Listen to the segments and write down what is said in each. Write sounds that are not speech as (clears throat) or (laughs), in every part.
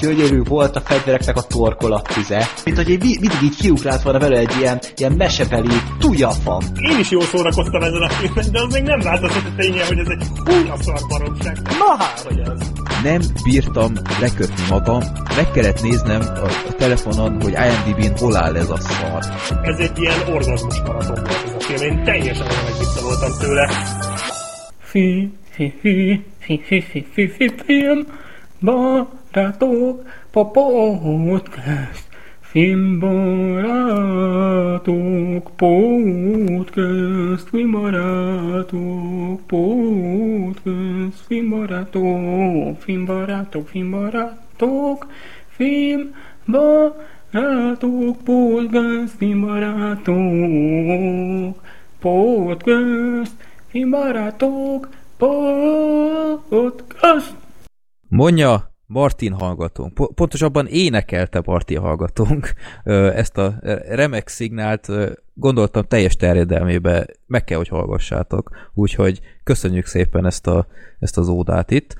gyönyörű volt a fegyvereknek a torkolattize, mint hogy egy, mindig így kiugrált volna vele egy ilyen, ilyen mesebeli tujafam. Én is jól szórakoztam ezen a filmen, de az még nem változott a ténye, hogy ez egy húnya szar baromság. Na hát, hogy ez. Nem bírtam lekötni magam, meg kellett néznem a, a telefonon, hogy IMDb-n hol áll ez a szar. Ez egy ilyen orgazmus maraton volt ez a film, én teljesen olyan voltam tőle. Fi, fi, fi, fi, fi, fi, fi, fi, film, barátok, podcast, filmbarátok, podcast, filmbarátok, podcast, filmbarátok, filmbarátok, filmbarátok, filmbarátok, podcast, filmbarátok, podcast, filmbarátok, podcast. Mondja Martin hallgatónk, pontosabban énekelte Martin hallgatónk ezt a remek szignált, gondoltam teljes terjedelmébe meg kell, hogy hallgassátok, úgyhogy köszönjük szépen ezt, a, ezt az ódát itt.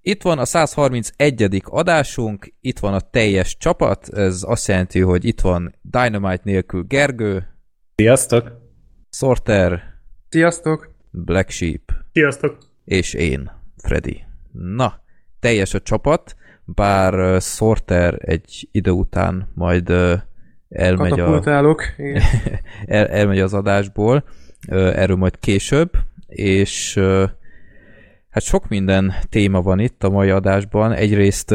Itt van a 131. adásunk, itt van a teljes csapat, ez azt jelenti, hogy itt van Dynamite nélkül Gergő. Sziasztok! Sorter. Sziasztok! Black Sheep. Sziasztok! És én, Freddy. Na, teljes a csapat, bár Sorter egy idő után majd elmegy, a, (laughs) el, elmegy az adásból, erről majd később, és hát sok minden téma van itt a mai adásban. Egyrészt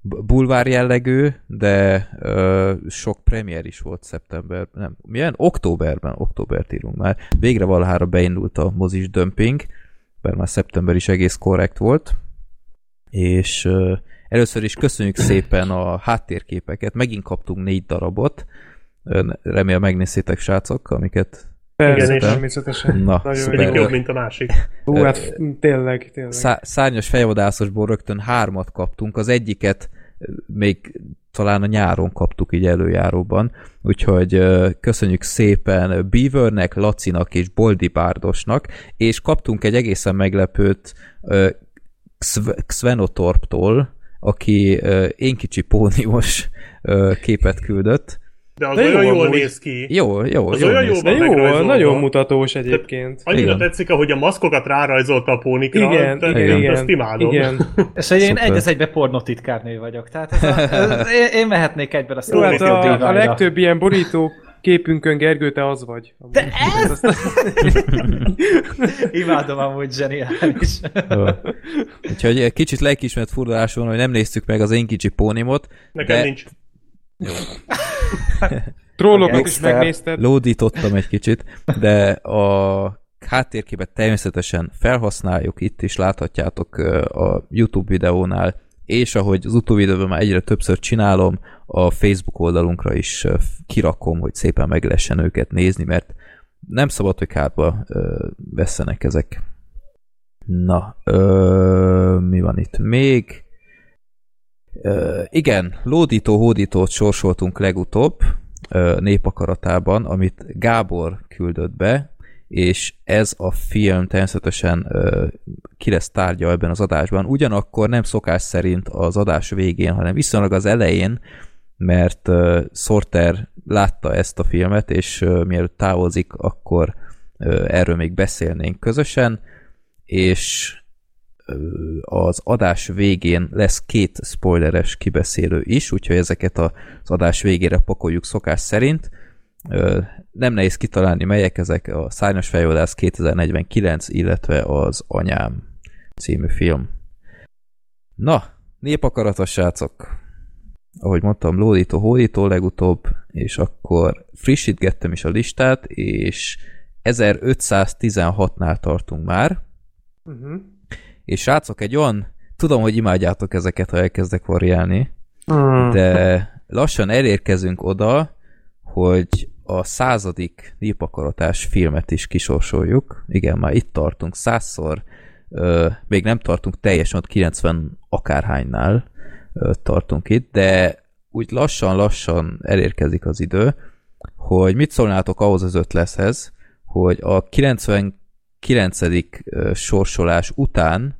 bulvár jellegű, de uh, sok premier is volt szeptember, nem, milyen? Októberben, októbert írunk már. Végre valahára beindult a mozis dömping, mert már szeptember is egész korrekt volt, és először is köszönjük szépen a háttérképeket, megint kaptunk négy darabot, remélem megnéztétek srácok, amiket Persze, Igen, természetesen. Na, Nagyon Egyik jobb, mint a másik. Hú, hát tényleg, tényleg. Szá szárnyas fejvadászosból rögtön hármat kaptunk, az egyiket még talán a nyáron kaptuk így előjáróban, úgyhogy köszönjük szépen Beavernek, Lacinak és Boldi Bárdosnak, és kaptunk egy egészen meglepőt Xvenotorptól, aki én kicsi pónios képet küldött, de az De olyan jó, jól amúgy. néz ki. Jó, jó. Az jó olyan jó, jó nagyon mutatós egyébként. annyira igen. tetszik, ahogy a maszkokat rárajzolta a pónikra. Igen, de igen, igen. Ezt imádom. Igen. (laughs) És hogy én egy az egybe pornotitkárnő vagyok. Tehát ez a, ez, én, én mehetnék egyben a hát a, a legtöbb ilyen borító képünkön, Gergő, te az vagy. De ez? (laughs) Imádom amúgy zseniális. Úgyhogy kicsit lelkismert furdaláson, hogy nem néztük meg az én kicsi pónimot. Nekem de... nincs. Jó. Trollokat is megnézted. Lódítottam egy kicsit, de a háttérképet természetesen felhasználjuk, itt is láthatjátok a YouTube videónál, és ahogy az utóbbi időben már egyre többször csinálom, a Facebook oldalunkra is kirakom, hogy szépen meg lehessen őket nézni, mert nem szabad, hogy kárba vesszenek ezek. Na, ö, mi van itt még? Ö, igen, lódító-hódítót sorsoltunk legutóbb ö, népakaratában, amit Gábor küldött be, és ez a film természetesen ö, ki lesz tárgya ebben az adásban. Ugyanakkor nem szokás szerint az adás végén, hanem viszonylag az elején, mert uh, Sorter látta ezt a filmet, és uh, mielőtt távozik, akkor uh, erről még beszélnénk közösen, és az adás végén lesz két spoileres kibeszélő is, úgyhogy ezeket az adás végére pakoljuk szokás szerint. Nem nehéz kitalálni, melyek ezek a Szárnyas fejvadász 2049, illetve az Anyám című film. Na, népakaratos srácok! Ahogy mondtam, lódító, hódító legutóbb, és akkor frissítgettem is a listát, és 1516-nál tartunk már. Uh-huh és srácok, egy olyan, tudom, hogy imádjátok ezeket, ha elkezdek variálni, mm. de lassan elérkezünk oda, hogy a századik népakaratás filmet is kisorsoljuk. Igen, már itt tartunk, százszor, ö, még nem tartunk teljesen, ott 90 akárhánynál tartunk itt, de úgy lassan-lassan elérkezik az idő, hogy mit szólnátok ahhoz az ötlethez, hogy a 90 kilencedik sorsolás után,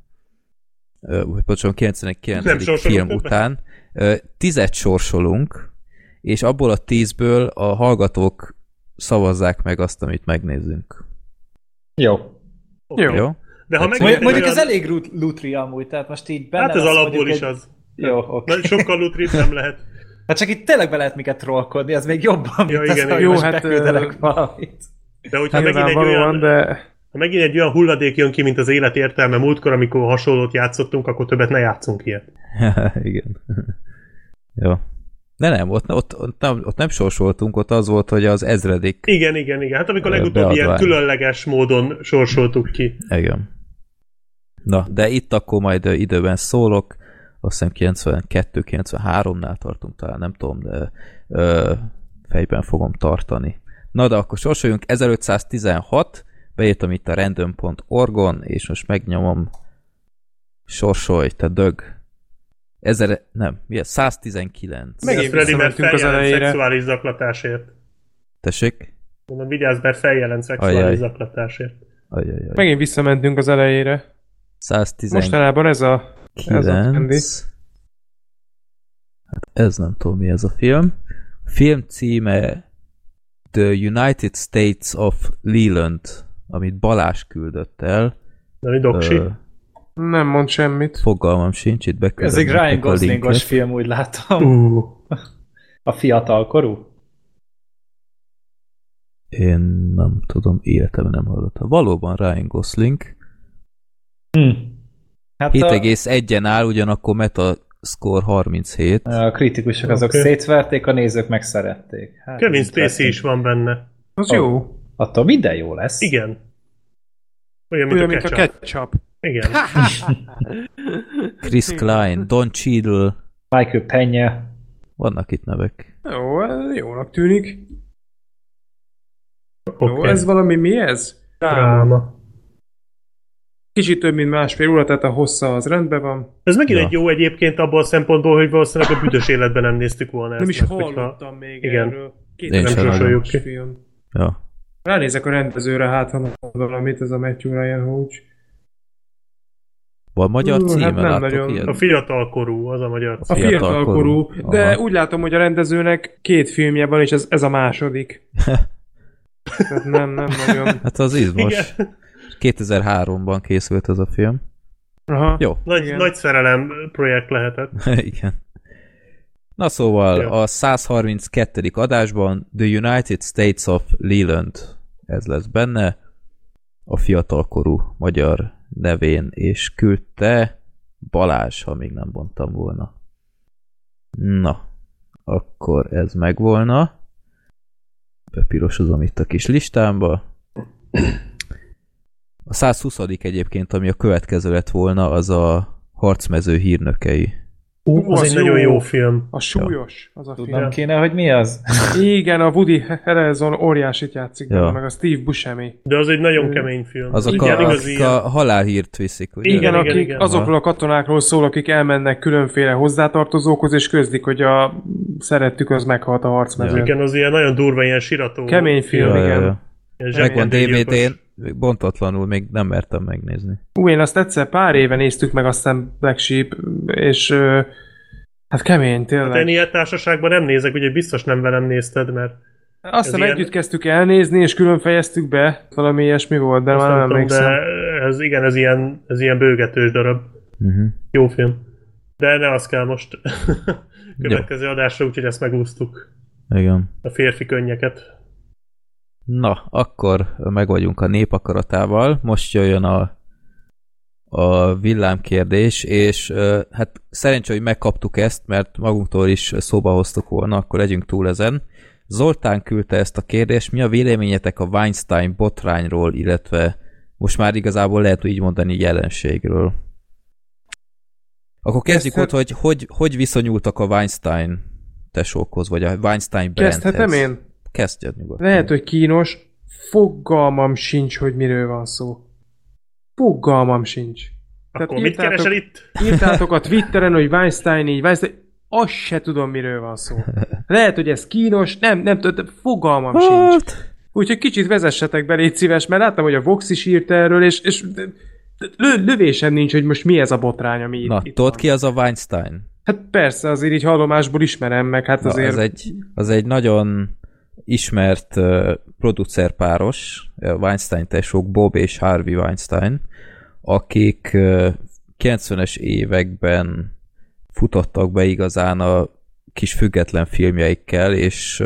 vagy pontosan 99. film után Ö, Tízet sorsolunk, és abból a tízből a hallgatók szavazzák meg azt, amit megnézzünk. Jó. Jó. Jó? De ha Hát meg Mondjuk, mondjuk olyan- ez elég lut- lutri amúgy, tehát most így benne Hát ez lesz alapból mondjuk is egy- az. Jó, oké. Na, (laughs) sokkal lutrit nem lehet. Hát csak itt tényleg be lehet minket trollkodni, az még jobban, mint Ja, az, igen, most Jó, hát, ö, valamit. De hogyha megint egy, olyan, de ha megint egy olyan hulladék jön ki, mint az élet értelme múltkor, amikor hasonlót játszottunk, akkor többet ne játszunk ilyet. (laughs) Igen. Jó. De nem, ott, ott, ott, nem, ott nem sorsoltunk, ott az volt, hogy az ezredik. Igen, igen, igen. Hát amikor legutóbb ilyen beadvány. különleges módon sorsoltuk ki. Igen. Na, de itt akkor majd időben szólok, azt hiszem 92-93-nál tartunk talán, nem tudom, de ö, fejben fogom tartani. Na, de akkor sorsoljunk 1516, beírtam itt a random.org-on, és most megnyomom sorsolj, te dög. Ezer, nem, mi ez? 119. Megint Freddy, mert feljelent elejére. szexuális zaklatásért. Tessék? Mondom, vigyázz, mert feljelent szexuális Ajaj. zaklatásért. Ajajaj. megint visszamentünk az elejére. 119. Mostanában ez a... Ez a trendi. 9. Hát ez nem tudom mi ez a film. A film címe The United States of Leland, amit Balázs küldött el. De mi doksi? Ö, Nem mond semmit. fogalmam sincs, itt beküldöm Ez egy Ryan Goslingos film, úgy látom. Uh. A fiatalkorú. Én nem tudom, életemben nem hallottam. Valóban Ryan Gosling. Hm. Hát a, 7,1-en áll, ugyanakkor meta score 37. a kritikusok azok Oké. szétverték, a nézők megszerették. Hát, Kevin Spacey is van benne. Az Oh. jó. Attól minden jó lesz. Igen. Olyan, mint, Olyan, a, mint a ketchup. ketchup. Igen. (laughs) Chris Klein, Don Cheadle, Michael Penye. vannak itt nevek. Jó, jónak tűnik. Jó, Okay. ez valami mi ez? Dráma. Kicsit több, mint másfél óra, tehát a hossza az rendben van. Ez megint Ja. egy jó egyébként abból a szempontból, hogy valószínűleg a büdös életben nem néztük volna Nem ezt. is mert hogyha- hallottam még Igen. erről. Két Én sem nem film. Ja. Ránézek a rendezőre, hát ha valamit, ez a Matthew Ryan Houch. Van magyar hát címe, nem láttok nagyon. ilyet? A fiatalkorú, az a magyar A cím. fiatalkorú, Fiatalkorú. de Aha. úgy látom, hogy a rendezőnek két filmje van, és ez, ez a második. (laughs) Tehát nem, nem nagyon. Hát az izmos. Igen. 2003-ban készült ez a film. Aha. Jó, Nagy, Igen. nagy szerelem projekt lehetett. (laughs) igen. Na szóval Jó. a 132. adásban The United States of Leland ez lesz benne, a fiatalkorú magyar nevén, és küldte Balázs, ha még nem mondtam volna. Na, akkor ez megvolna. Bepirosozom itt a kis listámba. A 120. egyébként, ami a következő lett volna, az a harcmező hírnökei. Ú, az, az egy jó. nagyon jó film. A súlyos, az a Tudnom film. kéne, hogy mi az? (laughs) Igen, a Woody Harrelson óriásit játszik Ja. benne, meg a Steve Buscemi. De az egy nagyon kemény film. Azok Igen, a, ilyen. a halálhírt viszik, ugye? Igen, Igen, akik igen, igen. azokról a katonákról szól, akik elmennek különféle hozzátartozókhoz, és közlik, hogy a szerettük, az meghalt a harcmezőn. Igen, az ilyen nagyon durva, ilyen sirató. Kemény film, Ja, ja, igen. ja. Ilyen Megvan. DVD-n, bontatlanul, még nem mertem megnézni. Ú, én azt egyszer pár éve néztük meg, aztán Black Sheep, és ö, hát kemény, Hát én tényleg. ilyet társaságban nem nézek, ugye biztos nem velem nézted, mert Azt hiszem ilyen- együtt kezdtük elnézni, és külön fejeztük be. Valami ilyesmi volt, de azt már nem nem tudom, emlékszem. de ez igen, ez ilyen, ez ilyen bőgetős darab. Uh-huh. Jó film. De ne az kell most (laughs) következő adásra, úgyhogy ezt megúsztuk. Igen. A férfi könnyeket. Na, akkor meg vagyunk a népakaratával. Most jöjjön a, a villámkérdés, és hát szerencsé, hogy megkaptuk ezt, mert magunktól is szóba hoztuk volna, akkor legyünk túl ezen. Zoltán küldte ezt a kérdést, mi a véleményetek a Weinstein botrányról, illetve most már igazából lehet így mondani jelenségről. Akkor kezdjük Kezdhet- ott, hogy, hogy hogy viszonyultak a Weinstein tesókhoz, vagy a Weinstein brandhez. Kezdhetem én? Kezdjed nyugodtan. Lehet, hogy kínos. Fogalmam sincs, hogy miről van szó. Fogalmam sincs. Tehát Akkor mit írtátok- keresel itt? Írtátok a Twitteren, hogy Weinstein így, Weinstein, azt se tudom, miről van szó. Lehet, hogy ez kínos, nem, nem tudom, fogalmam sincs. Hát, Úgyhogy kicsit vezessetek be, légy szíves, mert láttam, hogy a Vox is írt erről, és, és lő, lövésem nincs, hogy most mi ez a botrány, ami Na, itt tudod van. ki az a Weinstein? Hát persze, azért így hallomásból ismerem meg, hát Na, azért... az, egy, az egy nagyon ismert producerpáros, Weinstein tesók, Bob és Harvey Weinstein, akik uh, 90-es években futottak be igazán a kis független filmjeikkel, és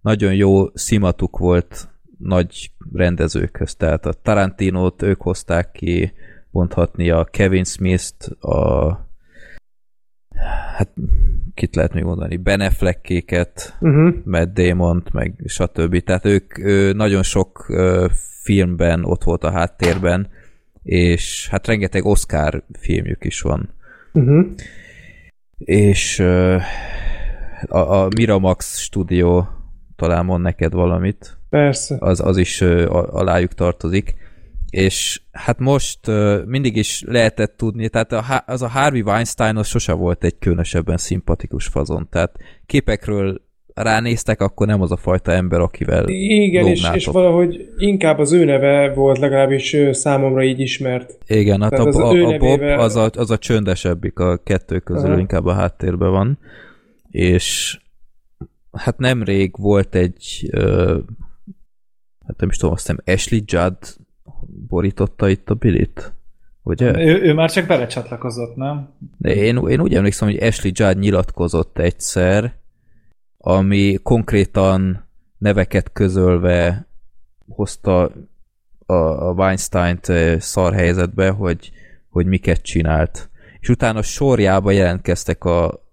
nagyon jó szimatuk volt nagy rendezőkhöz. Tehát a Tarantinót ők hozták ki, mondhatni a Kevin Smith-t, a hát kit lehet még mondani, Ben Affleckéket, Uh-huh. Matt Damon-t, meg stb. Tehát ők ő, nagyon sok ö, filmben ott volt a háttérben, és hát rengeteg Oscar filmjük is van. Uh-huh. És ö, a, a Miramax stúdió talán mond neked valamit, Persze. az, az is ö, alájuk tartozik. És hát most mindig is lehetett tudni, tehát a, az a Harvey Weinstein az sose volt egy különösebben szimpatikus fazon. Tehát képekről ránéztek, akkor nem az a fajta ember, akivel Igen, és, és valahogy inkább az ő neve volt legalábbis számomra így ismert. Igen, hát Tehát a, a, a Bob az a, az a csöndesebbik a kettő közül, Aha. inkább a háttérben van. És hát nemrég volt egy ö, hát nem is tudom, azt hiszem Ashley Judd borította itt a Billit, ugye? Ő, ő már csak belecsatlakozott, nem? De én, én úgy emlékszem, hogy Ashley Judd nyilatkozott egyszer, ami konkrétan neveket közölve hozta a, a Weinstein-t eh, szar helyzetbe, hogy, hogy miket csinált. És utána sorjába jelentkeztek a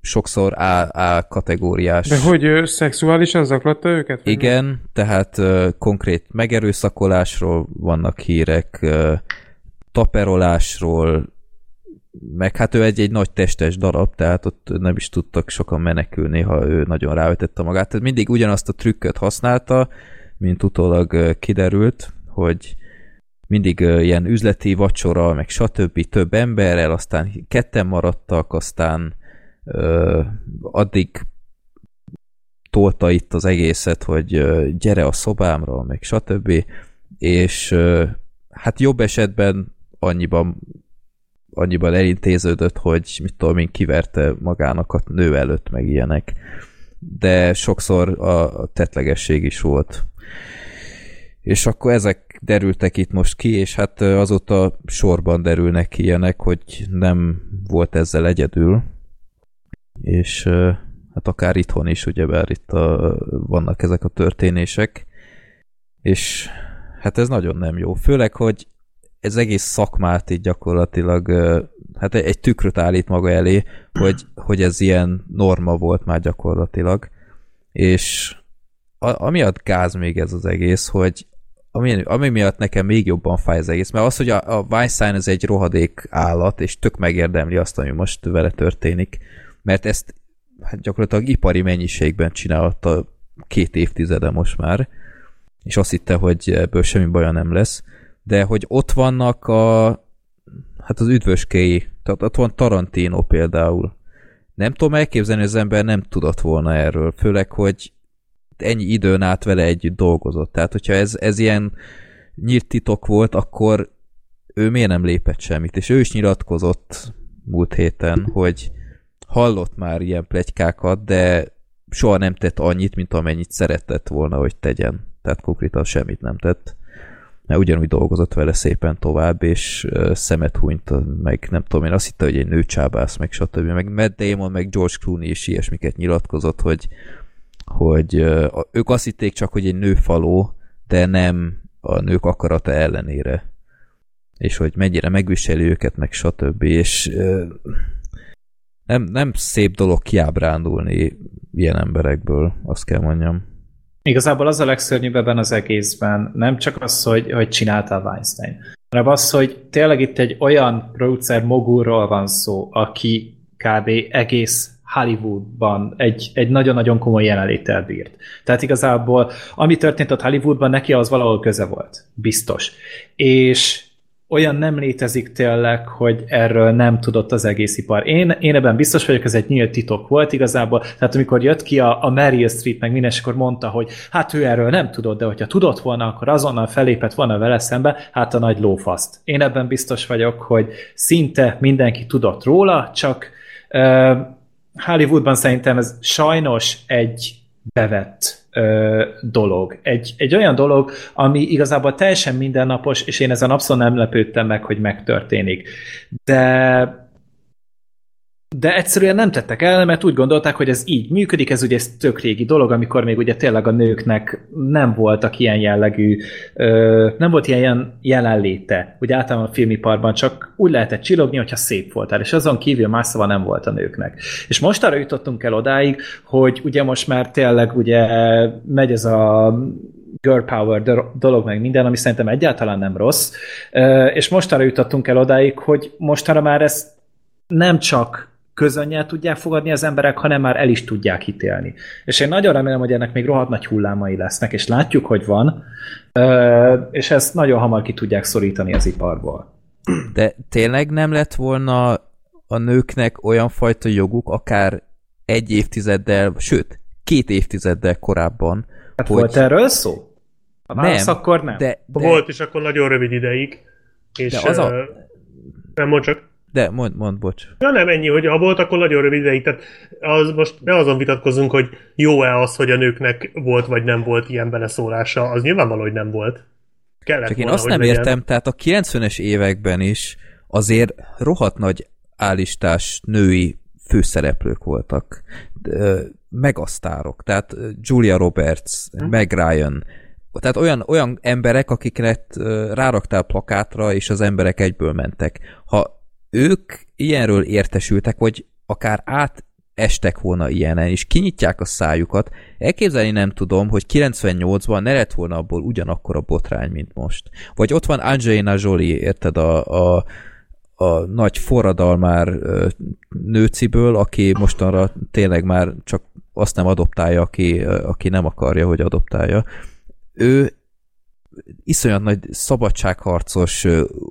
sokszor A, A kategóriás De hogy ö, szexuálisan zaklatta őket? igen, tehát uh, konkrét megerőszakolásról vannak hírek, uh, taperolásról, meg hát ő egy, egy nagy testes darab, tehát ott nem is tudtak sokan menekülni, ha ő nagyon rávetette magát. Tehát mindig ugyanazt a trükköt használta, mint utólag kiderült, hogy mindig ilyen üzleti vacsora, meg stb. több emberrel, aztán ketten maradtak, aztán uh, addig tolta itt az egészet, hogy ö, gyere a szobámra, meg stb. És ö, hát jobb esetben annyiban annyiban elintéződött, hogy mit tudom én, kiverte magának a nő előtt, meg ilyenek. De sokszor a tetlegesség is volt. És akkor ezek derültek itt most ki, és hát ö, azóta sorban derülnek ki ilyenek, hogy nem volt ezzel egyedül. És hát akár itthon is, ugyebár itt a, vannak ezek a történések, és hát ez nagyon nem jó. Főleg, hogy ez egész szakmát így gyakorlatilag hát egy tükröt állít maga elé, hogy, hogy ez ilyen norma volt már gyakorlatilag, és a, amiatt gáz még ez az egész, hogy ami, ami miatt nekem még jobban fáj az egész, mert az, hogy a, a Weinstein ez egy rohadék állat, és tök megérdemli azt, ami most vele történik, mert ezt hát gyakorlatilag ipari mennyiségben csinálta két évtizede most már, és azt hitte, hogy ebből semmi baja nem lesz, de hogy ott vannak a hát az üdvöskéi, tehát ott van Tarantino például. Nem tudom elképzelni, hogy az ember nem tudott volna erről, főleg, hogy ennyi időn át vele együtt dolgozott. Tehát, hogyha ez, ez ilyen nyílt titok volt, akkor ő miért nem lépett semmit? És ő is nyilatkozott múlt héten, hogy hallott már ilyen plegykákat, de soha nem tett annyit, mint amennyit szeretett volna, hogy tegyen. Tehát konkrétan semmit nem tett. Mert ugyanúgy dolgozott vele szépen tovább, és szemet hunyt, meg nem tudom, én azt hitte, hogy egy nőcsábász, meg stb. Meg Matt Damon, meg George Clooney is ilyesmiket nyilatkozott, hogy, hogy ők azt hitték csak, hogy egy nőfaló, de nem a nők akarata ellenére. És hogy mennyire megviseli őket, meg stb. És nem, nem szép dolog kiábrándulni ilyen emberekből, azt kell mondjam. Igazából az a legszörnyűbb ebben az egészben, nem csak az, hogy, hogy csinálta Weinstein, hanem az, hogy tényleg itt egy olyan producer mogulról van szó, aki kb. egész Hollywoodban egy, egy nagyon-nagyon komoly jelenléttel bírt. Tehát igazából, ami történt ott Hollywoodban, neki az valahol köze volt. Biztos. És olyan nem létezik tényleg, hogy erről nem tudott az egész ipar. Én, én ebben biztos vagyok, ez egy nyílt titok volt igazából. Tehát amikor jött ki a, a Meryl Streep, meg minden, akkor mondta, hogy hát ő erről nem tudott, de hogyha tudott volna, akkor azonnal felépett volna vele szembe, hát a nagy lófaszt. Én ebben biztos vagyok, hogy szinte mindenki tudott róla, csak Ö, Hollywoodban szerintem ez sajnos egy bevett dolog. Egy, egy olyan dolog, ami igazából teljesen mindennapos, és én ezen abszolút nem lepődtem meg, hogy megtörténik. De de egyszerűen nem tettek el, mert úgy gondolták, hogy ez így működik, ez ugye ez tök régi dolog, amikor még ugye tényleg a nőknek nem voltak ilyen jellegű, ö, nem volt ilyen jelenléte, ugye általában a filmiparban csak úgy lehetett csillogni, hogyha szép voltál, és azon kívül más szava nem volt a nőknek. És most arra jutottunk el odáig, hogy ugye most már tényleg ugye megy ez a girl power dolog, meg minden, ami szerintem egyáltalán nem rossz, és most arra jutottunk el odáig, hogy mostanra már ez nem csak közönnyel tudják fogadni az emberek, hanem már el is tudják ítélni. És én nagyon remélem, hogy ennek még rohadt nagy hullámai lesznek, és látjuk, hogy van, és ezt nagyon hamar ki tudják szorítani az iparból. De tényleg nem lett volna a nőknek olyan fajta joguk, akár egy évtizeddel, sőt, két évtizeddel korábban. Hát hogy... volt erről szó? A válasz nem, akkor nem. De, de... Volt, és akkor nagyon rövid ideig. És de az a... Nem mond csak. De mond, mond, bocs. Ja nem ennyi, hogy ha volt, akkor nagyon rövid ideig. Tehát az most ne azon vitatkozunk, hogy jó-e az, hogy a nőknek volt vagy nem volt ilyen beleszólása. Az nyilvánvaló, hogy nem volt. Kellett Csak volna, én azt nem legyen. értem, tehát a 90-es években is azért rohadt nagy állistás női főszereplők voltak. Megasztárok. Tehát Julia Roberts, hm. Meg Ryan, tehát olyan, olyan emberek, akiket ráraktál plakátra, és az emberek egyből mentek. Ha ők ilyenről értesültek, vagy akár át estek volna ilyenen, és kinyitják a szájukat, elképzelni nem tudom, hogy 98-ban ne lett volna abból ugyanakkor a botrány, mint most. Vagy ott van Angelina Jolie, érted, a, a, a nagy forradalmár nőciből, aki mostanra tényleg már csak azt nem adoptálja, aki, aki nem akarja, hogy adoptálja. Ő iszonyat nagy szabadságharcos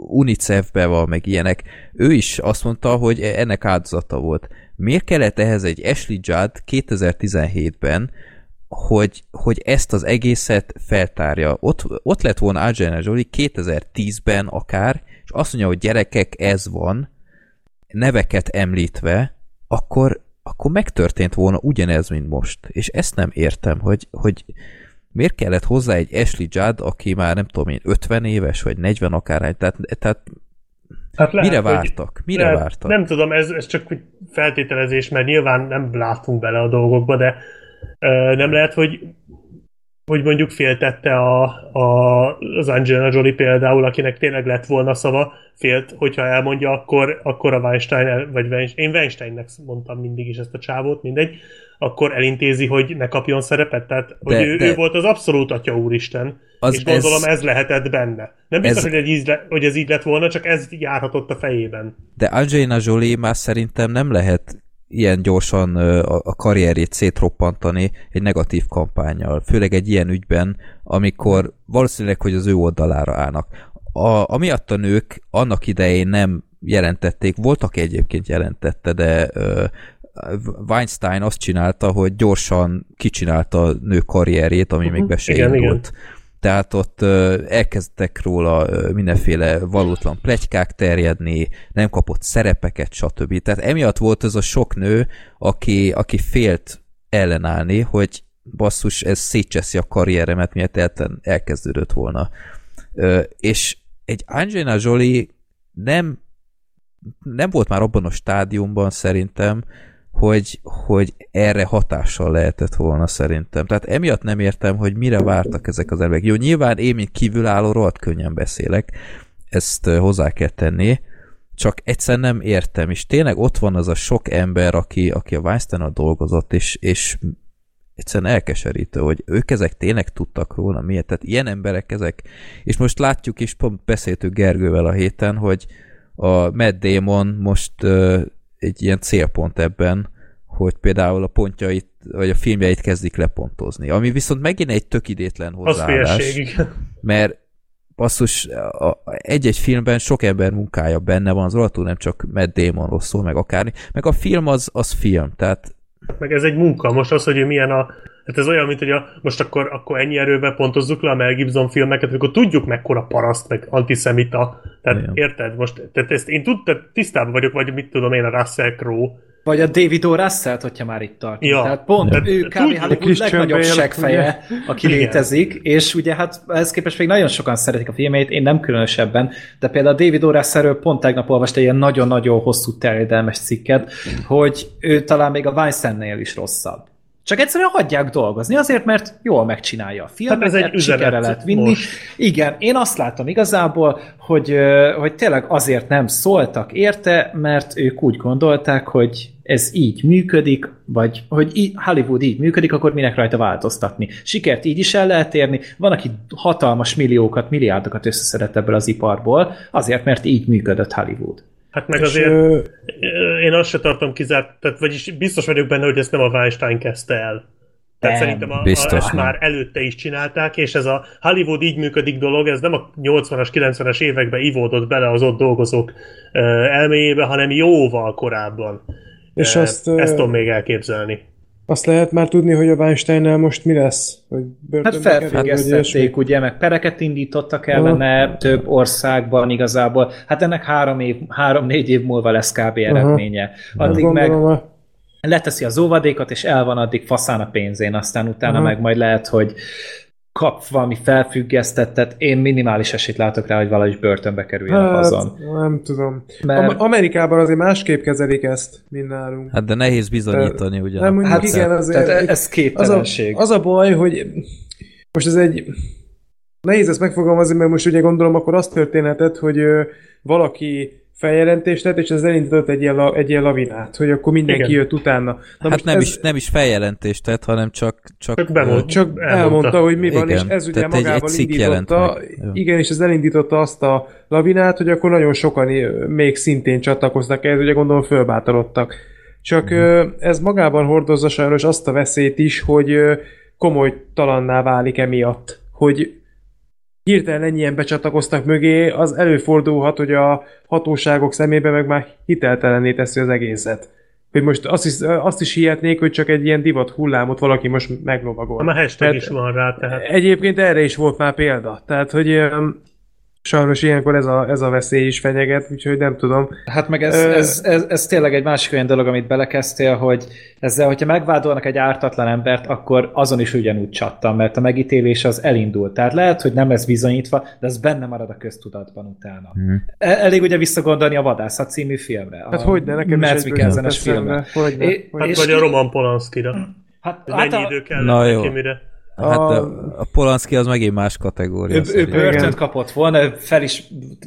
UNICEF-be van, meg ilyenek. Ő is azt mondta, hogy ennek áldozata volt. Miért kellett ehhez egy Ashley Judd 2017-ben, hogy, hogy ezt az egészet feltárja. Ott, ott lett volna Angelina Jolie 2010-ben akár, és azt mondja, hogy gyerekek, ez van, neveket említve, akkor, akkor megtörtént volna ugyanez, mint most. És ezt nem értem, hogy, hogy miért kellett hozzá egy Ashley Judd, aki már nem tudom én 50 éves, vagy 40 akár, tehát, tehát Hát lehet, Mire vártak? Mire lehet, vártak? Nem tudom, ez, ez csak feltételezés, mert nyilván nem látunk bele a dolgokba, de ö, nem lehet, hogy hogy mondjuk féltette a, a, az Angelina Jolie például, akinek tényleg lett volna szava, félt, hogyha elmondja, akkor, akkor a Weinstein, vagy Weinstein, én Weinsteinnek mondtam mindig is ezt a csávót, mindegy, akkor elintézi, hogy ne kapjon szerepet. Tehát, hogy de, ő, de, ő volt az abszolút atya úristen, az és gondolom ez, ez lehetett benne. Nem biztos, ez, hogy, ez így, hogy ez így lett volna, csak ez járhatott a fejében. De Angelina Jolie már szerintem nem lehet ilyen gyorsan a karrierjét szétroppantani egy negatív kampányjal, főleg egy ilyen ügyben, amikor valószínűleg, hogy az ő oldalára állnak. A, amiatt a nők annak idején nem jelentették, voltak egyébként jelentette, de Weinstein azt csinálta, hogy gyorsan kicsinálta a nő karrierjét, ami uh-huh. még be se igen, indult. Igen. Tehát ott elkezdtek róla mindenféle valótlan plegykák terjedni, nem kapott szerepeket, stb. Tehát emiatt volt ez a sok nő, aki, aki félt ellenállni, hogy basszus, ez szétcseszi a karrieremet, miért elkezdődött volna. És egy Angelina Jolie nem, nem volt már abban a stádiumban szerintem, hogy, hogy erre hatással lehetett volna szerintem. Tehát emiatt nem értem, hogy mire vártak ezek az emberek. Jó, nyilván én, mint kívülálló, rohadt könnyen beszélek, ezt hozzá kell tenni, csak egyszer nem értem, és tényleg ott van az a sok ember, aki, aki a weinstein dolgozott, és, és egyszerűen elkeserítő, hogy ők ezek tényleg tudtak róla, miért? Tehát ilyen emberek ezek, és most látjuk is, pont beszéltük Gergővel a héten, hogy a Matt Damon most egy ilyen célpont ebben, hogy például a pontjait, vagy a filmjeit kezdik lepontozni. Ami viszont megint egy tök idétlen hozzáállás. Mert basszus, egy-egy filmben sok ember munkája benne van, az alattól nem csak Matt Damonról szól, meg akármi, meg a film az, az film, tehát meg ez egy munka. Most az, hogy milyen a... Hát ez olyan, mint hogy a, most akkor, akkor ennyi erőben pontozzuk le a Mel Gibson filmeket, akkor tudjuk mekkora paraszt, meg antiszemita. Tehát Igen. érted? Most tehát ezt én tud, tehát tisztában vagyok, vagy mit tudom én, a Russell Crowe, Vagy a David O. Russell-t, hogyha már itt tartunk. Ja. Tehát pont Ja. ő kb. Hollywood legnagyobb Bale, seggfeje, aki Igen. létezik, és ugye hát ehhez képest még nagyon sokan szeretik a filmét, én nem különösebben, de például a David O. Russellről pont tegnap olvasta egy ilyen nagyon-nagyon hosszú terjedelmes cikket, hogy ő talán még a Weinsteinnél is rosszabb. Csak egyszerűen hagyják dolgozni, azért, mert jól megcsinálja a filmet, Hát ez egy sikerre lehet vinni. most. Igen, én azt látom igazából, hogy, hogy tényleg azért nem szóltak érte, mert ők úgy gondolták, hogy ez így működik, vagy hogy í- Hollywood így működik, akkor minek rajta változtatni. Sikert így is el lehet érni, van, aki hatalmas milliókat, milliárdokat összeszedett ebből az iparból, azért, mert így működött Hollywood. Hát meg És, azért ö, én azt se tartom kizárt, tehát vagyis biztos vagyok benne, hogy ezt nem a Weinstein kezdte el. Tehát Nem, szerintem a, biztos a, ezt nem. már előtte is csinálták, és ez a Hollywood így működik dolog, ez nem a 80-as, 90-es években ivódott bele az ott dolgozók elméjébe, hanem jóval korábban. És Eh, azt, ezt tudom még elképzelni. Azt lehet már tudni, hogy a Weinsteinnel most mi lesz? Hogy Hát felfüggesztették, ugye, meg pereket indítottak ellene több országban igazából. Hát ennek három év, három-négy év múlva lesz kb. eredménye. Addig meg a- leteszi az óvadékot, és el van addig faszán a pénzén, aztán utána Aha. meg majd lehet, hogy kap valami felfüggesztettet, én minimális esélyt látok rá, hogy valahogy börtönbe kerüljenek Hát, azon. nem tudom. Mert- Am- Amerikában azért másképp kezelik ezt, mint nálunk. Hát de nehéz bizonyítani, ugye? Nem, mondjuk Hát, igen, azért... Tehát ez az, a, képtelenség. az a baj, hogy most ez egy... Nehéz ezt megfogalmazni, mert most ugye gondolom akkor azt történetet, hogy valaki feljelentést tett, és ez elindított egy ilyen, la, egy ilyen lavinát, hogy akkor mindenki Igen. jött utána. Na hát most nem, ez, is, nem is feljelentést tett, hanem csak... Csak, Csak bemond- Csak Elmondta. elmondta, hogy mi van, Igen, és ez ugye tehát egy- egy magával cikk jelent indította, igen, és ez elindította azt a lavinát, hogy akkor nagyon sokan még szintén csatlakoztak ehhez, ugye gondolom fölbátorodtak. Csak ö, ez magában hordozza sajnos azt a veszélyt is, hogy ö, komolytalanná válik emiatt, hogy hirtelen ennyien becsatlakoztak mögé, az előfordulhat, hogy a hatóságok szemében meg már hiteltelenné teszi az egészet. Hogy most azt is, azt is hihetnék, hogy csak egy ilyen divat hullámot valaki most meglovagol. Már hashtag Tehát- is van rá, tehát Egyébként erre is volt már példa. Tehát, hogy sajnos ilyenkor ez a, ez a veszély is fenyeget, úgyhogy nem tudom. Hát meg ez, Ö- ez, ez, ez tényleg egy másik olyan dolog, amit belekezdtél, hogy ezzel, hogyha megvádolnak egy ártatlan embert, akkor azon is ugyanúgy csattan, mert a megítélés az elindult. Tehát lehet, hogy nem lesz bizonyítva, de ez benne marad a köztudatban utána. E- Elég ugye visszagondolni a Vadászat című filmre. Hát a hogy ne, nekem is Mads eszembe. filmre. Hogyne, É- hogyne. hát és vagy a Roman Polanskira. Hát, Hogy hát mennyi a, idő kellett Na neki, jó. mire... Hát A- a, Polanski az megint más kategória. ő, ő szerintem. börtönt kapott volna, ő fel is,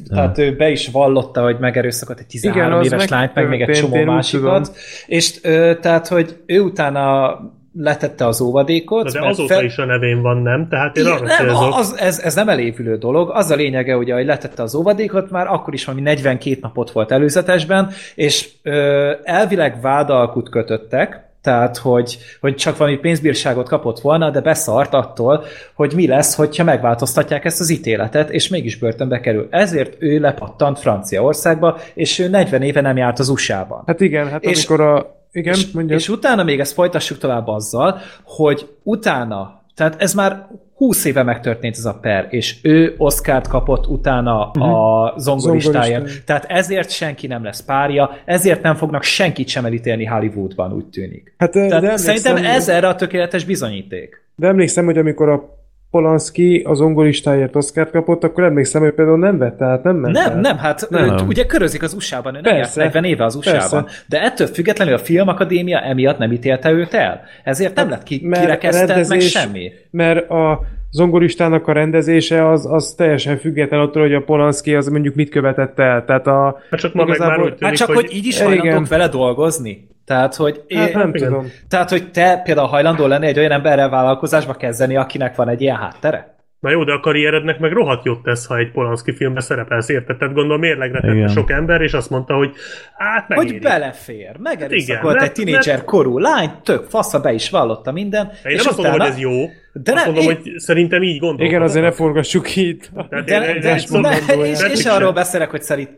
tehát ő be is vallotta, hogy megerőszakolt egy 13 Igen, az éves lányt, meg még egy csomó másikat. És ö, tehát, hogy ő utána letette az óvadékot. De mert azóta is a nevén van, nem? Tehát én Igen, arra nem, célzok. az, ez, ez nem elévülő dolog. Az a lényege, ugye, hogy letette az óvadékot, már akkor is valami 42 napot volt előzetesben, és ö, elvileg vádalkut kötöttek, tehát, hogy, hogy csak valami pénzbírságot kapott volna, de beszart attól, hogy mi lesz, hogyha megváltoztatják ezt az ítéletet, és mégis börtönbe kerül. Ezért ő lepattant Franciaországba, és ő 40 éve nem járt az USA-ban. Hát igen, hát És- amikor a... Igen, És, és utána még ezt folytassuk tovább azzal, hogy utána, tehát ez már 20 éve megtörtént ez a per, és ő Oszkárt kapott utána a zongoristáján. Zongoristáján. Tehát ezért senki nem lesz párja, ezért nem fognak senkit sem elítélni Hollywoodban, úgy tűnik. hát, de, Tehát de szerintem ez erre a tökéletes bizonyíték. De emlékszem, hogy amikor a Polanski az ongolistáért Oscar kapott, akkor emlékszem, hogy például nem vett, tehát nem ment Nem, el. nem, hát Nem. ő, ugye körözik az USA-ban, ő nem Persze. 40 éve az USA-ban, Persze. de ettől függetlenül a Filmakadémia emiatt nem ítélte őt el. Ezért nem lett ki, Mert kirekesztett, meg rendezés- semmi. Mert a zongoristának a rendezése az, az teljesen független attól, hogy a Polanski az mondjuk mit követett el. Tehát a, Hát csak ma meg már úgy tűnik, Hát csak, hogy, hogy így is hajlandók vele dolgozni. Tehát, hogy, hát én, nem igen. tudom. tehát, hogy te például hajlandó lenni egy olyan emberrel vállalkozásba kezdeni, akinek van egy ilyen háttere? Na jó, de a karrierednek meg rohadt jót tesz, ha egy Polanski filmbe szerepelsz, érted? Tehát gondolom mérlegre tette sok ember, és azt mondta, hogy hát megéri. Hogy belefér, megerőszakolt Igen, egy tinédzser korú lány, tök fasza be is vallotta minden, Én és nem azt mondom, utána... hogy ez jó, De azt nem, mondom, én- hogy szerintem így gondolom. Igen, azért ne forgassuk itt. De, de, szóval- de, mondom, és, és arról beszélek, hogy szerint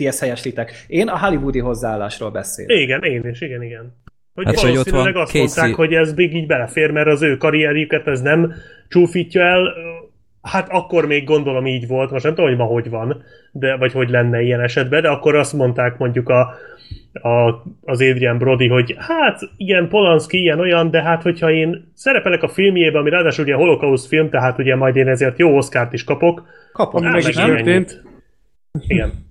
ti ezt helyeslitek. Én a hollywoodi hozzáállásról beszélek. Igen, én is, igen, igen. Hogy Hát, hát, hogy ott valószínűleg van azt Casey- mondták, hogy ez még így belefér, mert az ő karrierjüket ez nem csúfítja el. Hát akkor még gondolom így volt, most nem tudom, hogy ma hogy van, de, vagy hogy lenne ilyen esetben, de akkor azt mondták mondjuk a a, az Adrian Brody, hogy hát igen, Polanski ilyen-olyan, de hát hogyha én szerepelek a filmjében, ami ráadásul ugye holokauszt film, tehát ugye majd én ezért jó Oscárt is kapok. Kapom, Ami meg is történt. Igen.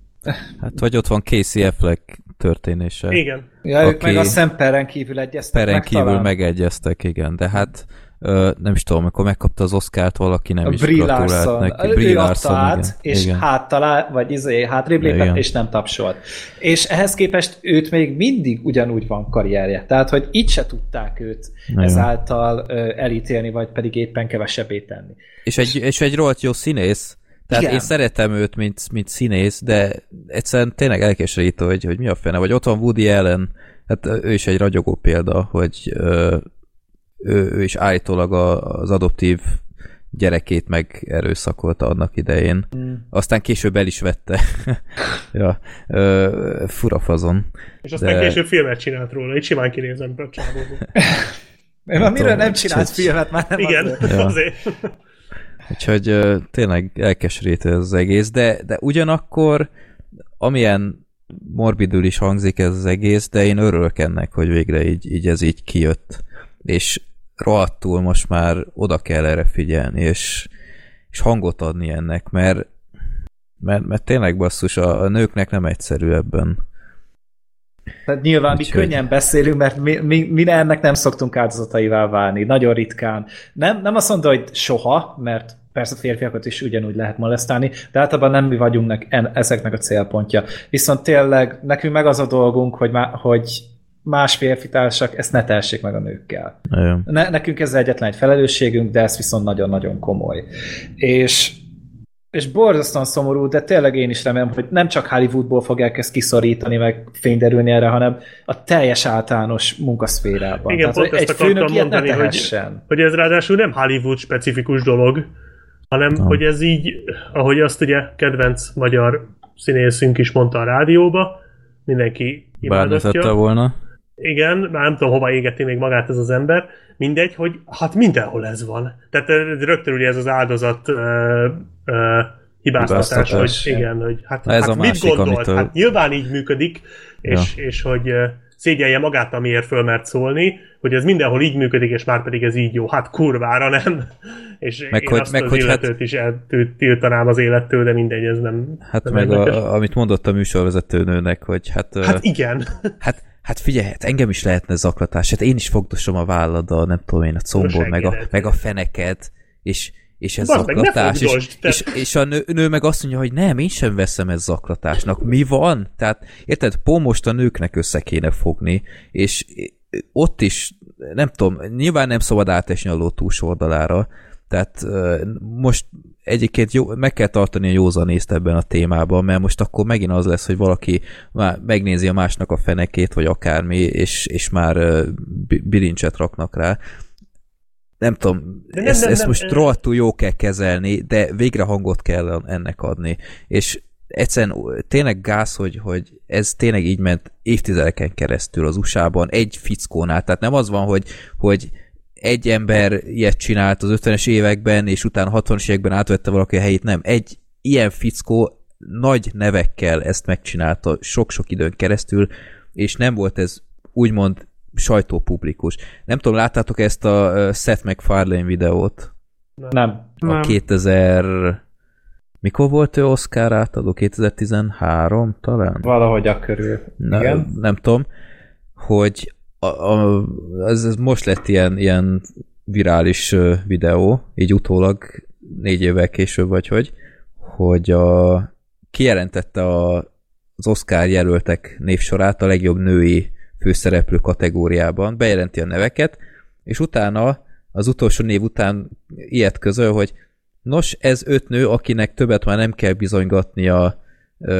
Hát vagy ott van Casey Affleck történése. Igen. Ja, ők meg a szemperen kívül egyeztek Peren meg kívül talán. megegyeztek, igen, de hát ö, nem is tudom, amikor megkapta az Oscárt, valaki nem A is Brie gratulált Larson. neki. Ő Brie adta Larson, át, igen. és igen. háttalá, vagy izé, hátrébb lépett, Igen. és nem tapsolt. És ehhez képest őt még mindig ugyanúgy van karrierje. Tehát, hogy itt se tudták őt Igen. ezáltal ö, elítélni, vagy pedig éppen kevesebbé tenni. És egy, és egy rohadt jó színész, tehát Igen. én szeretem őt, mint, mint színész, de egyszerűen tényleg elkeserítő, hogy, hogy mi a fene. Vagy ott van Woody Allen, hát ő is egy ragyogó példa, hogy ö, ő, ő is állítólag a, az adoptív gyerekét meg erőszakolta annak idején. Mm. Aztán később el is vette. (laughs) ja, ö, fura fazon. És aztán De- később filmet csinált róla, itt simán kinézem a csávóból. (laughs) Én tudom, nem csinált hogy- filmet, már nem Igen, (laughs) azért. Azért. Úgyhogy tényleg elkeserítő ez az egész, de, de ugyanakkor amilyen morbidül is hangzik ez az egész, de én örülök ennek, hogy végre így, így ez így kijött. És rohadtul most már oda kell erre figyelni, és, és hangot adni ennek, mert, mert, mert tényleg basszus, a, a nőknek nem egyszerű ebben. Tehát nyilván mi Úgyhogy- könnyen beszélünk, mert mi, mi, mi ennek nem szoktunk áldozataivá válni, nagyon ritkán. Nem, nem azt mondta, hogy soha, mert persze férfiakat is ugyanúgy lehet molesztálni, de általában nem mi vagyunk nek, en, ezeknek a célpontja. Viszont tényleg nekünk meg az a dolgunk, hogy, má, hogy más férfitársak ezt ne tessék meg a nőkkel. Ne, nekünk ez egyetlen egy felelősségünk, de ez viszont nagyon-nagyon komoly. És, és borzasztóan szomorú, de tényleg én is remélem, hogy nem csak Hollywoodból fogják ezt kiszorítani, meg fényderülni erre, hanem a teljes általános munkaszférában. Igen, pont hogy ezt egy akartam ne mondani, hogy- hogy ez ráadásul nem Hollywood specifikus dolog, hanem Nem. hogy ez így, ahogy azt ugye kedvenc magyar színészünk is mondta a rádióba, mindenki imádotja. volna. Igen, már nem tudom, hova égeti még magát ez az ember. Mindegy, hogy hát mindenhol ez van. Tehát rögtön ugye ez az áldozat ö, ö, hibáztatás, Hibáztatás. hogy igen, hogy hát, Na ez hát a mit másik, gondolt? amitől- Hát nyilván így működik, és, és hogy szégyelje magát, amiért fölmert szólni, hogy ez mindenhol így működik, és már pedig ez így jó. Hát kurvára nem. (laughs) És Meg én hogy- azt meg az hogy hát- illetőt is eltiltanám az élettől, de mindegy, ez nem Hát nem meg érdekes. a, amit mondott a műsorvezetőnőnek, hogy hát, Hát igen. (laughs) Hát, hát figyelj, hát engem is lehetne zaklatás. Hát én is fogdosom a válladdal, nem tudom én, a combod, meg a, meg a feneket, és, és ez meg, ne zaklatás. és, fogdosd, te- és, és a nő, nő meg azt mondja, hogy nem, én sem veszem ez zaklatásnak. Mi van? Tehát, érted, pont most a nőknek össze kéne fogni, és ott is, nem tudom, nyilván nem szabad átesni a ló túlsó oldalára, tehát most egyébként jó, meg kell tartani a józanészt ebben a témában, mert most akkor megint az lesz, hogy valaki már megnézi a másnak a fenekét, vagy akármi, és, és már bilincset raknak rá. Nem tudom, De nem, ezt, nem, ezt nem, most rohadtul jó kell kezelni, de végre hangot kell ennek adni. És egyszerűen tényleg gáz, hogy, hogy ez tényleg így ment évtizedeken keresztül az USA-ban, egy fickónál. Tehát nem az van, hogy, hogy egy ember ilyet csinált az 50-es években, és utána 60-as években átvette valaki a helyét, nem. Egy ilyen fickó nagy nevekkel ezt megcsinálta sok-sok időn keresztül, és nem volt ez úgymond sajtópublikus. Nem tudom, láttátok ezt a Seth MacFarlane videót? Nem. A Nem. 2000... Mikor volt ő Oscar átadó? 2013 talán? Valahogy a körül. Na, Igen. nem tudom, hogy a, a, ez, ez most lett ilyen, ilyen virális videó, így utólag négy évvel később vagy hogy, hogy a, kijelentette a, az Oscar jelöltek névsorát a legjobb női főszereplő kategóriában, bejelenti a neveket, és utána az utolsó név után ilyet közöl, hogy nos, ez öt nő, akinek többet már nem kell bizonygatnia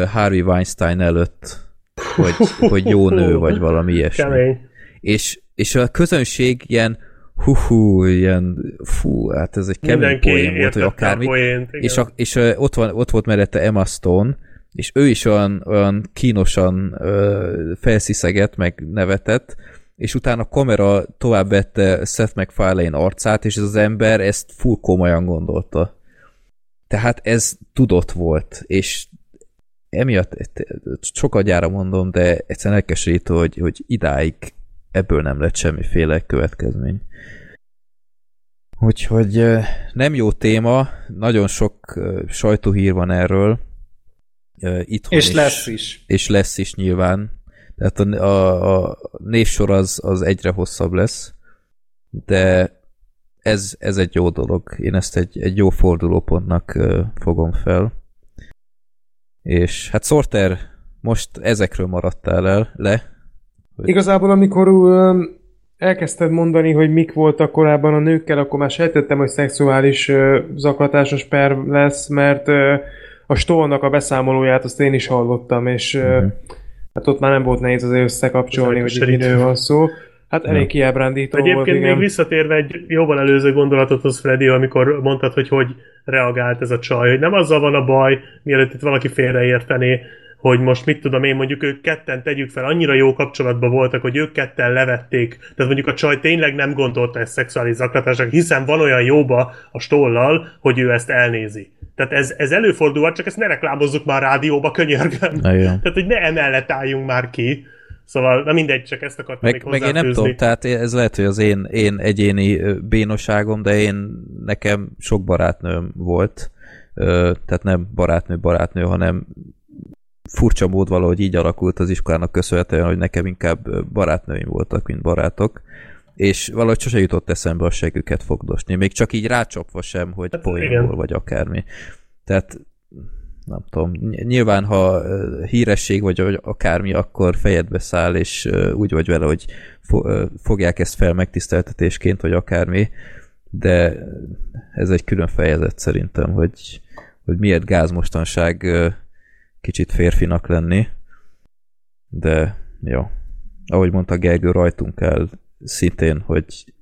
Harvey Weinstein előtt, hogy, hogy jó nő, vagy valami ilyesmi. Kemény. És, és a közönség ilyen hú, ilyen fú, hát ez egy kemény Mindenki poén volt, a akármi. poént. igen. És, a, és ö, ott, van, ott volt mellette Emma Stone, és ő is olyan, olyan kínosan ö, felsziszeget, meg nevetett, és utána a kamera tovább vette Seth MacFarlane arcát, és ez az ember ezt full komolyan gondolta. Tehát ez tudott volt, és emiatt sokat gyára mondom, de egyszerűen elkeserítő, hogy, hogy idáig ebből nem lett semmiféle következmény. Úgyhogy nem jó téma, nagyon sok sajtóhír van erről. Itthon és is, lesz is. És lesz is nyilván. Tehát a, a, a névsor az, az egyre hosszabb lesz, de ez, ez egy jó dolog. Én ezt egy, egy jó fordulópontnak fogom fel. És hát Sorter, most ezekről maradtál el, le? Hogy... Igazából amikor elkezdted mondani, hogy mik voltak korábban a nőkkel, akkor már sejtettem, hogy szexuális uh, zaklatásos per lesz, mert uh, a Stolnak a beszámolóját azt én is hallottam, és uh, uh-huh. Hát ott már nem volt nehéz azért összekapcsolni, hogy nő van szó. Hát elég kiábrándító Egyébként volt, igen. még visszatérve egy jobban előző gondolatodhoz, Freddy, amikor mondtad, hogy hogy reagált ez a csaj, hogy nem azzal van a baj, mielőtt itt valaki félreértené, hogy most mit tudom én, mondjuk ők ketten tegyük fel, annyira jó kapcsolatban voltak, hogy ők ketten levették, tehát mondjuk a csaj tényleg nem gondolta ezt szexuális zaklatásnak, hiszen van olyan jóba a stollal, hogy ő ezt elnézi. Tehát ez, ez előfordulhat, csak ezt ne reklámozzuk már rádióba, könyörgöm. Tehát, hogy ne emellett álljunk már ki. Szóval, na mindegy, csak ezt akartam meg, még meg én nem tudom, tehát ez lehet, hogy az én, én egyéni bénosságom, de én nekem sok barátnőm volt, tehát nem barátnő, barátnő, hanem furcsa mód valahogy így alakult az iskolának köszönhetően, hogy nekem inkább barátnőim voltak, mint barátok, és valahogy sose jutott eszembe a següket fogdosni, még csak így rácsapva sem, hogy hát, poénból vagy akármi. Tehát nem tudom, nyilván ha híresség vagy akármi, akkor fejedbe száll, és úgy vagy vele, hogy fogják ezt fel megtiszteltetésként, vagy akármi, de ez egy külön fejezet szerintem, hogy, hogy miért gázmostanság kicsit férfinak lenni, de jó. Ahogy mondta Gergő, rajtunk kell szintén, hogy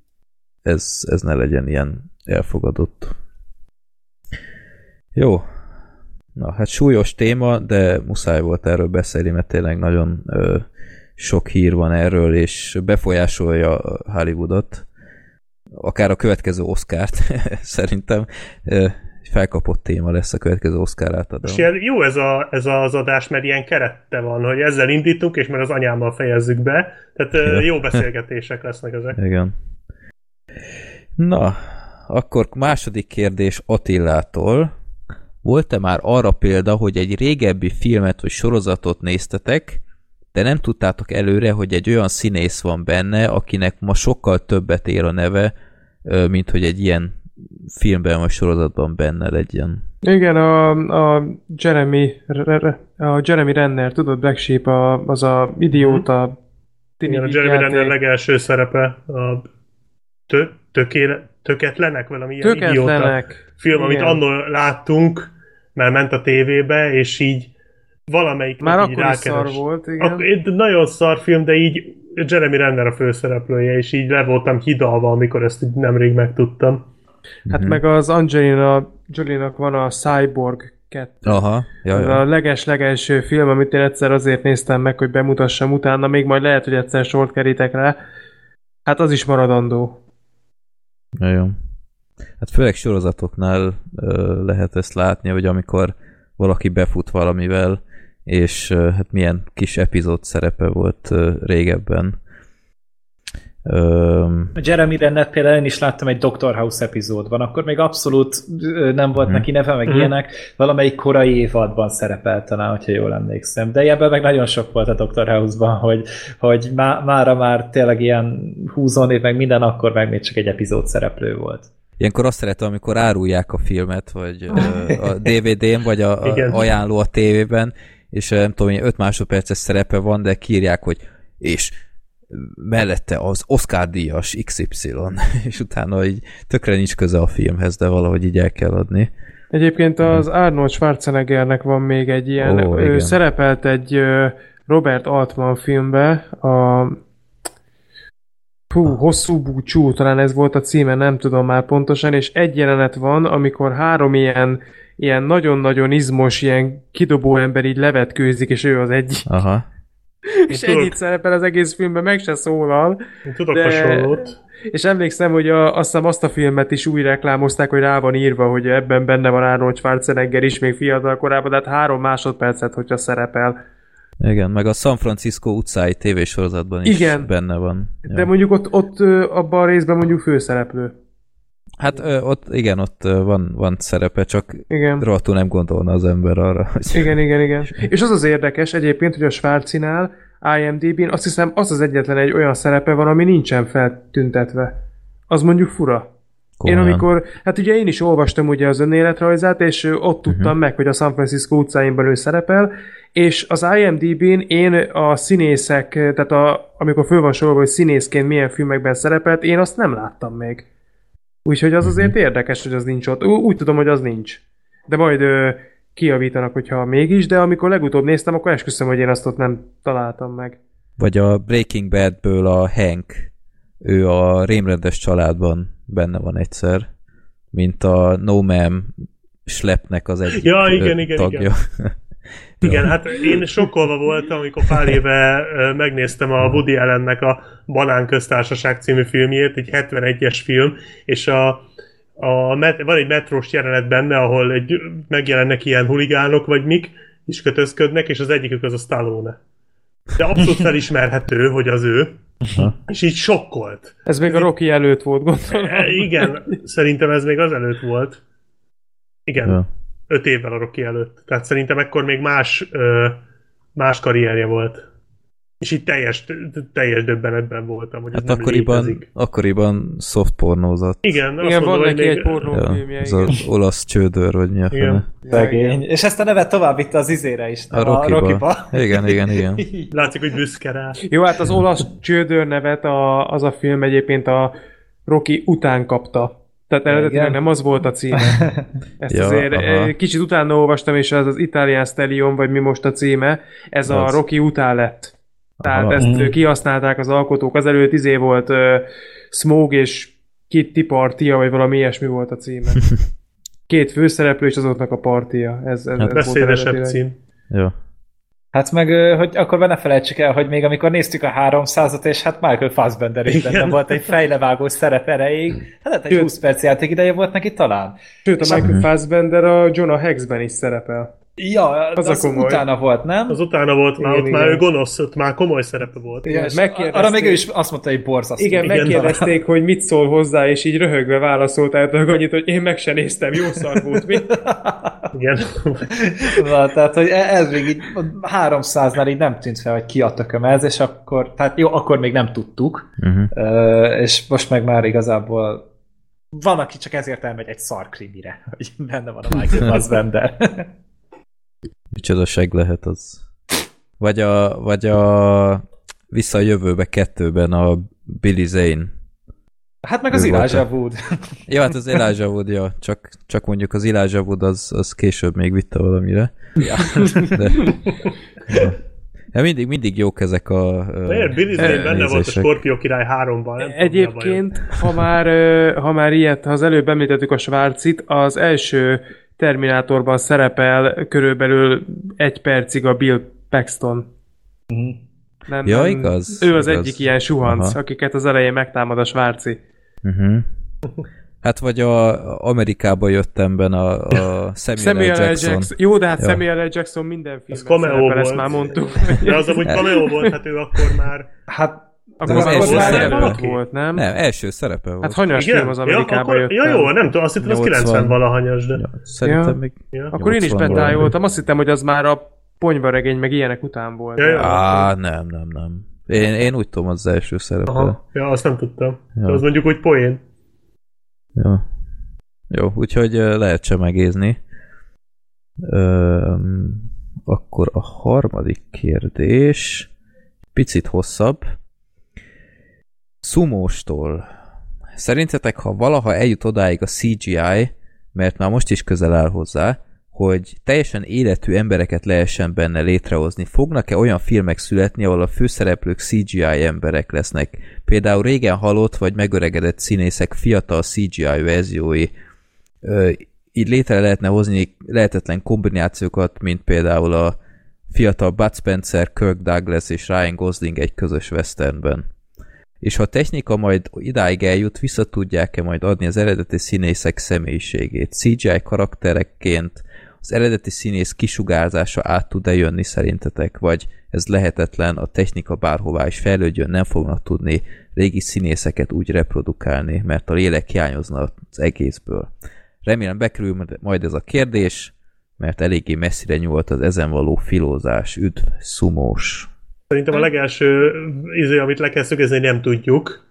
ez, ez ne legyen ilyen elfogadott. Jó. Na, hát súlyos téma, de muszáj volt erről beszélni, mert tényleg nagyon ö, sok hír van erről, és befolyásolja Hollywoodot. Akár a következő Oscárt, (laughs) szerintem felkapott téma lesz a következő Oscar átadó. És jó ez, a, ez az adás, mert ilyen kerette van, hogy ezzel indítunk, és mert az anyámmal fejezzük be. Tehát ja. jó (laughs) beszélgetések lesznek ezek. Igen. Na, akkor második kérdés Attillától. Volt-e már arra példa, hogy egy régebbi filmet vagy sorozatot néztetek, de nem tudtátok előre, hogy egy olyan színész van benne, akinek ma sokkal többet ér a neve, mint hogy egy ilyen filmben vagy sorozatban benne legyen. Igen, a, a Jeremy a Jeremy Renner, tudod, Black Sheep, a, az a idióta hmm. Igen, a Jeremy játék. Renner legelső szerepe a tö, tökéle, töketlenek, valami ilyen töketlenek. idióta film, amit annól láttunk, mert ment a tévébe, és így valamelyik Már akkor így szar volt, igen. Ak- nagyon szar film, de így Jeremy Renner a főszereplője, és így le voltam hidalva, amikor ezt így nemrég megtudtam. Hát mm-hmm. meg az Angelina Jolie-nak van a Cyborg 2. Aha, jaj, jaj. A leges-legelső film, amit én egyszer azért néztem meg, hogy bemutassam utána, még majd lehet, hogy egyszer sort kerítek rá. Hát az is maradandó. Nagyon. Hát főleg sorozatoknál ö, lehet ezt látni, hogy amikor valaki befut valamivel, és ö, hát milyen kis epizód szerepe volt ö, régebben, Um, a Jeremy Rennet például én is láttam egy Doctor House epizódban, akkor még abszolút nem volt uh neki neve, meg uh ilyenek, valamelyik korai évadban szerepelt talán, hogyha jól emlékszem. De ebben meg nagyon sok volt a Doctor House-ban, hogy, hogy má, mára már tényleg ilyen húzón év, meg minden, akkor meg még csak egy epizód szereplő volt. Ilyenkor azt szeretem, amikor árulják a filmet, vagy (laughs) a DVD-n, vagy a, a ajánló a tévében, és nem tudom, 5 másodperces szerepe van, de kírják, hogy és mellette az Oscar díjas XY, (laughs) és utána így tökre nincs köze a filmhez, de valahogy így el kell adni. Egyébként az Arnold Schwarzeneggernek van még egy ilyen, Ó, ő igen. szerepelt egy Robert Altman filmbe, a Hú, hosszú búcsú, talán ez volt a címe, nem tudom már pontosan, és egy jelenet van, amikor három ilyen, ilyen nagyon-nagyon izmos, ilyen kidobó ember így levetkőzik, és ő az egy. Aha és tudok, ennyit szerepel az egész filmben, meg se szólal. Én tudok de, hasonlót. És emlékszem, hogy a, azt hiszem azt a filmet is új reklámozták, hogy rá van írva, hogy ebben benne van Arnold Schwarzenegger is még fiatal korában, de hát három másodpercet, hogyha szerepel. Igen, meg a San Francisco utcái tévésorozatban is Igen. benne van. De mondjuk ott, ott abban a részben mondjuk főszereplő. Hát ö, ott, igen, ott van, van szerepe, csak Igen. rohadtul nem gondolna az ember arra, hogy... Igen, igen, igen. És az az érdekes egyébként, hogy a Schwarzinál IMDb-n azt hiszem az az egyetlen egy olyan szerepe van, ami nincsen feltüntetve. Az mondjuk fura. Komolyan. Én amikor, hát ugye én is olvastam ugye az önéletrajzát, és ott tudtam uh-huh. meg, hogy a San Francisco utcáinban ő szerepel, és az IMDb-n én a színészek, tehát a, amikor föl van sorolva, hogy színészként milyen filmekben szerepelt, én azt nem láttam még. Úgyhogy az azért érdekes, hogy az nincs ott. Ú- Úgy tudom, hogy az nincs. De majd ö, kiavítanak, hogyha mégis, de amikor legutóbb néztem, akkor esküszöm, hogy én azt ott nem találtam meg. Vagy a Breaking Badből a Hank, ő a rémrendes családban benne van egyszer, mint a No Man Schleppnek az egyik Ja, igen, igen, tagja. igen. (laughs) Igen, hát én sokkolva voltam, amikor pár éve megnéztem a Woody Allennek a Banán köztársaság című filmjét, egy 71-es film, és a, a met, van egy metrós jelenet benne, ahol egy, megjelennek ilyen huligánok, vagy mik, és kötözködnek, és az egyikük az a Stallone. De abszolút felismerhető, hogy az ő, és így sokkolt. Ez még a Rocky előtt volt, gondolom. E, igen, szerintem ez még azelőtt volt. Igen, Ja. Öt évvel a Rocky előtt. Tehát szerintem ekkor még más, ö, más karrierje volt. És így teljes, teljes döbbenetben voltam, hogy ez Hát nem akkoriban, létezik. akkoriban soft pornózott. Igen, azt Igen, van mondom, hogy neki egy pornófilmje, Ja, az igen. az olasz csődör, vagy mi a Igen. Szegény. És ezt a nevet tovább vitte az izére is, A nem? Rockiba. Rockiba. Igen, igen, igen. (laughs) Látszik, hogy büszke rá. Jó, hát az olasz csődör nevet a, az a film egyébként a Rocky után kapta. Tehát eredetileg Igen. nem az volt a címe. (laughs) Ezt Ja, azért aha. eh, kicsit utána olvastam, és ez az Italian Stallion, vagy mi most a címe, ez a Az. Rocky után lett. Tehát Aha. ezt ö, kihasználták az alkotók. Azelőtt izé volt uh, Smog és Kitty Partia, vagy valami ilyesmi volt a címe. (laughs) Két főszereplő, és azoknak a partia. Ez, ez, ez volt Beszédesebb cím. Ja. Hát meg, hogy akkor ne felejtsük el, hogy még amikor néztük a 300-at, és hát Michael Fassbender is benne volt egy fejlevágó szerep erejéig. Hát egy Sőt. 20 perc játék ideje volt neki talán. Sőt, a- Michael Fassbender a Jonah Hex-ben is szerepel. Ja, Az az, a komoly. utána volt, nem? Az utána volt már, Igen, ott már igen. ő gonosz, ott már komoly szerepe volt. Igen, és megkérdezték- arra még ő is azt mondta, hogy borzasztó. Igen, Igen, megkérdezték, hogy mit szól hozzá, és így röhögve válaszolt el annyit, hogy én meg se néztem, jó szar volt, mi? Igen. Na, tehát, hogy e- ez még így 300-nál így nem tűnt fel, hogy ki a tököm ez, és akkor, tehát jó, akkor még nem tudtuk, Uh-huh. És most meg már igazából van, aki csak ezért elmegy egy szar krimire, hogy benne van a Michael Fassbender. (laughs) Micsoda seg lehet az. Vagy a, vagy a Vissza a jövőbe kettőben a Billy Zane. Hát meg az Elijah Wood. (laughs) Ja, hát az Elijah Wood, ja. Csak, csak mondjuk az Elijah Wood az, az később még vitte valamire. Ja. De, ja. Ja, mindig, mindig jók ezek a Miért? Billy Zane benne volt a. Skorpió király 3-ban. Nem tudom. Egyébként, ha már, ha már ilyet, ha az előbb említettük a Schwarzit, az első Terminátorban szerepel körülbelül egy percig a Bill Paxton. Nem, Ja, nem, igaz, Ő az igaz. egyik ilyen suhanc, Aha. akiket az elején megtámad a Schwarzi. Uh-huh. Hát vagy a Amerikába jöttem benne a, a Samuel, Samuel L. Jackson. Jackson. Jó, de hát Ja. Samuel L. Jackson minden Ez filmben cameo szerepel, ezt volt. már mondtuk. Ja, az amúgy cameo volt, hát ő akkor már... Hát Akkor az már első szerepe. volt, nem? Nem, első szerepe volt. Hát hanyas Igen? film az Amerikába ja, jött. ja, jó, nem tudom, azt hittem, az 80. 90 valahanyas, de... Ja, szerintem Ja. még... Ja. Akkor én is 80 betájoltam, azt hittem, hogy az már a ponyvaregény meg ilyenek után volt. Ja, ja. Á, nem, nem, nem. Én, én úgy tudom, az, az első szerepe. Aha. Ja, azt nem tudtam. Ja. Ja. Az mondjuk úgy poén. Jó. Jó, úgyhogy lehet sem megézni. Öm, akkor a harmadik kérdés picit hosszabb. Sumóstól. Szerintetek, ha valaha eljut odáig a CGI, mert már most is közel áll hozzá, hogy teljesen életű embereket lehessen benne létrehozni, fognak-e olyan filmek születni, ahol a főszereplők CGI emberek lesznek? Például régen halott vagy megöregedett színészek fiatal CGI verziói. Ö, így létre lehetne hozni lehetetlen kombinációkat, mint például a fiatal Bud Spencer, Kirk Douglas és Ryan Gosling egy közös westernben. És ha a technika majd idáig eljut, vissza tudják-e majd adni az eredeti színészek személyiségét. CGI karakterekként az eredeti színész kisugárzása át tud-e jönni szerintetek, vagy ez lehetetlen, a technika bárhová is fejlődjön, nem fognak tudni régi színészeket úgy reprodukálni, mert a lélek hiányozna az egészből. Remélem bekerül majd ez a kérdés, mert eléggé messzire nyúlt az ezen való filózás. Üdv, szumós! Szerintem a legelső izé, amit le kell szögezni, nem tudjuk,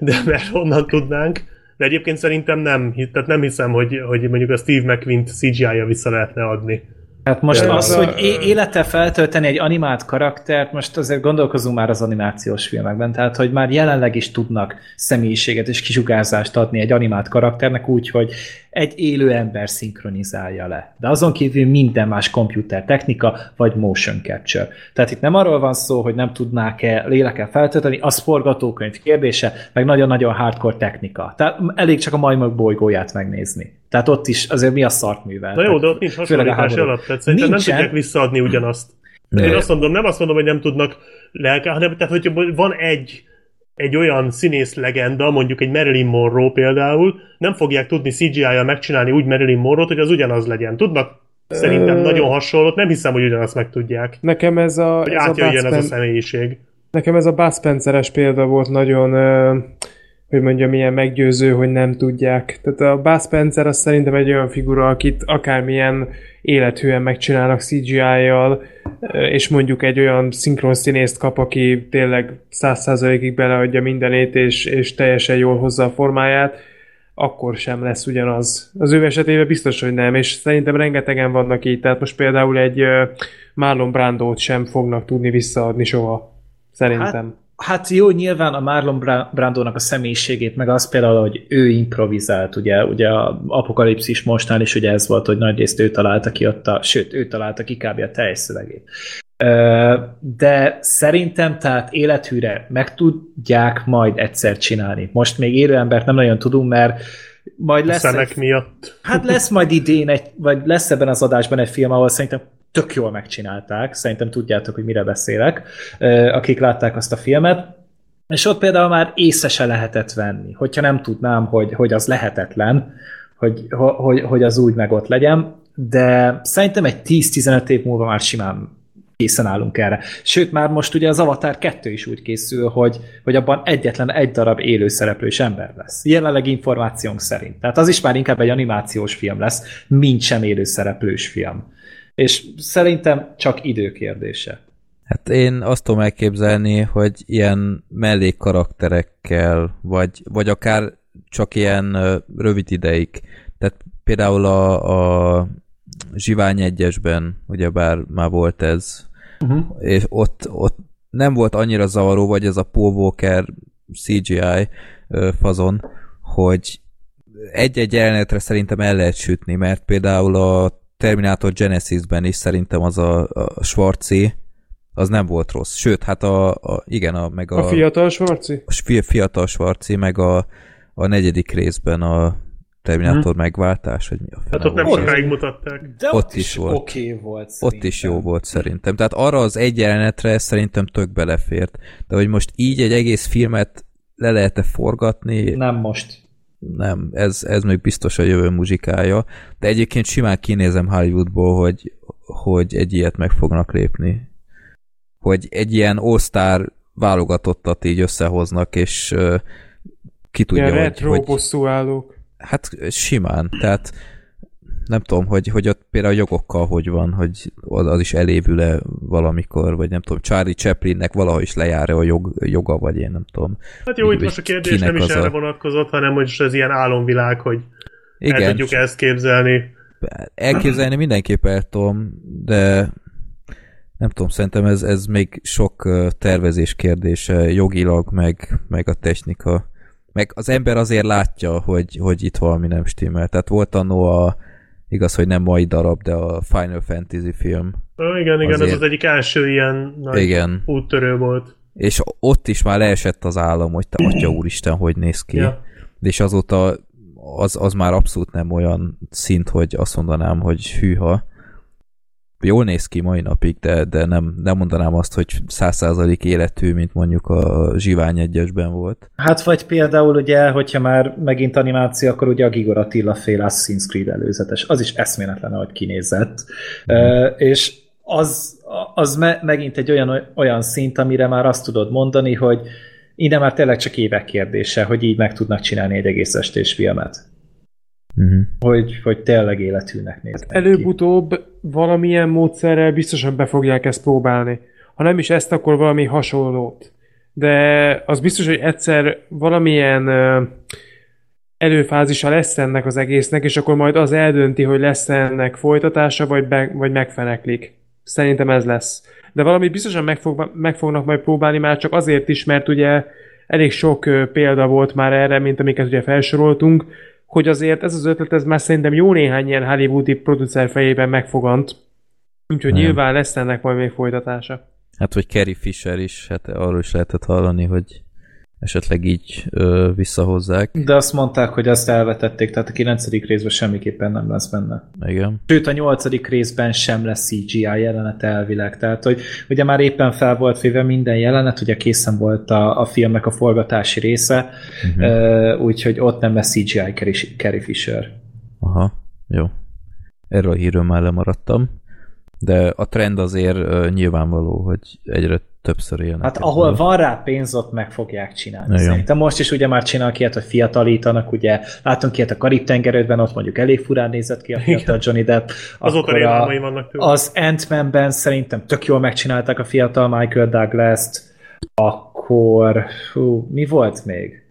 de mert honnan tudnánk. De egyébként szerintem nem, tehát nem hiszem, hogy, hogy mondjuk a Steve McQueen-t CGI-ja vissza lehetne adni. Hát most De az, a... hogy élete feltölteni egy animált karaktert, most azért gondolkozunk már az animációs filmekben, tehát hogy már jelenleg is tudnak személyiséget és kisugárzást adni egy animált karakternek úgy, hogy egy élő ember szinkronizálja le. De azon kívül minden más komputer technika, vagy motion capture. Tehát itt nem arról van szó, hogy nem tudnák-e lélekkel feltölteni, az forgatókönyv kérdése, meg nagyon-nagyon hardcore technika. Tehát elég csak a majmok bolygóját megnézni. Tehát ott is azért mi a szart művel. Na jó, de ott nincs hasonlítás alatt, tehát szerintem Nincsen. nem tudják visszaadni ugyanazt. Ne. Én azt mondom, nem azt mondom, hogy nem tudnak lelke, hanem tehát, hogy van egy egy olyan színész legenda, mondjuk egy Marilyn Monroe például, nem fogják tudni CGI-jal megcsinálni úgy Marilyn Monroe-t, hogy az ugyanaz legyen. Tudnak szerintem Ö... nagyon hasonlót, nem hiszem, hogy ugyanazt meg tudják. Nekem ez a... Hogy ez átjöjjön a ez a személyiség. Nekem ez a Buzz Spencer-es példa volt nagyon hogy mondjam, milyen meggyőző, hogy nem tudják. Tehát a Buzz Spencer az szerintem egy olyan figura, akit akármilyen élethűen megcsinálnak CGI-jal, és mondjuk egy olyan szinkron színészt kap, aki tényleg száz százalékig beleadja mindenét, és, és teljesen jól hozza a formáját, akkor sem lesz ugyanaz. Az ő esetében biztos, hogy nem, és szerintem rengetegen vannak így, tehát most például egy Marlon Brandót sem fognak tudni visszaadni soha. Szerintem. Hát Hát jó, nyilván a Marlon Brandónak a személyiségét, meg az például, hogy ő improvizált, ugye, ugye a Apokalipszis mostán is ugye ez volt, hogy nagyrészt ő találta ki ott a, sőt, ő találta ki kb. a teljes szövegét. De szerintem tehát élethűre meg tudják majd egyszer csinálni. Most még élő embert nem nagyon tudunk, mert majd lesz... A egy, miatt. Hát lesz majd idén egy, vagy lesz ebben az adásban egy film, ahol szerintem tök jól megcsinálták, szerintem tudjátok, hogy mire beszélek, akik látták azt a filmet, és ott például már észre se lehetett venni, hogyha nem tudnám, hogy, hogy az lehetetlen, hogy, hogy, hogy az úgy meg ott legyen, de szerintem egy 10-15 év múlva már simán készen állunk erre. Sőt, már most ugye az Avatar 2 is úgy készül, hogy, hogy abban egyetlen egy darab élő szereplős ember lesz. Jelenleg információnk szerint. Tehát az is már inkább egy animációs film lesz, mint sem élő szereplős film és szerintem csak idő kérdése. Hát én azt tudom elképzelni, hogy ilyen mellékkarakterekkel, vagy, vagy akár csak ilyen rövid ideig. Tehát például a, a Zsivány egyesben, ugyebár már volt ez, uh-huh. és ott, ott nem volt annyira zavaró, vagy ez a Paul Walker CGI fazon, hogy egy-egy jelenetre szerintem el lehet sütni, mert például a Terminator Genesisben is szerintem az a, a Schwarzi, az nem volt rossz. Sőt, hát a, a igen, a, meg a... A fiatal Schwarzi? A fiatal Schwarzi, meg a, a negyedik részben a Terminator hmm. megváltás, hogy mi a Hát ott nem sokáig mutatták. De ott, ott is, is volt. oké okay volt szerintem. Ott is jó volt szerintem. Tehát arra az egy jelenetre szerintem tök belefért. De hogy most így egy egész filmet le lehet-e forgatni? Nem most nem, ez, ez még biztos a jövő muzsikája, de egyébként simán kinézem Hollywoodból, hogy, hogy egy ilyet meg fognak lépni. Hogy egy ilyen all válogatottat így összehoznak, és uh, ki tudja, Ilyen hogy... retro hogy, Hát simán, tehát nem tudom, hogy, hogy ott például jogokkal hogy van, hogy az is elévül-e valamikor, vagy nem tudom, Charlie Chaplinnek valahogy is lejár-e a jog, joga, vagy én nem tudom. Hát jó, itt most a kérdés nem is erre a... vonatkozott, hanem hogy ez ilyen álomvilág, hogy Igen, el tudjuk ezt képzelni. Elképzelni mindenképp el tudom, de nem tudom, szerintem ez, ez még sok tervezés kérdése, jogilag, meg, meg a technika. Meg az ember azért látja, hogy, hogy itt valami nem stimmel. Tehát volt annó a Igaz, hogy nem mai darab, de a Final Fantasy film. Ó, igen, igen, azért... ez az egyik első ilyen nagy igen. úttörő volt. És ott is már leesett az állam, hogy te atya úristen, hogy néz ki. Ja. És azóta az, az már abszolút nem olyan szint, hogy azt mondanám, hogy hűha. Jól néz ki mai napig, de, de nem, nem mondanám azt, hogy száz százalék életű, mint mondjuk a Zsivány egyesben volt. Hát vagy például ugye, hogyha már megint animáció, akkor ugye a Gigor Attila fél Assassin's Creed előzetes, az is eszméletlen, ahogy kinézett. Mm. Uh, és az, az me, megint egy olyan, olyan szint, amire már azt tudod mondani, hogy ide már tényleg csak évek kérdése, hogy így meg tudnak csinálni egy egész estés filmet. Uh-huh. Hogy, hogy tényleg életűnek néz hát Előbb-utóbb valamilyen módszerrel biztosan be fogják ezt próbálni. Ha nem is ezt, akkor valami hasonlót. De az biztos, hogy egyszer valamilyen előfázisa lesz ennek az egésznek, és akkor majd az eldönti, hogy lesz ennek folytatása, vagy, be, vagy megfeneklik. Szerintem ez lesz. De valamit biztosan meg, fog, meg fognak majd próbálni már csak azért is, mert ugye elég sok példa volt már erre, mint amiket ugye felsoroltunk, hogy azért ez az ötlet, ez már szerintem jó néhány ilyen hollywoodi producer fejében megfogant. Úgyhogy Nem. nyilván lesz ennek majd még folytatása. Hát, hogy Carrie Fisher is, hát arról is lehetett hallani, hogy esetleg így ö, visszahozzák. De azt mondták, hogy azt elvetették, tehát a kilencedik részben semmiképpen nem lesz benne. Igen. Sőt, a nyolcadik részben sem lesz CGI jelenet elvileg, tehát hogy ugye már éppen fel volt véve minden jelenet, ugye készen volt a, a filmnek a forgatási része, uh-huh. úgyhogy ott nem lesz CGI Carrie Fisher. Aha, jó. Erről a hírről már lemaradtam de a trend azért nyilvánvaló, hogy egyre többször élnek. Hát ahol ahol van rá pénz, ott meg fogják csinálni. Igen. Szerintem most is ugye már csinálnak ilyet, hogy fiatalítanak, ugye látunk ilyet a Karib-tengerőben, ott mondjuk elég furán nézett ki a fiatal Johnny Depp. Azóta a, vannak tőle. Az Ant-Man-ben szerintem tök jól megcsinálták a fiatal Michael Douglas-t, akkor hú, mi volt még?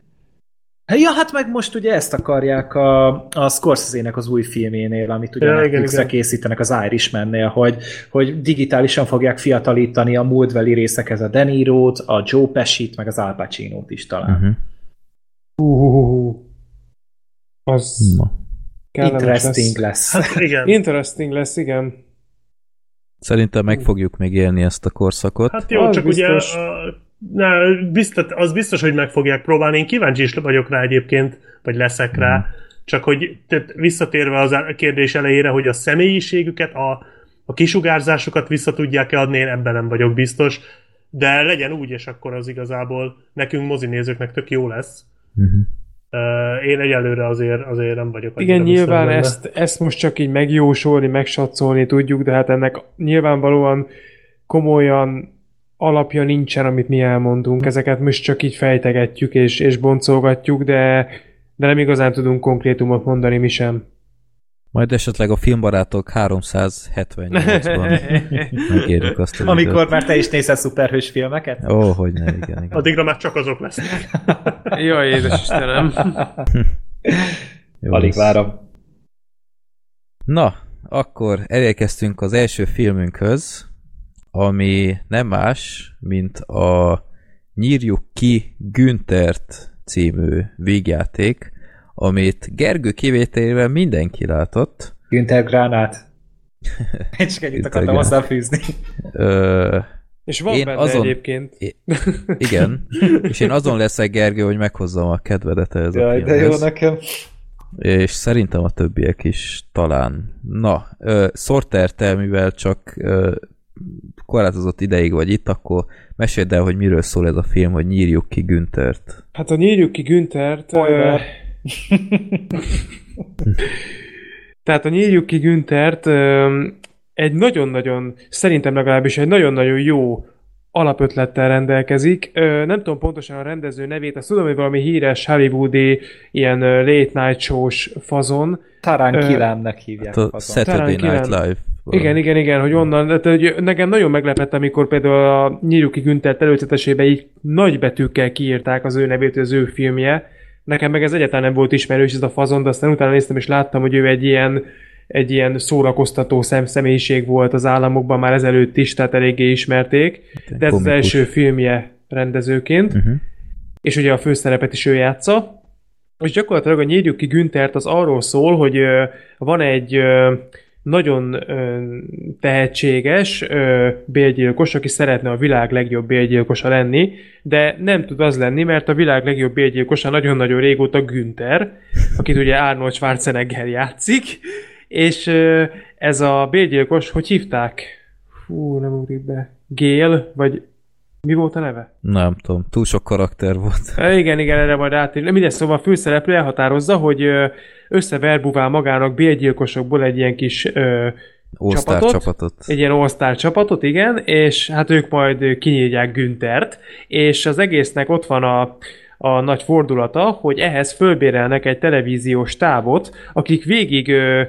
Ja, hát meg most ugye ezt akarják a, a Scorsese-nek az új filménél, amit ugye ja, igen, igen. készítenek az Irishman-nél, hogy, hogy digitálisan fogják fiatalítani a múltbeli részekhez a Deniro-t, a Joe Pesci-t, meg az Al Pacino-t is talán. Uh-huh. Uh, az no. Interesting lesz. lesz. Hát, igen. (laughs) Interesting lesz, igen. Szerintem meg fogjuk még élni ezt a korszakot. Hát jó, az csak biztos. ugye a Na, biztos, az biztos, hogy meg fogják próbálni. Én kíváncsi is vagyok rá egyébként, vagy leszek mm. rá. Csak hogy tehát visszatérve az a kérdés elejére, hogy a személyiségüket, a, a kisugárzásukat vissza tudják-e adni, én ebben nem vagyok biztos. De legyen úgy, és akkor az igazából nekünk mozinézőknek tök jó lesz. Mm-hmm. Uh, én egyelőre azért, azért nem vagyok. Igen, nyilván ezt, ezt most csak így megjósolni, megsatszolni tudjuk, de hát ennek nyilvánvalóan komolyan alapja nincsen, amit mi elmondunk. Ezeket most csak így fejtegetjük és, és boncolgatjuk, de, de nem igazán tudunk konkrétumot mondani mi sem. Majd esetleg a filmbarátok 378-ban (laughs) megérjük azt. Amikor már te is nézel szuperhős filmeket? Ó, hogy ne, igen, igen. Addigra már csak azok lesznek. (laughs) Jaj, édes Istenem. Alig várom. Na, akkor elérkeztünk az első filmünkhöz, ami nem más, mint a Nyírjuk ki Güntert című végjáték, amit Gergő kivételével mindenki látott. Günther Gránát. (laughs) Én csak ennyit akartam hozzáfűzni. Ö, és van én benne azon, egyébként. É, igen, és én azon leszek, Gergő, hogy meghozzam a kedvedet ez Jaj, a de jó nekem. És szerintem a többiek is talán. Na, uh, Sorter, mivel csak uh, korlátozott ideig vagy itt, akkor meséld el, hogy miről szól ez a film, hogy nyírjuk ki Güntert. Hát a nyírjuk ki Güntert... (laughs) tehát a nyírjuk ki Güntert egy nagyon-nagyon, szerintem legalábbis egy nagyon-nagyon jó alapötlettel rendelkezik. Nem tudom pontosan a rendező nevét, azt tudom, hogy valami híres hollywoodi ilyen late night shows fazon. Tarán Kilámnek hívják. Hát a Saturday Night Live. Igen, igen, igen, hogy onnan, de, hogy nekem nagyon meglepett, amikor például a Nyíruki Güntert előzetesébe így nagy betűkkel kiírták az ő nevét, az ő filmje. Nekem meg ez egyáltalán nem volt ismerős ez a fazon, de aztán utána néztem és láttam, hogy ő egy ilyen egy ilyen szórakoztató szem személyiség volt az államokban már ezelőtt is, tehát eléggé ismerték, de ez Komikus. az első filmje rendezőként, uh-huh. és ugye a főszerepet is ő játsza, és gyakorlatilag a Nyírjuk ki Güntert az arról szól, hogy van egy nagyon tehetséges bélgyilkos, aki szeretne a világ legjobb bélgyilkosa lenni, de nem tud az lenni, mert a világ legjobb bélgyilkosa nagyon-nagyon régóta Günther, akit ugye Arnold Schwarzenegger játszik, és ö, ez a bérgyilkos, hogy hívták? Fú, nem ugrik be. Gél, vagy mi volt a neve? Nem tudom, túl sok karakter volt. Igen, igen, erre majd átérünk. Mindegy, szóval a főszereplő elhatározza, hogy ö, összeverbuvál magának bérgyilkosokból egy ilyen kis ö, csapatot, csapatot. Egy ilyen all csapatot, igen, és hát ők majd kinyírják Güntert, és az egésznek ott van a, a nagy fordulata, hogy ehhez fölbérelnek egy televíziós távot, akik végig ö,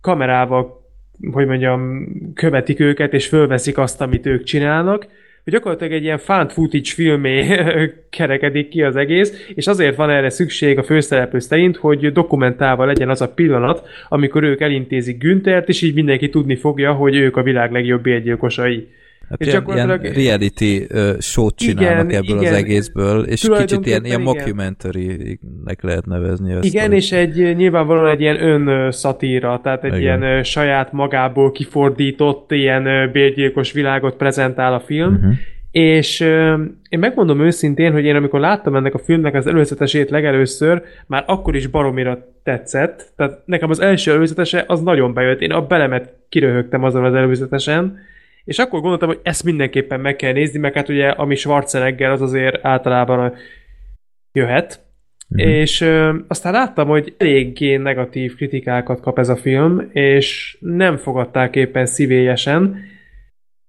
kamerával, hogy mondjam, követik őket, és fölveszik azt, amit ők csinálnak, hogy gyakorlatilag egy ilyen found footage filmé (laughs) kerekedik ki az egész, és azért van erre szükség a főszereplő szerint, hogy dokumentálva legyen az a pillanat, amikor ők elintézik Güntert, és így mindenki tudni fogja, hogy ők a világ legjobb bérgyilkosai. Hát És ilyen, gyakorlatilag- ilyen reality show csinálnak Igen, ebből igen. az egészből, és kicsit ilyen, ilyen mockumentary-nek lehet nevezni ezt. Igen, és egy nyilvánvalóan egy ilyen ön szatíra, tehát egy Igen. ilyen saját magából kifordított ilyen bérgyilkos világot prezentál a film, Mhm. és ö, én megmondom őszintén, hogy én amikor láttam ennek a filmnek az előzetesét legelőször, már akkor is baromira tetszett, tehát nekem az első előzetese az nagyon bejött, én a belemet kiröhögtem azon az előzetesen, és akkor gondoltam, hogy ezt mindenképpen meg kell nézni, meg hát ugye ami Schwarzenegger az azért általában jöhet, Mhm. és ö, aztán láttam, hogy eléggé negatív kritikákat kap ez a film, és nem fogadták éppen szívélyesen,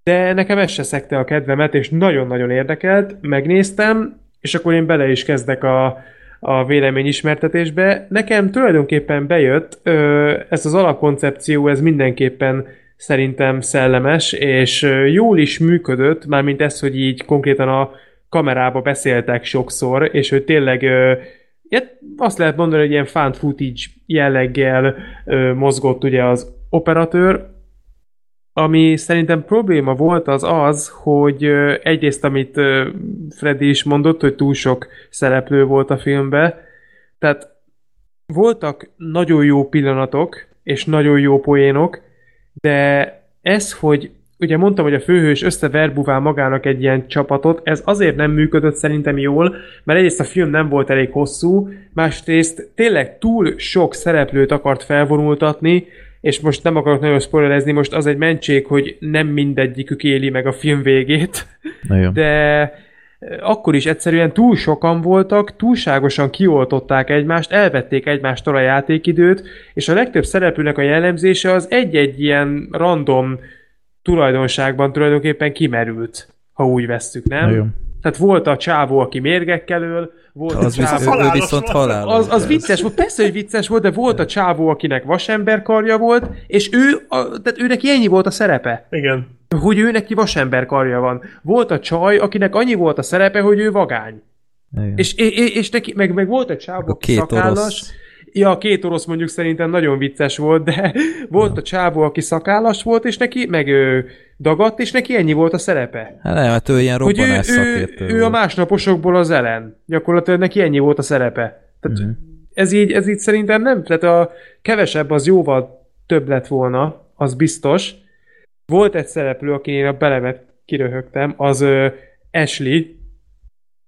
de nekem ez se szekte a kedvemet, és nagyon-nagyon érdekelt, megnéztem, és akkor én bele is kezdek a, a véleményismertetésbe. Nekem tulajdonképpen bejött, ö, ez az alapkoncepció, ez mindenképpen szerintem szellemes, és jól is működött, mármint ez, hogy így konkrétan a kamerába beszéltek sokszor, és hogy tényleg ilyet, azt lehet mondani, hogy ilyen found footage jelleggel mozgott ugye az operatőr, ami szerintem probléma volt az az, hogy egyrészt, amit Freddy is mondott, hogy túl sok szereplő volt a filmbe, tehát voltak nagyon jó pillanatok, és nagyon jó poénok, de ez, hogy ugye mondtam, hogy a főhős összeverbuvál magának egy ilyen csapatot, ez azért nem működött szerintem jól, mert egyrészt a film nem volt elég hosszú, másrészt tényleg túl sok szereplőt akart felvonultatni, és most nem akarok nagyon spoilerezni, most az egy mentség, hogy nem mindegyikük éli meg a film végét, de akkor is egyszerűen túl sokan voltak, túlságosan kioltották egymást, elvették egymástól a játékidőt, és a legtöbb szereplőnek a jellemzése az egy-egy ilyen random tulajdonságban tulajdonképpen kimerült, ha úgy vesszük, nem? Nagyon. Tehát volt a csávó, aki mérgekkel öl, volt Az, a visz, csávó... ő halálos viszont halálos. Az, az vicces volt, persze, hogy vicces volt, de volt a csávó, akinek vasember karja volt, és ő, a, tehát ő neki ennyi volt a szerepe Igen. hogy ő neki vasember karja van. Volt a csaj, akinek annyi volt a szerepe, hogy ő vagány. Igen. És, és, és neki, meg, meg volt egy csávó, aki két szakállas. orosz. Ja, a két orosz mondjuk szerintem nagyon vicces volt, de (laughs) volt a csávó, aki szakállas volt, és neki, meg ő dagadt, és neki ennyi volt a szerepe. Hát nem, hát ő ilyen Hogy ő, robbanás ő, szakértő ő a másnaposokból az ellen. Gyakorlatilag neki ennyi volt a szerepe. Tehát Mhm. ez, így, ez így szerintem nem, tehát a kevesebb az jóval több lett volna, az biztos. Volt egy szereplő, akin én a belemet kiröhögtem, az ö, Ashley,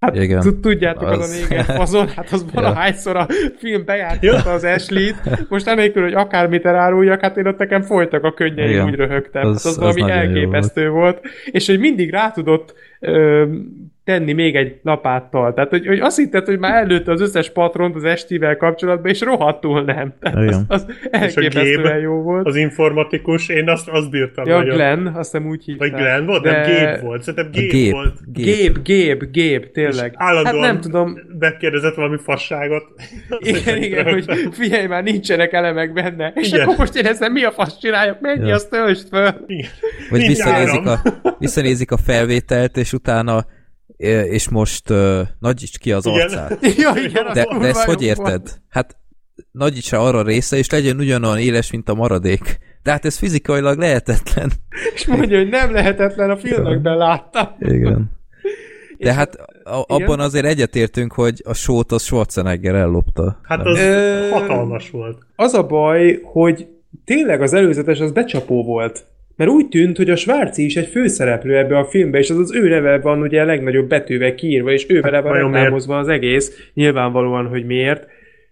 Hát Igen. tud- tudjátok, az, Az- a néger fazon, hát az (laughs) valahányszor a film bejátszotta az Ashley-t, most anélkül, hogy akármit eláruljak, hát én ott nekem folytak a könnyeim, Igen. úgy röhögtem. Az- Az, az, az valami elképesztő volt. És hogy mindig rá tudott ö, tenni még egy lapáttal. Tehát, hogy, hogy azt hitted, hogy már előtte az összes patront az estivel kapcsolatban, és rohadtul nem. Tehát az, Igen. az elképesztően jó volt. az informatikus, én azt, azt bírtam Ja, nagyon. Glenn, azt hiszem úgy hívták. Vagy Glenn volt? Nem, Gabe volt. Szerintem Gabe, Gabe, volt. Gabe. Gabe, Gabe, tényleg. És állandóan Hát nem tudom, megkérdezett valami fasságot. (laughs) Igen, igen, hogy figyelj már, nincsenek elemek benne. És Igen. akkor most én ezzel mi a fasz csináljak? Mennyi, Ja. azt töltsd föl. Igen. Vagy visszanézik a, visszanézik a felvételt, és utána és most uh, nagyíts ki az Igen. arcát. (laughs) Ja, igen, De, de ezt hogy érted? volt. Hát nagyítsa arra része, és legyen ugyanolyan éles, mint a maradék. De hát ez fizikailag lehetetlen. És mondja, hogy nem lehetetlen, a filmekben láttam. Igen. De hát a, abban azért egyetértünk, hogy a sót az Schwarzenegger ellopta. Hát Nem? az Ö, hatalmas volt. Az a baj, hogy tényleg az előzetes az becsapó volt. Mert úgy tűnt, hogy a Svárci is egy főszereplő ebbe a filmbe, és az az ő neve van ugye a legnagyobb betűvel kiírva, és ő vele van reklámozva az egész, nyilvánvalóan, hogy miért.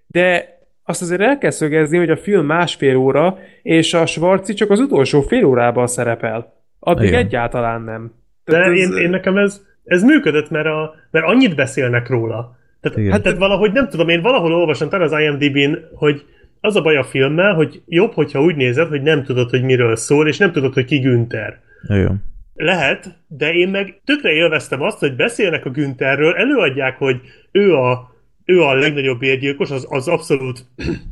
De azt azért el kell szögezni, hogy a film másfél óra, és a Schwarzi csak az utolsó fél órában szerepel. Addig Igen. egyáltalán nem. De Tehát én, én nekem ez, ez működött, mert, a, mert annyit beszélnek róla. Tehát, Igen. hát, tehát valahogy nem tudom, én valahol olvastam talán az IMDb-n, hogy az a baj a filmmel, hogy jobb, hogyha úgy nézed, hogy nem tudod, hogy miről szól, és nem tudod, hogy ki Günther. Igen. Lehet, de én meg tökre élveztem azt, hogy beszélnek a Güntherről, előadják, hogy ő a, ő a legnagyobb bérgyilkos, az, az abszolút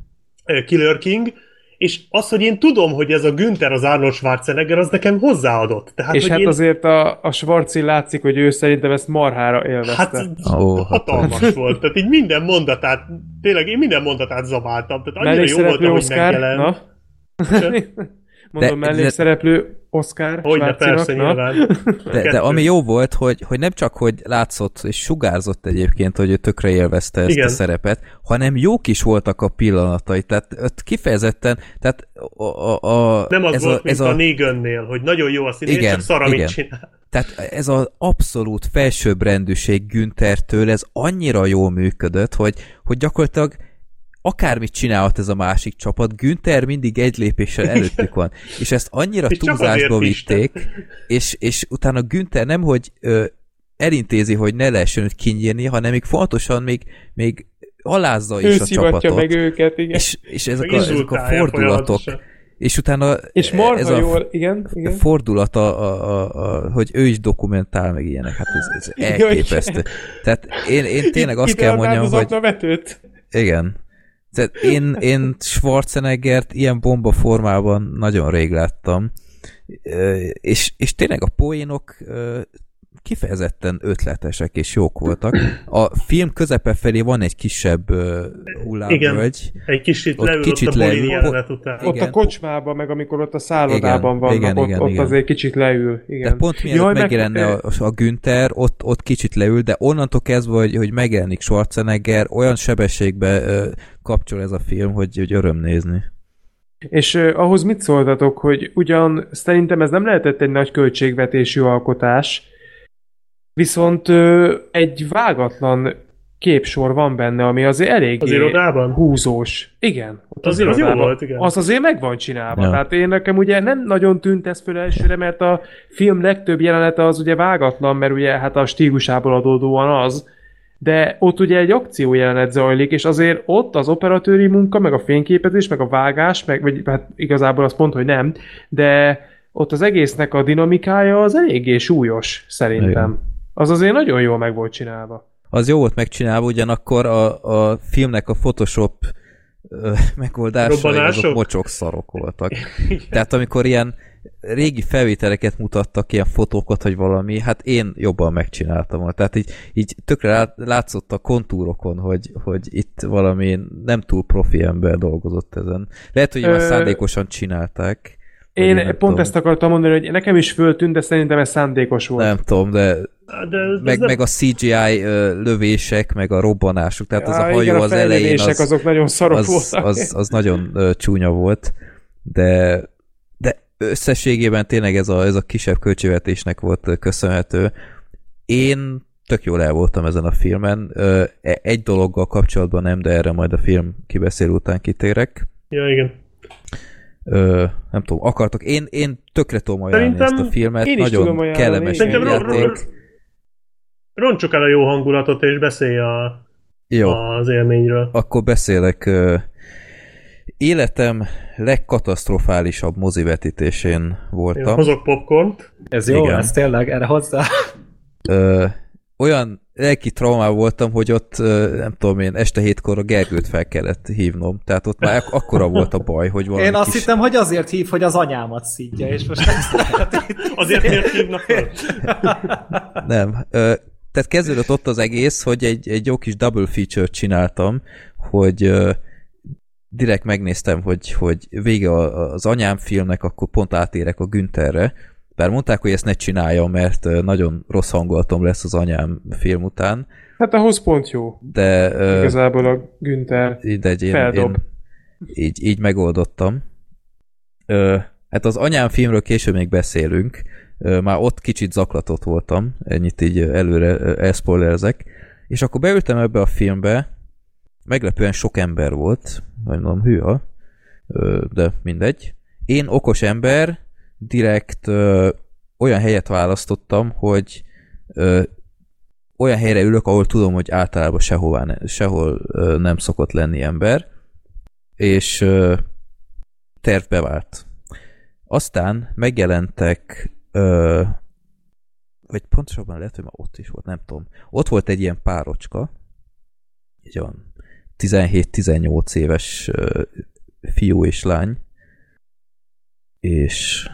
(clears throat) Killer King, és az, hogy én tudom, hogy ez a Günther az Arnold Schwarzenegger, az nekem hozzáadott. Tehát, és hogy hát én, azért a, a Schwarzi látszik, hogy ő szerintem ezt marhára élvezte. Hát oh, hatalmas volt. Tehát így minden mondatát, tényleg én minden mondatát zabáltam. Tehát annyira jó volt, Oscar, megjelent. na? (laughs) Mondom, De- mellékszereplő Oscar Hogyne, Schwarzinak, persze, na? nyilván. (laughs) De, de ami jó volt, hogy, hogy nem csak, hogy látszott és sugárzott egyébként, hogy ő tökre élvezte ezt Igen. a szerepet, hanem jók is voltak a pillanatai. Tehát ott kifejezetten, tehát a, a, a, Nem az ez volt, a, mint ez a, a, a Negannél, hogy nagyon jó a színész, Igen, csak szar, igen. csinál. Tehát ez az abszolút felsőbbrendűség Günthertől, ez annyira jól működött, hogy, hogy gyakorlatilag akármit csinálhat ez a másik csapat, Günther mindig egy lépéssel előttük van. És ezt annyira És túlzásba vitték, és, és utána Günther nem, hogy ö, elintézi, hogy ne lehessen őt kinyírni, hanem még fontosan még, még alázza Ő is a csapatot. meg őket, igen. és, és ezek, a, ezek a fordulatok, és utána És marha ez a jól, igen, igen. fordulat, a, a, a, a, hogy ő is dokumentál, meg ilyenek, hát ez, ez elképesztő. Tehát én, én tényleg azt Ide kell mondjam, hogy aknavetőt. igen. Tehát én, én Schwarzeneggert ilyen bomba formában nagyon rég láttam, és, és tényleg a poénok kifejezetten ötletesek és jók voltak. A film közepe felé van egy kisebb ö, hullámvölgy. Egy kicsit Ott leül kicsit ott a leül. jelenet után. Igen. Ott a kocsmában, meg amikor ott a szállodában Igen, vannak, igen, ott, igen, ott igen. azért kicsit leül. De Igen. pont mielőtt Jaj, meg- megjelenne a, a Günther, ott, ott kicsit leül, de onnantól kezdve, hogy, hogy megjelenik Schwarzenegger, olyan sebességbe ö, kapcsol ez a film, hogy, hogy öröm nézni. És uh, ahhoz mit szóltatok, hogy ugyan szerintem ez nem lehetett egy nagy költségvetésű alkotás, viszont egy vágatlan képsor van benne, ami azért elég Az irodában? húzós. Igen. Ott Az- az jó irodában. volt, igen. Az azért meg van csinálva. Ja. Tehát én nekem ugye nem nagyon tűnt ez föl elsőre, mert a film legtöbb jelenete az ugye vágatlan, mert ugye hát a stílusából adódóan az, de ott ugye egy akció jelenet zajlik, és azért ott az operatőri munka, meg a fényképezés, meg a vágás, meg vagy hát igazából azt pont, hogy nem, de ott az egésznek a dinamikája az eléggé súlyos, szerintem. Igen. Az azért nagyon jól meg volt csinálva. Az jó volt megcsinálva, ugyanakkor a, a filmnek a Photoshop megoldásai azok mocsok szarok voltak. (laughs) Tehát amikor ilyen régi felvételeket mutattak, ilyen fotókat, vagy valami, hát én jobban megcsináltam volna. Tehát így, így tökre lát- látszott a kontúrokon, hogy, hogy itt valami nem túl profi ember dolgozott ezen. Lehet, hogy már szándékosan csinálták. Én pont tudom. ezt akartam mondani, hogy nekem is föltűnt, de szerintem ez szándékos volt. Nem tudom, de De ez meg, nem- meg a CGI lövések, meg a robbanások, tehát az a hajó igen, a az elején az, azok nagyon szarok az, voltak. az, az nagyon ö, csúnya volt, de, de összességében tényleg ez a, ez a kisebb költségvetésnek volt köszönhető. Én tök jól el voltam ezen a filmen. E- Egy dologgal kapcsolatban nem, de erre majd a film kibeszél után kitérek. Ja, igen. Ö, nem tudom, akartok. Én, én tökre tudom ajánlani Szerintem ezt a filmet. Nagyon kellemes játék. Ro- roncsuk el a jó hangulatot, és beszélj a, Jó. az élményről. akkor beszélek. Életem legkatasztrofálisabb mozivetítésén Én voltam. hozok popcornt. Ez jó, Igen. ez tényleg erre hozzá. Ö, olyan lelki traumá voltam, hogy ott, nem tudom én, este hétkor a Gergőt fel kellett hívnom. Tehát ott már ak- akkora volt a baj, hogy valami Én azt kis... hittem, hogy azért hív, hogy az anyámat szidja, és most lehet (laughs) Azért miért hívnak fel? Nem. Tehát kezdődött ott az egész, hogy egy, egy jó kis double feature csináltam, hogy direkt megnéztem, hogy, hogy vége az anyám filmnek, akkor pont átérek a Güntherre, bár mondták, hogy ezt ne csináljam, mert nagyon rossz hangulatom lesz az anyám film után, Hát ahhoz pont jó. de Igazából a Günther. de egy én, Feldob. én így, így megoldottam. Hát az anyám filmről később még beszélünk, már ott kicsit zaklatott voltam, ennyit így előre ö, elszpoilerzek, és akkor beültem ebbe a filmbe, meglepően sok ember volt, vagy mondom, hűha, de mindegy. Én okos ember, direkt olyan helyet választottam, hogy olyan helyre ülök, ahol tudom, hogy általában sehová sehol nem szokott lenni ember, és ö, terv bevált. Aztán megjelentek ö, vagy pontosabban lehet, hogy már ott is volt, nem tudom. Ott volt egy ilyen párocska, egy olyan 17-18 éves ö, fiú és lány, és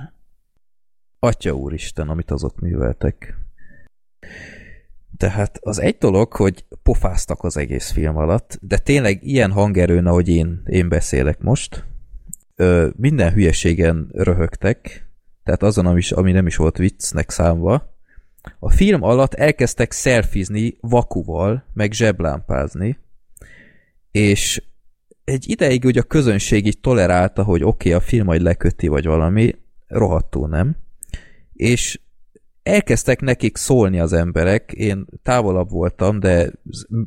Atya úristen, amit azok műveltek. Tehát az egy dolog, hogy pofáztak az egész film alatt, de tényleg ilyen hangerőn, ahogy én, én beszélek most, ö, minden hülyeségen röhögtek, tehát azon, ami, ami nem is volt viccnek számva. A film alatt elkezdtek szelfizni vakuval, meg zseblámpázni, és egy ideig ugye a közönség így tolerálta, hogy oké, okay, a film majd leköti, vagy valami, rohadtul nem és elkezdtek nekik szólni az emberek, én távolabb voltam, de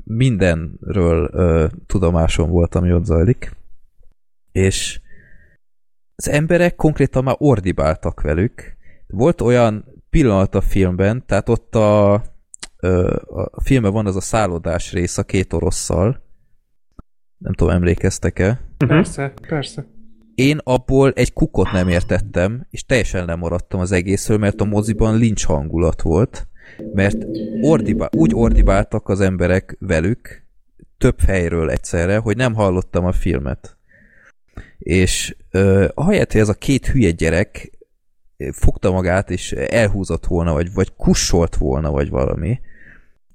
mindenről ö, tudomásom volt, ami ott zajlik, és az emberek konkrétan már ordibáltak velük. Volt olyan pillanat a filmben, tehát ott a, a filmben van az a szállodás rész a két orosszal, nem tudom, emlékeztek-e? Persze, persze. Én abból egy kukot nem értettem, és teljesen lemaradtam az egészről, mert a moziban lincs hangulat volt, mert ordibál, úgy ordibáltak az emberek velük, több helyről egyszerre, hogy nem hallottam a filmet. És uh, ahelyett, hogy ez a két hülye gyerek fogta magát, és elhúzott volna, vagy, vagy kussolt volna, vagy valami,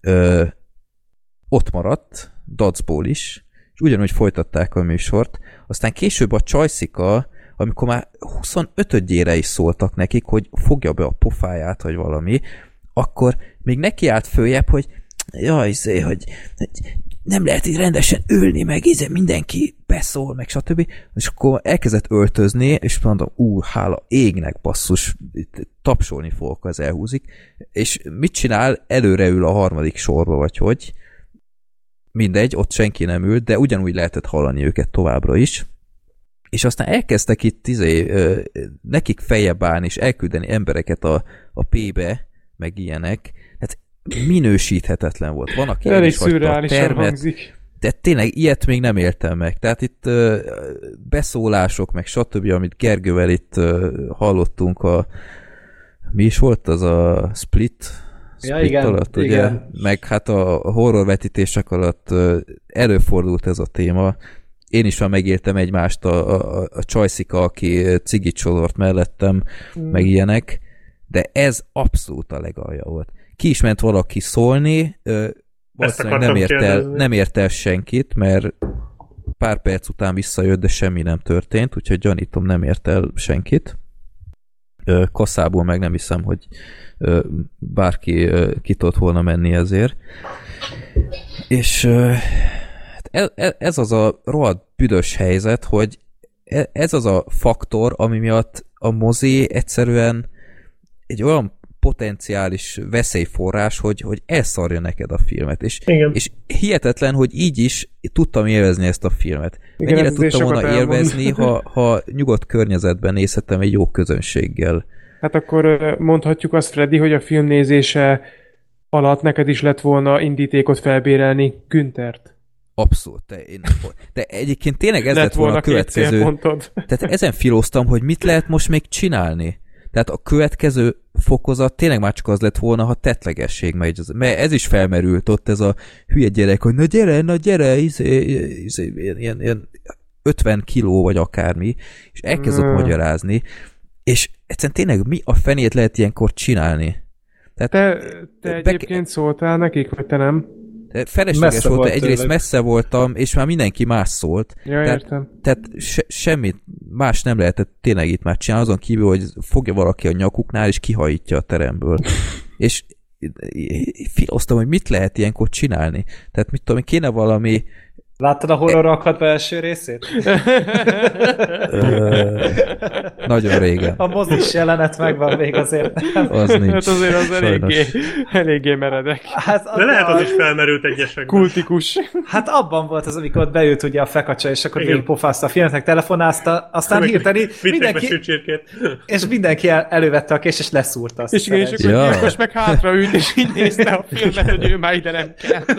uh, ott maradt, dacból is, és ugyanúgy folytatták a műsort, aztán később a csajszika, amikor már 25-ére is szóltak nekik, hogy fogja be a pofáját, vagy valami, akkor még neki állt följebb, hogy jaj, izé, hogy, hogy nem lehet így rendesen ülni, meg izé, mindenki beszól, meg stb. És akkor elkezdett öltözni, és mondom, ú, hála égnek basszus, tapsolni fogok, az elhúzik. És mit csinál? Előre ül a harmadik sorba, vagy hogy, mindegy, ott senki nem ült, de ugyanúgy lehetett hallani őket továbbra is. És aztán elkezdtek itt izé, nekik fejebb állni, és elküldeni embereket a, a P-be, meg ilyenek. Minősíthetetlen volt. Van, aki Elég a termet, hangzik. de tényleg ilyet még nem éltem meg. Tehát itt uh, beszólások, meg stb., amit Gergővel itt uh, hallottunk a mi is volt az a split Ja, Split igen, alatt, ugye? igen. Meg hát a horrorvetítések alatt ö, előfordult ez a téma. Én is már megéltem egymást a, a, a csajszika, aki cigit sodort mellettem, mm. meg ilyenek, de ez abszolút a legalja volt. Ki is ment valaki szólni, valószínűleg nem ért, el, nem ért el senkit, mert pár perc után visszajött, de semmi nem történt, úgyhogy gyanítom nem ért el senkit. Kasszából meg nem hiszem, hogy bárki ki tudott volna menni ezért. És hát ez, ez- ez az a rohadt büdös helyzet, hogy e- ez az a faktor, ami miatt a mozi egyszerűen egy olyan potenciális veszélyforrás, hogy, hogy elszarja neked a filmet. És, Igen. és hihetetlen, hogy így is tudtam élvezni ezt a filmet. Igen, Mennyire tudtam volna élvezni, ha, ha nyugodt környezetben nézhettem egy jó közönséggel. Hát akkor mondhatjuk azt, Freddy, hogy a filmnézése alatt neked is lett volna indítékot felbérelni Güntert. Abszolút. De, én, de egyébként tényleg ez lett lett volna a következő. Tehát ezen filóztam, hogy mit lehet most még csinálni. Tehát a következő fokozat tényleg már csak az lett volna, ha tetlegesség megy. Mert ez is felmerült ott, ez a hülye gyerek, hogy na gyere, na gyere, izé, izé, ilyen, ilyen, ilyen 50 kiló vagy akármi, és elkezdett Mm. magyarázni, és egyszerűen tényleg mi a fenét lehet ilyenkor csinálni? Tehát Te, te Be- egyébként szóltál nekik, vagy te nem? Felesleges Messze volt, volt egyrészt tőled. messze voltam, és már mindenki más szólt. Ja, Tehát- értem. Tehát se, semmit más nem lehetett tényleg itt már csinálni, azon kívül, hogy fogja valaki a nyakuknál, és kihajítja a teremből. és filoztam, hogy mit lehet ilyenkor csinálni. Tehát mit tudom, én, kéne valami Láttad a horror akadva első részét? Ö, nagyon régen. A mozis jelenet megvan még azért. Az nincs. Hát azért az eléggé, eléggé meredek. Hát, De lehet az is felmerült egyesekben. Kultikus. Hát abban volt az, amikor ott beült ugye a fekacsa, és akkor Igen. végigpofázta a filmnek, telefonázta, aztán be mindenki, és mindenki el, elővette a kés, és leszúrta azt. És igen, és akkor Ja. a gyilkos meg hátraült, és így nézte a filmet, hogy ő már ide nem kell.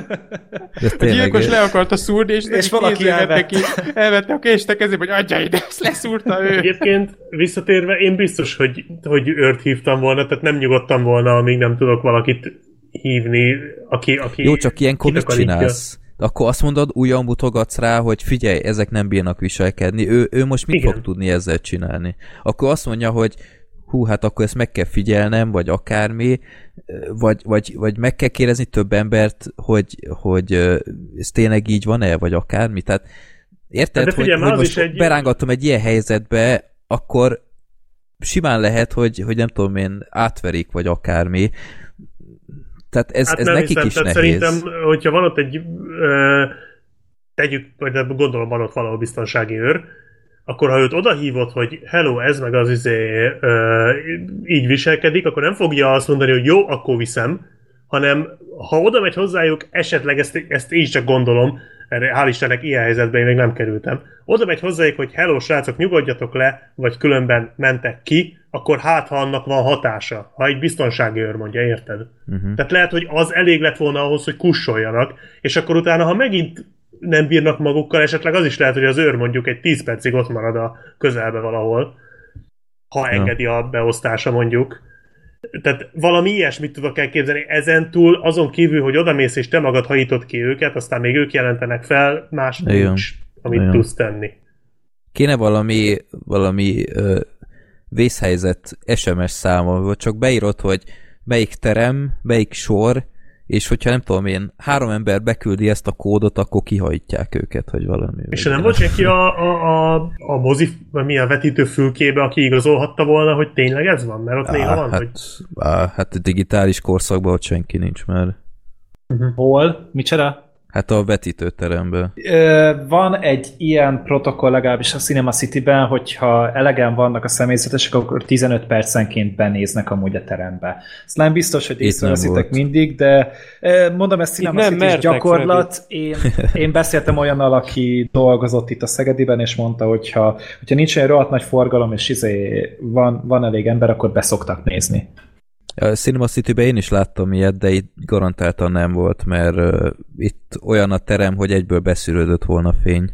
A gyilkos le akarta szúrni, és, És valaki elvette ki, elvette a kést a kezébe, hogy adja ide, ezt leszúrta ő. Egyébként visszatérve, én biztos, hogy, hogy őrt hívtam volna, tehát nem nyugodtam volna, amíg nem tudok valakit hívni, aki, aki Jó, csak ilyenkor mit csinálsz? Akkor azt mondod, újra mutogatsz rá, hogy figyelj, ezek nem bírnak viselkedni. Ő, ő most mit Igen. fog tudni ezzel csinálni? Akkor azt mondja, hogy hú, hát akkor ezt meg kell figyelnem, vagy akármi, vagy, vagy, vagy meg kell kérdezni több embert, hogy, hogy ez tényleg így van-e, vagy akármi. Tehát érted, De figyelj, hogy, hogy most egy- berángattam egy ilyen helyzetbe, akkor simán lehet, hogy, hogy nem tudom én, átverik, vagy akármi. Tehát ez, Hát ez nem nekik hiszem, is tehát nehéz. Szerintem, hogyha van ott egy, ö, tegyük, vagy gondolom van ott valahol biztonsági őr, akkor ha őt odahívod, hogy hello, ez meg az izé ö, így viselkedik, akkor nem fogja azt mondani, hogy jó, akkor viszem, hanem ha oda megy hozzájuk, esetleg ezt, ezt így csak gondolom, erre hál' Istennek ilyen helyzetben én még nem kerültem. Oda megy hozzájuk, hogy hello srácok, nyugodjatok le, vagy különben mentek ki, akkor hát, ha annak van hatása. Ha egy biztonsági őr mondja, érted? Uh-huh. Tehát lehet, hogy az elég lett volna ahhoz, hogy kussoljanak, és akkor utána, ha megint nem bírnak magukkal, esetleg az is lehet, hogy az őr mondjuk egy 10 percig ott marad a közelbe valahol, ha engedi a beosztása mondjuk. Tehát valami ilyesmit tudok elképzelni. Ezen túl, azon kívül, hogy odamész és te magad hajítod ki őket, aztán még ők jelentenek fel, más Igen. nincs, amit Igen. tudsz tenni. Kéne valami, valami ö, vészhelyzet SMS száma, vagy csak beírod, hogy melyik terem, melyik sor, és hogyha nem tudom én, három ember beküldi ezt a kódot, akkor kihajtják őket, vagy valami. És nem volt senki a, a, a, a mozi, vagy mi a vetítő fülkébe, aki igazolhatta volna, hogy tényleg ez van? Mert ott néha Á, van, hát, hogy á, hát a digitális korszakban ott senki nincs már. Hol? Micsoda? Hát a vetítőteremben. Van egy ilyen protokoll legalábbis a Cinema City-ben, hogyha elegen vannak a személyzetesek, akkor 15 percenként benéznek amúgy a terembe. Ez nem biztos, hogy Itt észreveszitek mindig, de mondom, ez Cinema nem City gyakorlat. Én, (laughs) én beszéltem olyannal, aki dolgozott itt a Szegediben, és mondta, hogyha, hogyha nincs olyan rohadt nagy forgalom, és izé van, van elég ember, akkor beszoktak nézni. A Cinema city én is láttam ilyet, de itt garantáltan nem volt, mert uh, itt olyan a terem, hogy egyből beszűrődött volna fény.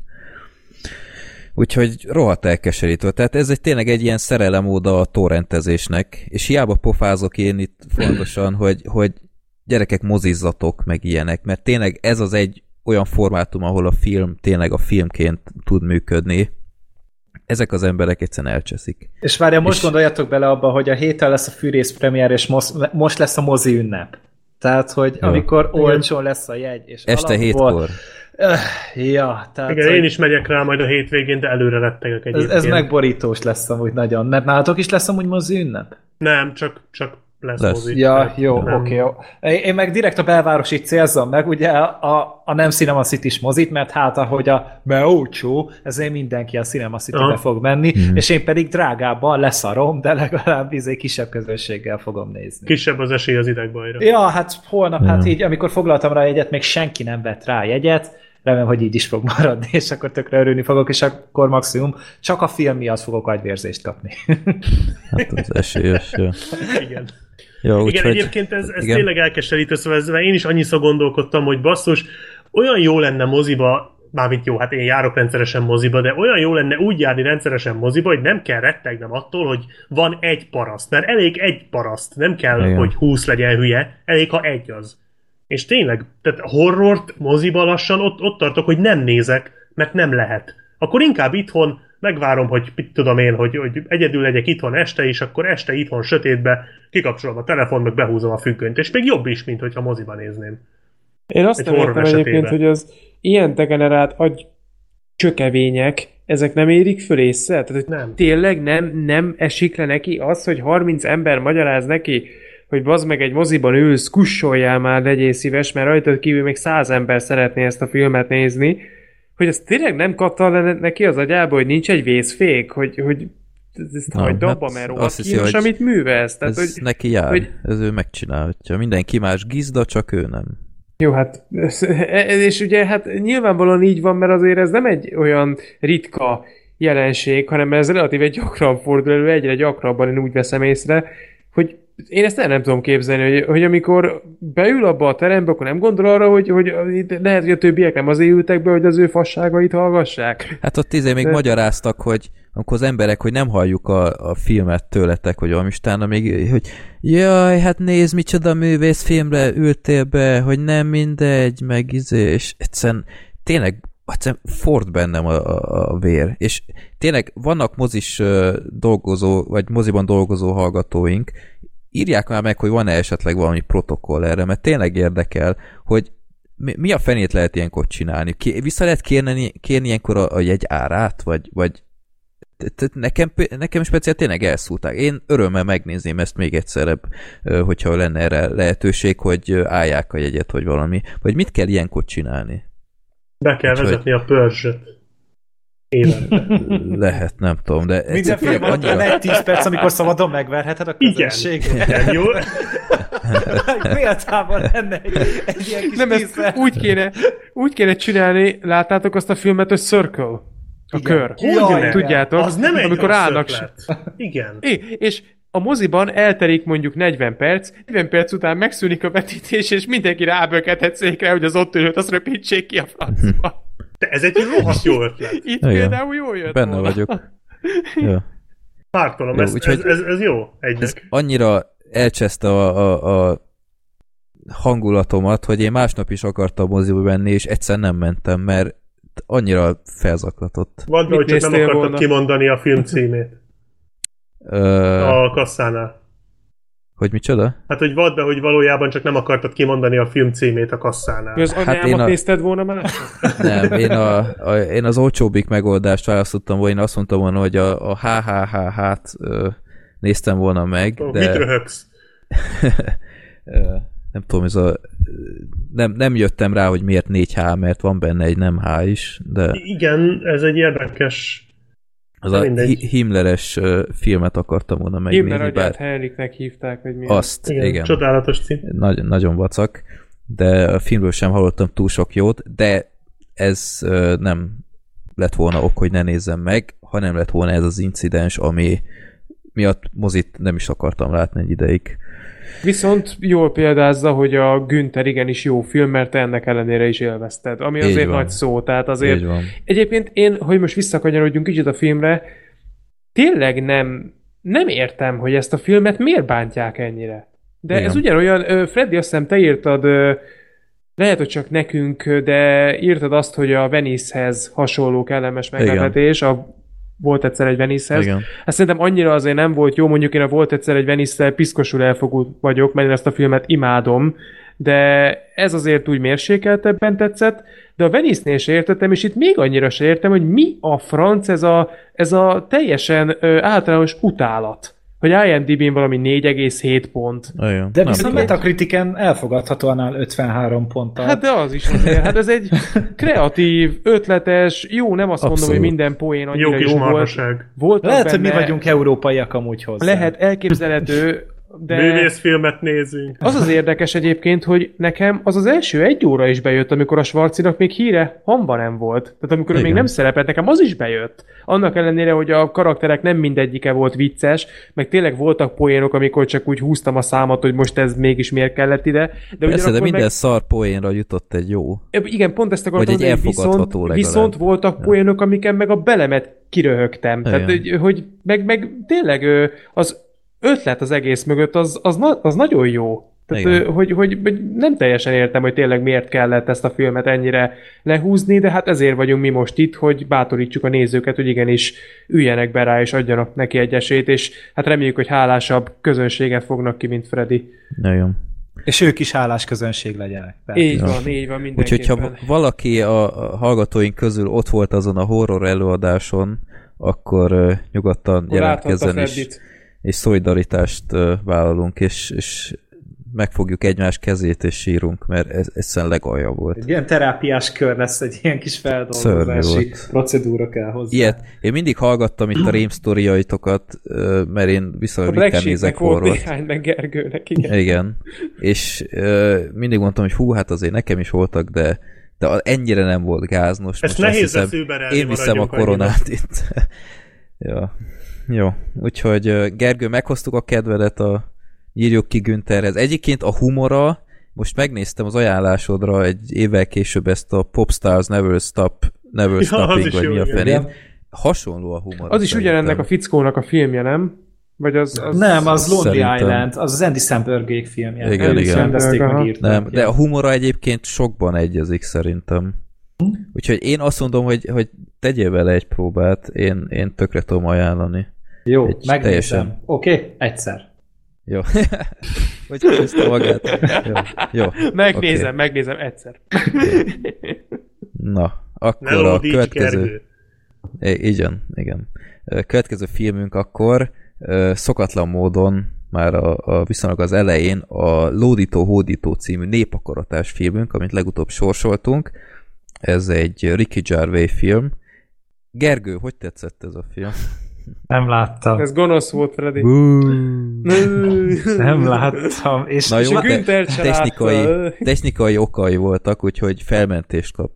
Úgyhogy rohadt elkeserítő. Tehát ez egy tényleg egy ilyen szerelemóda a torrentezésnek, és hiába pofázok én itt fontosan, (clears throat) hogy, hogy gyerekek mozizzatok, meg ilyenek, mert tényleg ez az egy olyan formátum, ahol a film tényleg a filmként tud működni. Ezek az emberek egyszerűen elcseszik. És várja, most És- gondoljatok bele abba, hogy a héten lesz a fűrész premier, és most, most lesz a mozi ünnep. Tehát, hogy Jó. amikor olcsó lesz a jegy, és Este alapból- hétkor. Öh, Ja, tehát Igen, hogy én is megyek rá majd a hétvégén, de előre rettegek ez, egyébként. ez megborítós lesz amúgy nagyon. Mert nálatok is lesz amúgy mozi ünnep? Nem, csak, csak lesz, Lesz. mozi. Ja, jó, nem. oké, jó. Én meg direkt a belvárosi célzom meg, ugye a, a nem Cinema city mozit, mert hát ahogy a mert olcsó, ezért mindenki a Cinema City-be fog menni, Mhm. és én pedig drágábban leszarom, de legalább izé kisebb közönséggel fogom nézni. Kisebb az esély az idegbajra. Ja, hát holnap, hát Ja. így, amikor foglaltam rá jegyet, még senki nem vett rá jegyet, remélem, hogy így is fog maradni, és akkor tökre örülni fogok, és akkor maximum csak a film miatt fogok agyvérzést kapni. Hát az esélyes. Jó, Igen. jó Igen, úgyhogy... egyébként ez, ez igen. tényleg elkeserítő, szóval ezzel én is annyiszor gondolkodtam, hogy basszus, olyan jó lenne moziba, mármint jó, hát én járok rendszeresen moziba, de olyan jó lenne úgy járni rendszeresen moziba, hogy nem kell rettegnem attól, hogy van egy paraszt, mert elég egy paraszt, nem kell, Igen. hogy húsz legyen hülye, elég, ha egy az. És tényleg, tehát horrort moziba lassan ott, ott tartok, hogy nem nézek, mert nem lehet. Akkor inkább itthon megvárom, hogy mit tudom én, hogy, hogy egyedül legyek itthon este is, akkor este itthon sötétbe kikapcsolom a telefont, meg behúzom a függönyt, és még jobb is, mint hogyha moziba nézném. Én azt Egy nem értem egyébként, hogy az ilyen degenerált agy csökevények, ezek nem érik föl észre? Tehát, hogy Nem. tényleg nem, nem esik le neki az, hogy 30 ember magyaráz neki, hogy bazd meg egy moziban ülsz, kussoljál már, legyél szíves, mert rajtad kívül még 100 ember szeretné ezt a filmet nézni, hogy ez tényleg nem kapta le neki az agyába, hogy nincs egy vészfék, hogy, hogy ezt Nem, hagyd hát abba, mert hiszi, kínos, hogy amit művelsz. Tehát, ez hogy, neki jár, hogy- ez ő megcsinálhatja. Mindenki más gizda, csak ő nem. Jó, hát, és ugye hát nyilvánvalóan így van, mert azért ez nem egy olyan ritka jelenség, hanem ez relatíve gyakran fordul elő, egyre gyakrabban én úgy veszem észre, hogy én ezt el nem tudom képzelni, hogy, hogy amikor beül abba a terembe, akkor nem gondol arra, hogy, hogy lehet, hogy a többiek nem azért ültek be, hogy az ő fasságait hallgassák. Hát ott izé még De- magyaráztak, hogy amikor az emberek, hogy nem halljuk a, a filmet tőletek, hogy utána még, hogy jaj, hát nézd, micsoda művész filmre ültél be, hogy nem mindegy, meg izé, és egyszerűen tényleg egyszerűen ford bennem a, a, a vér. És tényleg vannak mozis dolgozó, vagy moziban dolgozó hallgatóink, írják már meg, hogy van-e esetleg valami protokoll erre, mert tényleg érdekel, hogy mi, a fenét lehet ilyenkor csinálni? Vissza lehet kérni, kérni ilyenkor a, a jegy árát? Vagy, vagy nekem, nekem speciál tényleg elszúrták. Én örömmel megnézném ezt még egyszerebb, ö, hogyha lenne erre lehetőség, hogy állják a jegyet, vagy valami. Vagy mit kell ilyenkor csinálni? Be kell Úgyhogy- vezetni a pörzsöt. Évente. (laughs) Lehet, nem tudom, de Minden egyszer film tényleg van egy 10 perc, amikor szabadon megverheted a Igen. közönséget. Igen, jó? (laughs) Méltában lenne egy, egy ilyen kis Nem, 10 ezt úgy kéne, úgy kéne csinálni, láttátok azt a filmet, hogy Circle? A Igen. kör. Hogyne? Hogy Tudjátok? Az nem egy amikor állnak. Igen. É, és a moziban elterik mondjuk 40 perc, 40 perc után megszűnik a vetítés, és mindenki rábökethet székre, hogy az ott ülőt azt röpítsék ki a francba. De ez egy rohadt jó ötlet. Itt Igen. például jól jött benne volna. vagyok. (laughs) Ja. Pártolom, Jó, ez, úgyhogy- ez, ez, ez jó Ez egynek. annyira elcseszte a, a, a hangulatomat, hogy én másnap is akartam moziba menni, és egyszer nem mentem, mert annyira felzaklatott. Mit hogy csak nem akartad volna? kimondani a film címét a kasszánál. Hogy micsoda? Hát, hogy vad be, hogy valójában csak nem akartad kimondani a film címét a kasszánál. Mi az Hát én a- nézted volna már? (laughs) Nem, én, a, a, én az olcsóbbik megoldást választottam volna, én azt mondtam volna, hogy a, a HHH-t ö, néztem volna meg, Mit de röhögsz? (laughs) ö, nem tudom, ez a nem, nem jöttem rá, hogy miért 4H, mert van benne egy nem H is, de Igen, ez egy érdekes... az a mindegy. Himmleres filmet akartam volna megnézni, Himmler agyát bár Henriknek hívták, vagy mi. azt, Igen, igen, csodálatos cím. nagy, nagyon vacak, de a filmről sem hallottam túl sok jót, de ez nem lett volna ok, hogy ne nézzem meg, hanem lett volna ez az incidens, ami miatt mozit nem is akartam látni egy ideig. Viszont jól példázza, hogy a Günther igenis jó film, mert te ennek ellenére is élvezted. Ami Így azért van. nagy szó, tehát azért Így van. Egyébként én, hogy most visszakanyarodjunk kicsit a filmre, tényleg nem, nem értem, hogy ezt a filmet miért bántják ennyire. De Igen. ez ugyanolyan, Freddy, azt hiszem te írtad, lehet, hogy csak nekünk, de írtad azt, hogy a Venice-hez hasonló kellemes meglepetés, a volt egyszer egy Venice-hez. Igen. Hát szerintem annyira azért nem volt jó, mondjuk én a volt egyszer egy Venice-szel piszkosul elfogult vagyok, mert én ezt a filmet imádom, de ez azért úgy mérsékeltebben tetszett, de a Venice-nél se értettem, és itt még annyira se értem, hogy mi a franc ez a, ez a teljesen ö, általános utálat. Hogy IMDb-n valami 4,7 pont. Igen. De viszont tudom. Metacritiken elfogadhatóan áll 53 ponttal. Hát de az is azért. Hát ez egy (laughs) kreatív, ötletes, jó, nem azt mondom, Abszolút. hogy minden poén annyira Jó kis jó volt. marhaság. Voltak Lehet, hogy mi benne- vagyunk európaiak amúgy hozzá. Lehet elképzelhető, de... Művészfilmet nézünk. Az az érdekes egyébként, hogy nekem az az első egy óra is bejött, amikor a Schwarzinak még híre hamba nem volt. Tehát amikor ő még Igen. nem szerepelt, nekem az is bejött. Annak ellenére, hogy a karakterek nem mindegyike volt vicces, meg tényleg voltak poénok, amikor csak úgy húztam a számat, hogy most ez mégis miért kellett ide. De Persze, de minden meg... szar poénra jutott egy jó. Igen, pont ezt akartam egy mondani, viszont, legalább. viszont voltak poénok, amiken meg a belemet kiröhögtem. Tehát, Igen. hogy, hogy meg, meg tényleg az ötlet az egész mögött, az, az, na, az nagyon jó. Tehát, Igen. hogy, hogy, hogy nem teljesen értem, hogy tényleg miért kellett ezt a filmet ennyire lehúzni, de hát ezért vagyunk mi most itt, hogy bátorítsuk a nézőket, hogy igenis üljenek be rá, és adjanak neki egy esélyt, és hát reméljük, hogy hálásabb közönséget fognak ki, mint Freddy. Nagyon. És ők is hálás közönség legyenek. Tehát. Így van, így van, Úgyhogy mindenképpen. ha valaki a hallgatóink közül ott volt azon a horror előadáson, akkor nyugodtan Akkor jelentkezzen Freddit. És szolidaritást vállalunk, és, és megfogjuk egymás kezét és sírunk, mert ez egyszerűen legalja volt. Egy ilyen terápiás kör lesz, egy ilyen kis feldolgozási procedúra kell hozzá. Ilyet. Én mindig hallgattam itt a rém sztoriaitokat, mert én viszonylag A ritkán nézek horrort. néhány, meg Gergőnek, igen. Igen. És mindig mondtam, hogy hú, hát azért nekem is voltak, de de a- ennyire nem volt gáznos. Ezt Most nehéz hiszem, Én viszem a koronát itt. (laughs) ja. Jó. Úgyhogy Gergő, meghoztuk a kedvedet a írjuk ki Güntherhez. Egyébként a humora, most megnéztem az ajánlásodra egy évvel később ezt a Popstars Never Stop, Never Ja, Stopping, vagy mi a fenét. Hasonló a humor. Az is ugyanennek a fickónak a filmje, nem? Vagy az... az Nem, az Lonely Szerintem. Island, az az Andy Samberg filmje. Igen, Ők igen. meg. Nem, de a humora egyébként sokban egyezik szerintem. Úgyhogy én azt mondom, hogy, hogy tegyél vele egy próbát, én, én tökre tudom ajánlani. Jó, Egy megnézem. teljesen. Oké, okay, egyszer. Jó. (laughs) hogy közte magát. Jó. Jó. Megnézem, Oké. megnézem egyszer. Na, akkor a lódíts, következő... Gergő. I- igen, igen. Következő filmünk akkor szokatlan módon már a, a viszonylag az elején a Lódító Hódító című népakaratás filmünk, amit legutóbb sorsoltunk. Ez egy Ricky Gervais film. Gergő, hogy tetszett ez a film? Nem láttam. Ez gonosz volt, Freddy. Nem láttam. És, Na és jó, a de Günther se technikai, látta. technikai okai voltak, úgyhogy felmentést kap.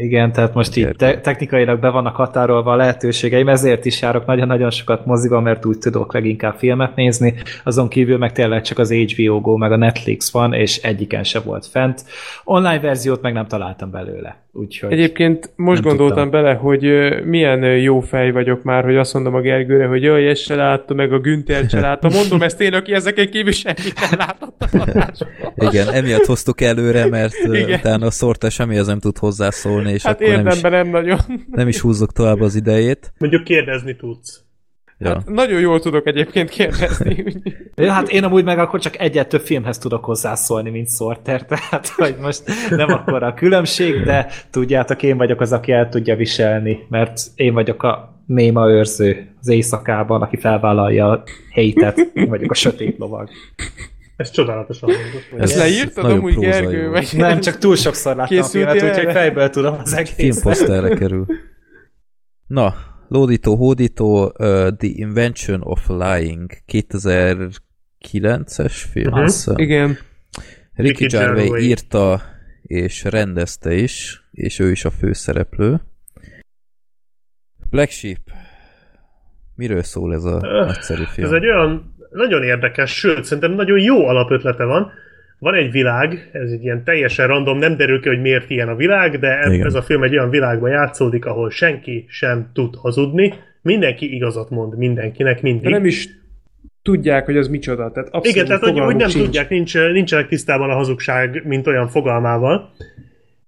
Igen, tehát most így te- technikailag be vannak határolva a lehetőségeim, ezért is járok nagyon-nagyon sokat moziba, mert úgy tudok leginkább filmet nézni, azon kívül meg tényleg csak az HBO Go, meg a Netflix van, és egyiken se volt fent. Online verziót meg nem találtam belőle, úgyhogy... Egyébként most gondoltam tudtam. bele, hogy milyen jó fej vagyok már, hogy azt mondom a Gergőre, hogy jaj, ezt se láttam, meg a Günther se láttam. Mondom ezt én, aki ezeken kívül semmit nem látott a. Igen, emiatt hoztuk előre, mert Igen. utána a Szorta semmihez nem tud hozzászólni, és Hát akkor nem is, nem nagyon. nem is húzzuk tovább az idejét. Mondjuk kérdezni tudsz. Ja. Hát nagyon jól tudok egyébként kérdezni. (laughs) Ja, hát én amúgy meg akkor csak egyet több filmhez tudok hozzászólni, mint Sorter, (laughs) tehát hogy most nem akkor a különbség, de tudjátok, én vagyok az, aki el tudja viselni, mert én vagyok a néma őrző az éjszakában, aki felvállalja a hétet, én vagyok a sötét lovag. Ez csodálatosan mondod. Ezt Ez leírtad amúgy, Gergő? Vagy Nem, csak túl sokszor láttam a filmet, úgyhogy fejből tudom az egészet. Filmposzterre kerül. Na, Lódító, Hódító, uh, The Invention of Lying, 2009-es film. Azt hiszem. Igen. Ricky Ricky Gervais Gervais. írta és rendezte is, és ő is a főszereplő. Black Sheep. Miről szól ez a Öh, nagyszerű film? Ez egy olyan nagyon érdekes, sőt, szerintem nagyon jó alapötlete van. Van egy világ, ez egy ilyen teljesen random, nem derül ki, hogy miért ilyen a világ, de ez, Igen. ez a film egy olyan világban játszódik, ahol senki sem tud hazudni, mindenki igazat mond mindenkinek mindig. De nem is tudják, hogy az micsoda. Tehát abszolút Igen, tehát hogy, fogalmuk nem sincs. tudják, nincs, nincsenek tisztában a hazugság, mint olyan fogalmával.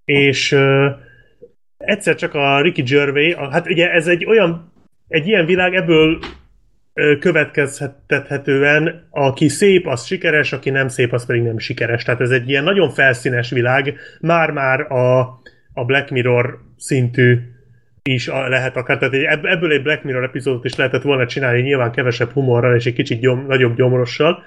És uh, egyszer csak a Ricky Gervais, a, hát ugye ez egy olyan, egy ilyen világ, ebből következtethetően, aki szép, az sikeres, aki nem szép, az pedig nem sikeres. Tehát ez egy ilyen nagyon felszínes világ, már-már a, a Black Mirror szintű is lehet akár, tehát egy, ebb- ebből egy Black Mirror epizódot is lehetett volna csinálni, nyilván kevesebb humorral és egy kicsit gyom, nagyobb gyomrossal.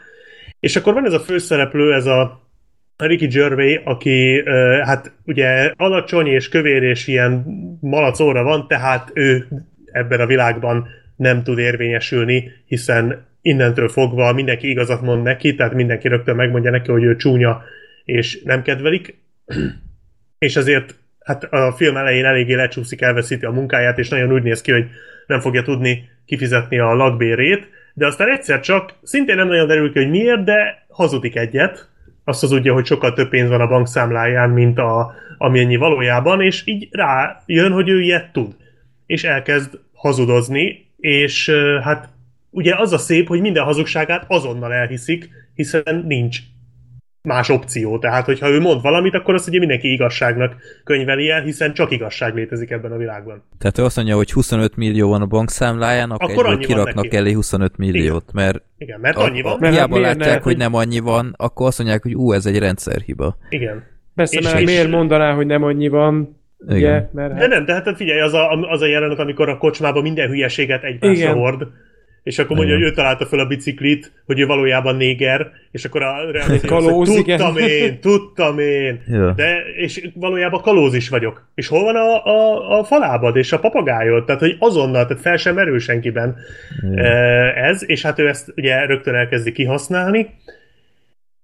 És akkor van ez a főszereplő, ez a Ricky Gervais, aki hát ugye alacsony és kövér és ilyen malacóra van, tehát ő ebben a világban nem tud érvényesülni, hiszen innentől fogva mindenki igazat mond neki, tehát mindenki rögtön megmondja neki, hogy ő csúnya és nem kedvelik, (clears throat) és ezért hát a film elején eléggé lecsúszik, elveszíti a munkáját, és nagyon úgy néz ki, hogy nem fogja tudni kifizetni a lakbérét, de aztán egyszer csak, szintén nem nagyon derül ki, hogy miért, de hazudik egyet, azt az ugye, hogy sokkal több pénz van a bankszámláján, mint a, amennyi valójában, és így rájön, hogy ő ilyet tud. És elkezd hazudozni, és hát ugye az a szép, hogy minden hazugságát azonnal elhiszik, hiszen nincs más opció. Tehát, hogyha ő mond valamit, akkor azt ugye mindenki igazságnak könyveli el, hiszen csak igazság létezik ebben a világban. Tehát ő azt mondja, hogy 25 millió van a bankszámlájának, Akkor egyből annyi van kiraknak neki. elé 25 milliót, mert Igen, mert a, annyi van. Mert hiába hát miért látják, ne? hogy nem annyi van, akkor azt mondják, hogy ú, ez egy rendszerhiba. Igen. Persze, És- mert és- miért mondaná, hogy nem annyi van? Ugye? Igen. Mert De hát, nem, de hát figyelj, az a, az a jelenet, amikor a kocsmában minden hülyeséget egymásra Igen. hord, és akkor mondja, Igen. hogy ő találta fel a biciklit, hogy ő valójában néger, és akkor a realizáció az, Kalóz, hogy igen. tudtam én, tudtam én, (laughs) Ja. de, és valójában kalóz is vagyok. És hol van a, a, a falábad és a papagájod? Tehát, hogy azonnal, tehát fel sem merül senkiben eh, ez, és hát ő ezt ugye rögtön elkezdi kihasználni,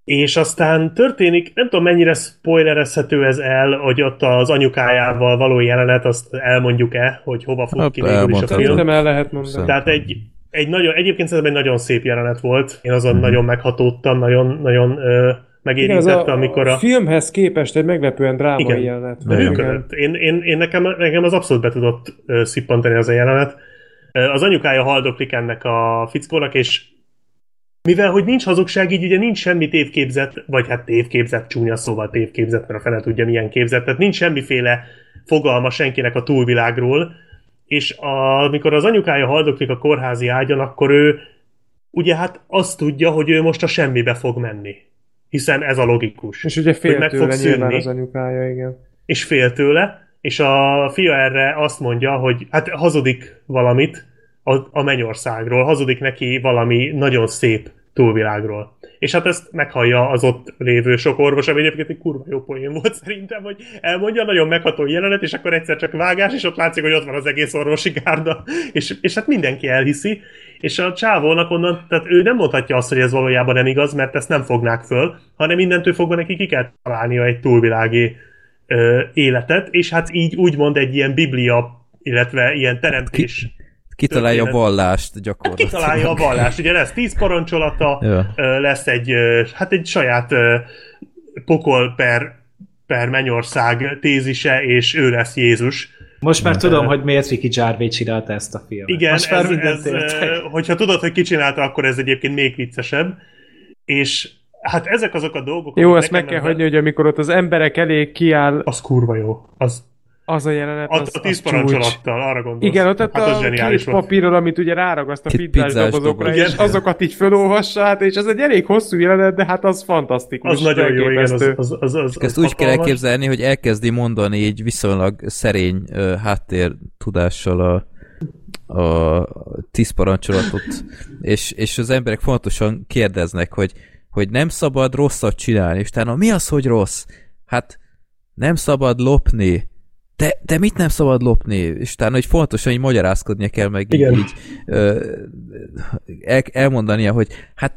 és aztán történik, nem tudom mennyire spoilerezhető ez el, hogy ott az anyukájával való jelenet, azt elmondjuk-e, hogy hova fut Hát, ki végül is a film. Szerintem el lehet mondani. Szerintem. Tehát egy, egy nagyon, egyébként szerintem egy nagyon szép jelenet volt. Én azon Mhm. nagyon meghatódtam, nagyon, nagyon ö, Igen, megérintette, a, amikor a... a filmhez képest egy meglepően drámai Igen. jelenet. Működött. Én, én, én nekem, nekem az abszolút be tudott ö, szippantani az a jelenet. Az anyukája haldoklik ennek a fickónak, és mivel, hogy nincs hazugság, így ugye nincs semmi tévképzet, vagy hát tévképzet, csúnya szóval tévképzet, mert a fene tudja milyen képzet, tehát nincs semmiféle fogalma senkinek a túlvilágról, és a, amikor az anyukája haldoklik a kórházi ágyon, akkor ő ugye hát azt tudja, hogy ő most a semmibe fog menni. Hiszen ez a logikus. És ugye fél meg tőle fog szűnni az anyukája, igen. és fél tőle, és a fia erre azt mondja, hogy hát hazudik valamit a, a mennyországról, hazudik neki valami nagyon szép túlvilágról. És hát ezt meghallja az ott lévő sok orvos, ami egyébként egy kurva jó poén volt (laughs) szerintem, hogy elmondja nagyon megható jelenet, és akkor egyszer csak vágás, és ott látszik, hogy ott van az egész orvosi gárda, és, és hát mindenki elhiszi, és a csávónak onnan, tehát ő nem mondhatja azt, hogy ez valójában nem igaz, mert ezt nem fognák föl, hanem innentől fogva neki ki kell találnia egy túlvilági ö, életet, és hát így úgymond egy ilyen biblia, illetve ilyen teremtés. Kitalálja a vallást gyakorlatilag. Kitalálja a vallást. Ugye lesz tíz parancsolata, Ja. lesz egy, hát egy saját pokol per, per mennyország tézise, és ő lesz Jézus. Most már tudom, hogy miért Ricky Gervais csinálta ezt a filmet. Igen, Most már ez, ez, hogyha tudod, hogy ki csinálta, akkor ez egyébként még viccesebb. És hát ezek azok a dolgok, Jó, azt meg kell hagyni, hogy amikor ott az emberek elé kiáll Az kurva jó. Az, az a jelenet, a, az, a tíz parancsolattal, arra gondolsz. Igen, ott, hát az a két papírral, amit ugye ráragaszt a pizzás dobozokra, doboz. és azokat így felolvassa át, és ez egy elég hosszú jelenet, de hát az fantasztikus. Az nagyon jó, igen, az, az, az, az, ezt úgy kell elképzelni, hogy elkezdi mondani egy viszonylag szerény uh, háttér tudással a, a tíz parancsolatot, és, és az emberek fontosan kérdeznek, hogy, hogy nem szabad rosszat csinálni, és utána mi az, hogy rossz? Hát nem szabad lopni. De, de mit nem szabad lopni? És utána, hogy fontosan így magyarázkodnia kell, meg Igen. így ö, el, elmondania, hogy hát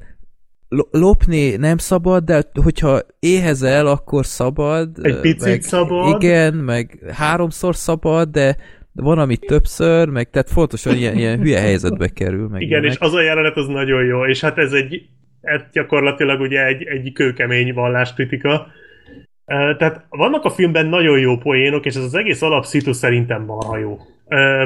lo- lopni nem szabad, de hogyha éhezel, akkor szabad. Egy picit meg, szabad. Igen, meg háromszor szabad, de van, ami többször, meg tehát fontosan ilyen, ilyen hülye helyzetbe kerül. Meg Igen, ilyenek. és az a jelenet az nagyon jó, és hát ez egy ez gyakorlatilag ugye egy, egy kőkemény valláskritika. Tehát vannak a filmben nagyon jó poénok, és ez az egész alapszitu szerintem marha jó.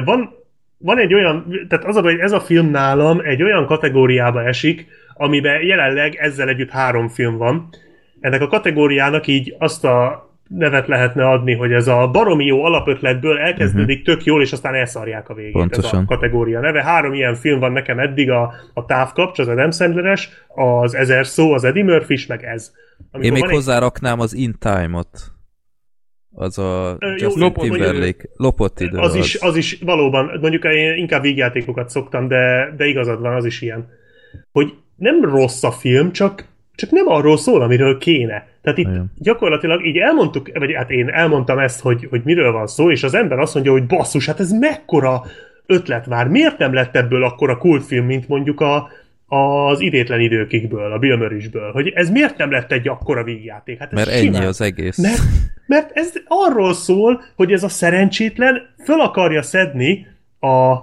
Van, van egy olyan, tehát az a hogy ez a film nálam egy olyan kategóriába esik, amiben jelenleg ezzel együtt három film van. Ennek a kategóriának így azt a nevet lehetne adni, hogy ez a baromi jó alapötletből elkezdődik tök jól, és aztán elszarják a végét. Ez a Pontosan. kategória neve. Három ilyen film van nekem eddig, a, a távkapcs, az Adam Sandleres, az Ezer szó, az Eddie murphy meg ez. Amikor Én még egy- hozzáraknám az In Time-ot. Az a Ö, Justin lopott, Timberlake. Lopott idő. az is, az is valóban, mondjuk én inkább vígjátékokat szoktam, de, de igazad van, az is ilyen. Hogy nem rossz a film, csak, csak nem arról szól, amiről kéne. Tehát itt Igen. gyakorlatilag így elmondtuk, vagy hát én elmondtam ezt, hogy, hogy miről van szó, és az ember azt mondja, hogy basszus, hát ez mekkora ötlet már. Miért nem lett ebből akkora kultfilm, mint mondjuk a, az idétlen időkikből, a Bill Murray-sből, hogy ez miért nem lett egy akkora vígjáték? Hát ez Mert ennyi simán. az egész. Mert, mert ez arról szól, hogy ez a szerencsétlen föl akarja szedni a,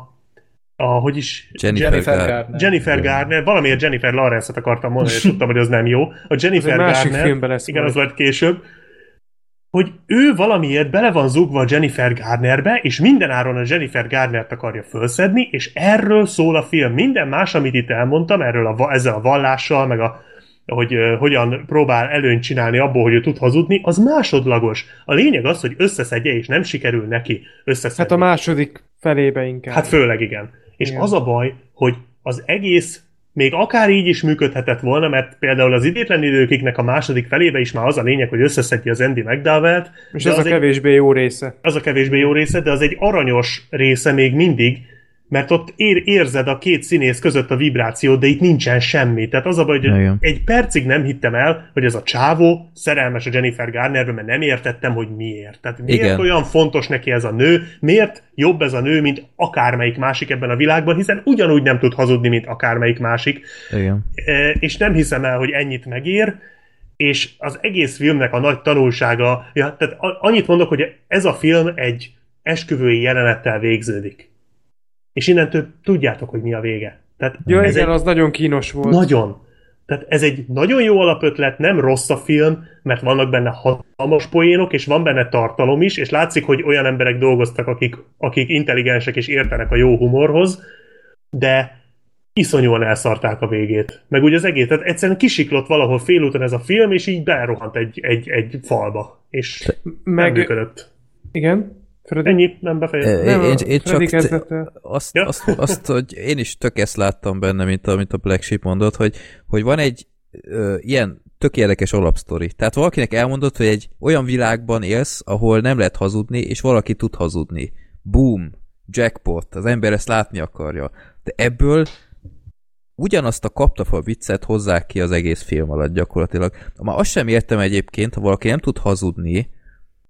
a hogy is... Jennifer, Jennifer Gar- Garner. Jennifer Garner, valamiért Jennifer Lawrence-et akartam mondani, és (laughs) tudtam, hogy az nem jó. A Jennifer másik Garner, lesz igen, majd. az majd később, hogy ő valamiért bele van zugva a Jennifer Garnerbe, és mindenáron a Jennifer Garnert akarja fölszedni, és erről szól a film. Minden más, amit itt elmondtam, erről a, ezzel a vallással, meg a, hogy uh, hogyan próbál előnyt csinálni abból, hogy ő tud hazudni, az másodlagos. A lényeg az, hogy összeszedje, és nem sikerül neki összeszedni. Hát a második felébe inkább. Hát főleg igen. És Igen. az a baj, hogy az egész még akár így is működhetett volna, mert például az idétlen időkiknek a második felébe is már az a lényeg, hogy összeszedje az Andy McDowell-t, És ez a egy, kevésbé jó része. az a kevésbé jó része, de az egy aranyos része még mindig, mert ott ér, érzed a két színész között a vibrációt, de itt nincsen semmi. Tehát az a baj, hogy Igen. egy percig nem hittem el, hogy ez a csávó szerelmes a Jennifer Garnerbe, mert nem értettem, hogy miért. Tehát miért Igen. olyan fontos neki ez a nő, miért jobb ez a nő, mint akármelyik másik ebben a világban, hiszen ugyanúgy nem tud hazudni, mint akármelyik másik. Igen. E, és nem hiszem el, hogy ennyit megér, és az egész filmnek a nagy tanulsága, ja, tehát annyit mondok, hogy ez a film egy esküvői jelenettel végződik. És innentől tudjátok, hogy mi a vége. Tehát Ja, ez igen, egy az nagyon kínos volt. nagyon. Tehát ez egy nagyon jó alapötlet, nem rossz a film, mert vannak benne hatalmas poénok, és van benne tartalom is, és látszik, hogy olyan emberek dolgoztak, akik, akik intelligensek és értenek a jó humorhoz, de iszonyúan elszarták a végét. Meg úgy az egész, tehát egyszerűen kisiklott valahol félúton ez a film, és így berohant egy, egy, egy falba. És nem Meg, működött. igen, Freddy? Ennyi, nem befejeztem. Én, én, csak kezdett el. azt, Ja. azt, azt, hogy én is tök ezt láttam benne, mint amit a Black Sheep mondott, hogy, hogy van egy ö, ilyen tök érdekes alapsztori. Tehát valakinek elmondott, hogy egy olyan világban élsz, ahol nem lehet hazudni, és valaki tud hazudni. Boom! Jackpot! Az ember ezt látni akarja. De ebből ugyanazt a kaptafa viccet hozzák ki az egész film alatt gyakorlatilag. Már azt sem értem egyébként, ha valaki nem tud hazudni,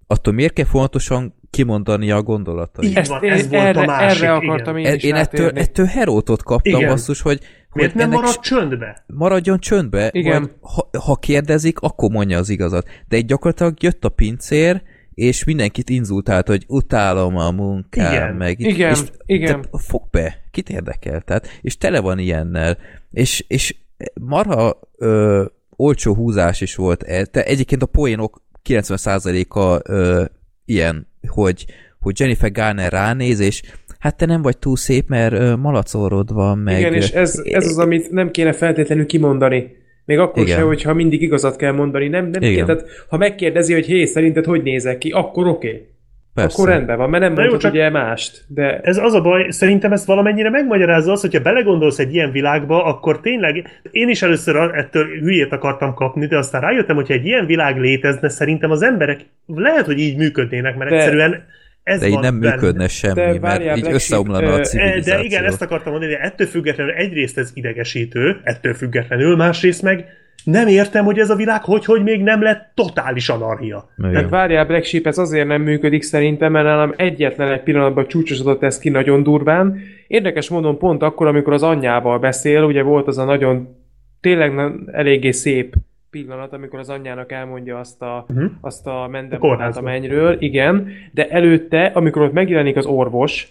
attól miért kell fontosan kimondani a gondolatait? Így Ezt van, ez volt erre, a másik. erre akartam igen. én is én ettől, ettől herótot kaptam Igen. basszus, hogy, hogy Miért nem marad csöndbe? maradjon csöndbe, Igen. ha, ha kérdezik, akkor mondja az igazat. De egy gyakorlatilag jött a pincér, és mindenkit inzultált, hogy utálom a munkám, Igen. meg... Igen, és, igen. De fog be, kit érdekel? Tehát, és tele van ilyennel. És, és marha ö, olcsó húzás is volt. e- De egyébként a poénok 90%-a ö, ilyen, hogy, hogy Jennifer Garner ránéz, és hát te nem vagy túl szép, mert ö, malacorod van, meg... Igen, és ez, ez az, amit nem kéne feltétlenül kimondani. Még akkor Igen. sem, hogyha mindig igazat kell mondani. Nem, nem Igen. kéne, tehát, ha megkérdezi, hogy hé, szerinted hogy nézek ki, akkor oké. Okay. Persze. Akkor rendben van, mert nem mondhat csak- ugye mást. De Ez az a baj, szerintem ezt valamennyire megmagyarázza az, hogyha belegondolsz egy ilyen világba, akkor tényleg, én is először ettől hülyét akartam kapni, de aztán rájöttem, hogy egy ilyen világ létezne, szerintem az emberek lehet, hogy így működnének, mert De- egyszerűen ez De így nem benne. működne semmi, De mert várjál, így Black összeomlana Sheep, a civilizáció. De igen, ezt akartam mondani, de ettől függetlenül egyrészt ez idegesítő, ettől függetlenül, másrészt meg nem értem, hogy ez a világ hogy, hogy még nem lett totális anarchia. Igen. Tehát várjál, Black Sheep, ez azért nem működik szerintem, mert nálam egyetlen egy pillanatban csúcsosodott ez ki nagyon durván. Érdekes módon pont akkor, amikor az anyjával beszél, ugye volt az a nagyon, tényleg na- eléggé szép pillanat, amikor az anyjának elmondja azt a, Uh-huh. azt a A mendemondát a kórházban. mennyről, igen, de előtte, amikor ott megjelenik az orvos,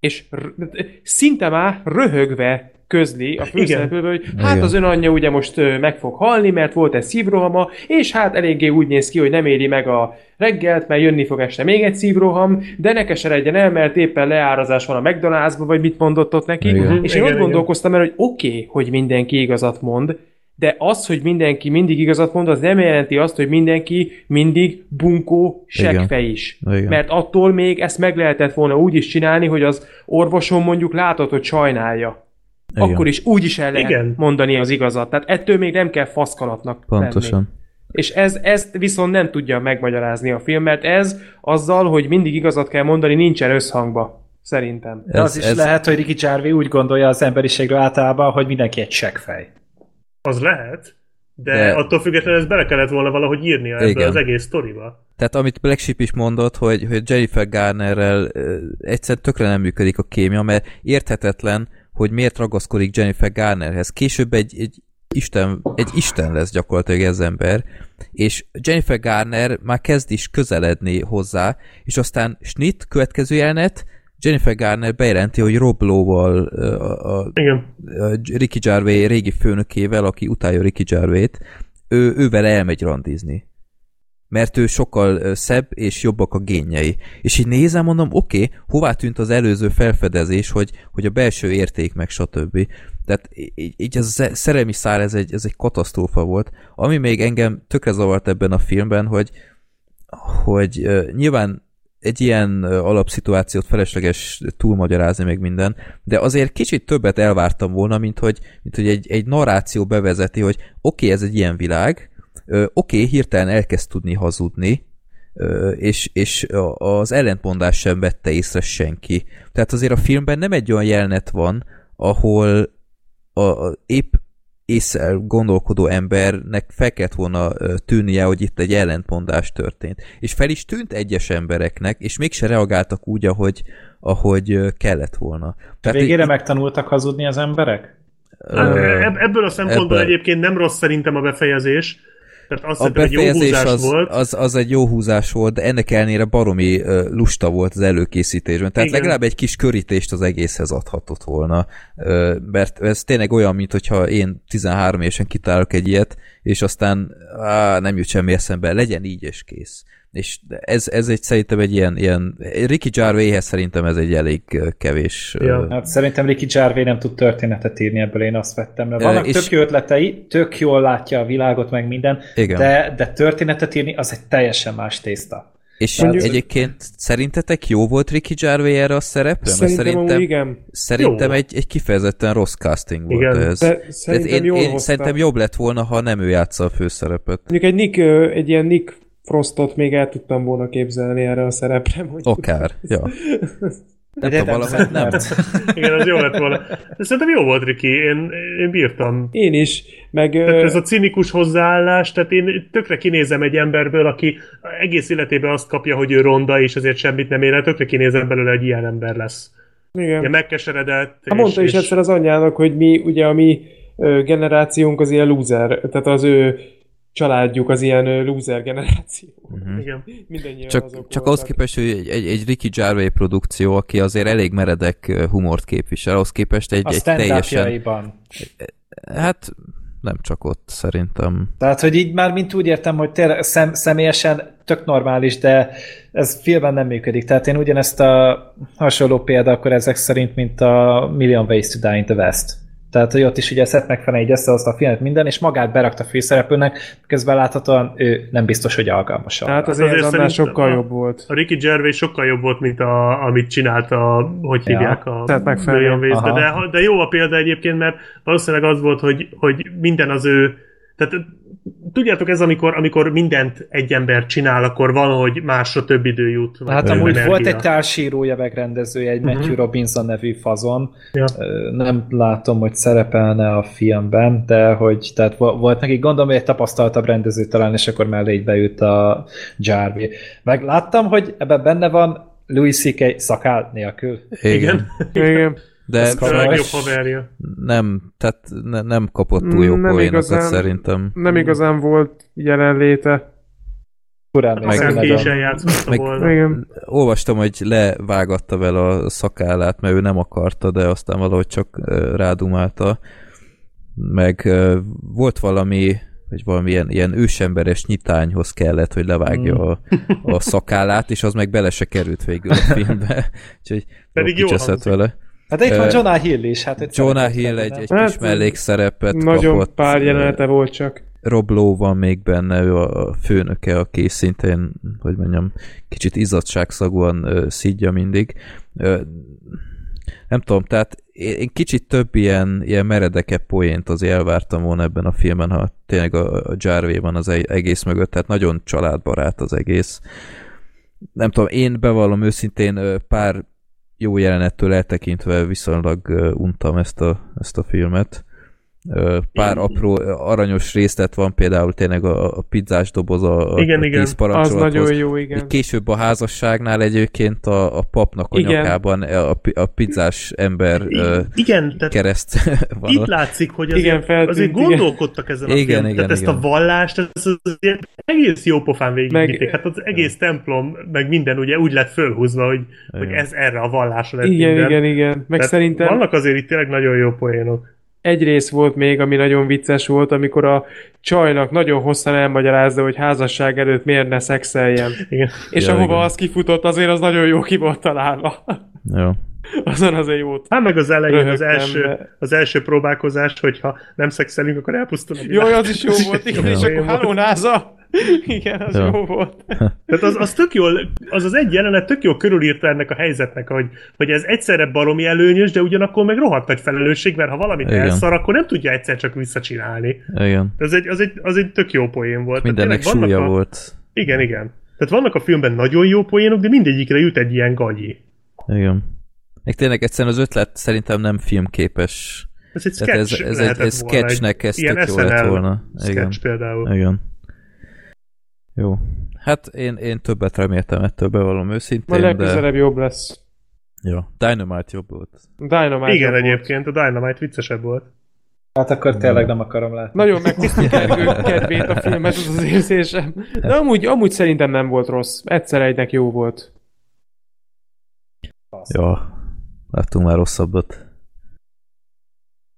és r- szinte már röhögve közli a főszereplővel, hogy hát Igen. az ön anyja ugye most meg fog halni, mert volt egy szívrohama, és hát eléggé úgy néz ki, hogy nem éri meg a reggelt, mert jönni fog este még egy szívroham, de ne keseredjen el, mert éppen leárazás van a McDonald'sban, vagy mit mondott ott neki. Igen. És én Igen, ott gondolkoztam el, hogy oké, okay, hogy mindenki igazat mond, de az, hogy mindenki mindig igazat mond, az nem jelenti azt, hogy mindenki mindig bunkó seggfej is. Igen. Mert attól még ezt meg lehetett volna úgy is csinálni, hogy az orvoson mondjuk látod, hogy sajnálja. Igen. Akkor is úgy is el lehet Igen. mondani az igazat. Tehát ettől még nem kell faszkalatnak Pontosan. lenni. És ez, ezt viszont nem tudja megmagyarázni a film, mert ez azzal, hogy mindig igazat kell mondani, nincsen összhangba. Szerintem. De az is ez, lehet, hogy Ricky Gervais úgy gondolja az emberiségről általában, hogy mindenki egy seggfej. Az lehet, de, De- attól függetlenül ezt bele kellett volna valahogy írnia ebbe Igen. az egész sztoriba. Tehát amit Black Sheep is mondott, hogy, hogy Jennifer Garnerrel egyszerűen tökre nem működik a kémia, mert érthetetlen, hogy miért ragaszkodik Jennifer Garnerhez. Később egy, egy Isten, egy Isten lesz gyakorlatilag ez ember, és Jennifer Garner már kezd is közeledni hozzá, és aztán snit, következő jelenet, Jennifer Garner bejelenti, hogy Rob Lowe-val, a, a Igen. a Ricky Gervais régi főnökével, aki utálja Ricky Gervais-t, ő, ővel elmegy randizni. Mert ő sokkal szebb és jobbak a génjei. És így nézem, mondom, oké, okay, hová tűnt az előző felfedezés, hogy, hogy a belső érték meg stb. Tehát így, így ez a ze- szerelmi szár, ez egy, ez egy katasztrófa volt. Ami még engem tökre zavart ebben a filmben, hogy, hogy uh, nyilván egy ilyen alapszituációt felesleges túlmagyarázni meg minden, de azért kicsit többet elvártam volna, mint hogy, mint hogy egy, egy narráció bevezeti, hogy oké, okay, ez egy ilyen világ, oké, okay, hirtelen elkezd tudni hazudni, és, és az ellentmondás sem vette észre senki. Tehát azért a filmben nem egy olyan jelenet van, ahol a, a épp észre gondolkodó embernek fel kellett volna tűnnie, hogy itt egy ellentmondás történt. És fel is tűnt egyes embereknek, és mégse reagáltak úgy, ahogy, ahogy kellett volna. Tehát Végére itt- megtanultak hazudni az emberek? Hát, ö, ebb- ebből a szempontból ebben- egyébként nem rossz szerintem a befejezés. Tehát azt a hiszem, egy jó befejezés húzás az, volt. az, az egy jó húzás volt, de ennek ellenére baromi uh, lusta volt az előkészítésben. Tehát Igen. legalább egy kis körítést az egészhez adhatott volna. Uh, mert ez tényleg olyan, mint hogyha én 13 évesen kitálok egy ilyet, és aztán á, nem jut semmi eszembe, legyen így és kész. És ez, ez egy szerintem egy ilyen, ilyen Ricky Gervaishez szerintem ez egy elég kevés Ja. Hát szerintem Ricky Gervais nem tud történetet írni, ebből én azt vettem le. Vannak és- tök jó ötletei, tök jól látja a világot, meg minden, Igen. de, de történetet írni az egy teljesen más tészta. És Mondjuk- egyébként szerintetek jó volt Ricky Gervais erre a szerepre? Mert Szerintem, szerintem, igen. szerintem Jó. egy, egy kifejezetten rossz casting volt Igen. ez. De szerintem én, én szerintem jobb lett volna, ha nem ő játsza a főszerepet. Mondjuk egy, Nick, egy ilyen Nick Frostot még el tudtam volna képzelni erre a szerepre. mondjuk. Akár, ja. Nem De tudom, valahogy nem. Igen, az jó lett volna. De szerintem jó volt, Riki. Én, én bírtam. Én is, meg Tehát ez a cinikus hozzáállás, tehát én tökre kinézem egy emberből, aki egész életében azt kapja, hogy ő ronda, és ezért semmit nem ér tökre kinézem belőle, hogy ilyen ember lesz. igen. Ugye megkeseredett. Hát mondta is egyszer az anyjának, hogy mi, ugye a mi generációnk az ilyen loser, tehát az ő családjuk az ilyen loser generáció. Igen. Mindennyian Csak, azok csak ahhoz képest, hogy egy, egy, egy Ricky Gervais produkció, aki azért elég meredek humort képvisel, ahhoz képest egy, A egy teljesen... stand Hát nem csak ott szerintem. Tehát, hogy így már mint úgy értem, hogy tényleg szem, személyesen tök normális, de ez filmben nem működik. Tehát én ugyanezt a hasonló példa akkor ezek szerint, mint a Million Ways to Die in the West. Tehát, hogy ott is ugye Seth MacFarlane így összehozta a filmet minden, és magát berakta főszereplőnek, közben láthatóan ő nem biztos, hogy alkalmas. Tehát azért, azért ez annál sokkal a- jobb volt. A Ricky Gervais sokkal jobb volt, mint a, amit csinált a, hogy Ja. hívják a. Aha. De, de jó a példa egyébként, mert valószínűleg az volt, hogy, hogy minden az ő, tehát tudjátok ez, amikor, amikor mindent egy ember csinál, akkor valahogy másra több idő jut. vagy Hát amúgy energia. volt egy társírója, megrendezője, egy Matthew Robinson nevű fazon. Ja. Nem látom, hogy szerepelne a filmben, de hogy tehát vo- volt neki, gondolom, hogy egy tapasztaltabb rendező talán, és akkor mellé így beült a Jarvis. Meg láttam, hogy ebben benne van Louis C.K. szakál nélkül. Igen. Igen. De Ez A legjobb haverja. nem, tehát ne, nem kapott túl jó Nem igazán. szerintem. Nem igazán volt jelenléte. Furán Meg- is meg- volna. Igen. Olvastam, hogy levágatta vele a szakállát, mert ő nem akarta, de aztán valahogy csak rádumálta. Meg volt valami, vagy valami ilyen, ilyen ősemberes nyitányhoz kellett, hogy levágja a, a szakállát, és az meg bele se került végül a filmbe. (laughs) Úgyhogy Pedig kicseszett hangzik. vele. Hát de itt van Jonah Hill is. Hát Jonah Hill egy, nem? egy Hát, kis mellékszerepet Nagyon kapott. pár jelenete volt csak. Rob Lowe van még benne, ő a főnöke, aki szintén, hogy mondjam, kicsit izzadságszagúan ö, szidja mindig. Nem tudom, tehát én kicsit több ilyen, ilyen meredekebb poént azért elvártam volna ebben a filmben, ha tényleg a, a Jarvé van az e- egész mögött, tehát nagyon családbarát az egész. Nem tudom, én bevallom őszintén pár jó jelenettől eltekintve viszonylag untam ezt a, ezt a filmet. Pár apró ö, aranyos részlet van, például tényleg a, a pizzás doboz a, a Igen, igen. tíz Az nagyon jó, igen. Később a házasságnál egyébként a, a papnak a Igen. nyakában a, pi- a pizzás ember ö, Igen, tehát kereszt (laughs) van itt látszik, hogy Igen, azért, feltűnt, azért igen. gondolkodtak ezen a Igen, filmen. igen, Tehát ezt igen. a vallást, ezt az ilyen egész jó pofán végigvitték. Meg- Hát az egész templom, meg minden ugye úgy lett fölhúzva, hogy, hogy Igen. ez erre a vallásra lett Igen, minden. igen, igen. Meg Tehát szerintem Vannak azért itt tényleg nagyon jó poénok. Egy rész volt még, ami nagyon vicces volt, amikor a csajnak nagyon hosszan elmagyarázza, hogy házasság előtt miért ne szexeljen. Igen. És Ja, ahova igen. az kifutott, azért az nagyon jó ki volt találva. Jó. Azon azért jót. Hát meg az elején az Röhögtem, első, de- az első próbálkozás, hogyha nem szexelünk, akkor elpusztul a világ. Jaj, az is jó (laughs) volt, igen, Jó. és akkor halló náza. (laughs) Igen, az Jó. jó volt. (laughs) Tehát az, az tök jól, az az egy jelenet tök jól körülírta ennek a helyzetnek, hogy, hogy ez egyszerre baromi előnyös, de ugyanakkor meg rohadt nagy felelősség, mert ha valamit Igen. elszar, akkor nem tudja egyszer csak visszacsinálni. Igen. Ez egy, az, egy, az egy tök jó poén volt. Tehát Mindennek vannak súlya a, volt. Igen, igen. Tehát vannak a filmben nagyon jó poénok, de mindegyikre jut egy ilyen gagyi. Igen. Még tényleg egyszerűen az ötlet szerintem nem filmképes. Ez egy Tehát sketch ez, ez egy, egy sketchnek ez tök jó lett volna. Igen. sketch például. Igen. Jó. Hát én, én többet reméltem ettől, bevallom Majd őszintén, legközelebb de... jobb lesz. Ja, Dynamite jobb volt. Dynamite Igen, jobb volt. egyébként a Dynamite viccesebb volt. Hát akkor tényleg nem akarom látni. Nagyon meghozta Gergő (laughs) kedvét a filmet, az az érzésem. De amúgy, amúgy szerintem nem volt rossz. Egyszer egynek jó volt. Ja, láttunk már rosszabbat.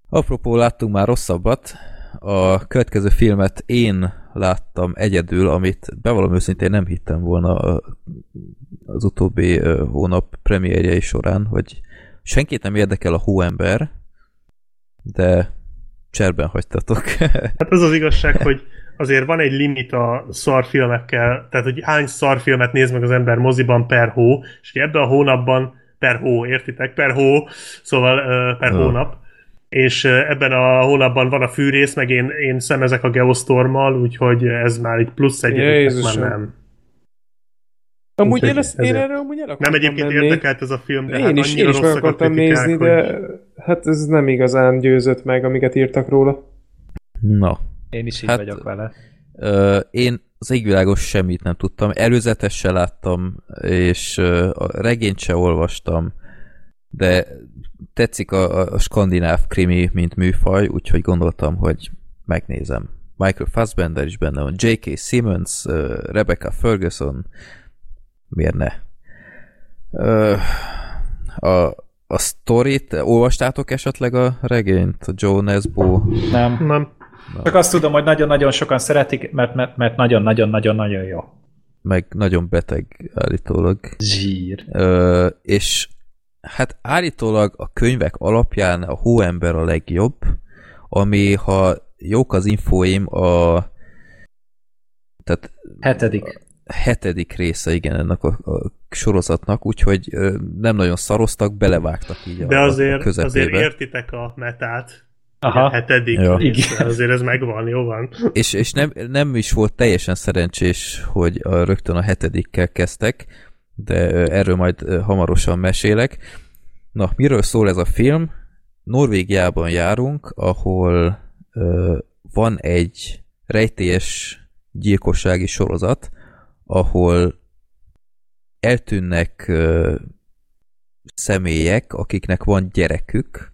Apropó, láttunk már rosszabbat. A következő filmet én láttam egyedül, amit bevallom őszintén nem hittem volna az utóbbi hónap premierjei során, hogy senkit nem érdekel a hóember, de cserben hagytatok. (laughs) Hát az az igazság, hogy azért van egy limit a szarfilmekkel, tehát hogy hány szarfilmet néz meg az ember moziban per hó, és ebben a hónapban per hó, értitek? Per hó, szóval per Ja. hónap. És ebben a hónapban van a fűrész, meg én, én szemezek a Geostormmal, úgyhogy ez már egy plusz egy, már nem. Amúgy én, ezt, én erről amúgy el Nem egyébként menni. érdekelt ez a film, de Én hát is, én is meg akartam nézni, hogy... de hát ez nem igazán győzött meg, amiket írtak róla. Na, Én is így Hát- vagyok vele. Ö, én az égvilágos semmit nem tudtam. Előzetes se láttam, és ö, a regényt se olvastam, de tetszik a, a- skandináv krimi, mint műfaj, úgyhogy gondoltam, hogy megnézem. Michael Fassbender is benne van, J.K. Simmons, Rebecca Ferguson, miért ne? A, a sztorit, olvastátok esetleg a regényt, a Joe Nesbo? Nem. Nem. Csak azt tudom, hogy nagyon-nagyon sokan szeretik, mert, mert, mert nagyon-nagyon-nagyon-nagyon jó. Meg nagyon beteg állítólag. Zsír. Ö, és hát állítólag a könyvek alapján a hóember a legjobb, ami ha jók az infóim, a tehát Hetedik. hetedik része, igen, ennek a, a sorozatnak, úgyhogy nem nagyon szaroztak, belevágtak így De a, a azért, közepébe. azért értitek a metát. Aha. A hetedik Ja. része, azért ez megvan, jó van. És, és nem, nem is volt teljesen szerencsés, hogy a, rögtön a hetedikkel kezdtek, de erről majd hamarosan mesélek. Na, miről szól ez a film? Norvégiában járunk, ahol ö, van egy rejtélyes gyilkossági sorozat, ahol eltűnnek ö, személyek, akiknek van gyerekük,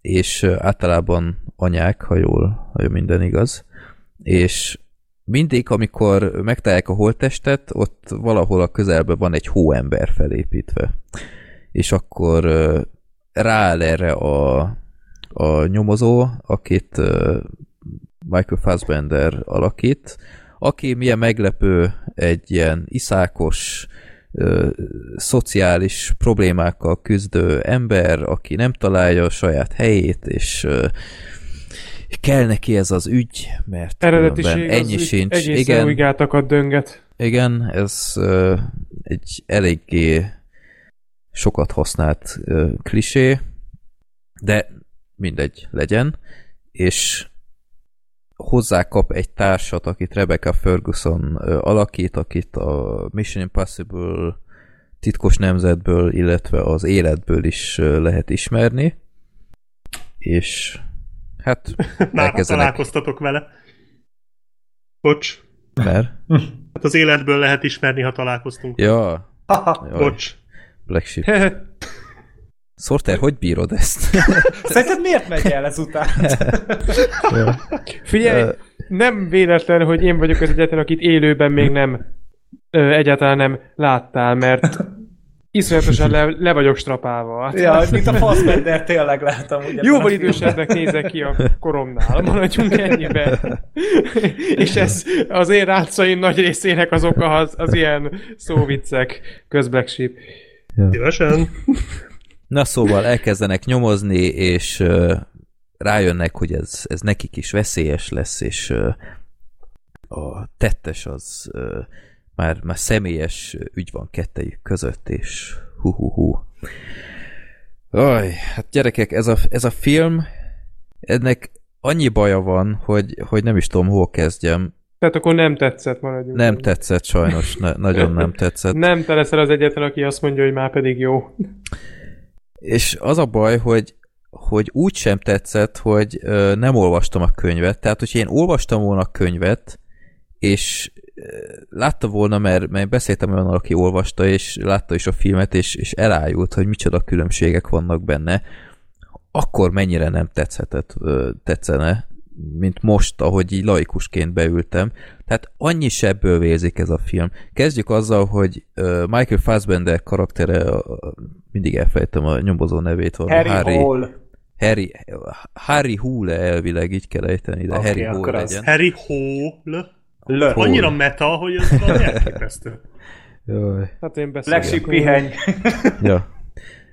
és általában anyák, ha jól, ha jól minden igaz, és mindig, amikor megtalálják a holttestet, ott valahol a közelben van egy hóember felépítve. És akkor rááll erre a, a nyomozó, akit Michael Fassbender alakít, aki milyen meglepő egy ilyen iszákos, szociális problémákkal küzdő ember, aki nem találja a saját helyét, és ö, kell neki ez az ügy, mert Eredetiség az ennyi úgy sincs. egészen Igen, új gátakat dönget. igen, ez ö, egy eléggé sokat használt ö, klisé, de mindegy, legyen, és hozzá kap egy társat, akit Rebecca Ferguson ö, alakít, akit a Mission Impossible titkos nemzetből, illetve az életből is lehet ismerni, és hát (laughs) Már elkezdenek, találkoztatok vele. Bocs. mert Hát az életből lehet ismerni, ha találkoztunk. ja, Haha. jaj, Bocs. Black Sheep. Sorter, hogy bírod ezt? (laughs) Szerinted miért megy el ezután? Figyelj, Ö, nem véletlen, hogy én vagyok az egyetlen, akit élőben még nem ö, egyáltalán nem láttál, mert iszonyatosan le, le vagyok strapálva. Hát, (laughs) ja, mint a Fassbender tényleg láttam. Ugye Jóval idősebbnek nézek ki a koromnál, maradjunk ennyiben. (laughs) És ez az én rácaim nagy részének az oka az, az ilyen szóviccek, közblack sheep. Szívesen. Na szóval elkezdenek nyomozni, és ö, rájönnek, hogy ez, ez nekik is veszélyes lesz, és ö, a tettes az ö, már, már személyes ügy van kettejük között, és hu hu hu. Aj, hát gyerekek, ez a, ez a film, ennek annyi baja van, hogy, hogy nem is tudom, hol kezdjem. Tehát akkor nem tetszett, maradjunk. Nem tetszett sajnos, ne, nagyon nem tetszett. Nem te leszel az egyetlen, aki azt mondja, hogy már pedig jó. És az a baj, hogy hogy úgy sem tetszett, hogy ö, nem olvastam a könyvet. Tehát, hogyha én olvastam volna a könyvet, és látta volna, mert, mert beszéltem olyan, aki olvasta, és látta is a filmet, és, és elájult, hogy micsoda különbségek vannak benne, akkor mennyire nem tetszhetett, tetszene, mint most, ahogy így laikusként beültem. Tehát annyi sebből vérzik ez a film. Kezdjük azzal, hogy Michael Fassbender karaktere, mindig elfejtem a nyomozó nevét, van Harry, Harry Hall. Harry, Harry Hule elvileg így kell ejteni, de Oké, Harry akkor Hole az legyen. Harry Hole. L. Annyira meta, hogy ez valami (laughs) elképesztő. Jaj. Hát én beszélek. Sheep piheny. (laughs) Ja.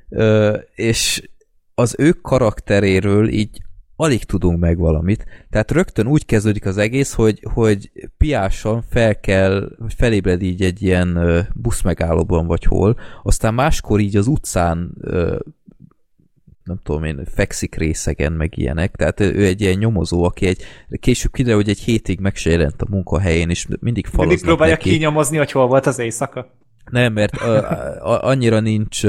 Ö, és az ő karakteréről így alig tudunk meg valamit. Tehát rögtön úgy kezdődik az egész, hogy, hogy piásan fel kell, felébred így egy ilyen buszmegállóban vagy hol, aztán máskor így az utcán nem tudom én, fekszik részegen, meg ilyenek. Tehát ő egy ilyen nyomozó, aki egy, később kiderül, hogy egy hétig meg se jelent a munkahelyén, és mindig Mindig falaznak próbálja neki. kinyomozni, hogy hol volt az éjszaka. Nem, mert a, a, annyira nincs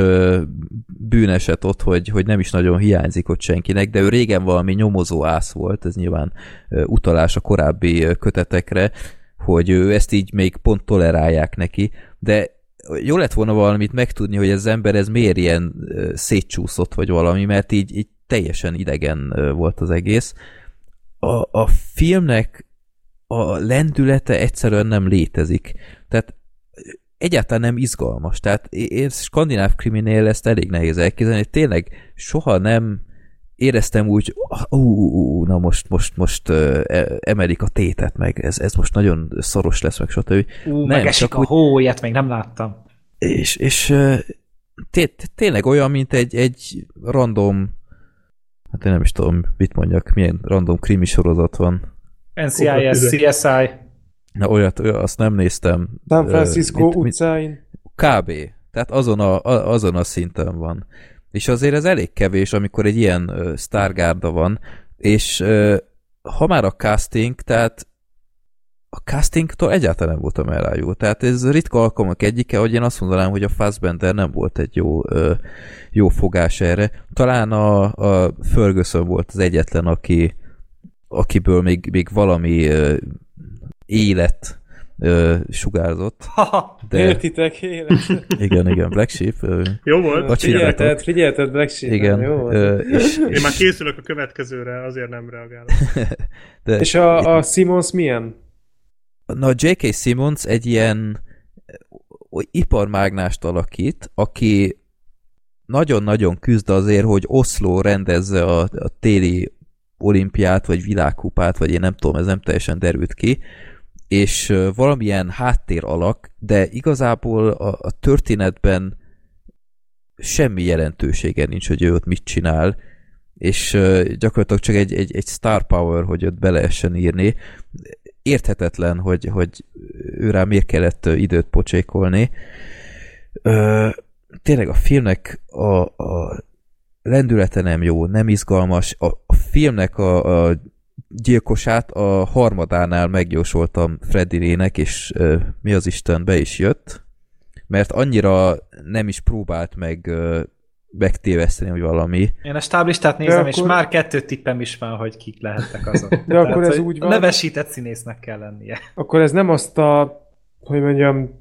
bűneset ott, hogy, hogy nem is nagyon hiányzik ott senkinek, de ő régen valami nyomozó ász volt, ez nyilván utalás a korábbi kötetekre, hogy ő ezt így még pont tolerálják neki, de jó lett volna valamit megtudni, hogy az ember ez miért ilyen szétcsúszott, vagy valami, mert így, így teljesen idegen volt az egész. A, a filmnek a lendülete egyszerűen nem létezik. Tehát egyáltalán nem izgalmas. Tehát én skandináv kriminél ezt elég nehéz elképzelni, tényleg soha nem éreztem úgy, ú, na most, most, most uh, emelik a tétet meg, ez, ez most nagyon szoros lesz, meg stb. Ú, Nem, megesik a úgy- hó, ilyet még nem láttam. És, és uh, té- tényleg olyan, mint egy, egy random, hát én nem is tudom, mit mondjak, milyen random krimi sorozat van. NCIS, CSI. Na olyat, olyat azt nem néztem. San Francisco mit- mit- utcáin. Kb. Tehát azon a, a, azon a szinten van. És azért ez elég kevés, amikor egy ilyen ö, sztárgárda van, és ö, ha már a casting, tehát a castingtól egyáltalán nem voltam elájul. Tehát ez ritka alkalmak egyike, hogy én azt mondanám, hogy a Fassbender nem volt egy jó, ö, jó fogás erre. Talán a, a Ferguson volt az egyetlen, aki, akiből még, még valami ö, élet ö, sugárzott. De Értitek, igen, igen, Black Sheep. Ö, Jó volt. Figyelted, figyelted Black Sheep. igen. Jó volt. Ö, és, Én és, már készülök a következőre, azért nem reagálok. (laughs) de, És a, a Simons milyen? Na, J.K. Simmons egy ilyen iparmágnást alakít, aki nagyon-nagyon küzd azért, hogy Oszló rendezze a, a téli olimpiát, vagy világkupát, vagy én nem tudom, ez nem teljesen derült ki, és valamilyen háttér alak, de igazából a, a történetben semmi jelentősége nincs, hogy ő ott mit csinál, és gyakorlatilag csak egy, egy, egy star power, hogy ott be lehessen írni. Érthetetlen, hogy, hogy ő rá miért kellett időt pocsékolni. Tényleg a filmnek a, a lendülete nem jó, nem izgalmas. A, a filmnek a, a gyilkosát a harmadánál megjósoltam Freddy-nének, és ö, mi az Isten be is jött, mert annyira nem is próbált meg ö, megtéveszteni, hogy valami. Én a stáblistát nézem, akkor- és már kettő tippem is van, hogy kik lehettek azok. De akkor ez úgy van- Nevesített színésznek kell lennie. Akkor ez nem azt a, hogy mondjam,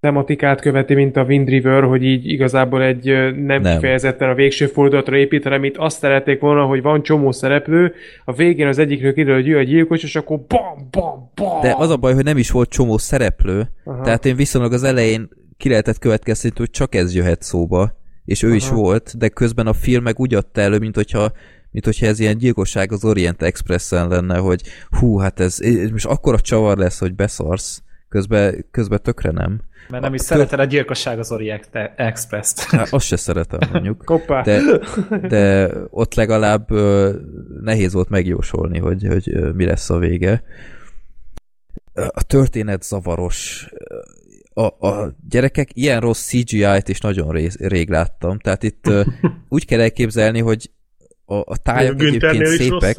tematikát követi, mint a Wind River, hogy így igazából egy nem, Nem. kifejezetten a végső fordulatra épít, hanem itt azt szerették volna, hogy van csomó szereplő, a végén az egyikről kiderül, hogy ő a gyilkos, és akkor bam, bam, bam. De az a baj, hogy nem is volt csomó szereplő, Aha. tehát én viszonylag az elején ki lehetett következtetni, hogy csak ez jöhet szóba, és ő Aha. is volt, de közben a film meg úgy adta elő, mint hogyha mint hogyha ez ilyen gyilkosság az Orient Expressen lenne, hogy hú, hát ez, ez most akkora csavar lesz, hogy beszarsz, közben, közben tökre nem. Mert nem is szereted a gyilkosság az Orient Express-t. Hát azt se szeretem mondjuk. (laughs) Koppá. De, de ott legalább nehéz volt megjósolni, hogy, hogy mi lesz a vége. A történet zavaros. A, a gyerekek ilyen rossz CGI-t is nagyon rég, rég láttam. Tehát itt (laughs) úgy kell elképzelni, hogy a, a tájak egyébként is szépek.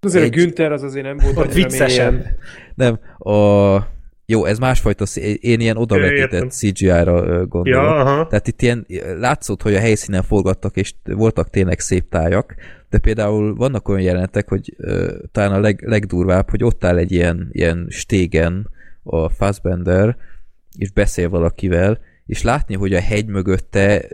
Azért Egy- a Günther az azért nem volt Ott mélyen. Nem, a... Jó, ez másfajta, én ilyen odavetített. CGI-ra gondolok. Ja, aha. Tehát itt ilyen látszott, hogy a helyszínen forgattak, és voltak tényleg szép tájak, de például vannak olyan jelenetek, hogy ö, talán a leg, legdurvább, hogy ott áll egy ilyen, ilyen stégen a Fassbender, és beszél valakivel, és látni, hogy a hegy mögötte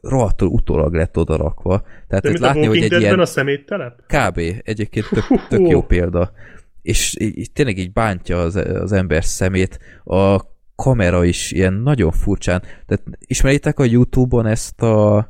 rohadtul utólag lett odarakva. Tehát De mint a látni, hogy Walking egy ilyen... a szeméttelep? Kb. Egyébként tök, tök jó példa. És í- í- tényleg így bántja az, az ember szemét. A kamera is ilyen nagyon furcsán. Tehát ismeritek a Youtube-on ezt a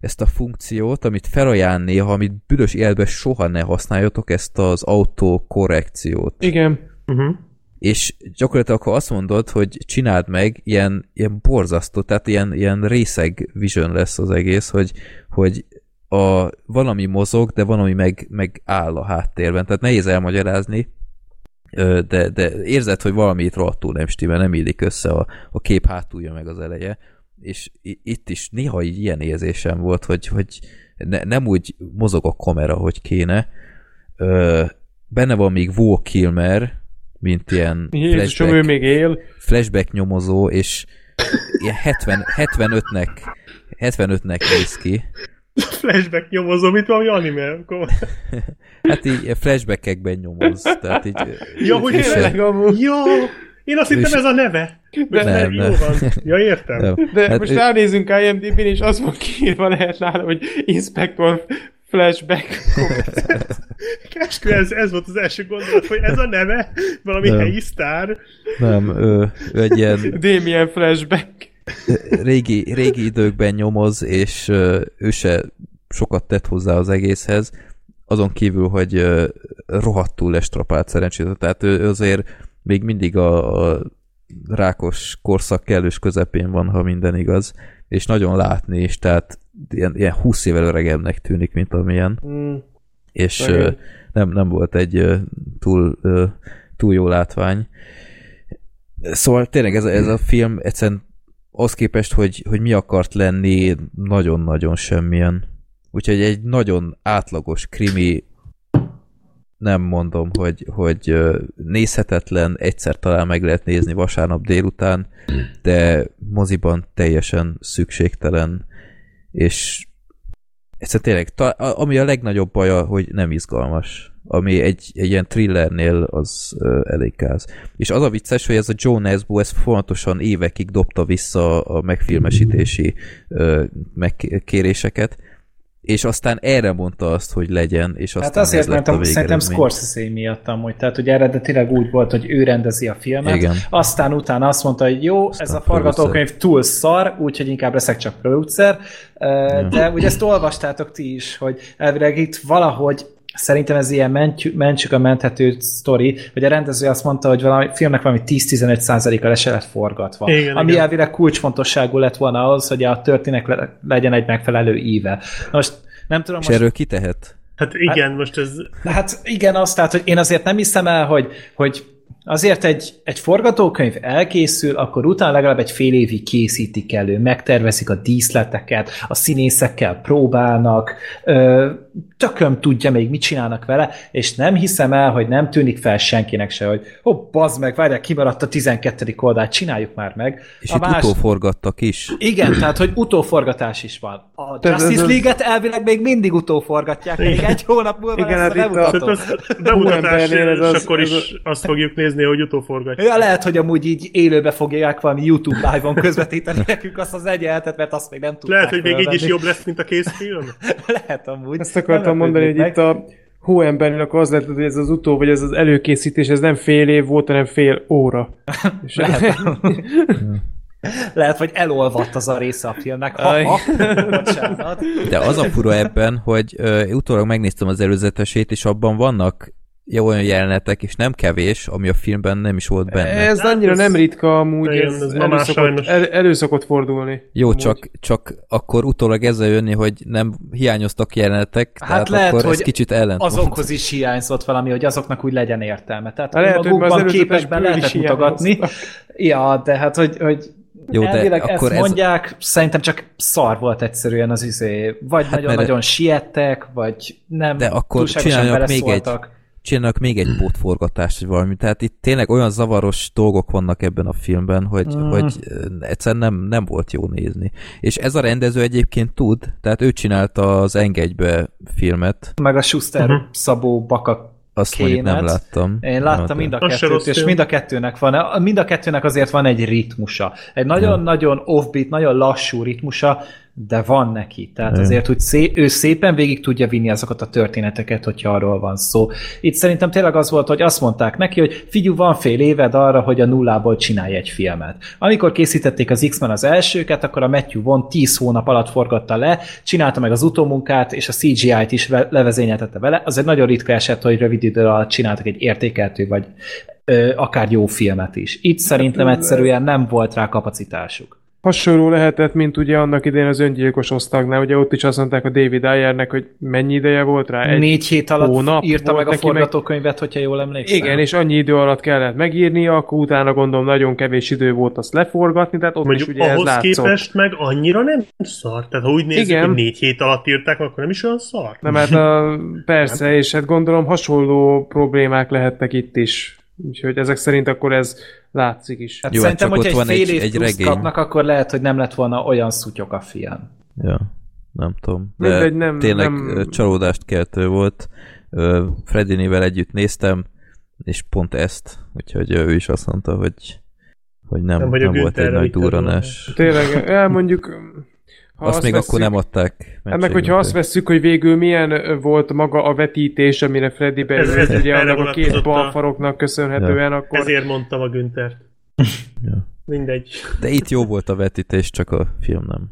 ezt a funkciót, amit felajánl néha, amit büdös életben soha ne használjatok, ezt az autokorrekciót. Igen. Uh-huh. És gyakorlatilag, ha azt mondod, hogy csináld meg, ilyen, ilyen borzasztó, tehát ilyen, ilyen részeg vision lesz az egész, hogy, hogy a, valami mozog, de valami meg, meg áll a háttérben. Tehát nehéz elmagyarázni, de, de érzed, hogy valami itt rohadtul nem stimmel, nem illik össze a, a kép hátulja meg az eleje. És itt is néha így ilyen érzésem volt, hogy, hogy ne, nem úgy mozog a kamera, hogy kéne. Ö, benne van még Val Kilmer, mint ilyen Jézusom, ő flashback, még él. flashback nyomozó, és ilyen 70, 75-nek 75-nek néz ki. Flashback nyomozó, mint valami anime. (laughs) Hát így flashbackekben nyomoz. Tehát így, Ja, hogy Tényleg amúgy. Ja, én azt hittem ez a neve. De- Nem, jó nem. van. Ja, értem. nem. De Hát most ő- ránézünk IMDb-n, és az van kiírva lehet nála, hogy Inspector Flashback. (laughs) Eskü, ez, ez volt az első gondolat, hogy ez a neve, valami Nem. helyi sztár. Nem, ő, ő egy ilyen Damien Flashback. Régi, régi időkben nyomoz, és ő se sokat tett hozzá az egészhez, azon kívül, hogy rohadtul lestrapált szerencsét, tehát ő azért még mindig a, a rákos korszak kellős közepén van, ha minden igaz, és nagyon látni is, tehát ilyen, ilyen 20 évvel öregebbnek tűnik, mint amilyen, Mm. és ö, nem, nem volt egy túl, túl jó látvány. Szóval tényleg ez, a- ez a film egyszerűen az képest, hogy, hogy mi akart lenni, nagyon-nagyon semmilyen. Úgyhogy egy nagyon átlagos krimi, nem mondom, hogy, hogy nézhetetlen, egyszer talán meg lehet nézni vasárnap délután, de moziban teljesen szükségtelen, és egyszerűen tényleg, ta, ami a legnagyobb baja, hogy nem izgalmas. Ami egy, egy ilyen thrillernél az ö, elég gáz. És az a vicces, hogy ez a Joe Nesbo ez fontosan évekig dobta vissza a megfilmesítési ö, megkéréseket, és aztán erre mondta azt, hogy legyen, és aztán Hát azért, mert a szerintem. Scorsese miatt amúgy. Tehát, hogy eredetileg úgy volt, hogy ő rendezi a filmet. Igen. Aztán utána azt mondta, hogy jó, Aztán ez a forgatókönyv túl szar, úgyhogy inkább leszek csak producer. Ja. De ugye ezt olvastátok ti is, hogy elvileg itt valahogy Szerintem ez ilyen mentjük, mentsük a menthető sztori, hogy a rendező azt mondta, hogy valami filmnek valami 10-15%-a le se lett forgatva. Igen, ami igen. elvileg kulcsfontosságú lett volna ahhoz, hogy a történek le, legyen egy megfelelő íve. Na Most nem tudom, És most erről ki tehet? Hát igen, most ez... Hát igen, azt, tehát, hogy én azért nem hiszem el, hogy, hogy azért egy, egy forgatókönyv elkészül, akkor utána legalább egy fél évig készítik elő, megtervezik a díszleteket, a színészekkel próbálnak, ö, tököm tudja még, mit csinálnak vele, és nem hiszem el, hogy nem tűnik fel senkinek se, hogy hopp, bazd meg, várják, kimaradt a 12. oldalt, csináljuk már meg. És A itt más- utóforgattak is. igen, tehát, hogy utóforgatás is van. A Justice League-et elvileg még mindig utóforgatják, még egy hónap múlva Igen, lesz hát a itt a- az bemutatás, és akkor is azt fogjuk nézni, hogy utóforgatja. Ja, lehet, hogy amúgy így élőbe fogják valami YouTube live-on közvetíteni nekünk azt az egy jelentet, mert azt még nem tudták Lehet, hogy még így is jobb lesz, mint a kész film. (laughs) Lehet amúgy. Ezt akartam mondani, hogy lepődnék itt a hóembernél akkor az lett, hogy ez az utó, vagy ez az előkészítés, ez nem fél év volt, hanem fél óra. (laughs) És Lehet. (laughs) Lehet, hogy elolvadt az a része a filmnek. Ha, ha. De az a fura ebben, hogy ö, utólag megnéztem az előzetesét, és abban vannak ja, olyan jelenetek, és nem kevés, ami a filmben nem is volt benne. Ez Hát annyira ez- nem ritka amúgy, Igen, ez, ez elő, már szokott, sajnos. el, elő szokott fordulni. Jó, Amúgy. csak, csak akkor utólag ezzel jönni, hogy nem hiányoztak jelenetek, Hát tehát lehet, akkor ez hogy kicsit ellent Azokhoz is hiányzott valami, hogy azoknak úgy legyen értelme. Tehát Hát lehet, hogy már az magukban képekben lehetett mutogatni. Ja, de hát, hogy, hogy Jó, de Elvileg akkor ezt ez... mondják, szerintem csak szar volt egyszerűen az izé. Vagy Hát nagyon-nagyon mert- siettek, vagy nem De akkor csináljanak még egy-. Csinálnak még egy pótforgatást, vagy valami. Tehát itt tényleg olyan zavaros dolgok vannak ebben a filmben, hogy, Mm. hogy ö, egyszerűen nem, nem volt jó nézni. És ez a rendező egyébként tud, tehát ő csinálta az Engedjbe filmet, Meg a Schuster Mhm. Szabó Baka azt mondjuk nem láttam. Én láttam Nem, mind a kettőt, és mind a kettőnek van, mind a kettőnek azért van egy ritmusa. Egy nagyon-nagyon offbeat, nagyon lassú ritmusa, de van neki. Tehát Igen. azért úgy szé- ő szépen végig tudja vinni azokat a történeteket, hogyha arról van szó. Itt szerintem tényleg az volt, hogy azt mondták neki, hogy figyú, van fél éved arra, hogy a nullából csinálj egy filmet. Amikor készítették az X-Men az elsőket, akkor a Matthew Vaughn 10 hónap alatt forgatta le, csinálta meg az utómunkát, és a CGI-t is ve- levezényeltette vele. Az egy nagyon ritka eset, hogy rövid idő alatt csináltak egy értékeltő, vagy ö, akár jó filmet is. Itt szerintem egyszerűen nem volt rá kapacitásuk. Hasonló lehetett, mint ugye annak idején az öngyilkos osztagnál, ugye ott is azt mondták a David Ayernek, hogy mennyi ideje volt rá? Egy Négy hét alatt hónap írta meg a neki, meg- forgatókönyvet, hogyha jól emlékszem. Igen, és annyi idő alatt kellett megírnia, akkor utána gondolom nagyon kevés idő volt azt leforgatni, tehát ott Mondjuk is ugye ez ahhoz látszott. képest meg annyira nem szar. Tehát ha úgy nézzük, Igen. hogy négy hét alatt írták, akkor nem is olyan szar. Nem, hát a, persze, és hát gondolom hasonló problémák lehettek itt is. Úgyhogy ezek szerint akkor ez látszik is. Hát Jó, szerintem, csak hogyha ott egy fél egy- év egy regény. kapnak, akkor lehet, hogy nem lett volna olyan szutyok a film. Ja, nem tudom. De Mindegy, nem- tényleg nem- csalódást keltő volt. Ö, Freddinével együtt néztem, és pont ezt, úgyhogy ő is azt mondta, hogy, hogy nem, Nem, nem, volt egy nagy duranás. Tényleg, elmondjuk... Ha Azt, még vesszük- akkor nem adták. Hát meg, hogyha azt vesszük, hogy végül milyen volt maga a vetítés, amire Freddy Ez- beült, ez- ugye erre annak a két balfaroknak köszönhetően, akkor... Ezért mondtam a Güntert. Ja. Mindegy. De itt jó volt a vetítés, csak a film nem.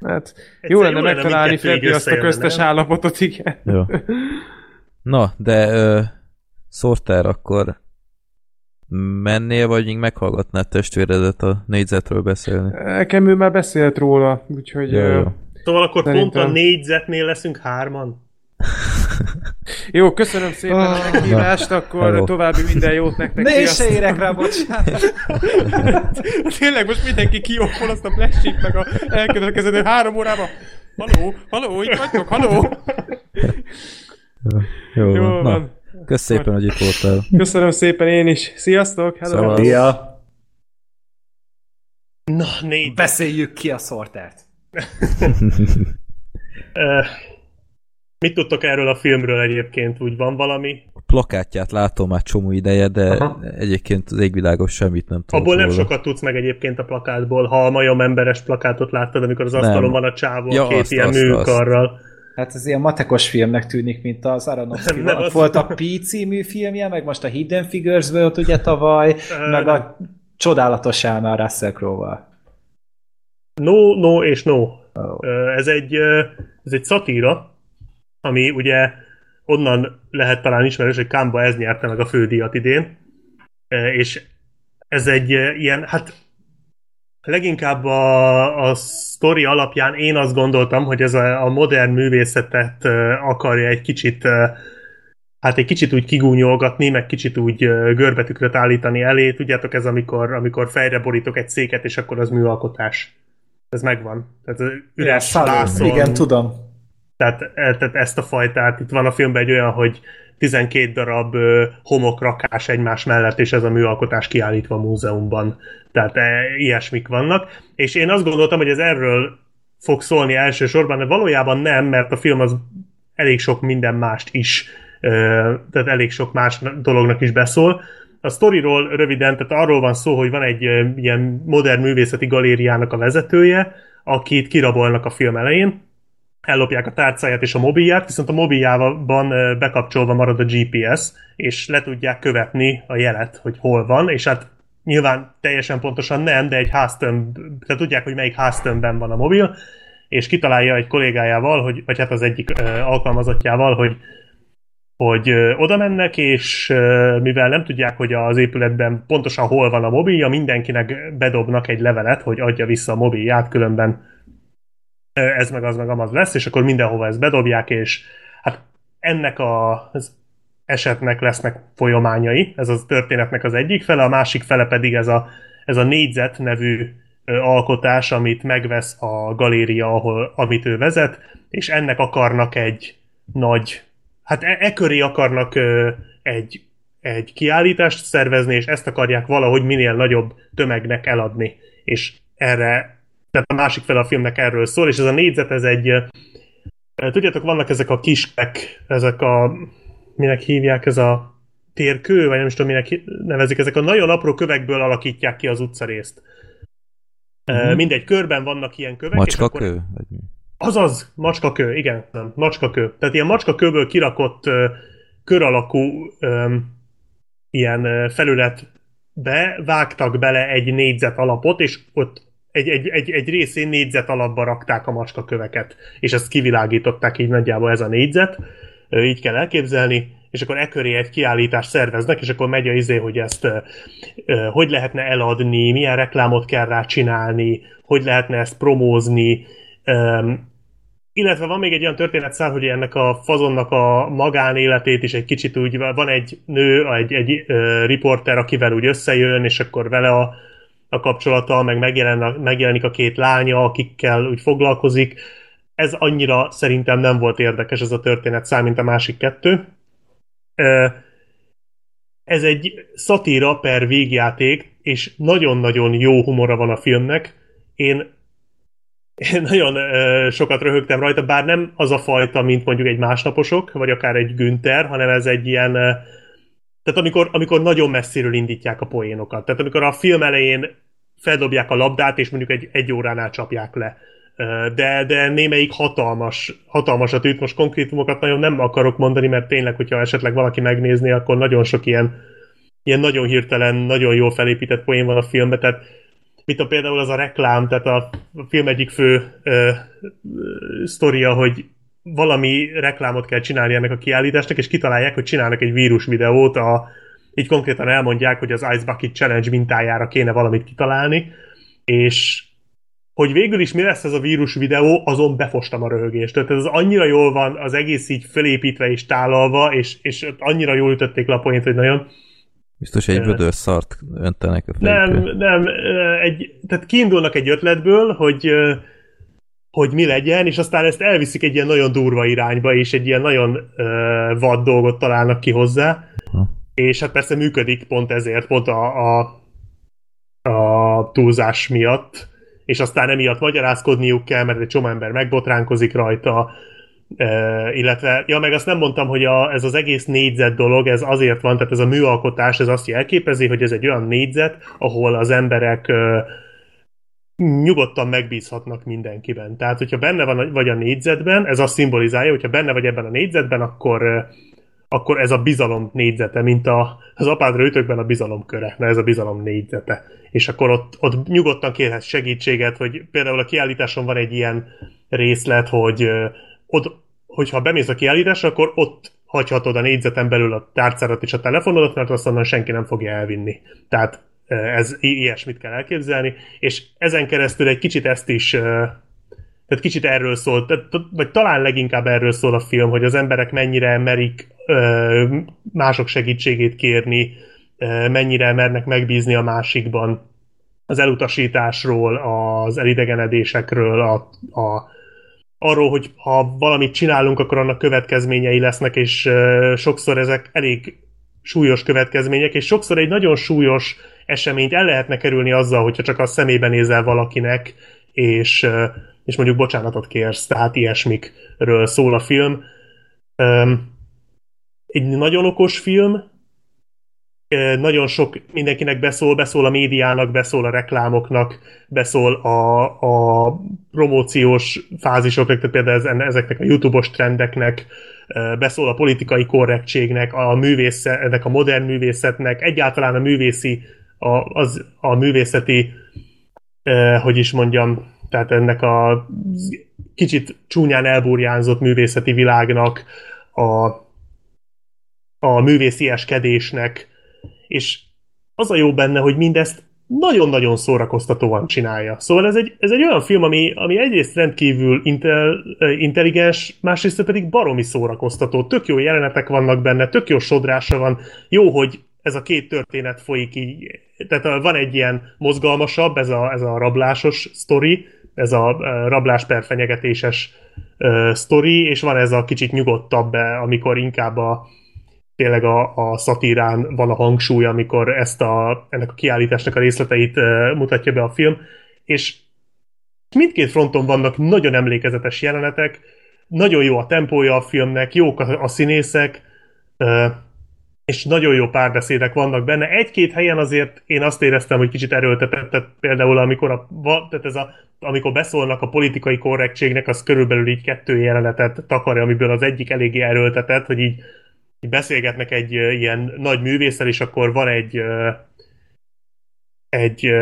Hát, jó lenne jó lenne megtalálni Freddy azt a köztes nem? állapotot, igen. Jó. (laughs) Na, de ö, Sorter, akkor mennél, vagy még meghallgatnád testvéredet a négyzetről beszélni? Nekem ő már beszélt róla, úgyhogy... Jó, jó. Szóval akkor Szerintem- pont a négyzetnél leszünk hárman? (laughs) Jó, köszönöm szépen a meghívást, akkor Hello. további minden jót nektek. Ne is se érek rá, bocsánat. (laughs) Tényleg most mindenki kiokol azt a flashit meg a elkövetkező három órában. Haló, haló, itt vagytok, haló! Jó, Jó van. Van. Kösz szépen, hogy itt voltál. Köszönöm szépen én is. Sziasztok! Hello. Szia. Na, négy. Beszéljük ki a szortert. (laughs) Mit tudtok erről a filmről egyébként? Úgy van valami? A plakátját látom már csomó ideje, de Aha. egyébként az égvilágos semmit nem tudok Abból nem róla. sokat tudsz meg egyébként a plakátból, ha a majom emberes plakátot láttad, amikor az Nem. asztalon van a csávó, Ja, két azt, ilyen azt, műkarral. Hát ez ilyen matekos filmnek tűnik, mint az Aronofsky. Nem, Ott az- volt a Pi című filmje, meg most a Hidden Figures volt ugye tavaly, meg a csodálatos álma a Russell Crowe-val. No, no és no. Oh. Ez egy, ez egy szatíra, ami ugye onnan lehet talán ismerős, hogy Kamba ez nyerte meg a fődíjat idén, és ez egy ilyen, hát leginkább a, a sztori alapján én azt gondoltam, hogy ez a, a modern művészetet akarja egy kicsit hát egy kicsit úgy kigúnyolgatni, meg kicsit úgy görbetükröt állítani elé. Tudjátok, ez amikor, amikor fejre borítok egy széket, és akkor az műalkotás. Ez megvan. Tehát üres vászon. Igen, tudom. Tehát, e- tehát ezt a fajtát, itt van a filmben egy olyan, hogy 12 darab homokrakás egymás mellett, és ez a műalkotás kiállítva a múzeumban. Tehát e, ilyesmik vannak. És én azt gondoltam, hogy ez erről fog szólni elsősorban, de valójában nem, mert a film az elég sok minden mást is, tehát elég sok más dolognak is beszól. A sztoriról röviden, tehát arról van szó, hogy van egy ilyen modern művészeti galériának a vezetője, akit kirabolnak a film elején, ellopják a tárcáját és a mobilját, viszont a mobiljában bekapcsolva marad a GPS, és le tudják követni a jelet, hogy hol van, és hát nyilván teljesen pontosan nem, de egy háztömb, tehát tudják, hogy melyik háztömbben van a mobil, és kitalálja egy kollégájával, hogy, vagy hát az egyik ö, alkalmazottjával, hogy hogy ö, oda mennek, és ö, mivel nem tudják, hogy az épületben pontosan hol van a mobilja, mindenkinek bedobnak egy levelet, hogy adja vissza a mobilját, különben ez meg az meg amaz lesz, és akkor mindenhova ezt bedobják, és hát ennek a, az esetnek lesznek folyamányai, ez a történetnek az egyik fele, a másik fele pedig ez a, ez a négyzet nevű alkotás, amit megvesz a galéria, ahol, amit ő vezet, és ennek akarnak egy nagy, hát e, e köré akarnak egy, egy kiállítást szervezni, és ezt akarják valahogy minél nagyobb tömegnek eladni. És erre, tehát a másik fel a filmnek erről szól, és ez a négyzet, ez egy, tudjátok, vannak ezek a kiskek, ezek a, minek hívják, ez a térkő, vagy nem is tudom, minek nevezik, ezek a nagyon apró kövekből alakítják ki az utcarészt. Mm-hmm. Mindegy, körben vannak ilyen kövek. Macskakő? Akkor... Azaz, macskakő, igen, nem, macskakő. Tehát ilyen macskakőből kirakott uh, kör alakú um, ilyen uh, felületbe vágtak bele egy négyzet alapot, és ott egy, egy, egy, egy részén négyzet alapba rakták a macskaköveket, és ezt kivilágították így nagyjából ez a négyzet, így kell elképzelni, és akkor e köré egy kiállítást szerveznek, és akkor megy a izé, hogy ezt hogy lehetne eladni, milyen reklámot kell rá csinálni, hogy lehetne ezt promózni, illetve van még egy olyan történetszál, hogy ennek a fazonnak a magánéletét is egy kicsit úgy, van egy nő, egy, egy uh, riporter, akivel úgy összejön, és akkor vele a, a kapcsolata, meg megjelen, megjelenik a két lánya, akikkel úgy foglalkozik. Ez annyira szerintem nem volt érdekes ez a történet szám, mint a másik kettő. Ez egy szatíra per végjáték, és nagyon-nagyon jó humora van a filmnek. Én, én nagyon sokat röhögtem rajta, bár nem az a fajta, mint mondjuk egy másnaposok, vagy akár egy Günther, hanem ez egy ilyen tehát amikor, amikor nagyon messziről indítják a poénokat. Tehát amikor a film elején feldobják a labdát, és mondjuk egy, egy óránál csapják le de, de némelyik hatalmas, hatalmasat üt. Most konkrétumokat nagyon nem akarok mondani, mert tényleg, hogyha esetleg valaki megnézni, akkor nagyon sok ilyen, ilyen nagyon hirtelen, nagyon jól felépített poén van a filmben, tehát mint a például az a reklám, tehát a film egyik fő ö, ö, sztoria, hogy valami reklámot kell csinálni ennek a kiállításnak, és kitalálják, hogy csinálnak egy vírus videót, a, így konkrétan elmondják, hogy az Ice Bucket Challenge mintájára kéne valamit kitalálni, és hogy végül is mi lesz ez a vírus videó, azon befostam a röhögést. Tehát ez annyira jól van, az egész így fölépítve és tálalva, és, és annyira jól ütötték le a point, hogy nagyon... Biztos egy vödör szart öntenek a fejükre. Nem, nem, egy, tehát kiindulnak egy ötletből, hogy hogy mi legyen, és aztán ezt elviszik egy ilyen nagyon durva irányba, és egy ilyen nagyon uh, vad dolgot találnak ki hozzá. Ha. És hát persze működik pont ezért, pont a, a, a túlzás miatt és aztán emiatt magyarázkodniuk kell, mert egy csomó ember megbotránkozik rajta, Uh, illetve, ja, meg azt nem mondtam, hogy a, ez az egész négyzet dolog, ez azért van, tehát ez a műalkotás, ez azt jelképezi, hogy ez egy olyan négyzet, ahol az emberek uh, nyugodtan megbízhatnak mindenkiben. Tehát, hogyha benne van, vagy a négyzetben, ez azt szimbolizálja, hogyha benne vagy ebben a négyzetben, akkor uh, akkor ez a bizalom négyzete, mint a, az apádra ütőkben a bizalom köre, na ez a bizalom négyzete. És akkor ott, ott nyugodtan kérhetsz segítséget, hogy például a kiállításon van egy ilyen részlet, hogy ott, hogyha bemész a kiállításra, akkor ott hagyhatod a négyzeten belül a tárcárat és a telefonodat, mert azt onnan senki nem fogja elvinni. Tehát ez ilyesmit kell elképzelni, és ezen keresztül egy kicsit ezt is tehát kicsit erről szól, vagy talán leginkább erről szól a film, hogy az emberek mennyire merik ö, mások segítségét kérni, ö, mennyire mernek megbízni a másikban, az elutasításról, az elidegenedésekről, a, a, arról, hogy ha valamit csinálunk, akkor annak következményei lesznek, és ö, sokszor ezek elég súlyos következmények, és sokszor egy nagyon súlyos eseményt el lehetne kerülni azzal, hogyha csak a szemébe nézel valakinek, és és mondjuk bocsánatot kérsz, tehát ilyesmikről szól a film. Egy nagyon okos film, nagyon sok mindenkinek beszól, beszól a médiának, beszól a reklámoknak, beszól a, a promóciós fázisoknak, tehát például ezeknek a YouTube-os trendeknek, beszól a politikai korrektségnek, a művésze, ennek a modern művészetnek, egyáltalán a művészi, a, az, a művészeti, hogy is mondjam, tehát ennek a kicsit csúnyán elburjánzott művészeti világnak, a, a művészieskedésnek, és az a jó benne, hogy mindezt nagyon-nagyon szórakoztatóan csinálja. Szóval ez egy, ez egy olyan film, ami, ami egyrészt rendkívül intel, intelligens, másrészt pedig baromi szórakoztató. Tök jó jelenetek vannak benne, tök jó sodrása van. Jó, hogy ez a két történet folyik így, tehát van egy ilyen mozgalmasabb, ez a, ez a rablásos sztori, ez a rablás per fenyegetéses sztori, és van ez a kicsit nyugodtabb, amikor inkább a, tényleg a, a szatírán van a hangsúly, amikor ezt a, ennek a kiállításnak a részleteit uh, mutatja be a film, és mindkét fronton vannak nagyon emlékezetes jelenetek, nagyon jó a tempója a filmnek, jók a, a színészek, és nagyon jó párbeszédek vannak benne. Egy-két helyen azért én azt éreztem, hogy kicsit erőltetett, például amikor, a, tehát ez a, amikor beszólnak a politikai korrektségnek, az körülbelül így kettő jelenetet takarja, amiből az egyik eléggé erőltetett, hogy így, így beszélgetnek egy ilyen nagy művésszel, és akkor van egy egy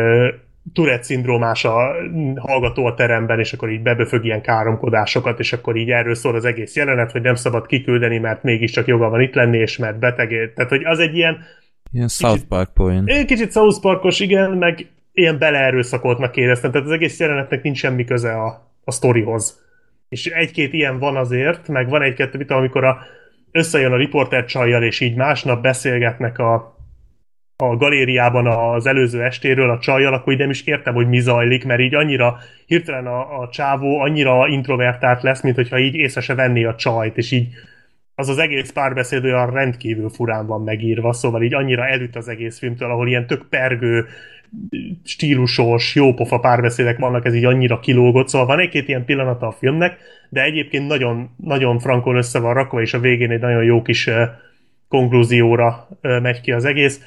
Tourette szindrómás a hallgató a teremben, és akkor így beböfög ilyen káromkodásokat, és akkor így erről szól az egész jelenet, hogy nem szabad kiküldeni, mert mégiscsak joga van itt lenni, és mert beteg. Tehát, hogy az egy ilyen... Ilyen kicsit, South Park point. Kicsit South Parkos, igen, meg ilyen beleerőszakoltnak éreztem. Tehát az egész jelenetnek nincs semmi köze a, a sztorihoz. És egy-két ilyen van azért, meg van egy-kettő amikor a, összejön a riporter csajjal, és így másnap beszélgetnek a, a galériában az előző estéről a csajjal, akkor így nem is értem, hogy mi zajlik, mert így annyira hirtelen a, a csávó annyira introvertált lesz, mint hogyha így észre se venné a csajt, és így az az egész párbeszéd olyan rendkívül furán van megírva, szóval így annyira elüt az egész filmtől, ahol ilyen tök pergő, stílusos, jópofa párbeszédek vannak, ez így annyira kilógott, szóval van egy-két ilyen pillanata a filmnek, de egyébként nagyon, nagyon frankon össze van rakva, és a végén egy nagyon jó kis konklúzióra megy ki az egész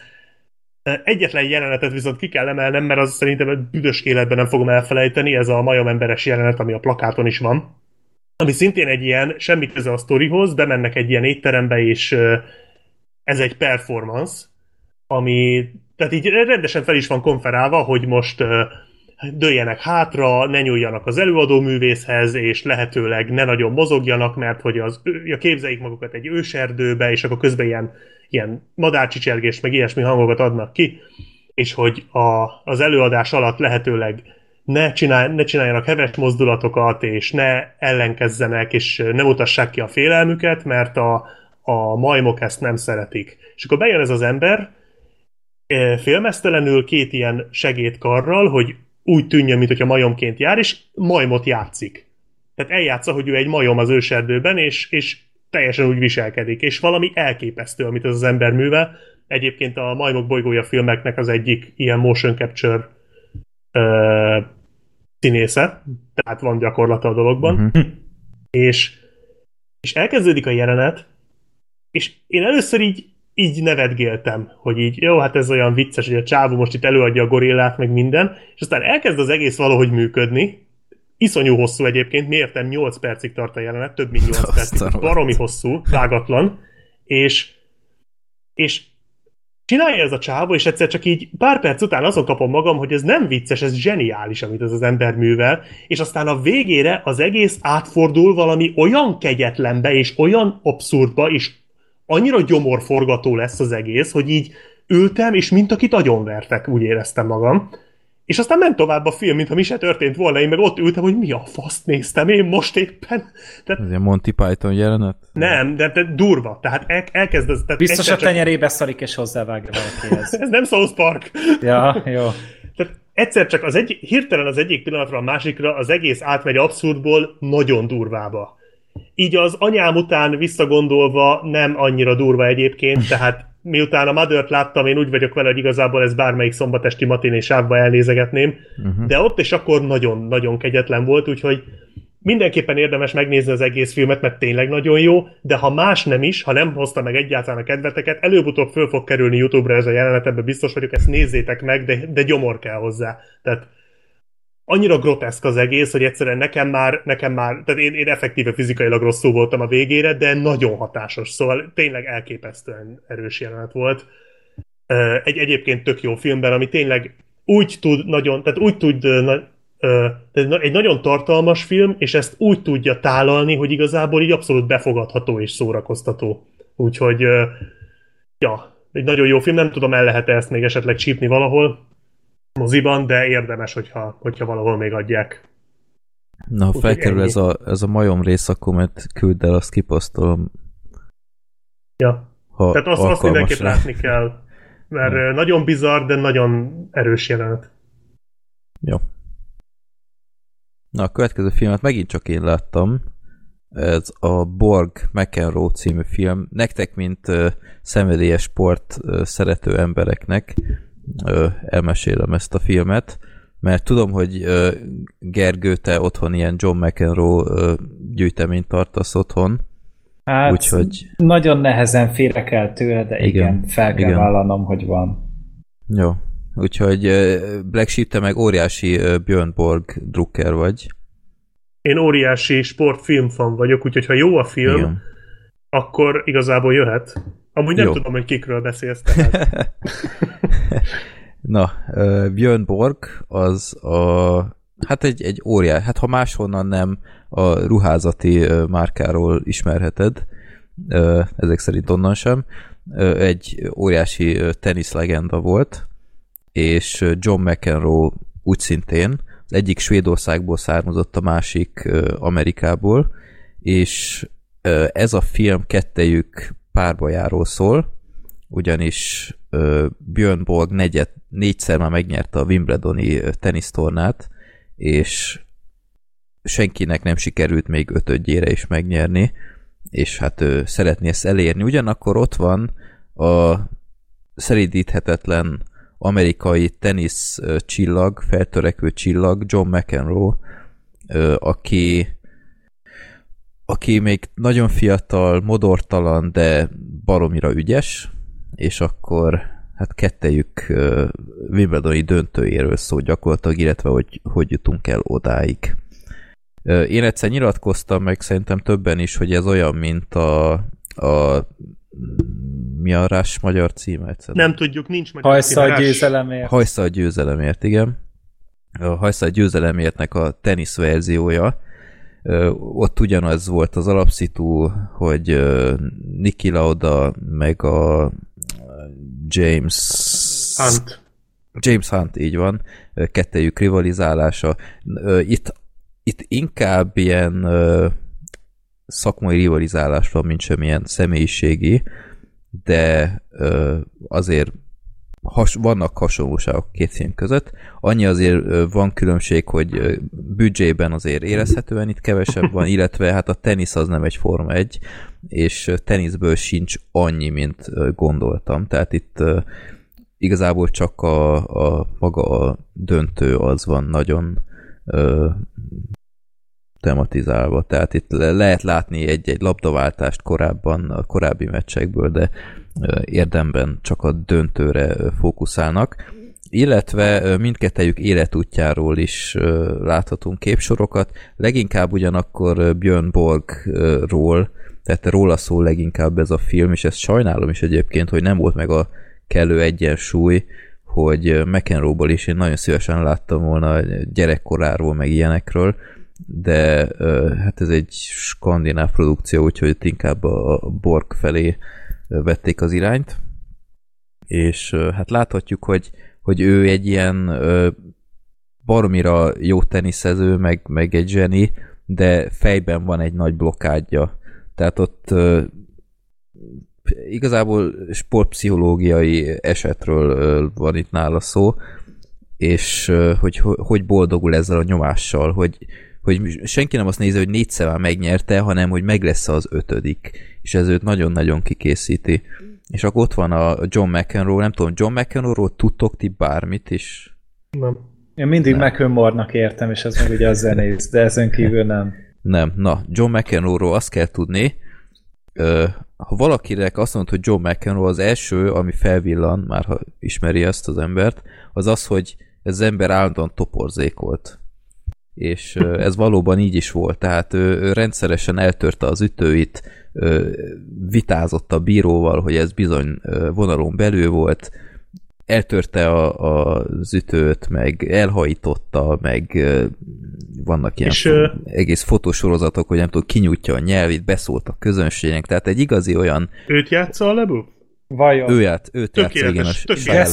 Egyetlen jelenetet viszont ki kell emelnem, mert az szerintem egy büdös életben nem fogom elfelejteni, ez a majomemberes jelenet, ami a plakáton is van. Ami szintén egy ilyen, semmi köze a sztorihoz, bemennek egy ilyen étterembe, és ez egy performance, ami, tehát így rendesen fel is van konferálva, hogy most dőljenek hátra, ne nyúljanak az előadó művészhez, és lehetőleg ne nagyon mozogjanak, mert hogy az, ja, képzeljék magukat egy őserdőbe, és akkor közben ilyen ilyen madárcsicsergés, meg ilyesmi hangokat adnak ki, és hogy a, az előadás alatt lehetőleg ne, csinál, ne csináljanak heves mozdulatokat, és ne ellenkezzenek, és ne mutassák ki a félelmüket, mert a, a majmok ezt nem szeretik. És akkor bejön ez az ember, e, félmeztelenül két ilyen segédkarral, hogy úgy tűnjön, mint hogyha majomként jár, és majmot játszik. Tehát eljátsza, hogy ő egy majom az őserdőben, és, és teljesen úgy viselkedik, és valami elképesztő, amit az az ember művel. Egyébként a Majmok bolygója filmeknek az egyik ilyen motion capture ö, színésze, tehát van gyakorlata a dologban, uh-huh. és, és elkezdődik a jelenet, és én először így így nevetgéltem, hogy így, jó, hát ez olyan vicces, hogy a csávó most itt előadja a gorillát, meg minden, és aztán elkezd az egész valahogy működni, Iszonyú hosszú egyébként, mi értem 8 percig tart a jelenet, több mint 8 (laughs) percig. Baromi hosszú, vágatlan, és, és csinálja ez a csávó, és egyszer csak így pár perc után azon kapom magam, hogy ez nem vicces, ez zseniális, amit ez az ember művel, és aztán a végére az egész átfordul valami olyan kegyetlenbe, és olyan abszurdba, és annyira gyomorforgató lesz az egész, hogy így ültem, és mint akit agyonvertek, úgy éreztem magam. És aztán ment tovább a film, mintha mi se történt volna, én meg ott ültem, hogy mi a faszt néztem én most éppen. Tehát, Ez egy Monty Python jelenet? Nem, de, de durva. Tehát el, elkezd az... Tehát Biztos a tenyerébe csak... szarik és hozzávágja valakihez. (laughs) Ez nem South Park. ja, jó. Tehát egyszer csak az egy, hirtelen az egyik pillanatra a másikra az egész átmegy abszurdból nagyon durvába. Így az anyám után visszagondolva nem annyira durva egyébként, tehát miután a mother láttam, én úgy vagyok vele, hogy igazából ez bármelyik szombatesti matiné sávba elnézegetném, uh-huh. de ott és akkor nagyon-nagyon kegyetlen volt, úgyhogy mindenképpen érdemes megnézni az egész filmet, mert tényleg nagyon jó, de ha más nem is, ha nem hozta meg egyáltalán a kedveteket, előbb-utóbb föl fog kerülni YouTube-ra ez a jelenet, ebben biztos vagyok, ezt nézzétek meg, de, de gyomor kell hozzá. Tehát annyira groteszk az egész, hogy egyszerűen nekem már, nekem már, tehát én, én effektíve fizikailag rosszul voltam a végére, de nagyon hatásos, szóval tényleg elképesztően erős jelenet volt. Egy egyébként tök jó filmben, ami tényleg úgy tud nagyon, tehát úgy tud egy nagyon tartalmas film, és ezt úgy tudja tálalni, hogy igazából így abszolút befogadható és szórakoztató. Úgyhogy, ja, egy nagyon jó film, nem tudom, el lehet -e ezt még esetleg csípni valahol, moziban, de érdemes, hogyha, hogyha valahol még adják. Na, ha felkerül ez a, ez a majom rész, akkor majd küld el, azt kiposztolom. Ja. Ha Tehát azt, azt mindenképp rá. látni kell. mert hmm. nagyon bizarr, de nagyon erős jelenet. Jó. Na, a következő filmet megint csak én láttam. Ez a Borg McEnroe című film. Nektek, mint uh, szenvedélyes sport uh, szerető embereknek uh, elmesélem ezt a filmet, mert tudom, hogy uh, Gergő, te otthon ilyen John McEnroe uh, gyűjteményt tartasz otthon. Hát Úgyhogy... nagyon nehezen félek el tőle, de igen, igen fel kell igen. vallanom, hogy van. Jó, Úgyhogy Black Sheep, te meg óriási Björn Borg drukker vagy. Én óriási sportfilmfan vagyok, úgyhogy ha jó a film, Igen. akkor igazából jöhet. Amúgy nem jó. tudom, hogy kikről beszélsz tehát. (laughs) Na, Björn Borg az a hát egy, egy óriás, hát ha máshonnan nem a ruházati márkáról ismerheted, ezek szerint onnan sem, egy óriási teniszlegenda volt, és John McEnroe úgy szintén, az egyik Svédországból származott, a másik Amerikából, és ez a film kettejük párbajáról szól, ugyanis Björn Borg negyed, négyszer már megnyerte a Wimbledoni tenisztornát, és senkinek nem sikerült még ötödjére is megnyerni, és hát ő szeretné ezt elérni. Ugyanakkor ott van a szeridíthetetlen amerikai tenisz csillag, feltörekvő csillag, John McEnroe, aki aki még nagyon fiatal, modortalan, de baromira ügyes, és akkor hát kettejük uh, Wimbledoni döntőjéről szól gyakorlatilag, illetve hogy hogy jutunk el odáig. Uh, én egyszer nyilatkoztam, meg szerintem többen is, hogy ez olyan, mint a, a mi a rás magyar címe egyszerűen? Nem tudjuk, nincs magyar Hajsza a győzelemért. Hajsza a győzelemért, igen. A Hajsza a győzelemértnek a tenisz verziója. Ott ugyanaz volt az alapszitu, hogy Niki Lauda meg a James Hunt. James Hunt, így van, kettejük rivalizálása. Itt, itt inkább ilyen szakmai rivalizálás van, mint semmilyen személyiségi, de azért has, vannak hasonlóságok két film között. Annyi azért van különbség, hogy büdzsében azért érezhetően itt kevesebb van, (laughs) illetve hát a tenisz az nem egy Forma 1, és teniszből sincs annyi, mint gondoltam. Tehát itt igazából csak a, a maga a döntő az van nagyon ö, tematizálva, tehát itt le lehet látni egy-egy labdaváltást korábban, a korábbi meccsekből, de érdemben csak a döntőre fókuszálnak. Illetve mindkettejük életútjáról is láthatunk képsorokat, leginkább ugyanakkor Björn Borgról, tehát róla szól leginkább ez a film, és ezt sajnálom is egyébként, hogy nem volt meg a kellő egyensúly, hogy McEnroe-ból is én nagyon szívesen láttam volna gyerekkoráról, meg ilyenekről, de hát ez egy skandináv produkció, úgyhogy inkább a Borg felé vették az irányt, és hát láthatjuk, hogy, hogy ő egy ilyen baromira jó teniszező, meg, meg egy zseni, de fejben van egy nagy blokkádja. Tehát ott igazából sportpszichológiai esetről van itt nála szó, és hogy hogy boldogul ezzel a nyomással, hogy, hogy senki nem azt nézi, hogy négyszer már megnyerte, hanem hogy meg lesz az ötödik, és ez őt nagyon-nagyon kikészíti. És akkor ott van a John McEnroe, nem tudom, John McEnroe-ról tudtok ti bármit is? Nem. Én mindig McEnroe-nak értem, és ez meg ugye a zenész, de ezen kívül nem. Nem. Na, John McEnroe-ról azt kell tudni, ha valakinek azt mondod, hogy John McEnroe az első, ami felvillan, már ha ismeri ezt az embert, az az, hogy ez az ember állandóan toporzékolt és ez valóban így is volt, tehát ő, ő rendszeresen eltörte az ütőit, vitázott a bíróval, hogy ez bizony vonalon belül volt, eltörte a, a, az ütőt, meg elhajította, meg vannak ilyen és, fo- egész fotosorozatok, hogy nem tudom, kinyújtja a nyelvét, beszólt a közönségnek, tehát egy igazi olyan... Őt játsza a Lebu? Vajon? Ő ját, őt játsza, igen, a Shia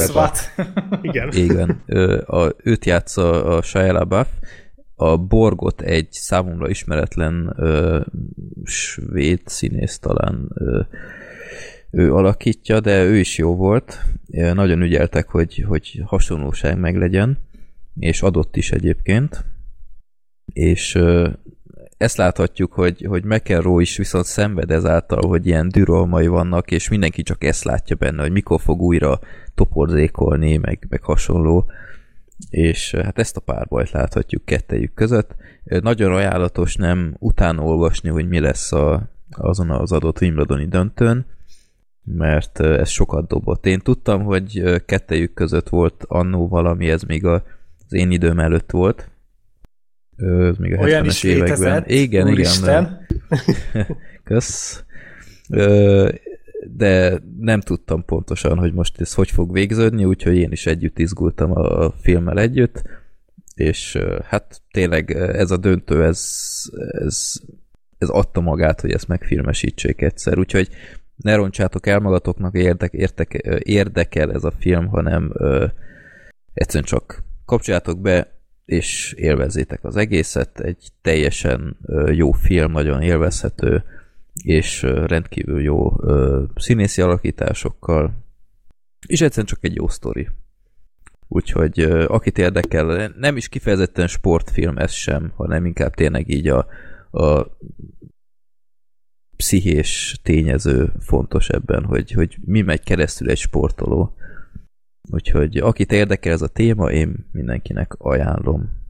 Igen. Igen, a, őt játsza a Shia LaBeouf, a Borgot egy számomra ismeretlen ö, svéd színész talán ö, ő alakítja, de ő is jó volt. Nagyon ügyeltek, hogy, hogy hasonlóság meglegyen, és adott is egyébként. És ezt láthatjuk, hogy, hogy McEnroe is viszont szenved ezáltal, hogy ilyen dürolmai vannak, és mindenki csak ezt látja benne, hogy mikor fog újra toporzékolni, meg, meg hasonló. És hát ezt a párbajt láthatjuk kettejük között. Nagyon ajánlatos nem utána olvasni, hogy mi lesz a, azon az adott Wimbledoni döntőn, mert ez sokat dobott. Én tudtam, hogy kettejük között volt annó valami, ez még a, az én időm előtt volt, ez még a Olyan 70-es években. Létezett, igen, Úristen. igen. (laughs) Kösz. Ö, de nem tudtam pontosan, hogy most ez hogy fog végződni, úgyhogy én is együtt izgultam a filmmel együtt, és hát tényleg ez a döntő, ez, ez, ez adta magát, hogy ezt megfilmesítsék egyszer, úgyhogy ne roncsátok el magatoknak, érdek, értek, érdekel ez a film, hanem ö, egyszerűen csak kapcsoljátok be, és élvezzétek az egészet. Egy teljesen ö, jó film, nagyon élvezhető, és rendkívül jó ö, színészi alakításokkal, és egyszerűen csak egy jó sztori. Úgyhogy ö, akit érdekel, nem is kifejezetten sportfilm ez sem, hanem inkább tényleg így a, a pszichés tényező fontos ebben, hogy, hogy mi megy keresztül egy sportoló. Úgyhogy akit érdekel ez a téma, én mindenkinek ajánlom.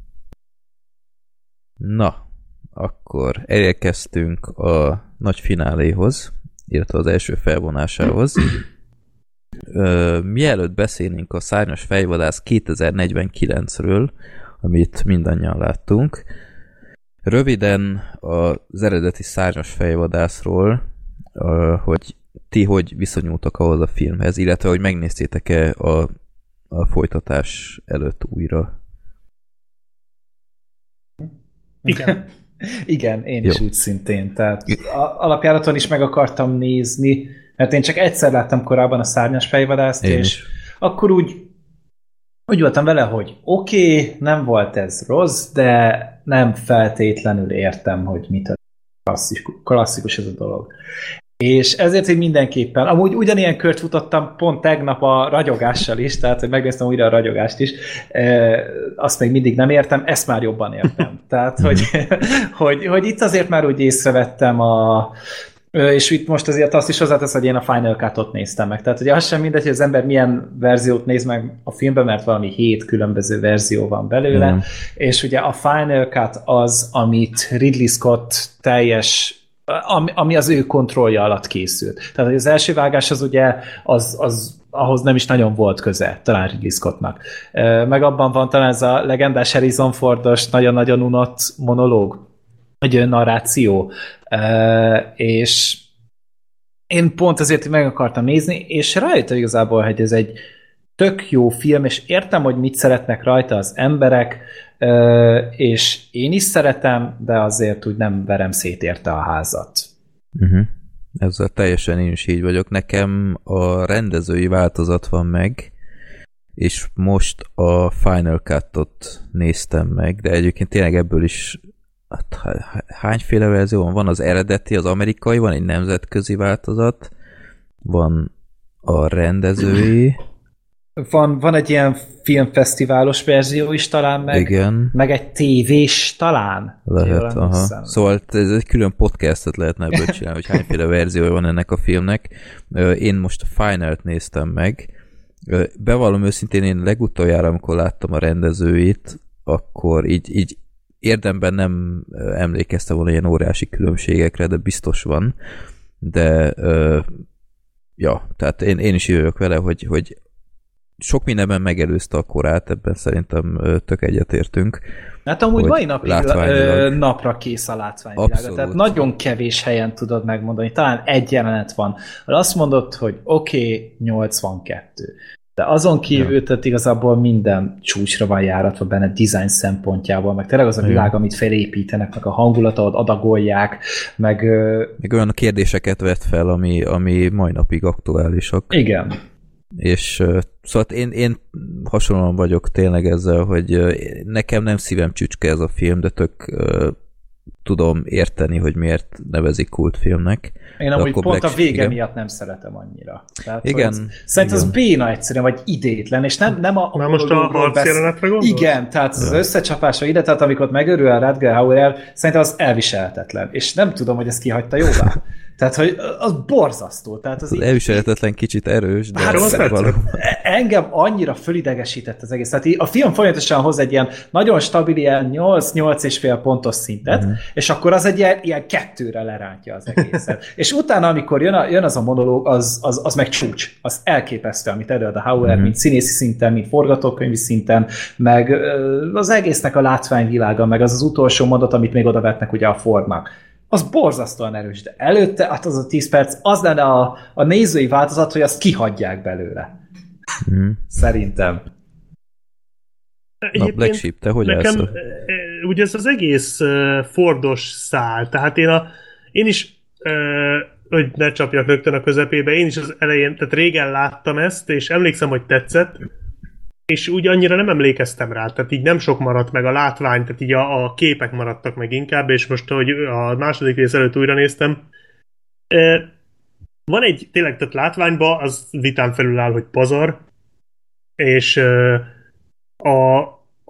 Na, akkor elérkeztünk a nagy fináléhoz, illetve az első felvonásához. Ö, mielőtt beszélnénk a Szárnyas Fejvadász 2049-ről, amit mindannyian láttunk, Röviden az eredeti szárnyas fejvadászról, hogy ti hogy viszonyultak ahhoz a filmhez, illetve hogy megnéztétek-e a, a folytatás előtt újra. Igen. (laughs) Igen, én Jó. is úgy szintén. Tehát alapjáraton is meg akartam nézni, mert én csak egyszer láttam korábban a szárnyas fejvadászt, én és is. akkor úgy úgy voltam vele, hogy oké, okay, nem volt ez rossz, de nem feltétlenül értem, hogy mit klasszikus, klasszikus ez a dolog. És ezért hogy mindenképpen, amúgy ugyanilyen kört futottam pont tegnap a ragyogással is, tehát hogy megnéztem újra a ragyogást is, e, azt még mindig nem értem, ezt már jobban értem. (laughs) Tehát, hogy, (laughs) hogy, hogy itt azért már úgy észrevettem a, és itt most azért azt is hozzátesz, hogy én a Final Cut-ot néztem meg. Tehát ugye az sem mindegy, hogy az ember milyen verziót néz meg a filmben, mert valami hét különböző verzió van belőle, mm. és ugye a Final Cut az, amit Ridley Scott teljes ami, ami az ő kontrollja alatt készült. Tehát az első vágás az ugye az, az ahhoz nem is nagyon volt köze, talán Ridley Scottnak. Meg abban van talán ez a legendás Harrison Fordos nagyon-nagyon unott monológ, egy narráció, és én pont azért meg akartam nézni, és rájöttem igazából, hogy ez egy tök jó film, és értem, hogy mit szeretnek rajta az emberek, és én is szeretem, de azért úgy nem verem szét érte a házat. Uh-huh. Ezzel teljesen én is így vagyok. Nekem a rendezői változat van meg, és most a Final Cut-ot néztem meg, de egyébként tényleg ebből is hát, hányféle verzió van? Van az eredeti, az amerikai, van egy nemzetközi változat, van a rendezői. Van, van egy ilyen filmfesztiválos verzió is talán, meg, Igen. meg egy tévés talán. Lehet, aha. Hiszem. Szóval ez egy külön podcastot lehetne ebből (laughs) csinálni, hogy hányféle verzió van ennek a filmnek. Én most a Final-t néztem meg. Bevallom őszintén, én legutoljára, amikor láttam a rendezőit, akkor így, így érdemben nem emlékeztem volna ilyen óriási különbségekre, de biztos van. De ja, tehát én, én is jövök vele, hogy, hogy sok mindenben megelőzte a korát, ebben szerintem tök egyetértünk. Hát amúgy mai napig napra kész a látványvilága, tehát nagyon kevés helyen tudod megmondani, talán egy jelenet van, azt mondod, hogy oké, okay, 82. De azon kívül, ja. tehát igazából minden csúcsra van járatva benne design szempontjából, meg tényleg az a világ, ja. amit felépítenek, meg a hangulatod adagolják, meg... Meg olyan kérdéseket vet fel, ami, ami mai napig aktuálisak. Igen. És szóval én, én hasonlóan vagyok tényleg ezzel, hogy nekem nem szívem csücske ez a film, de tök tudom érteni, hogy miért nevezik kultfilmnek. Én amúgy pont Black- a vége igen. miatt nem szeretem annyira. Tehát, Igen, az- Szerintem az béna egyszerűen, vagy idétlen, és nem, nem a... Már most a harc jelenetre gondolsz? Igen, tehát az összecsapásra ide, tehát amikor megörül a Radger Hauer, szerintem az elviselhetetlen. És nem tudom, hogy ezt kihagyta jóvá. (laughs) Tehát, hogy az borzasztó. Tehát az Az így- elviselhetetlen kicsit erős, de Hát az E- engem annyira fölidegesített az egész. Tehát a film folyamatosan hoz egy ilyen nagyon stabil, ilyen 8-8 és fél pontos szintet, uh-huh. És akkor az egy ilyen, ilyen kettőre lerántja az egészet. (laughs) és utána, amikor jön, a, jön az a monológ, az, az, az meg csúcs. Az elképesztő, amit előad a Hauer, Mhm. uh-huh. mint színészi szinten, mint forgatókönyvi szinten, meg az egésznek a látványvilága, meg az az utolsó mondat, amit még oda vetnek ugye a Fordnak az borzasztóan erős, de előtte, hát az a 10 perc, az lenne a, a nézői változat, hogy azt kihagyják belőle. Mhm. Szerintem. Na, Black Sheep, te hogy nekem, ugye ez az egész Fordos szál, tehát én, a, én is hogy ne csapjak rögtön a közepébe, én is az elején, tehát régen láttam ezt, és emlékszem, hogy tetszett, és úgy annyira nem emlékeztem rá, tehát így nem sok maradt meg a látvány, tehát így a, a képek maradtak meg inkább, és most, hogy a második rész előtt újra néztem, van egy, tényleg, tehát látványban az vitán felül áll, hogy pazar, és a,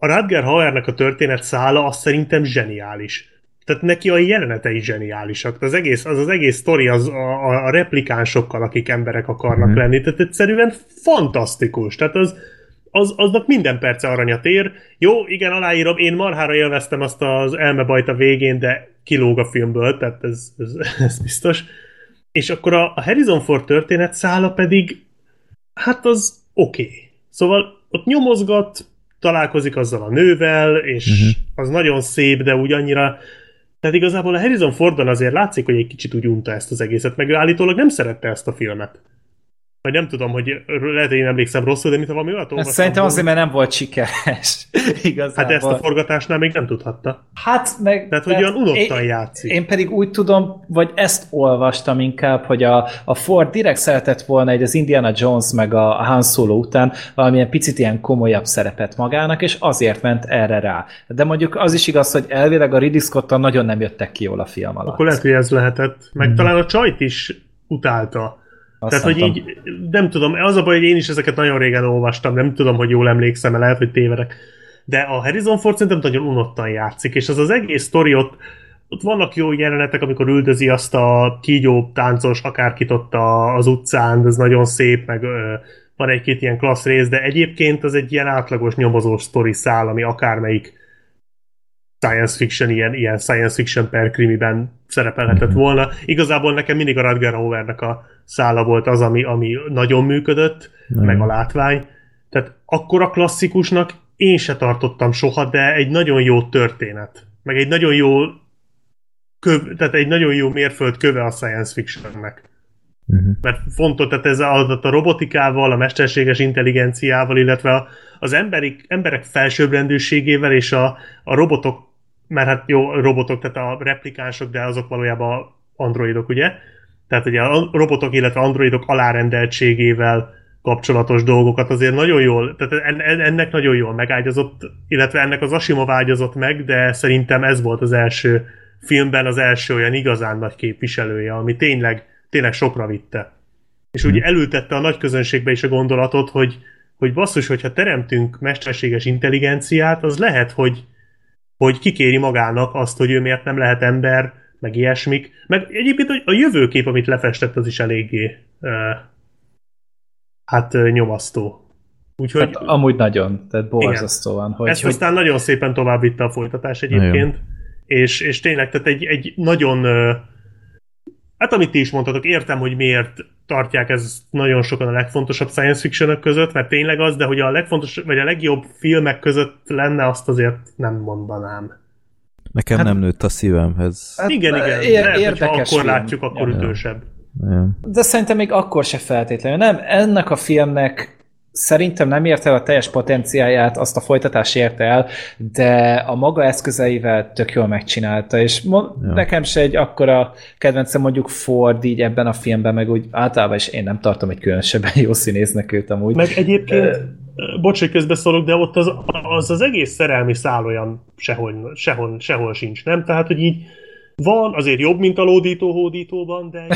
a Radger Hauernek a történet szála az szerintem zseniális. Tehát neki a jelenetei zseniálisak. Az egész, az, az egész sztori az a, a, replikánsokkal, akik emberek akarnak Mhm. lenni. Tehát egyszerűen fantasztikus. Tehát az, az, aznak minden perce aranyat ér. Jó, igen, aláírom, én marhára élveztem azt az elmebajt a végén, de kilóg a filmből, tehát ez, ez, (laughs) ez biztos. És akkor a, a Harrison Ford történet szála pedig, hát az oké. Okay. Szóval ott nyomozgat, találkozik azzal a nővel, és uh-huh. az nagyon szép, de úgy annyira... Tehát igazából a Harrison Fordon azért látszik, hogy egy kicsit úgy unta ezt az egészet, meg ő állítólag nem szerette ezt a filmet. Vagy nem tudom, hogy lehet, hogy én emlékszem rosszul, de mint valami olyat Hát olvastam szerintem azért, mert nem volt sikeres. (laughs) Igazából. Hát ezt a forgatásnál még nem tudhatta. Hát meg... Tehát, hogy olyan unottan én, játszik. Én pedig úgy tudom, vagy ezt olvastam inkább, hogy a, a Ford direkt szeretett volna egy az Indiana Jones meg a Han Solo után valamilyen picit ilyen komolyabb szerepet magának, és azért ment erre rá. De mondjuk az is igaz, hogy elvileg a Ridley Scottal nagyon nem jöttek ki jól a film alatt. Akkor lehet, hogy ez lehetett. Meg Mhm. talán a csajt is utálta. Azt Tehát, hogy így, nem tudom, az a baj, hogy én is ezeket nagyon régen olvastam, nem tudom, hogy jól emlékszem, lehet, hogy tévedek. De a Harrison Ford szerintem nagyon unottan játszik, és az az egész sztori ott, ott vannak jó jelenetek, amikor üldözi azt a kígyó táncos akárkit ott a, az utcán, ez nagyon szép, meg ö, van egy-két ilyen klassz rész, de egyébként az egy ilyen átlagos nyomozós sztori szál, ami akármelyik science fiction, ilyen, ilyen science fiction per krimiben szerepelhetett volna. Igazából nekem mindig a Radger Hauernek a szála volt az, ami, ami nagyon működött, Nagyon. meg a látvány. Tehát akkora klasszikusnak én se tartottam soha, de egy nagyon jó történet. Meg egy nagyon jó köv, tehát egy nagyon jó mérföld köve a science fictionnek. Mhm. Mert fontos, tehát ez a, a robotikával, a mesterséges intelligenciával, illetve a, az emberi, emberek felsőbbrendűségével és a, a robotok, mert hát jó, robotok, tehát a replikánsok, de azok valójában androidok, ugye? Tehát ugye a robotok, illetve androidok alárendeltségével kapcsolatos dolgokat azért nagyon jól, tehát en- en- ennek nagyon jól megágyazott, illetve ennek az Asimov ágyazott meg, de szerintem ez volt az első filmben az első olyan igazán nagy képviselője, ami tényleg, tényleg sokra vitte. És úgy elültette a nagy közönségbe is a gondolatot, hogy, hogy basszus, hogyha teremtünk mesterséges intelligenciát, az lehet, hogy, hogy kikéri magának azt, hogy ő miért nem lehet ember, meg ilyesmik. Meg egyébként hogy a jövőkép, amit lefestett, az is eléggé uh, hát uh, nyomasztó. Úgyhogy Hát, amúgy nagyon, tehát borzasztóan. Hogy, ezt hogy, aztán nagyon szépen tovább vitte a folytatás egyébként. És, és tényleg, tehát egy, egy nagyon hát amit ti is mondtatok, értem, hogy miért tartják ez nagyon sokan a legfontosabb science fiction között, mert tényleg az, de hogy a legfontosabb, vagy a legjobb filmek között lenne, azt azért nem mondanám. Nekem Hát- nem nőtt a szívemhez. Hát, igen, igen, ér- lehet, érdekes akkor film. látjuk, akkor Ja. ütősebb. Nem. De szerintem még akkor se feltétlenül. Nem, ennek a filmnek szerintem nem érte el a teljes potenciáját, azt a folytatás érte el, de a maga eszközeivel tök jól megcsinálta, és mo- Ja. nekem se egy akkora kedvencem mondjuk Ford így ebben a filmben, meg úgy általában is én nem tartom egy különösebben (laughs) jó színésznek őt amúgy. Meg egyébként, bocs, hogy közbeszólok, de ott az, az az egész szerelmi szál olyan sehol, sehol, sehol sincs, nem? Tehát, hogy így van, azért jobb, mint a lódító hódítóban, de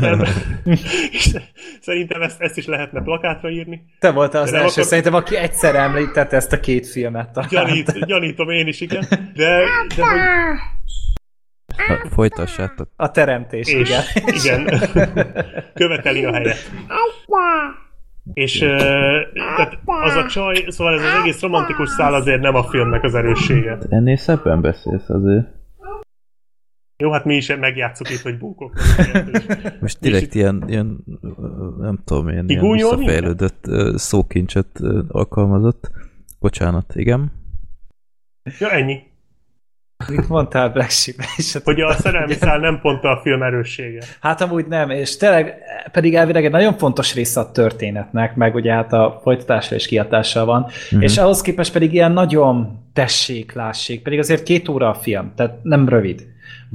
nem. (laughs) Szerintem ezt, ezt is lehetne plakátra írni. Te voltál az De első, akar- szerintem, aki egyszer említette ezt a két filmet. talán. (laughs) Gyanít, gyanítom én is, igen. De, de hogy... Ha, folytassátok. A teremtés, És, igen. igen. (laughs) Követeli a helyet. És uh, tehát az a csaj, szóval ez az egész romantikus szál azért nem a filmnek az erőssége. Ennél szebben beszélsz azért. Jó, hát mi is megjátszuk itt, hogy búkok. Most direkt ilyen, ilyen nem tudom, ilyen, ilyen visszafejlődött ö, szókincset alkalmazott. Bocsánat, igen. Ja, ennyi. Mit mondtál Black Sheep? Hát- Hogy a szerelmi szál nem pont a film erőssége. Hát amúgy nem, és tényleg pedig elvileg egy nagyon fontos része a történetnek, meg ugye hát a folytatásra és kiadással van, mm-hmm. és ahhoz képest pedig ilyen nagyon tessék, lássék, pedig azért két óra a film, tehát nem rövid.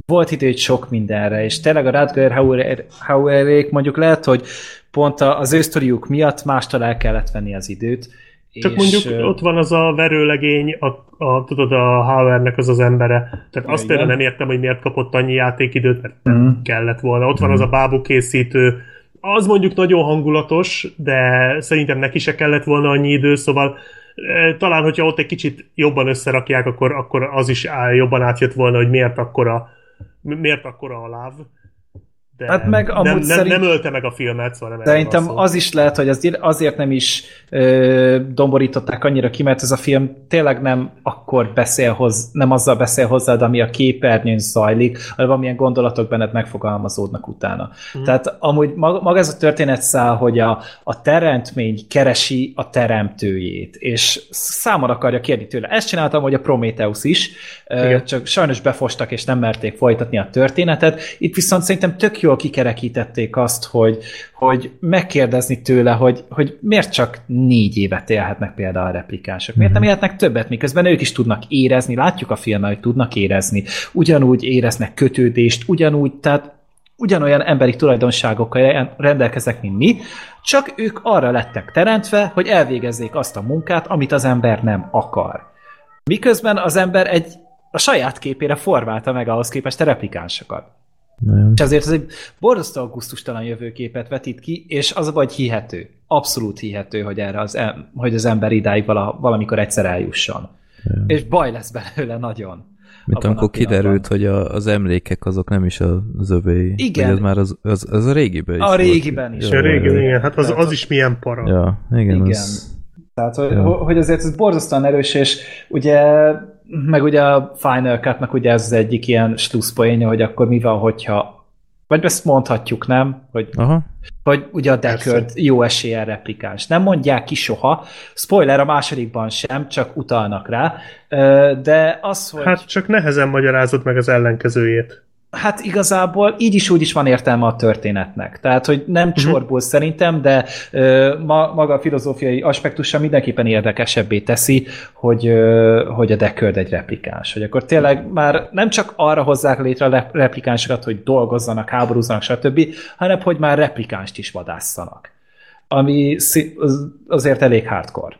Volt idő egy sok mindenre, és tényleg a Radger Hauer- Hauerék mondjuk lehet, hogy pont a- az ő sztoriuk miatt mástól el kellett venni az időt. Csak és, mondjuk ott van az a verőlegény, a, a, tudod, a Hauernek az az embere. Tehát azt Igen. például nem értem, hogy miért kapott annyi játékidőt, mert nem Mhm. kellett volna. Ott van az a bábú készítő, az mondjuk nagyon hangulatos, de szerintem neki se kellett volna annyi idő, szóval talán, hogyha ott egy kicsit jobban összerakják, akkor, akkor az is jobban átjött volna, hogy miért akkora, mi- miért akkora a láv. De Hát meg amúgy nem, nem, szerint- nem ölte meg a filmet, szóval nem Szerintem az is lehet, hogy azért, nem is ö, domborították annyira ki, mert ez a film tényleg nem akkor beszél hoz, nem azzal beszél hozzád, ami a képernyőn zajlik, hanem amilyen gondolatok benned megfogalmazódnak utána. Mm. Tehát amúgy maga, maga ez a történet száll, hogy a, a teremtmény keresi a teremtőjét, és számon akarja kérni tőle. Ezt csináltam, hogy a Prometheus is, Igen. csak sajnos befostak, és nem merték folytatni a történetet. Itt viszont szerintem tök jól kikerekítették azt, hogy, hogy megkérdezni tőle, hogy, hogy miért csak négy évet élhetnek például a replikánsok. Miért nem élhetnek többet, miközben ők is tudnak érezni, látjuk a filmen, hogy tudnak érezni. Ugyanúgy éreznek kötődést, ugyanúgy, tehát ugyanolyan emberi tulajdonságokkal rendelkeznek, mint mi, csak ők arra lettek teremtve, hogy elvégezzék azt a munkát, amit az ember nem akar. Miközben az ember egy a saját képére formálta meg ahhoz képest a replikánsokat. Nem. És ezért ez egy borzasztó augusztustalan jövőképet vetít ki, és az a baj, hihető. Abszolút hihető, hogy erre az, em- hogy az ember idáig vala, valamikor egyszer eljusson. Ja. És baj lesz belőle nagyon. Mint amikor a kiderült, hogy a, az emlékek azok nem is az övéi. Igen. Ez már az, az, az a régiben is A volt. régiben is. A Ja, régi, ja, igen, hát az, az is milyen para. Ja, igen. Igen. Az, Tehát, hogy, Ja. hogy azért ez borzasztóan erős, és ugye meg ugye a Final Cut-nak ugye ez az egyik ilyen slusszpoénja, hogy akkor mi van, hogyha vagy ezt mondhatjuk, nem? Hogy aha. Vagy ugye a. Deckard jó eséllyel replikáns. Nem mondják ki soha, spoiler a másodikban sem, csak utalnak rá, de az, hogy Hát csak nehezen magyarázod meg az ellenkezőjét. Hát igazából így is úgy is van értelme a történetnek. Tehát, hogy nem csorbul szerintem, de ö, ma, maga a filozófiai aspektusa mindenképpen érdekesebbé teszi, hogy, ö, hogy a Deckard egy replikáns. Hogy akkor tényleg már nem csak arra hozzák létre a replikánsokat, hogy dolgozzanak, háborúzzanak, stb., hanem hogy már replikánst is vadásszanak. Ami azért elég hardcore.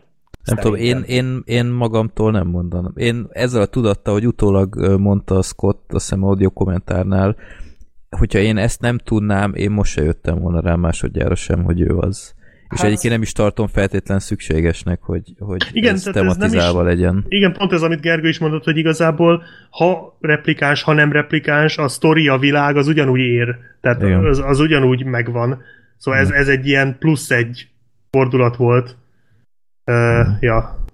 Nem tudom, én, én, én magamtól nem mondanám. Én ezzel a tudattal, hogy utólag mondta Scott, azt hiszem audio kommentárnál, hogyha én ezt nem tudnám, én most se jöttem volna rá másodjára sem, hogy ő az. És Hát- egyébként nem is tartom feltétlen szükségesnek, hogy, hogy Igen, ez tehát ez is- tematizálva legyen. Igen, pont ez, amit Gergő is mondott, hogy igazából ha replikáns, ha nem replikáns, a sztori, a világ az ugyanúgy ér. Tehát Igen. az, az ugyanúgy megvan. Szóval ez, ez egy ilyen plusz egy fordulat volt. Uh, ja.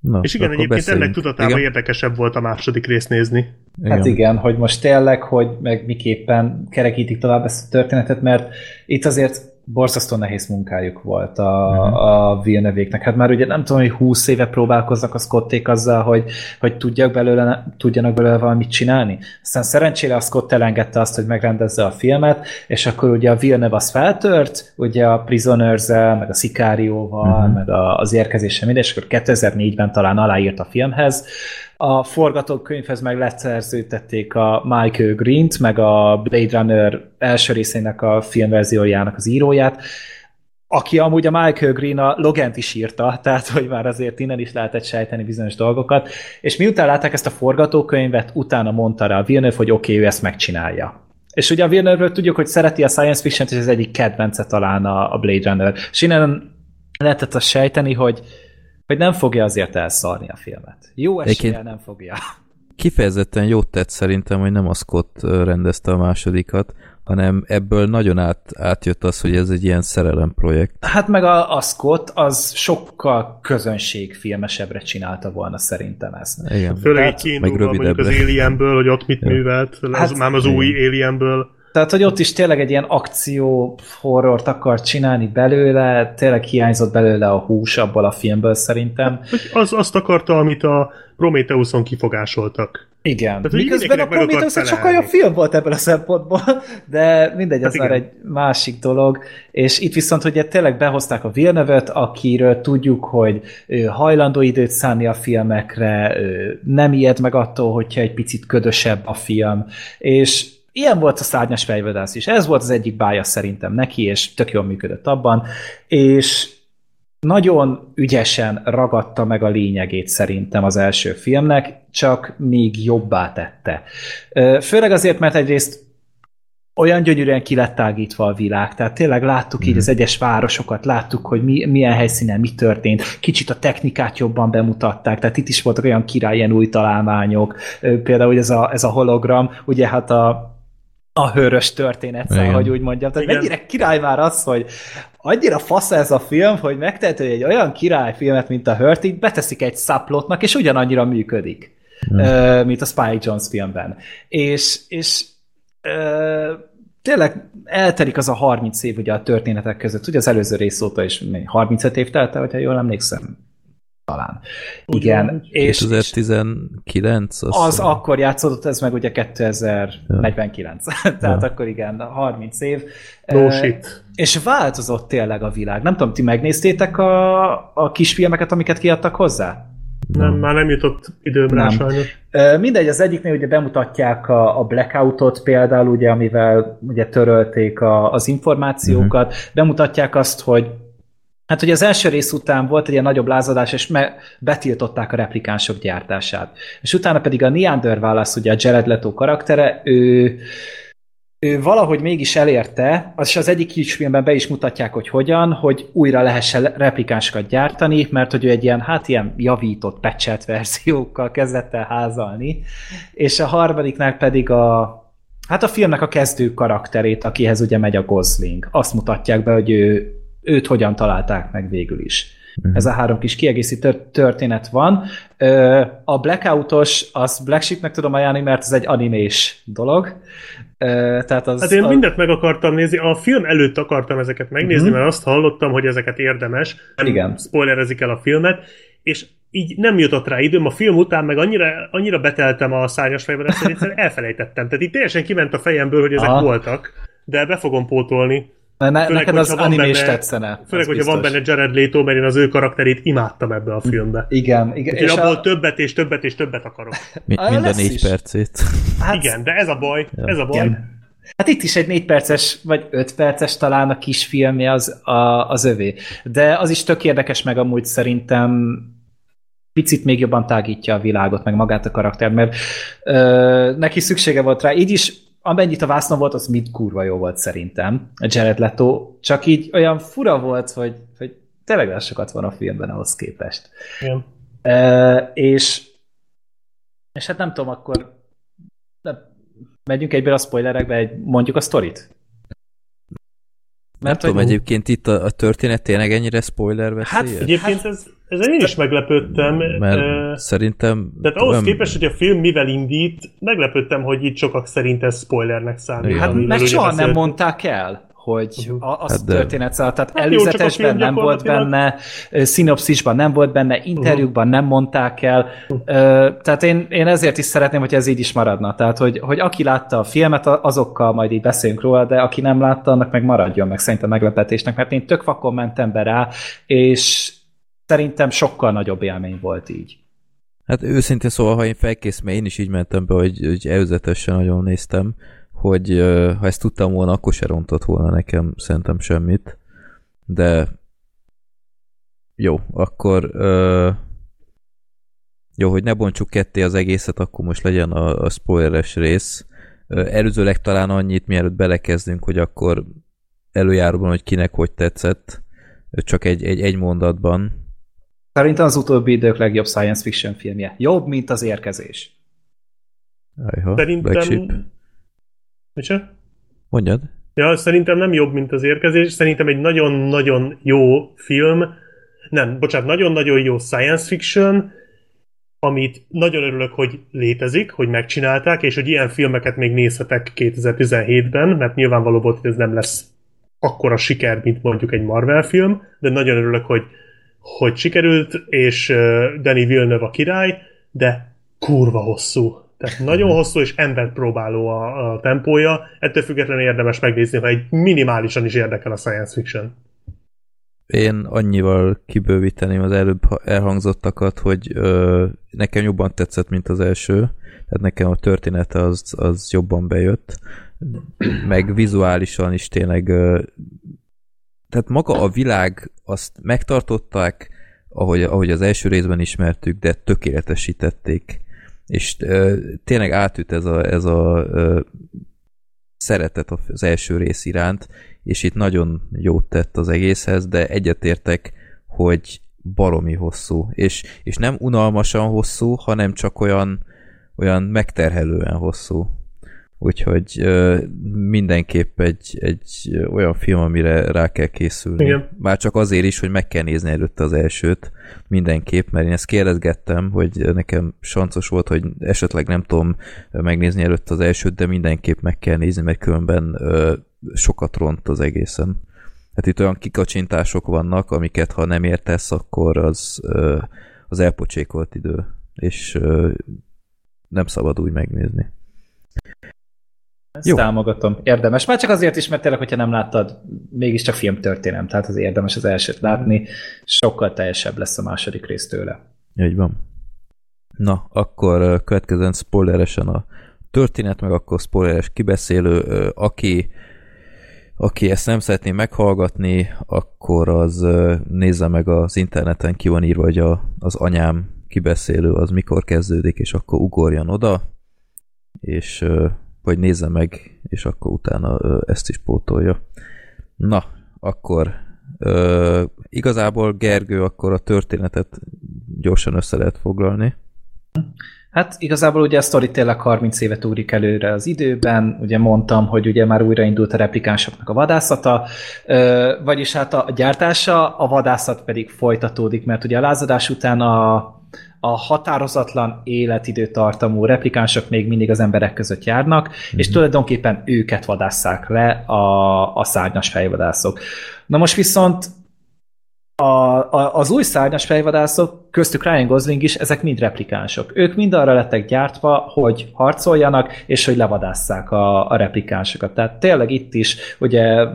Na, És igen, egyébként ennek beszéljünk. tudatában igen? érdekesebb volt a második részt nézni. Hát igen, hogy most tényleg, hogy meg miképpen kerekítik tovább ezt a történetet, mert itt azért borzasztó nehéz munkájuk volt a, Mhm. a Villeneuve-éknek. Hát már ugye nem tudom, hogy 20 éve próbálkoznak a Scotték azzal, hogy, hogy tudjak belőle, tudjanak belőle valamit csinálni. Aztán szerencsére a Scott elengedte azt, hogy megrendezze a filmet, és akkor ugye a Villeneuve az feltört, ugye a prisoners meg a Sicario-val, Mhm. meg a, az érkezése minden, és akkor 2004-ben talán aláírt a filmhez. A forgatókönyvhez meg leszerződtették a Michael Green-t, meg a Blade Runner első részének a filmverziójának az íróját. aki amúgy a Michael Green a Logent is írta, (laughs) tehát hogy már azért innen is lehetett sejteni bizonyos dolgokat, és miután látták ezt a forgatókönyvet, utána mondta rá a Villeneuve, hogy oké, okay, ő ezt megcsinálja. És ugye a Villeneuve tudjuk, hogy szereti a science fiction és ez egyik kedvence talán a, a Blade Runner. És innen lehetett azt sejteni, hogy, hogy nem fogja azért elszarni a filmet. Jó eséllyel nem fogja. Kifejezetten jót tett szerintem, hogy nem a Scott rendezte a másodikat, hanem ebből nagyon át, átjött az, hogy ez egy ilyen szerelem projekt. Hát meg a, a Scott az sokkal közönségfilmesebbre csinálta volna szerintem ezt. Igen. Főleg kiindulva mondjuk az Alienből, hogy ott mit ja. művelt, hát, az, már az új Alienből. Tehát, hogy ott is tényleg egy ilyen akció horrort akar csinálni belőle, tényleg hiányzott belőle a hús abból a filmből szerintem. Az, azt akarta, amit a Prometheuson kifogásoltak. Igen, Tehát, miközben a Prometheus egy sokkal jobb film volt ebből a szempontból, de mindegy, hát ez igen. már egy másik dolog, és itt viszont ugye tényleg behozták a Villeneuve-t, akiről tudjuk, hogy ő hajlandó időt szánni a filmekre, nem ijed meg attól, hogyha egy picit ködösebb a film, és Ilyen volt a szárnyas fejvadász is. Ez volt az egyik bája szerintem neki, és tök jól működött abban. És nagyon ügyesen ragadta meg a lényegét szerintem az első filmnek, csak még jobbá tette. Főleg azért, mert egyrészt olyan gyönyörűen ki lett tágítva a világ, tehát tényleg láttuk így mhm. az egyes városokat, láttuk, hogy mi, milyen helyszínen mi történt, kicsit a technikát jobban bemutatták, tehát itt is voltak olyan király, ilyen új találmányok, például ez a, ez a hologram, ugye hát a, a hőrös történet, szóval, hogy úgy mondjam. Tehát Igen. mennyire király már az, hogy annyira fasz ez a film, hogy megtehető, hogy egy olyan királyfilmet, mint a Hurt, így beteszik egy szaplotnak, és ugyanannyira működik, hmm. mint a Spike Jones filmben. És, és ö, tényleg elterik az a 30 év ugye a történetek között, ugye az előző rész óta is 35 év telt, hogyha jól emlékszem, talán. Igen. Ugyan, és, 2019? Az, az akkor játszódott, ez meg ugye 2049. Ja. (laughs) Tehát ja. akkor igen, 30 év. No shit. És változott tényleg a világ. Nem tudom, ti megnéztétek a, a kisfilmeket, amiket kiadtak hozzá? Nem, már nem jutott időm rá sajnos. Mindegy, az egyiknél ugye bemutatják a, a blackoutot például, ugye, amivel ugye törölték a, az információkat, uh-huh. bemutatják azt, hogy Hát ugye az első rész után volt egy ilyen nagyobb lázadás, és me- betiltották a replikánsok gyártását. És utána pedig a Neander Wallace, ugye a Jared Leto karaktere, ő, ő valahogy mégis elérte, és az egyik kisfilmben be is mutatják, hogy hogyan, hogy újra lehessen replikánsokat gyártani, mert hogy ő egy ilyen, hát ilyen javított, pecselt verziókkal kezdett el házalni, és a harmadiknál pedig a Hát a filmnek a kezdő karakterét, akihez ugye megy a Gosling. Azt mutatják be, hogy ő őt hogyan találták meg végül is. Uh-huh. Ez a három kis kiegészítő történet van. A Blackoutos, az Black Sheepnek tudom ajánlani, mert ez egy animés dolog. Tehát az, hát én a... mindent meg akartam nézni, a film előtt akartam ezeket megnézni, uh-huh. mert azt hallottam, hogy ezeket érdemes, nem Igen. spoilerezik el a filmet, és így nem jutott rá időm, a film után meg annyira, annyira beteltem a szárnyas fejben, hogy egyszerűen elfelejtettem. Tehát itt teljesen kiment a fejemből, hogy ezek Aha. voltak, de be fogom pótolni. Ne, főleg, neked az animés benne, tetszene. Főleg, hogyha van benne Jared Leto, mert én az ő karakterét imádtam ebbe a filmbe. Igen. igen és abból a... többet és többet és többet akarok. Mi, minden négy is. percét. Hát, igen, de ez a baj. Ja. Ez a baj. Igen. Hát itt is egy négy perces, vagy öt perces talán a kisfilmje az, a, az övé. De az is tök érdekes meg amúgy szerintem picit még jobban tágítja a világot, meg magát a karakter, mert ö, neki szüksége volt rá. Így is amennyit a vásznon volt, az mind kurva jó volt szerintem, a Jared Leto, csak így olyan fura volt, hogy, hogy tényleg sokat van a filmben ahhoz képest. Igen. E, és, és hát nem tudom, akkor de megyünk egyből a spoilerekbe, egy, mondjuk a sztorit. Mert nem tudom, egyébként itt a, a történet tényleg ennyire spoiler veszélyes? Hát egyébként hát, ez, ez én is meglepődtem. Mert uh, szerintem... Tehát ahhoz nem... képest, hogy a film mivel indít, meglepődtem, hogy itt sokak szerint ez spoilernek számít. Hát meg soha nem mondták el hogy uh-huh. az hát de... történet száll. Tehát hát előzetesben jó, nem volt benne, szinopszisban nem volt benne, interjúkban uh-huh. nem mondták el. Uh-huh. Tehát én, én ezért is szeretném, hogy ez így is maradna. Tehát, hogy, hogy aki látta a filmet, azokkal majd így beszélünk róla, de aki nem látta, annak meg maradjon meg szerintem meglepetésnek, mert én tök vakon mentem be rá, és szerintem sokkal nagyobb élmény volt így. Hát őszintén szóval, ha én felkész, mert én is így mentem be, hogy, hogy előzetesen nagyon néztem, hogy ha ezt tudtam volna, akkor se rontott volna nekem szerintem semmit. de jó, akkor jó, hogy ne bontsuk ketté az egészet, akkor most legyen a, a spoileres rész. Előzőleg talán annyit, mielőtt belekezdünk, hogy akkor előjáróban, hogy kinek hogy tetszett, csak egy, egy, egy mondatban. Szerintem az utóbbi idők legjobb science fiction filmje. Jobb, mint az érkezés. Ajha, Black Sheep. Szerintem... Micsoda? Mondjad. Ja, szerintem nem jobb, mint az érkezés. Szerintem egy nagyon-nagyon jó film, nem, bocsánat, nagyon-nagyon jó science fiction, amit nagyon örülök, hogy létezik, hogy megcsinálták, és hogy ilyen filmeket még nézhetek 2017-ben, mert nyilvánvaló volt, hogy ez nem lesz akkora siker, mint mondjuk egy Marvel film, de nagyon örülök, hogy, hogy sikerült, és Danny Villeneuve a király, de kurva hosszú. Tehát nagyon hosszú és embert próbáló a, a tempója, ettől függetlenül érdemes megnézni, ha egy minimálisan is érdekel a science fiction. Én annyival kibővíteném az előbb elhangzottakat, hogy ö, nekem jobban tetszett, mint az első. Tehát nekem a története az, az jobban bejött. Meg vizuálisan is tényleg ö, tehát maga a világ azt megtartották, ahogy, ahogy az első részben ismertük, de tökéletesítették. És ö, tényleg átüt ez a, ez a ö, szeretet az első rész iránt, és itt nagyon jót tett az egészhez, de egyetértek, hogy baromi hosszú, és, és nem unalmasan hosszú, hanem csak olyan, olyan megterhelően hosszú. Úgyhogy mindenképp egy, egy olyan film, amire rá kell készülni. Igen. Már csak azért is, hogy meg kell nézni előtte az elsőt, mindenképp, mert én ezt kérdezgettem, hogy nekem sancos volt, hogy esetleg nem tudom megnézni előtte az elsőt, de mindenképp meg kell nézni, mert különben sokat ront az egészen. Hát itt olyan kikacsintások vannak, amiket ha nem értesz, akkor az, az elpocsékolt idő, és nem szabad úgy megnézni. Ezt Jó. támogatom. Érdemes. Már csak azért is, mert tényleg, hogyha nem láttad, mégiscsak filmtörténelem, tehát az érdemes az elsőt látni, sokkal teljesebb lesz a második rész tőle. Így van. Na, akkor következően spoileresen a történet, meg akkor spoileres kibeszélő, aki aki ezt nem szeretné meghallgatni, akkor az nézze meg az interneten, ki van írva, hogy a, az anyám kibeszélő az mikor kezdődik, és akkor ugorjan oda, és vagy nézze meg, és akkor utána ezt is pótolja. Na, akkor ö, igazából Gergő, akkor a történetet gyorsan össze lehet foglalni. Hát igazából ugye a sztori tényleg 30 évet úrik előre az időben, ugye mondtam, hogy ugye már újraindult a replikánsoknak a vadászata, vagyis hát a gyártása, a vadászat pedig folytatódik, mert ugye a lázadás után a, a határozatlan életidőtartamú replikánsok még mindig az emberek között járnak, mm-hmm. és tulajdonképpen őket vadásszák le a, a szárnyas fejvadászok. Na most viszont a, a, az új szárnyas fejvadászok, köztük Ryan Gosling is, ezek mind replikánsok. Ők mind arra lettek gyártva, hogy harcoljanak, és hogy levadásszák a, a replikánsokat. Tehát tényleg itt is, ugye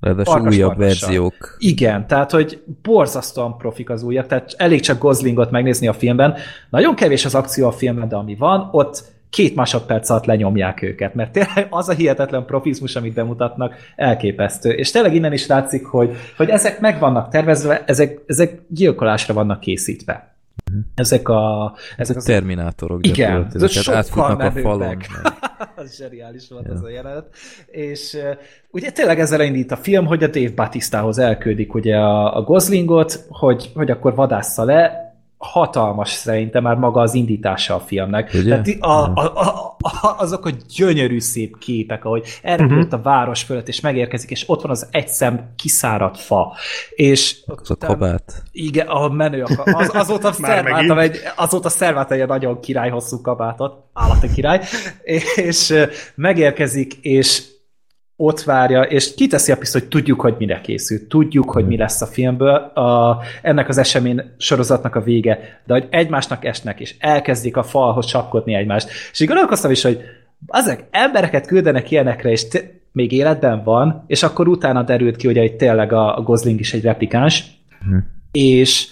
Ráadásul újabb verziók. Igen, tehát, hogy borzasztóan profik az újak, tehát elég csak Goslingot megnézni a filmben. Nagyon kevés az akció a filmben, de ami van, ott két másodperc alatt lenyomják őket, mert tényleg az a hihetetlen profizmus, amit bemutatnak, elképesztő. És tényleg innen is látszik, hogy, hogy ezek meg vannak tervezve, ezek, ezek gyilkolásra vannak készítve. Mhm. Ezek a... Ezek az terminátorok Igen, ezek átfutnak a falon. (laughs) az zseniális volt ja. az a jelenet. És ugye tényleg ezzel indít a film, hogy a Dave Batistához elküldik ugye a, a Goslingot, hogy, hogy akkor vadásza le, hatalmas szerintem már maga az indítása a filmnek. Ugye? Tehát a, a, a, a, azok a gyönyörű szép képek, ahogy elrepült uh-huh. a város fölött, és megérkezik, és ott van az egy szem kiszáradt fa. És az a kabát. Igen, a menő. Az, azóta (laughs) szerváltam egy, azóta szerváltam egy nagyon király hosszú kabátot, állati király, és megérkezik, és ott várja, és kiteszi a piszt, hogy tudjuk, hogy mire készül, tudjuk, hogy mi lesz a filmből, a, ennek az esemény sorozatnak a vége, de hogy egymásnak esnek, és elkezdik a falhoz csapkodni egymást. És így gondolkoztam is, hogy azok embereket küldenek ilyenekre, és te, még életben van, és akkor utána derült ki, hogy tényleg a, a Gosling is egy replikáns, hmm. és,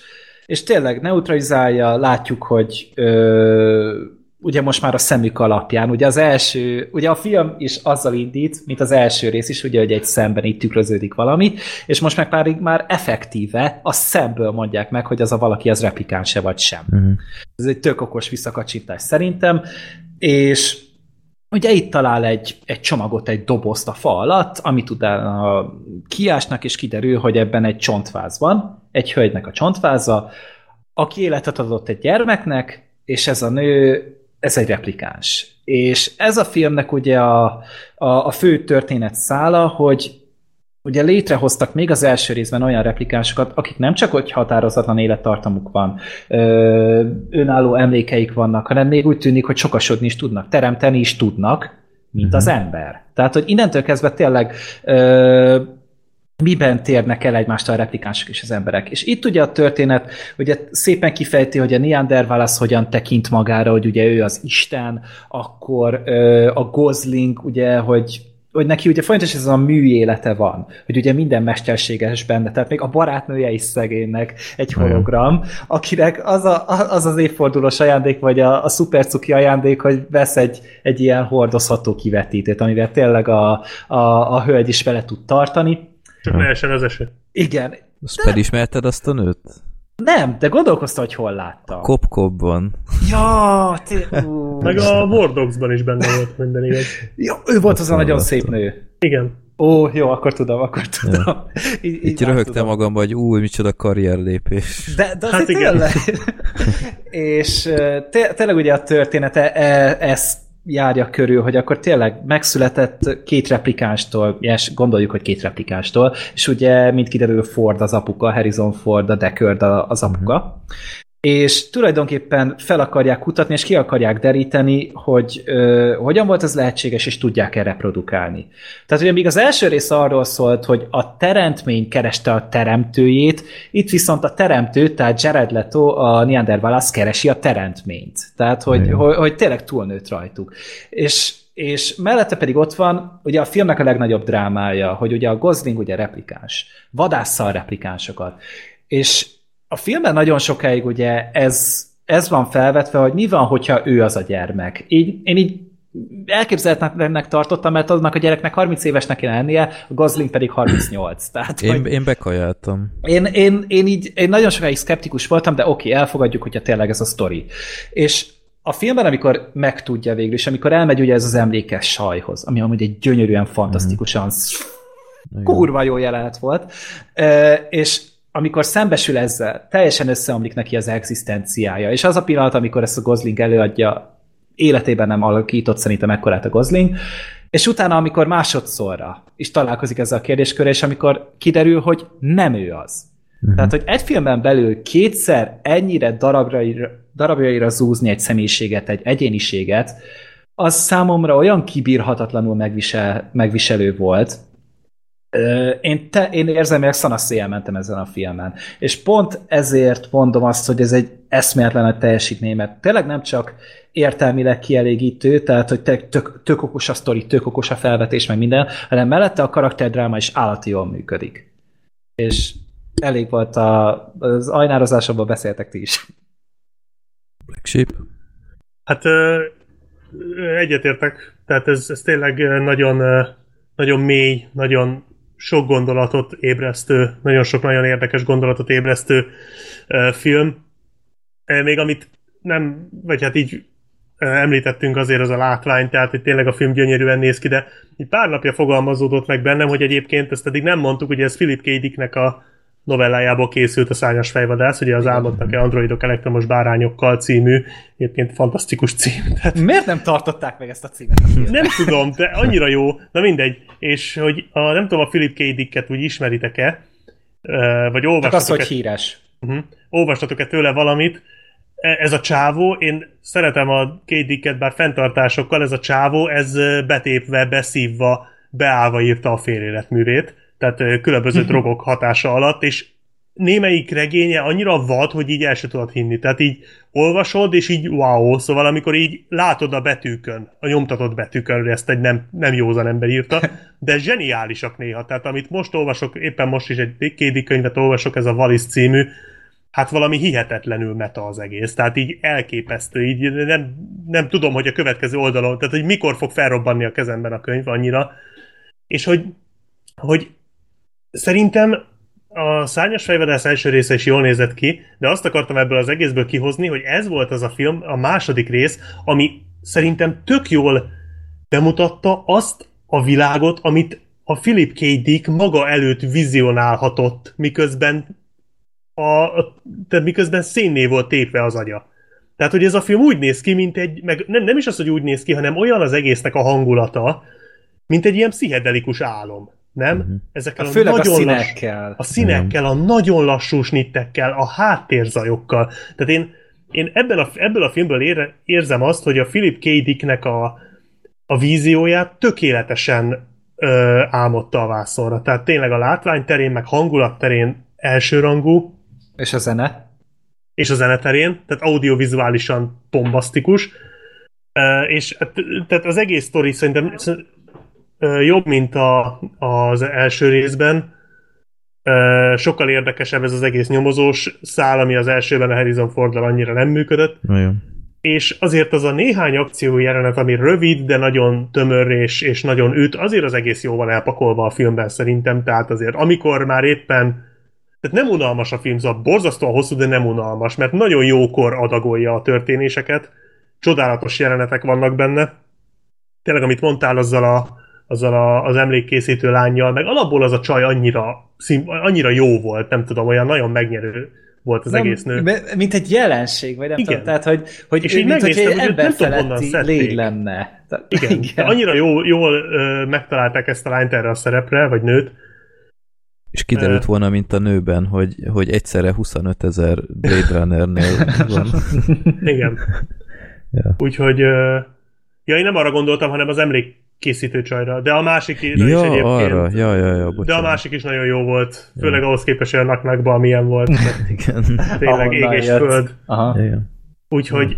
és tényleg neutralizálja, látjuk, hogy ö, ugye most már a szemük alapján. Ugye az első, ugye a film is azzal indít, mint az első rész is, ugye, hogy egy szemben itt tükröződik valami, és most meg már, már effektíve a szemből mondják meg, hogy az a valaki az replikánse vagy sem. Uh-huh. Ez egy tök okos visszakacsintás szerintem, és Ugye itt talál egy, egy csomagot, egy dobozt a fa alatt, amit utána kiásnak, és kiderül, hogy ebben egy csontváz van, egy hölgynek a csontváza, aki életet adott egy gyermeknek, és ez a nő, ez egy replikáns. És ez a filmnek ugye a, a, a fő történet szála, hogy ugye létrehoztak még az első részben olyan replikánsokat, akik nem csak hogy határozatlan élettartamuk van, ö, önálló emlékeik vannak, hanem még úgy tűnik, hogy sokasodni is tudnak, teremteni is tudnak, mint az mhm. ember. Tehát, hogy innentől kezdve tényleg ö, miben térnek el egymást a replikánsok és az emberek. És itt ugye a történet ugye szépen kifejti, hogy a Neandervalas hogyan tekint magára, hogy ugye ő az Isten, akkor ö, a Gosling, ugye, hogy hogy neki ugye folyamatosan ez a műélete van, hogy ugye minden mesterséges benne, tehát még a barátnője is szegénynek egy hologram, akinek az a, az, az évfordulós ajándék, vagy a, a szupercuki ajándék, hogy vesz egy, egy ilyen hordozható kivetítőt, amivel tényleg a, a, a hölgy is vele tud tartani. Csak ne essen az eset. Igen. Azt de... felismerted azt a nőt? Nem, de gondolkoztam, hogy hol láttam. Kopkopban. Ja, té- (laughs) Meg a War Dogs-ban is benne volt minden igaz. Ja, ő volt az a nagyon szép nő. Igen. Ó, jó, akkor tudom, akkor tudom. Ja. Így, így röhögtem magam, hogy új, micsoda karrierlépés. De, de hát igen. tényleg. (laughs) és tényleg ugye a története e, ezt járja körül, hogy akkor tényleg megszületett két replikánstól, és gondoljuk, hogy két replikánstól, és ugye, mint kiderül, Ford az apuka, Harrison Ford, a Deckard az apuka, uh-huh és tulajdonképpen fel akarják kutatni, és ki akarják deríteni, hogy ö, hogyan volt ez lehetséges, és tudják-e reprodukálni. Tehát ugye még az első rész arról szólt, hogy a teremtmény kereste a teremtőjét, itt viszont a teremtő, tehát Jared Leto, a Neandervalász keresi a teremtményt. Tehát, hogy, hogy, hogy tényleg túlnőtt rajtuk. És és mellette pedig ott van ugye a filmnek a legnagyobb drámája, hogy ugye a Gosling ugye replikáns, vadásza a replikánsokat. És a filmben nagyon sokáig ugye ez, ez van felvetve, hogy mi van, hogyha ő az a gyermek. Így, én így elképzelhetnek tartottam, mert aznak a gyereknek 30 évesnek kéne lennie, a Gosling pedig 38. (clears throat) Tehát, én, hogy... én bekajáltam. Én, én, én, így, én nagyon sokáig szkeptikus voltam, de oké, okay, elfogadjuk, hogyha tényleg ez a sztori. És a filmben, amikor megtudja végül, és amikor elmegy ugye ez az emlékes sajhoz, ami amúgy egy gyönyörűen, fantasztikusan mm. kurva jó jelenet volt, és amikor szembesül ezzel, teljesen összeomlik neki az egzisztenciája, és az a pillanat, amikor ezt a Gosling előadja, életében nem alakított szerintem ekkorát a Gosling, és utána, amikor másodszorra is találkozik ezzel a kérdéskörrel, és amikor kiderül, hogy nem ő az. Uh-huh. Tehát, hogy egy filmben belül kétszer ennyire darabjaira, darabjaira zúzni egy személyiséget, egy egyéniséget, az számomra olyan kibírhatatlanul megvisel, megviselő volt, én, te, én érzem, hogy szanaszéjel mentem ezen a filmen. És pont ezért mondom azt, hogy ez egy eszméletlen nagy teljesítmény, mert tényleg nem csak értelmileg kielégítő, tehát hogy tök, tök, tök okos a sztori, tök okos a felvetés, meg minden, hanem mellette a karakterdráma is állati jól működik. És elég volt a, az ajnározásokból beszéltek ti is. Black Sheep? Hát egyetértek, tehát ez, ez tényleg nagyon, nagyon mély, nagyon sok gondolatot ébresztő, nagyon sok nagyon érdekes gondolatot ébresztő film. Még amit nem, vagy hát így említettünk azért az a látvány, tehát hogy tényleg a film gyönyörűen néz ki, de egy pár napja fogalmazódott meg bennem, hogy egyébként ezt eddig nem mondtuk, hogy ez Philip K. Dicknek a novellájából készült a Szányas fejvadász, ugye az álmodtak-e androidok elektromos bárányokkal című, egyébként fantasztikus cím. Tehát... Miért nem tartották meg ezt a címet? A nem tudom, de annyira jó, na mindegy. És hogy a, nem tudom, a Philip K. Dicket úgy ismeritek-e, vagy olvastatok-e? Csak az, hogy híres. Uh-huh. Olvastatok-e tőle valamit? E, ez a csávó, én szeretem a K. Dicket, bár fenntartásokkal, ez a csávó, ez betépve, beszívva, beállva írta a fél életművét tehát különböző mhm. drogok hatása alatt, és némelyik regénye annyira vad, hogy így el sem tudod hinni. Tehát így olvasod, és így wow, szóval amikor így látod a betűkön, a nyomtatott betűkön, hogy ezt egy nem, nem józan ember írta, de zseniálisak néha. Tehát amit most olvasok, éppen most is egy kédi könyvet olvasok, ez a Valisz című, hát valami hihetetlenül meta az egész. Tehát így elképesztő, így nem nem tudom, hogy a következő oldalon, tehát hogy mikor fog felrobbanni a kezemben a könyv annyira, és hogy, hogy szerintem a Szárnyas fejvadász első része is jól nézett ki, de azt akartam ebből az egészből kihozni, hogy ez volt az a film, a második rész, ami szerintem tök jól bemutatta azt a világot, amit a Philip K. Dick maga előtt vizionálhatott, miközben a, a, tehát miközben szénné volt tépve az agya. Tehát, hogy ez a film úgy néz ki, mint egy, meg nem, nem is az, hogy úgy néz ki, hanem olyan az egésznek a hangulata, mint egy ilyen pszichedelikus álom. Nem? Uh-huh. Ezekkel a, a nagyon a színekkel. Lass, a színekkel, a nagyon lassú snittekkel, a háttérzajokkal. Tehát én, én ebben a, ebből a filmből ér, érzem azt, hogy a Philip K. Dicknek a, a vízióját tökéletesen ö, álmodta a vászonra. Tehát tényleg a látvány terén, meg hangulat terén elsőrangú. És a zene? És a zene terén, tehát audiovizuálisan bombasztikus. Ö, és tehát az egész sztori szerintem jobb, mint a, az első részben. Sokkal érdekesebb ez az egész nyomozós szál, ami az elsőben a Harrison ford annyira nem működött. Nagyon és azért az a néhány akció jelenet, ami rövid, de nagyon tömör és, és nagyon üt, azért az egész jó van elpakolva a filmben szerintem, tehát azért amikor már éppen tehát nem unalmas a film, szóval borzasztóan hosszú, de nem unalmas, mert nagyon jókor adagolja a történéseket, csodálatos jelenetek vannak benne. Tényleg, amit mondtál azzal, a, azzal a, az emlékkészítő lányjal, meg alapból az a csaj annyira, szín, annyira jó volt, nem tudom, olyan nagyon megnyerő volt az nem, egész nő. Mint egy jelenség, vagy nem igen. tudom, tehát, hogy, hogy és így mint hogy egy emberfeletti légy lenne. Tehát, igen, igen. annyira jó, jól ö, megtalálták ezt a lányt erre a szerepre, vagy nőt. És kiderült volna, mint a nőben, hogy, hogy egyszerre 25 ezer Blade Runner-nél (laughs) van. igen. ja. Úgyhogy, ja, én nem arra gondoltam, hanem az emlék készítő csajra, de a másik ja, is egyébként. Arra. Ja, ja, ja, de a másik is nagyon jó volt, főleg ja. ahhoz képest, hogy a naknakba, amilyen volt. (laughs) Igen. Tényleg ég és föld. Aha. Igen. Úgyhogy,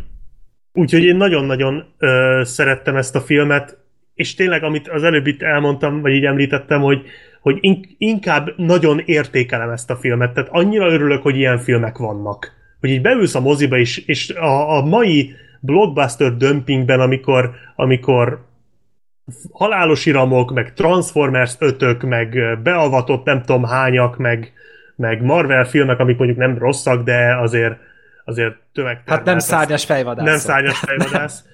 úgyhogy én nagyon-nagyon ö, szerettem ezt a filmet, és tényleg, amit az előbb itt elmondtam, vagy így említettem, hogy, hogy inkább nagyon értékelem ezt a filmet, tehát annyira örülök, hogy ilyen filmek vannak. Hogy így beülsz a moziba, és, és a, a mai blockbuster dömpingben, amikor, amikor halálos iramok, meg Transformers 5 meg beavatott nem tudom hányak, meg, meg Marvel filmek, amik mondjuk nem rosszak, de azért azért tömeg. Hát nem szárnyas fejvadász. Nem szárnyas fejvadász.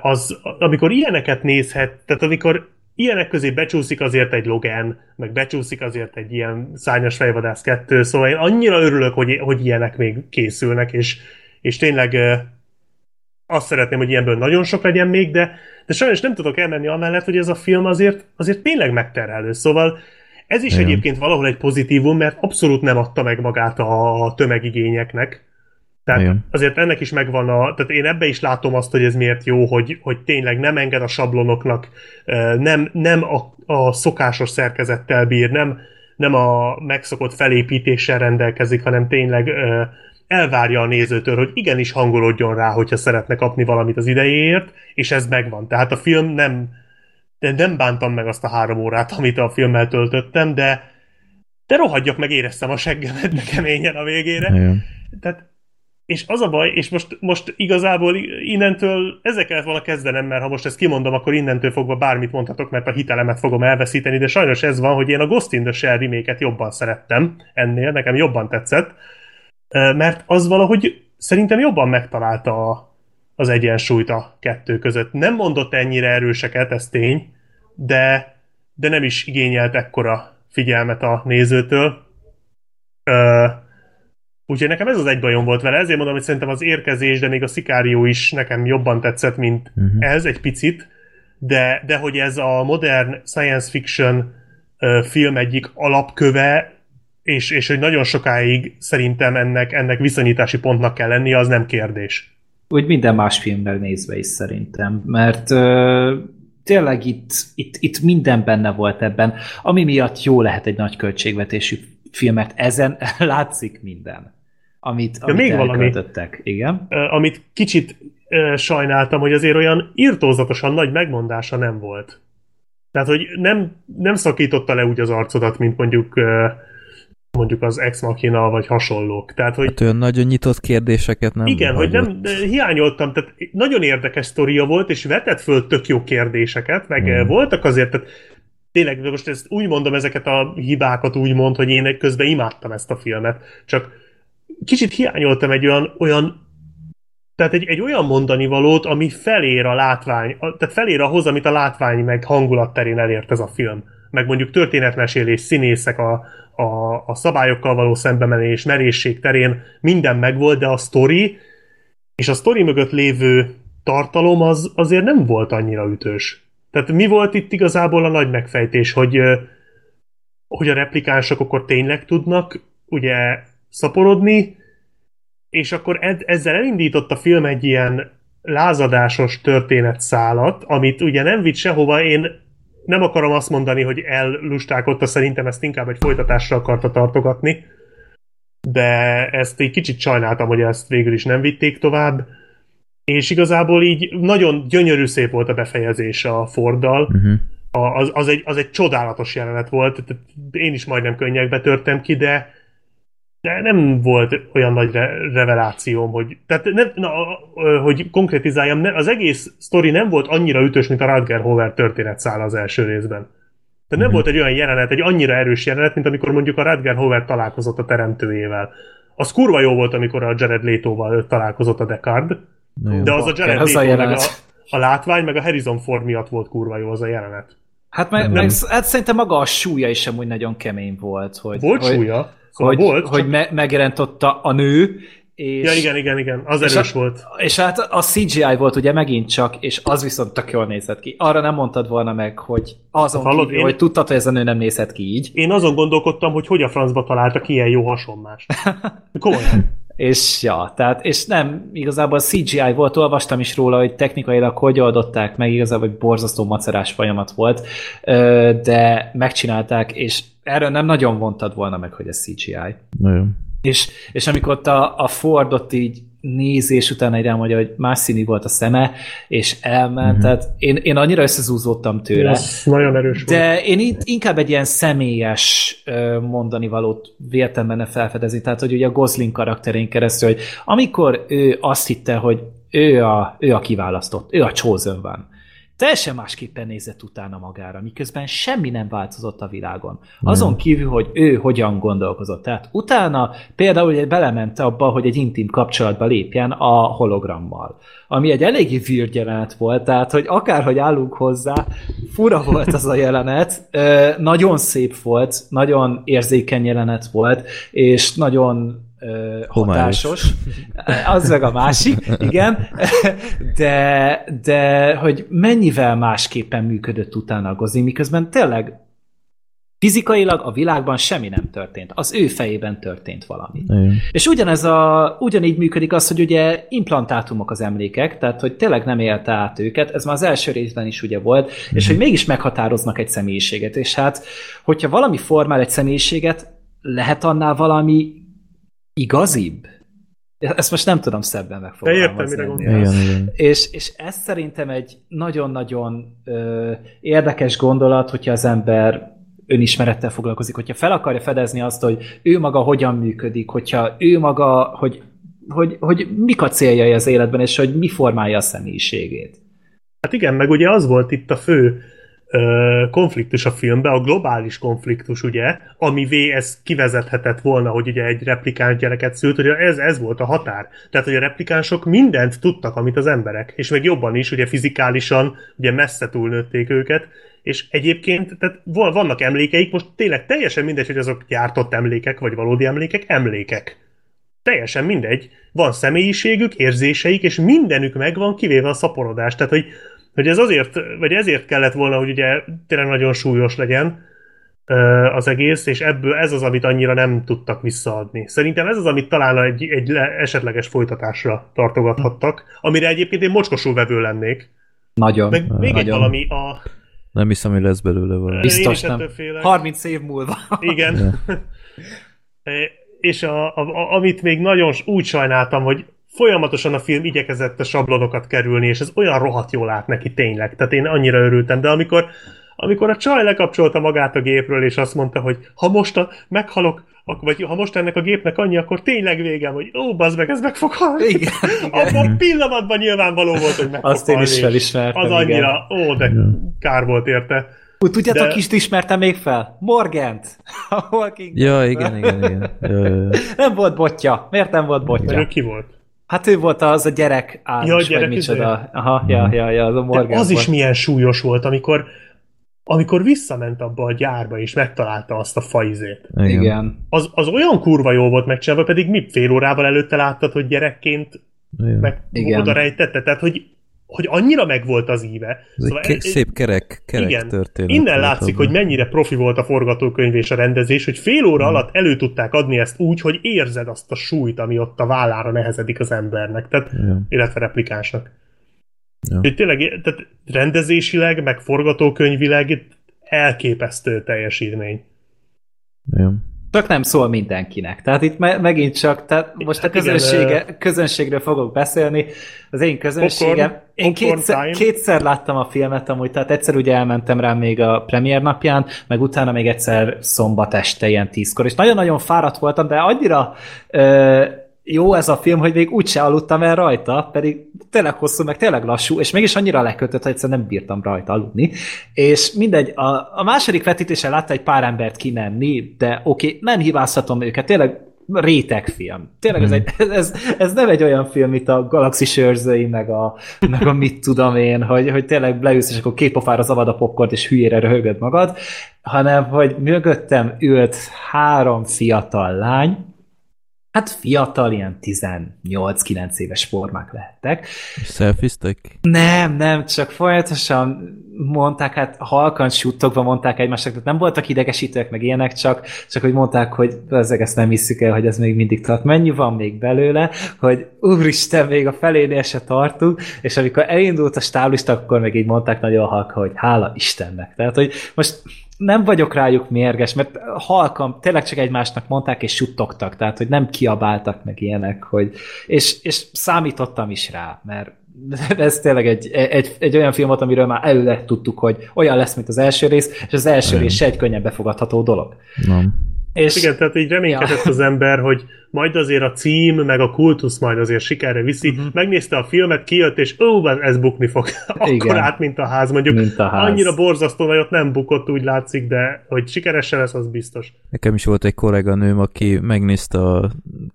az, amikor ilyeneket nézhet, tehát amikor ilyenek közé becsúszik azért egy Logan, meg becsúszik azért egy ilyen szárnyas fejvadász kettő, szóval én annyira örülök, hogy, hogy ilyenek még készülnek, és, és tényleg azt szeretném, hogy ilyenből nagyon sok legyen még, de, de sajnos nem tudok elmenni amellett, hogy ez a film azért, azért tényleg megterhelő. Szóval ez is Igen. egyébként valahol egy pozitívum, mert abszolút nem adta meg magát a tömegigényeknek. Tehát Igen. azért ennek is megvan a... Tehát én ebbe is látom azt, hogy ez miért jó, hogy, hogy tényleg nem enged a sablonoknak, nem, nem a, a szokásos szerkezettel bír, nem, nem a megszokott felépítéssel rendelkezik, hanem tényleg elvárja a nézőtől, hogy igenis hangolódjon rá, hogyha szeretne kapni valamit az idejéért, és ez megvan. Tehát a film nem, de nem bántam meg azt a három órát, (laughs) amit a filmmel töltöttem, de, de rohadjak meg, éreztem a seggemet de (laughs) keményen a végére. Igen. Tehát, és az a baj, és most, most igazából innentől ezzel kellett volna kezdenem, mert ha most ezt kimondom, akkor innentől fogva bármit mondhatok, mert a hitelemet fogom elveszíteni, de sajnos ez van, hogy én a Ghost in the Shell remake jobban szerettem ennél, nekem jobban tetszett, mert az valahogy szerintem jobban megtalálta a, az egyensúlyt a kettő között. Nem mondott ennyire erőseket, ez tény, de, de nem is igényelt ekkora figyelmet a nézőtől. Ö, úgyhogy nekem ez az egy bajom volt vele, ezért mondom, hogy szerintem az érkezés, de még a szikárió is nekem jobban tetszett, mint uh-huh. ez egy picit, de, de hogy ez a modern science fiction ö, film egyik alapköve, és, és hogy nagyon sokáig szerintem ennek, ennek viszonyítási pontnak kell lennie, az nem kérdés. Úgy minden más filmben nézve is szerintem, mert ö, tényleg itt, itt, itt minden benne volt ebben, ami miatt jó lehet egy nagy költségvetésű film, mert ezen (laughs) látszik minden, amit, amit még valami, Igen? Amit kicsit ö, sajnáltam, hogy azért olyan irtózatosan nagy megmondása nem volt. Tehát, hogy nem, nem szakította le úgy az arcodat, mint mondjuk mondjuk az Ex Machina, vagy hasonlók. Tehát, hogy Hát olyan nagyon nyitott kérdéseket nem igen, hogy hagyott. nem, de hiányoltam, tehát nagyon érdekes sztoria volt, és vetett föl tök jó kérdéseket, meg Mm. mm. voltak azért, tehát tényleg most ezt úgy mondom, ezeket a hibákat úgy mond, hogy én közben imádtam ezt a filmet, csak kicsit hiányoltam egy olyan, olyan tehát egy, egy olyan mondani valót, ami felér a látvány, tehát felér ahhoz, amit a látvány meg hangulat terén elért ez a film. Meg mondjuk történetmesélés, színészek, a, a, a szabályokkal való szembemenés, merészség terén minden megvolt, de a sztori és a sztori mögött lévő tartalom az azért nem volt annyira ütős. Tehát mi volt itt igazából a nagy megfejtés, hogy, hogy a replikánsok akkor tényleg tudnak ugye szaporodni, és akkor ed- ezzel elindított a film egy ilyen lázadásos történetszálat, amit ugye nem vitt sehova, én nem akarom azt mondani, hogy ellustálkodta, szerintem ezt inkább egy folytatásra akarta tartogatni, de ezt egy kicsit sajnáltam, hogy ezt végül is nem vitték tovább, és igazából így nagyon gyönyörű szép volt a befejezés a Forddal, Uh-huh. a, az, az, egy, az egy csodálatos jelenet volt, én is majdnem könnyekbe törtem ki, de, de nem volt olyan nagy re- revelációm, hogy, tehát nem, na, hogy konkrétizáljam, ne, az egész sztori nem volt annyira ütős, mint a Rutger Hauer történetszála az első részben. Tehát nem volt egy olyan jelenet, egy annyira erős jelenet, mint amikor mondjuk a Rutger Hauer találkozott a teremtőjével. Az kurva jó volt, amikor a Jared Leto-val találkozott a Deckard, Nagyon. de az a Jared az a Leto meg a, a látvány, meg a Harrison Ford miatt volt kurva jó az a jelenet. Hát, meg, meg, hát szerintem maga a súlya is amúgy nagyon kemény volt. Hogy, Volt hogy, súlya, szóval hogy, volt, hogy csak... me, megjelent a, nő, és, Ja, igen, igen, igen, az és erős a- volt. és hát a CGI volt ugye megint csak, és az viszont tök jól nézett ki. Arra nem mondtad volna meg, hogy azon Hallod, kívül, én- hogy tudtad, hogy ez a nő nem nézett ki így. Én azon gondolkodtam, hogy hogy a francba találtak ilyen jó hasonmást. (laughs) Komolyan. És ja, tehát, és nem, igazából a CGI volt, olvastam is róla, hogy technikailag hogy oldották meg, igazából egy borzasztó macerás folyamat volt, de megcsinálták, és erről nem nagyon vontad volna meg, hogy ez CGI. Nagyon. És, és amikor ott a, a Fordot így nézés után egy mondja, hogy más színű volt a szeme, és elment, Mhm. tehát én, én annyira összezúzódtam tőle. Ez nagyon erős volt. De én itt inkább egy ilyen személyes mondani valót véltem benne felfedezni, tehát hogy ugye a Gosling karakterén keresztül, hogy amikor ő azt hitte, hogy ő a, ő a kiválasztott, ő a chosen van, teljesen másképpen nézett utána magára, miközben semmi nem változott a világon. Azon kívül, hogy ő hogyan gondolkozott. Tehát utána például ugye belement abba, hogy egy intim kapcsolatba lépjen a hologrammal. Ami egy eléggé weird volt, tehát hogy akárhogy állunk hozzá, fura volt az a jelenet, nagyon szép volt, nagyon érzékeny jelenet volt, és nagyon Homályos. hatásos. Az meg a másik, igen. De, de hogy mennyivel másképpen működött utána a Gosling, miközben tényleg fizikailag a világban semmi nem történt. Az ő fejében történt valami. Nagyon. És ugyanez a, ugyanígy működik az, hogy ugye implantátumok az emlékek, tehát hogy tényleg nem élte át őket, ez már az első részben is ugye volt, és hogy mégis meghatároznak egy személyiséget. És hát, hogyha valami formál egy személyiséget, lehet annál valami igazibb? Ezt most nem tudom szebben megfogalmazni. Értem, mire. Igen, igen. És, és ez szerintem egy nagyon-nagyon ö, érdekes gondolat, hogyha az ember önismerettel foglalkozik, hogyha fel akarja fedezni azt, hogy ő maga hogyan működik, hogyha ő maga, hogy, hogy, hogy mik a céljai az életben, és hogy mi formálja a személyiségét. Hát igen, meg ugye az volt itt a fő konfliktus a filmben, a globális konfliktus, ugye, amivé ez kivezethetett volna, hogy ugye egy replikáns gyereket szült, hogy ez, ez volt a határ. Tehát, hogy a replikánsok mindent tudtak, amit az emberek, és még jobban is, ugye fizikálisan, ugye messze túlnőtték őket, és egyébként tehát van- vannak emlékeik, most tényleg teljesen mindegy, hogy azok gyártott emlékek, vagy valódi emlékek, emlékek. Teljesen mindegy. Van személyiségük, érzéseik, és mindenük megvan, kivéve a szaporodás. Tehát, hogy, hogy ez azért, vagy ezért kellett volna, hogy ugye tényleg nagyon súlyos legyen az egész, és ebből ez az, amit annyira nem tudtak visszaadni. Szerintem ez az, amit talán egy, egy le- esetleges folytatásra tartogathattak, amire egyébként én mocskosul vevő lennék. Nagyon. Meg még egy nagyon. valami a... Nem hiszem, hogy lesz belőle valami. Biztos nem. félek. 30 év múlva. Igen. (laughs) És a, a, a, amit még nagyon úgy sajnáltam, hogy folyamatosan a film igyekezett a sablonokat kerülni, és ez olyan rohadt jól állt neki tényleg. Tehát én annyira örültem, de amikor amikor a csaj lekapcsolta magát a gépről, és azt mondta, hogy ha most a, meghalok, vagy ha most ennek a gépnek annyi, akkor tényleg végem, hogy ó, bazd meg, ez meg fog halni. Igen, (laughs) Abban a pillanatban nyilvánvaló volt, hogy meg Azt fog én is felismertem, Az igen. annyira, ó, de kár volt érte. Úgy tudjátok, De- kist ismertem még fel? Morgant! (laughs) A Walking Ja, igen, igen, igen. Ja, ja. Nem volt botja. Miért nem volt Mert ő botja? ki volt? Hát ő volt az a gyerek Ános, Ja, a vagy gyerek micsoda. Aha, ja, ja, ja, az a Morgan az is milyen súlyos volt, amikor amikor visszament abba a gyárba, és megtalálta azt a faizét. Igen. Igen. Az, az olyan kurva jó volt megcsinálva, pedig mi fél órával előtte láttad, hogy gyerekként Igen. meg Igen. oda rejtette, tehát hogy, hogy annyira megvolt az íve. Ez egy ke- szép kerek, kerek igen, történet. Innen látszik, abban. hogy mennyire profi volt a forgatókönyv és a rendezés, hogy fél óra Hmm. alatt elő tudták adni ezt úgy, hogy érzed azt a súlyt, ami ott a vállára nehezedik az embernek, tehát, Igen. illetve replikánsnak. Ja. Úgyhogy tényleg, tehát rendezésileg, meg forgatókönyvileg itt elképesztő teljesítmény. Igen. Csak nem szól mindenkinek. Tehát itt me- megint csak, tehát most a közönsége, közönségről fogok beszélni. Az én közönségem, Popcorn- én popcorn kétszer, time. kétszer láttam a filmet amúgy, tehát egyszer ugye elmentem rá még a premier napján, meg utána még egyszer szombat este ilyen tízkor, és nagyon-nagyon fáradt voltam, de annyira ö, jó ez a film, hogy még úgyse aludtam el rajta, pedig tényleg hosszú, meg tényleg lassú, és mégis annyira lekötött, hogy egyszerűen nem bírtam rajta aludni. És mindegy, a, a második vetítésen látta egy pár embert kimenni, de oké, okay, nem hibázhatom őket, tényleg rétegfilm. Tényleg ez, egy, (laughs) ez, ez nem egy olyan film, mint a Galaxis őrzői, meg a, meg a mit tudom én, hogy, hogy tényleg leülsz, és akkor két pofára zavad a popcornt, és hülyére röhögöd magad, hanem, hogy mögöttem ült három fiatal lány, Hát fiatal, ilyen 18-9 éves formák lehettek. Selfiztek? Nem, nem, csak folyamatosan mondták, hát halkan suttogva mondták egymásnak, tehát nem voltak idegesítőek, meg ilyenek, csak, csak hogy mondták, hogy ezek ezt nem hiszük el, hogy ez még mindig tart. Mennyi van még belőle, hogy úristen, még a felénél se tartunk, és amikor elindult a stáblista, akkor meg így mondták nagyon halka, hogy hála Istennek. Tehát, hogy most nem vagyok rájuk mérges, mert halkan tényleg csak egymásnak mondták, és suttogtak, tehát, hogy nem kiabáltak meg ilyenek, hogy, és, és számítottam is rá, mert (laughs) ez tényleg egy, egy, egy olyan film volt, amiről már előre tudtuk, hogy olyan lesz, mint az első rész, és az első Igen. rész se egy könnyen befogadható dolog. Nem. És Igen, tehát így reménykedett az ember, hogy majd azért a cím, meg a kultusz majd azért sikerre viszi. Uh-huh. Megnézte a filmet, kijött, és ó, ez bukni fog. (laughs) Akkor Igen. át, mint a ház. Mondjuk Mint a ház. annyira borzasztó nagyot nem bukott, úgy látszik, de hogy sikeres lesz, az biztos. Nekem is volt egy kolléganőm, aki megnézte a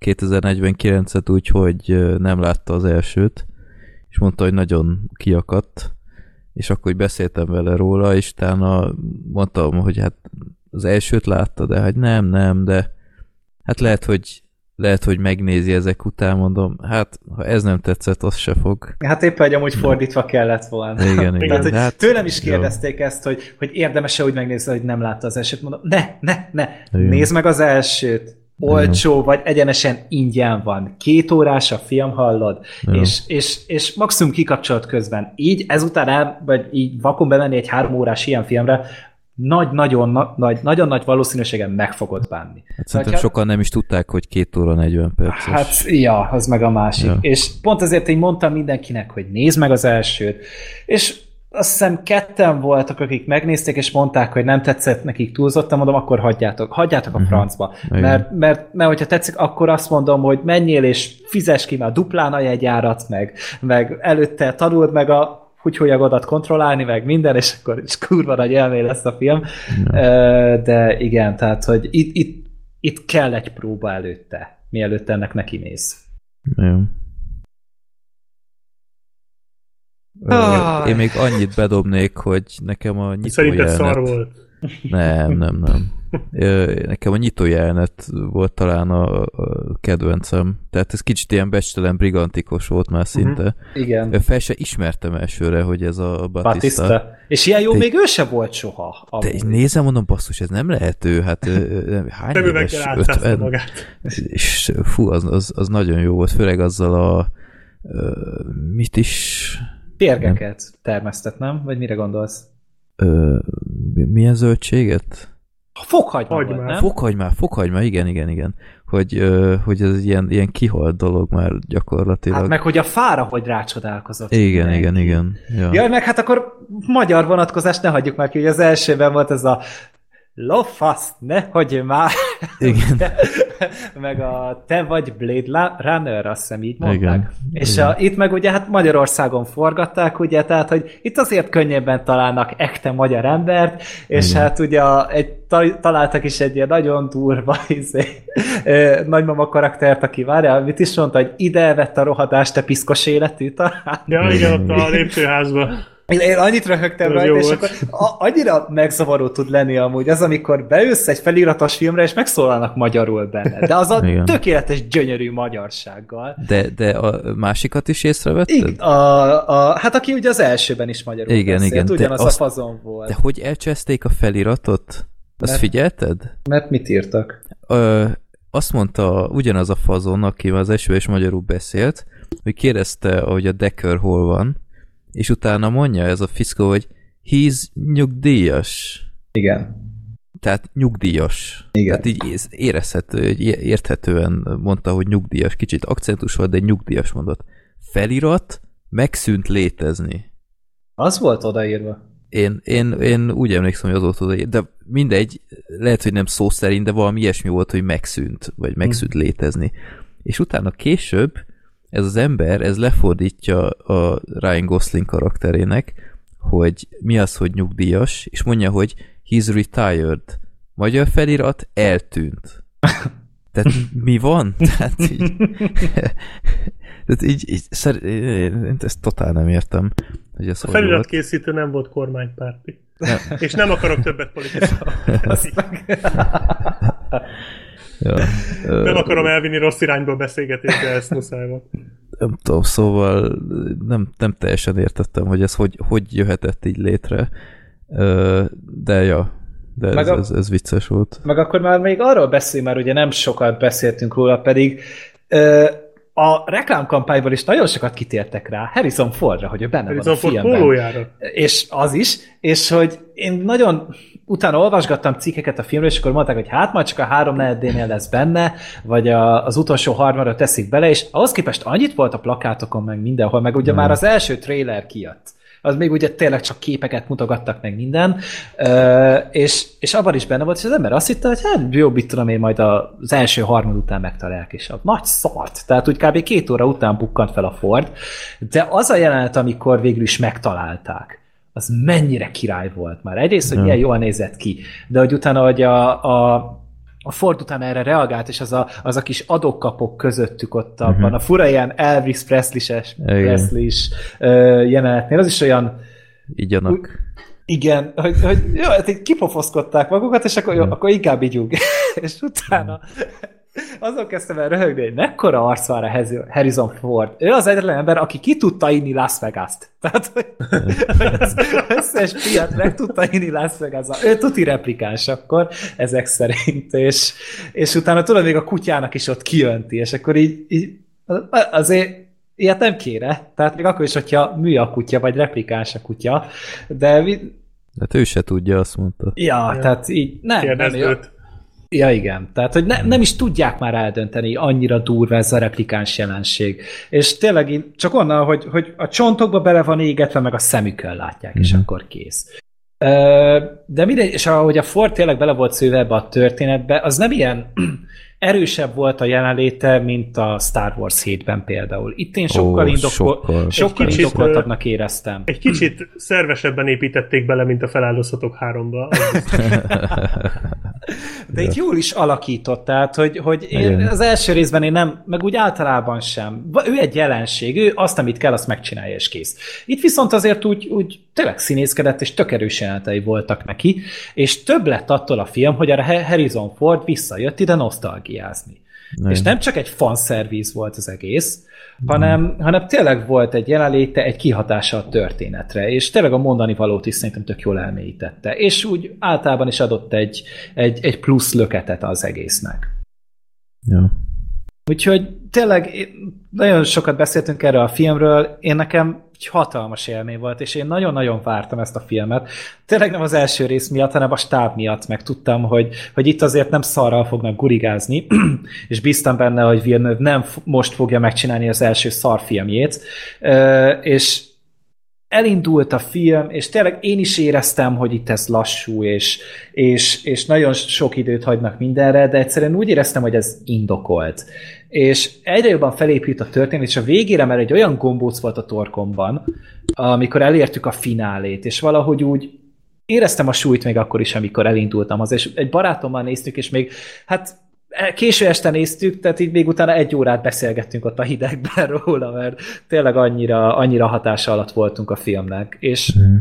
2049-et úgy, hogy nem látta az elsőt, és mondta, hogy nagyon kiakadt, és akkor beszéltem vele róla, és utána mondtam, hogy hát az elsőt látta, de hát nem, nem, de hát lehet, hogy lehet, hogy megnézi ezek után, mondom, hát ha ez nem tetszett, az se fog. hát éppen, hogy amúgy fordítva kellett volna. Igen, igen. (laughs) Tehát, hogy hát, tőlem is jó. kérdezték ezt, hogy, hogy érdemes-e úgy megnézni, hogy nem látta az elsőt. Mondom, ne, ne, ne, Igen. nézd meg az elsőt. Olcsó, vagy egyenesen ingyen van. Két órás a film, hallod? Jó. És, és, és maximum kikapcsolt közben. Így ezután el, vagy így vakon bemenni egy három órás ilyen filmre, nagy, nagyon, na, nagy, nagyon nagy valószínűséggel meg fogod bánni. Hát szerintem Hogyha- sokan nem is tudták, hogy két óra 40 perces. Hát, ja, az meg a másik. Ja. És pont ezért én mondtam mindenkinek, hogy nézd meg az elsőt. És azt hiszem ketten voltak, akik megnézték, és mondták, hogy nem tetszett nekik túlzottan, mondom, akkor hagyjátok, hagyjátok a francba. Igen. Mert, mert, mert hogyha tetszik, akkor azt mondom, hogy menjél és fizes ki már duplán a jegyárat, meg, meg előtte tanuld meg a húgyhólyagodat kontrollálni, meg minden, és akkor is kurva nagy élmény lesz a film. Ö, De igen, tehát, hogy itt, itt, itt kell egy próba előtte, mielőtt ennek neki mész. Jó. Ah. Én még annyit bedobnék, hogy nekem a Szerinted szar nyitójelenet... volt? Nem, nem, nem. Nekem a nyitójelenet volt talán a, a kedvencem. Tehát ez kicsit ilyen becstelen brigantikos volt már szinte. Igen. Uh-huh. Fel se ismertem elsőre, hogy ez a Batista. Batista. És ilyen jó Te- még ő se volt soha. Amúgy. így nézem, mondom, basszus, ez nem lehet ő, hát hány éves? átszázta 50? magát. És fú, az, az, az nagyon jó volt, főleg azzal a mit is Pérgeket termesztett, nem? Vagy mire gondolsz? Ö, mi- milyen zöldséget? Fokhagyma Hagyma. nem? Fokhagymá, fokhagymá, igen, igen, igen. Hogy, ö, hogy ez ilyen, ilyen kihalt dolog már gyakorlatilag. Hát meg, hogy a fára hogy rácsodálkozott. igen, mindenki. igen, igen. Ja. Jaj, meg hát akkor magyar vonatkozást ne hagyjuk már ki, hogy az elsőben volt ez a Lofasz, ne hogy már. Igen. (laughs) meg a te vagy Blade La- Runner, azt hiszem így mondták. Igen. És Igen. A, itt meg ugye hát Magyarországon forgatták, ugye, tehát hogy itt azért könnyebben találnak ekte magyar embert, és Igen. hát ugye a, egy, ta- találtak is egy ilyen nagyon durva (laughs) izé, nagymama karaktert, aki várja, mit is mondta, hogy ide vett a rohadást, te piszkos életű talán. Ja, igen, ott a lépcsőházban. Én, én annyit röhögtem rajta, és volt. akkor a, annyira megzavaró tud lenni amúgy az, amikor beülsz egy feliratos filmre, és megszólalnak magyarul benne. De az a Igen. tökéletes, gyönyörű magyarsággal. De, de a másikat is észrevetted? Igen, a, a, hát aki ugye az elsőben is magyarul Igen, beszélt, igen, de ugyanaz azt- a fazon volt. De hogy elcseszték a feliratot? Azt Mert- figyelted? Mert mit írtak? Ö, azt mondta ugyanaz a fazon, aki az eső és magyarul beszélt, hogy kérdezte, hogy a Decker hol van, és utána mondja ez a fiszkó, hogy he's nyugdíjas. Igen. Tehát nyugdíjas. Igen. Tehát így érezhető, hogy é- érthetően mondta, hogy nyugdíjas. Kicsit akcentus volt, de nyugdíjas mondott. Felirat megszűnt létezni. Az volt odaírva. Én, én, én úgy emlékszem, hogy az volt oda, de mindegy, lehet, hogy nem szó szerint, de valami ilyesmi volt, hogy megszűnt, vagy megszűnt létezni. És utána később ez az ember, ez lefordítja a Ryan Gosling karakterének, hogy mi az, hogy nyugdíjas, és mondja, hogy he's retired. Magyar felirat eltűnt. (laughs) Tehát mi van? Tehát így, (laughs) tehát így, így szer, én ezt totál nem értem, hogy ez A feliratkészítő nem volt kormánypárti. És nem akarok többet politizálni. (laughs) Ja. Nem akarom elvinni rossz irányba a beszélgetést, de ezt muszáj volt. Nem tudom, szóval nem, nem teljesen értettem, hogy ez hogy, hogy jöhetett így létre. De ja, de ez, Meg a- ez, ez vicces volt. Meg akkor már még arról beszél, mert ugye nem sokat beszéltünk róla, pedig a reklámkampányból is nagyon sokat kitértek rá Harrison Fordra, hogy ő benne Harrison van a Ford filmben. pólójára. És az is, és hogy én nagyon utána olvasgattam cikkeket a filmről, és akkor mondták, hogy hát majd csak a három nél lesz benne, vagy a, az utolsó harmadra teszik bele, és ahhoz képest annyit volt a plakátokon, meg mindenhol, meg ugye már az első trailer kijött. Az még ugye tényleg csak képeket mutogattak meg minden, és, és abban is benne volt, és az ember azt hitte, hogy hát jó, mit tudom én, majd az első harmad után megtalálják, és a nagy szart. Tehát úgy kb. két óra után bukkant fel a Ford, de az a jelenet, amikor végül is megtalálták, az mennyire király volt már. Egyrészt, hogy milyen jól nézett ki, de hogy utána, hogy a, a, a Ford utána erre reagált, és az a, az a kis adókapok közöttük ott abban, Mhm. a fura ilyen Elvis Presley-es ö, jelenetnél, az is olyan Igyanak. igen, hogy, hogy jó, hát így kipofoszkodták magukat, és akkor, jó, akkor inkább ígyunk. (laughs) és utána azon kezdtem el röhögni, hogy mekkora arc van a Harrison Ford. Ő az egyetlen ember, aki ki tudta inni Las Vegas-t. Tehát, hogy az összes piat meg tudta inni Las vegas Ő tuti replikáns akkor, ezek szerint, és, és utána tudod, még a kutyának is ott kijönti, és akkor így, így azért ilyet nem kére. Tehát még akkor is, hogyha mű a kutya, vagy replikáns a kutya, de mi- Hát ő se tudja, azt mondta. Ja, ja. tehát így nem, nem Kérdezd ja, őt. Ja, igen. Tehát, hogy ne, nem is tudják már eldönteni, annyira durva ez a replikáns jelenség. És tényleg én csak onnan, hogy, hogy a csontokba bele van égetve, meg a szemükön látják, és Mhm. akkor kész. De mindegy, és ahogy a Ford tényleg bele volt szőve ebbe a történetbe, az nem ilyen erősebb volt a jelenléte, mint a Star Wars 7-ben például. Itt én sokkal, Ó, indokol, sokkal. sokkal kicsit, indokoltabbnak éreztem. Egy kicsit szervesebben építették bele, mint a feláldozhatók háromba. De itt jól is alakított, tehát, hogy, hogy én az első részben én nem, meg úgy általában sem. Ő egy jelenség, ő azt, amit kell, azt megcsinálja, és kész. Itt viszont azért úgy, úgy tényleg színészkedett, és tök erős jelenetei voltak neki, és több lett attól a film, hogy a Harrison Ford visszajött ide nosztalgiázni. Nem. És nem csak egy fanszerviz volt az egész, hanem, hanem tényleg volt egy jelenléte, egy kihatása a történetre, és tényleg a mondani valót is szerintem tök jól elmélyítette, és úgy általában is adott egy, egy, egy plusz löketet az egésznek. Ja. Úgyhogy tényleg nagyon sokat beszéltünk erről a filmről, én nekem egy hatalmas élmény volt, és én nagyon-nagyon vártam ezt a filmet. Tényleg nem az első rész miatt, hanem a stáb miatt, meg tudtam, hogy, hogy itt azért nem szarral fognak gurigázni, (clears throat) és bíztam benne, hogy Villeneuve nem most fogja megcsinálni az első szarfilmjét, és elindult a film, és tényleg én is éreztem, hogy itt ez lassú, és, és, és nagyon sok időt hagynak mindenre, de egyszerűen úgy éreztem, hogy ez indokolt. És egyre jobban felépült a történet, és a végére már egy olyan gombóc volt a torkomban, amikor elértük a finálét, és valahogy úgy éreztem a súlyt még akkor is, amikor elindultam az, és egy barátommal néztük, és még hát késő este néztük, tehát így még utána egy órát beszélgettünk ott a hidegben (laughs) róla, mert tényleg annyira, annyira hatása alatt voltunk a filmnek. És mm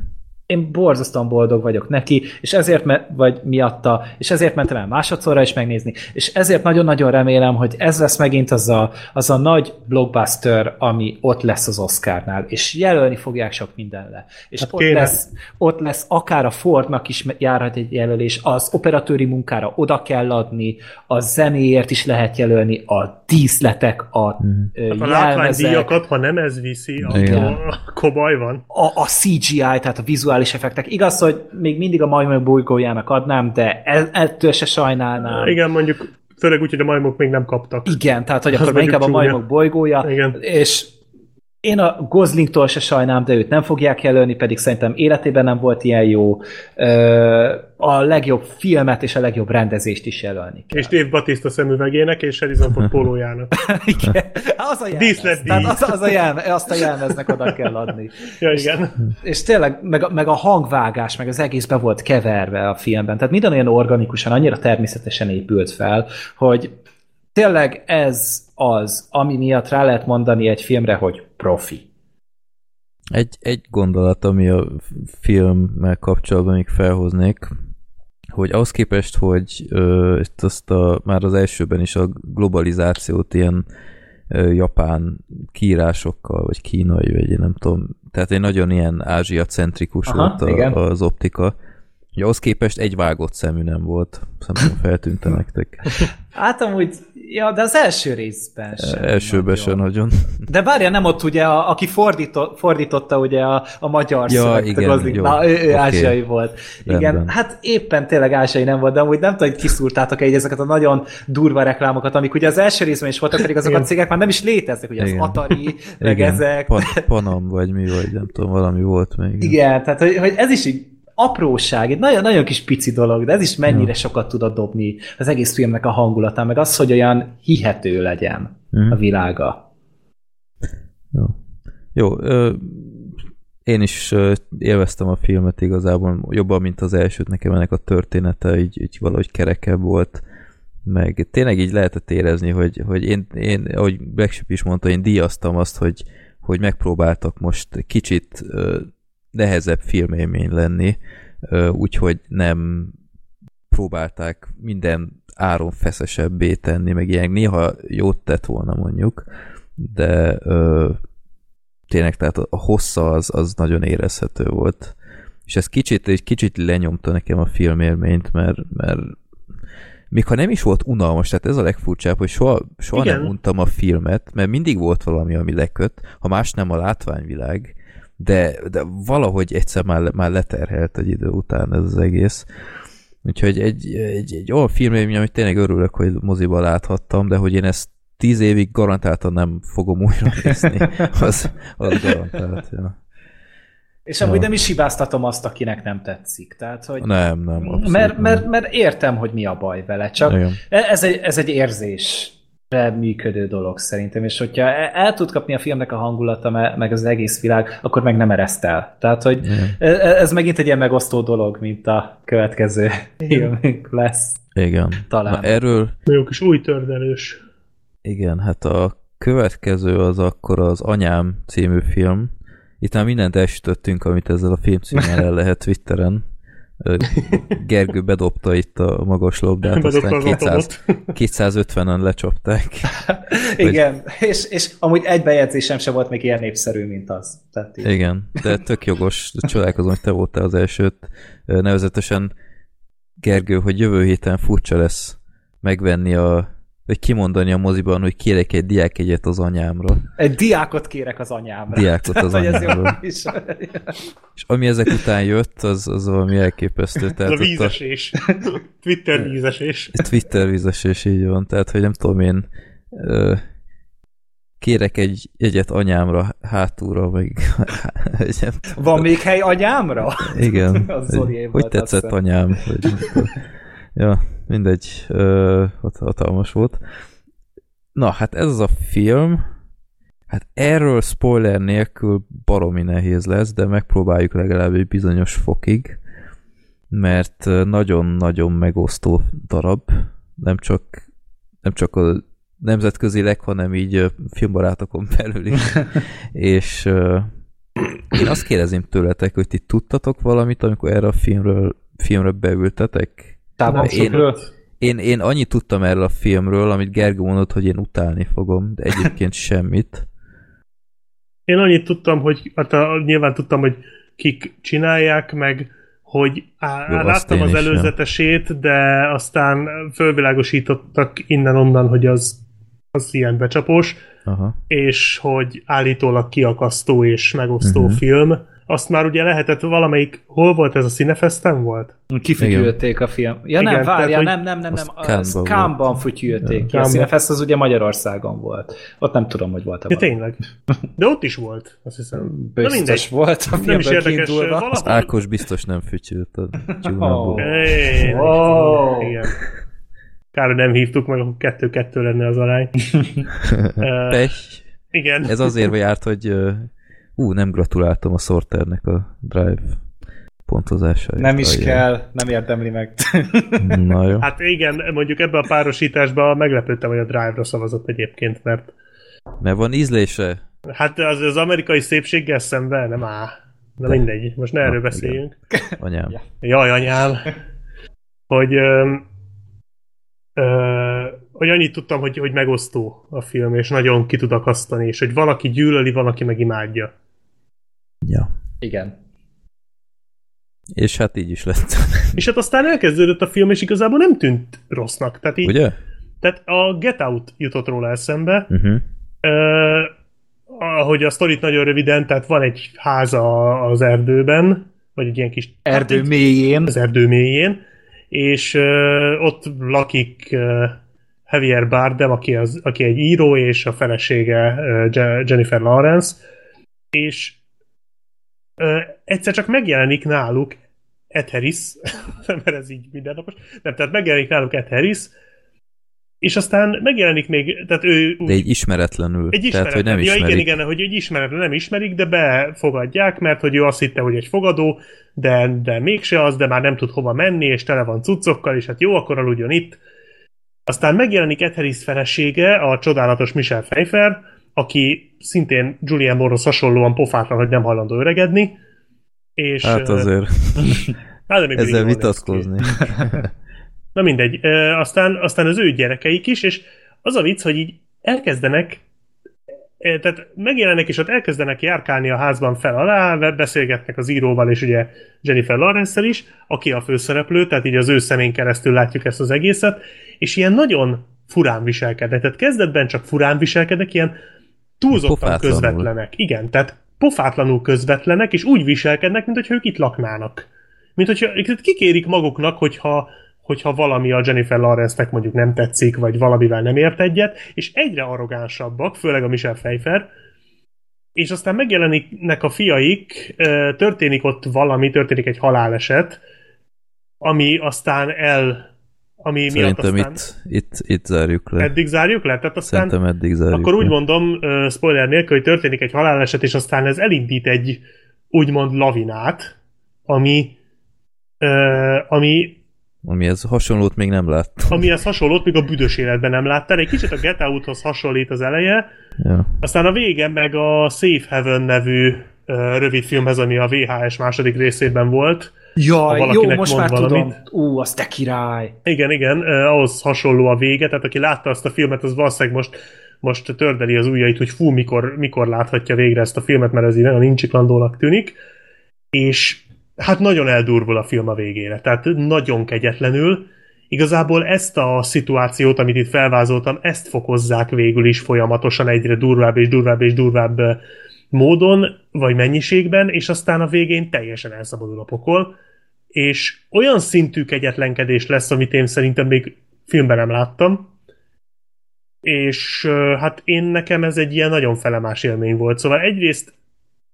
én borzasztóan boldog vagyok neki, és ezért, me- vagy miatta, és ezért mentem el másodszorra is megnézni, és ezért nagyon-nagyon remélem, hogy ez lesz megint az a, az a nagy blockbuster, ami ott lesz az Oscarnál, és jelölni fogják sok mindenre. És hát ott, lesz, ott lesz akár a Fordnak is járhat egy jelölés, az operatőri munkára oda kell adni, a zenéért is lehet jelölni, a díszletek, a mm. jelmezek. A látványdíjakat, ha nem ez viszi, akkor, akkor baj van. A, a CGI, tehát a vizuális effektek. Igaz, hogy még mindig a majmok bolygójának adnám, de e- ettől se sajnálnám. Igen, mondjuk főleg úgy, hogy a majmok még nem kaptak. Igen, tehát hogy akkor inkább a majmok bolygója, Igen. és én a Goslingtól se sajnálom, de őt nem fogják jelölni, pedig szerintem életében nem volt ilyen jó. A legjobb filmet és a legjobb rendezést is jelölni kell. És Dave Batista szemüvegének és Harrison Ford pólójának. (laughs) igen, az a jelmez. Tehát az, az a jelmez, azt a jelmeznek oda kell adni. ja, igen. És, és tényleg, meg a, meg a hangvágás, meg az egész be volt keverve a filmben. Tehát minden olyan organikusan, annyira természetesen épült fel, hogy tényleg ez az, ami miatt rá lehet mondani egy filmre, hogy profi. Egy, egy gondolat, ami a filmmel kapcsolatban még felhoznék, hogy ahhoz képest, hogy ö, azt a, már az elsőben is a globalizációt ilyen ö, japán kiírásokkal, vagy kínai, vagy én nem tudom, tehát egy nagyon ilyen ázsia-centrikus volt a, az optika, hogy ahhoz képest egy vágott szemű nem volt. Szerintem (laughs) feltűnte nektek. Hát amúgy Ja, de az első részben sem. Elsőben sem nagyon. De várja, nem ott ugye, a, aki fordított, fordította ugye a, a magyar ja, szöveget, igen, az, jó. na, ő, ő okay. ázsiai volt. Rendben. Igen, hát éppen tényleg ázsiai nem volt, de amúgy nem tudom, hogy kiszúrtátok-e így ezeket a nagyon durva reklámokat, amik ugye az első részben is voltak, pedig azok igen. a cégek már nem is léteznek, ugye igen. az Atari, (laughs) meg igen. ezek. Pan, Panam, vagy mi, vagy nem tudom, valami volt még. Igen, tehát hogy, hogy ez is így apróság, egy nagyon-nagyon kis pici dolog, de ez is mennyire ja. sokat tud dobni az egész filmnek a hangulatán, meg az, hogy olyan hihető legyen mm. a világa. Jó. Jó, ö, én is ö, élveztem a filmet igazából jobban, mint az elsőt, nekem ennek a története így, így valahogy kerekebb volt, meg tényleg így lehetett érezni, hogy, hogy én, én, ahogy Blackship is mondta, én díjaztam azt, hogy, hogy megpróbáltak most kicsit nehezebb filmélmény lenni, úgyhogy nem próbálták minden áron feszesebbé tenni, meg ilyen néha jót tett volna mondjuk, de ö, tényleg tehát a hossza az, az nagyon érezhető volt. És ez kicsit, egy kicsit lenyomta nekem a filmélményt, mert, mert még ha nem is volt unalmas, tehát ez a legfurcsább, hogy soha, soha nem untam a filmet, mert mindig volt valami, ami leköt, ha más nem a látványvilág, de, de valahogy egyszer már, már leterhelt egy idő után ez az egész. Úgyhogy egy, egy, egy olyan filmélmény, amit tényleg örülök, hogy moziba láthattam, de hogy én ezt tíz évig garantáltan nem fogom újra nézni, (laughs) az, az garantált. Ja. És amúgy ja. nem is hibáztatom azt, akinek nem tetszik. Tehát, hogy nem, nem, abszolút mert, mert, mert értem, hogy mi a baj vele, csak Igen. ez egy, ez egy érzés működő dolog szerintem, és hogyha el, el tud kapni a filmnek a hangulata, meg az egész világ, akkor meg nem ereszt el. Tehát, hogy mm. ez megint egy ilyen megosztó dolog, mint a következő filmünk lesz. Igen. Talán. Na, erről... Jó kis új tördelős. Igen, hát a következő az akkor az Anyám című film. Itt már mindent elsütöttünk, amit ezzel a filmcímmel el lehet Twitteren. Gergő bedobta itt a magas labdát, aztán 200, 250-en lecsapták. (laughs) Igen, hogy... és, és amúgy egy bejegyzésem sem volt még ilyen népszerű, mint az. Tehát így. Igen, de tök jogos, csodálkozom, hogy te voltál az elsőt. Nevezetesen Gergő, hogy jövő héten furcsa lesz megvenni a hogy kimondani a moziban, hogy kérek egy diákegyet az anyámra. Egy diákot kérek az anyámra. Diákot az (laughs) jó anyámra. is. És ami ezek után jött, az, az valami elképesztő. Ez Tehát a ott a vízesés. Twitter vízesés. Twitter vízesés így van. Tehát, hogy nem tudom én kérek egy jegyet anyámra hátulra, nem tudom. Van még hely anyámra? Igen. (laughs) Az hogy, hogy tetszett anyám? Vagy. Ja, mindegy. Ö, hat- hatalmas volt. Na, hát ez az a film. Hát erről spoiler nélkül baromi nehéz lesz, de megpróbáljuk legalább egy bizonyos fokig, mert nagyon-nagyon megosztó darab. Nem csak, nem csak a nemzetközileg, hanem így filmbarátokon belül is. (laughs) És ö, én azt kérdezem tőletek, hogy ti tudtatok valamit, amikor erre a filmről, filmre beültetek? Távolságról. Én, én annyit tudtam erről a filmről, amit Gergő mondott, hogy én utálni fogom, de egyébként (laughs) semmit. Én annyit tudtam, hogy hát a, nyilván tudtam, hogy kik csinálják, meg hogy á, Jó, láttam én az előzetesét, de aztán fölvilágosítottak innen-onnan, hogy az, az ilyen becsapós, Aha. és hogy állítólag kiakasztó és megosztó uh-huh. film. Azt már ugye lehetett valamelyik, hol volt ez a Cinefesten volt? Kifütyülték a film. Ja nem, Igen, várja, tehát, nem, nem, nem, nem. Az. Kámban fütyülték ki. A. Cinefest az ugye Magyarországon volt. Ott nem tudom, hogy volt-e Ja, tényleg. De ott is volt, azt hiszem. Na Biztos mindegy. volt a Nem is érdekes, valahol... Az Ákos biztos nem fütyült a csúnából. Hey. Igen. Kár, hogy nem hívtuk meg, akkor kettő-kettő lenne az arány. (laughs) Pech. igen. Ez azért járt, hogy ú, nem gratuláltam a Sorternek a Drive pontozásáért. Nem is Ajaj. kell, nem érdemli meg. (laughs) Na jó. Hát igen, mondjuk ebbe a párosításba meglepődtem, hogy a Drive-ra szavazott egyébként, mert Mert van ízlése. hát az, az amerikai szépséggel szemben nem áll. Na De. mindegy, most ne erről Na, beszéljünk. Anyám. Ja. Jaj, anyám. Hogy, ö, ö, hogy annyit tudtam, hogy, hogy megosztó a film, és nagyon ki tud akasztani, és hogy valaki gyűlöli, valaki meg imádja. Ja. Igen. És hát így is lett. (laughs) És hát aztán elkezdődött a film, és igazából nem tűnt rossznak. Tehát, így, Ugye? tehát a Get Out jutott róla eszembe, Uh-huh. Ö, ahogy a sztorit nagyon röviden, tehát van egy háza az erdőben, vagy egy ilyen kis Erdő mélyén. az erdő mélyén, és ö, ott lakik ö, Javier Bardem, aki, az, aki egy író, és a felesége Jennifer Lawrence, és egyszer csak megjelenik náluk Ed Harris, (laughs) mert ez így mindennapos, nem, tehát megjelenik náluk Ed Harris, és aztán megjelenik még, tehát ő De egy ismeretlenül. egy Tehát, hogy ismeretlen. nem ja, ismerik. igen, igen, hogy egy ismeretlen nem ismerik, de befogadják, mert hogy ő azt hitte, hogy egy fogadó, de, de mégse az, de már nem tud hova menni, és tele van cuccokkal, és hát jó, akkor aludjon itt. Aztán megjelenik Ed Harris felesége, a csodálatos Michelle Pfeiffer, aki szintén Julian Moorehoz hasonlóan pofátlan, hogy nem hajlandó öregedni. És, Hát azért (laughs) hát ezzel vitatkozni. Na mindegy. Aztán, aztán az ő gyerekeik is, és az a vicc, hogy így elkezdenek tehát megjelennek, és ott elkezdenek járkálni a házban fel alá, beszélgetnek az íróval, és ugye Jennifer lawrence is, aki a főszereplő, tehát így az ő szemén keresztül látjuk ezt az egészet, és ilyen nagyon furán viselkednek. Tehát kezdetben csak furán viselkednek, ilyen túlzottan Pofátlanul. közvetlenek. Igen, tehát pofátlanul közvetlenek, és úgy viselkednek, mint hogyha ők itt laknának. Mint hogyha kikérik maguknak, hogyha hogyha valami a Jennifer Lawrence-nek mondjuk nem tetszik, vagy valamivel nem ért egyet, és egyre arrogánsabbak, főleg a Michelle Pfeiffer, és aztán megjelennek a fiaik, történik ott valami, történik egy haláleset, ami aztán el... Ami miatt Szerintem aztán itt, itt, itt zárjuk le. eddig zárjuk le, tehát aztán Szerintem eddig zárjuk akkor úgy le. mondom, spoiler nélkül, hogy történik egy haláleset, és aztán ez elindít egy úgymond lavinát, ami ami Amihez hasonlót még nem láttam. amihez hasonlót még a büdös életben nem láttál. Egy kicsit a Get Out-hoz hasonlít az eleje, Ja. aztán a vége meg a Safe Heaven nevű ö, rövid filmhez, ami a VHS második részében volt. Jaj, jó, valakinek most mond már valamit. tudom. Ú, az te király. Igen, igen, eh, ahhoz hasonló a vége, tehát aki látta azt a filmet, az valószínűleg most, most tördeli az ujjait, hogy fú, mikor, mikor láthatja végre ezt a filmet, mert ez így nagyon incsiklandónak tűnik. És hát nagyon eldurvul a film a végére, tehát nagyon kegyetlenül, igazából ezt a szituációt, amit itt felvázoltam, ezt fokozzák végül is folyamatosan egyre durvább és durvább és durvább módon, vagy mennyiségben, és aztán a végén teljesen elszabadul a pokol, és olyan szintű kegyetlenkedés lesz, amit én szerintem még filmben nem láttam, és hát én nekem ez egy ilyen nagyon felemás élmény volt. Szóval egyrészt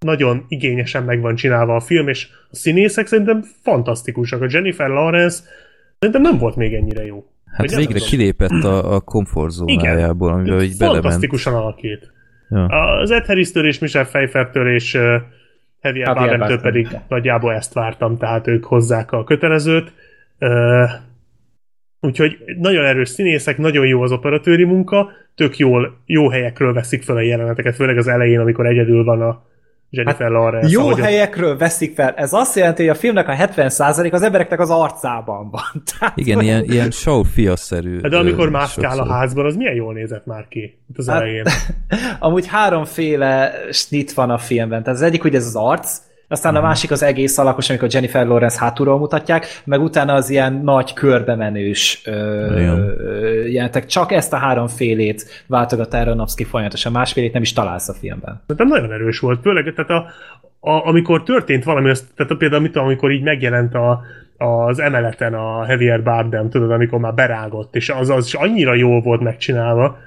nagyon igényesen meg van csinálva a film, és a színészek szerintem fantasztikusak. A Jennifer Lawrence szerintem nem volt még ennyire jó. Hát Vagy végre kilépett a, a komfortzónájából, amivel így belement. Fantasztikusan alakít. Ja. Az Ed harris és Michelle Pfeiffer-től és uh, Javier Bardem-től pedig nagyjából ezt vártam, tehát ők hozzák a kötelezőt. Uh, úgyhogy nagyon erős színészek, nagyon jó az operatőri munka, tök jól, jó helyekről veszik fel a jeleneteket, főleg az elején, amikor egyedül van a Jennifer hát Lawrence. Jó helyekről veszik fel. Ez azt jelenti, hogy a filmnek a 70% az embereknek az arcában van. (laughs) Tehát, Igen, ilyen, ilyen show szerű De amikor mászkál a házban, az milyen jól nézett már ki az hát, elején. (laughs) amúgy háromféle snit van a filmben. Tehát az egyik, hogy ez az arc, aztán a mhm. másik az egész alakos, amikor Jennifer Lawrence hátulról mutatják, meg utána az ilyen nagy körbemenős jelentek. Csak ezt a háromfélét váltogat Aronofsky folyamatosan, másfélét nem is találsz a filmben. De nagyon erős volt, főleg, tehát a, a, amikor történt valami, az, tehát például mit, amikor így megjelent a, az emeleten a Javier Bardem, tudod, amikor már berágott, és az, az is annyira jól volt megcsinálva,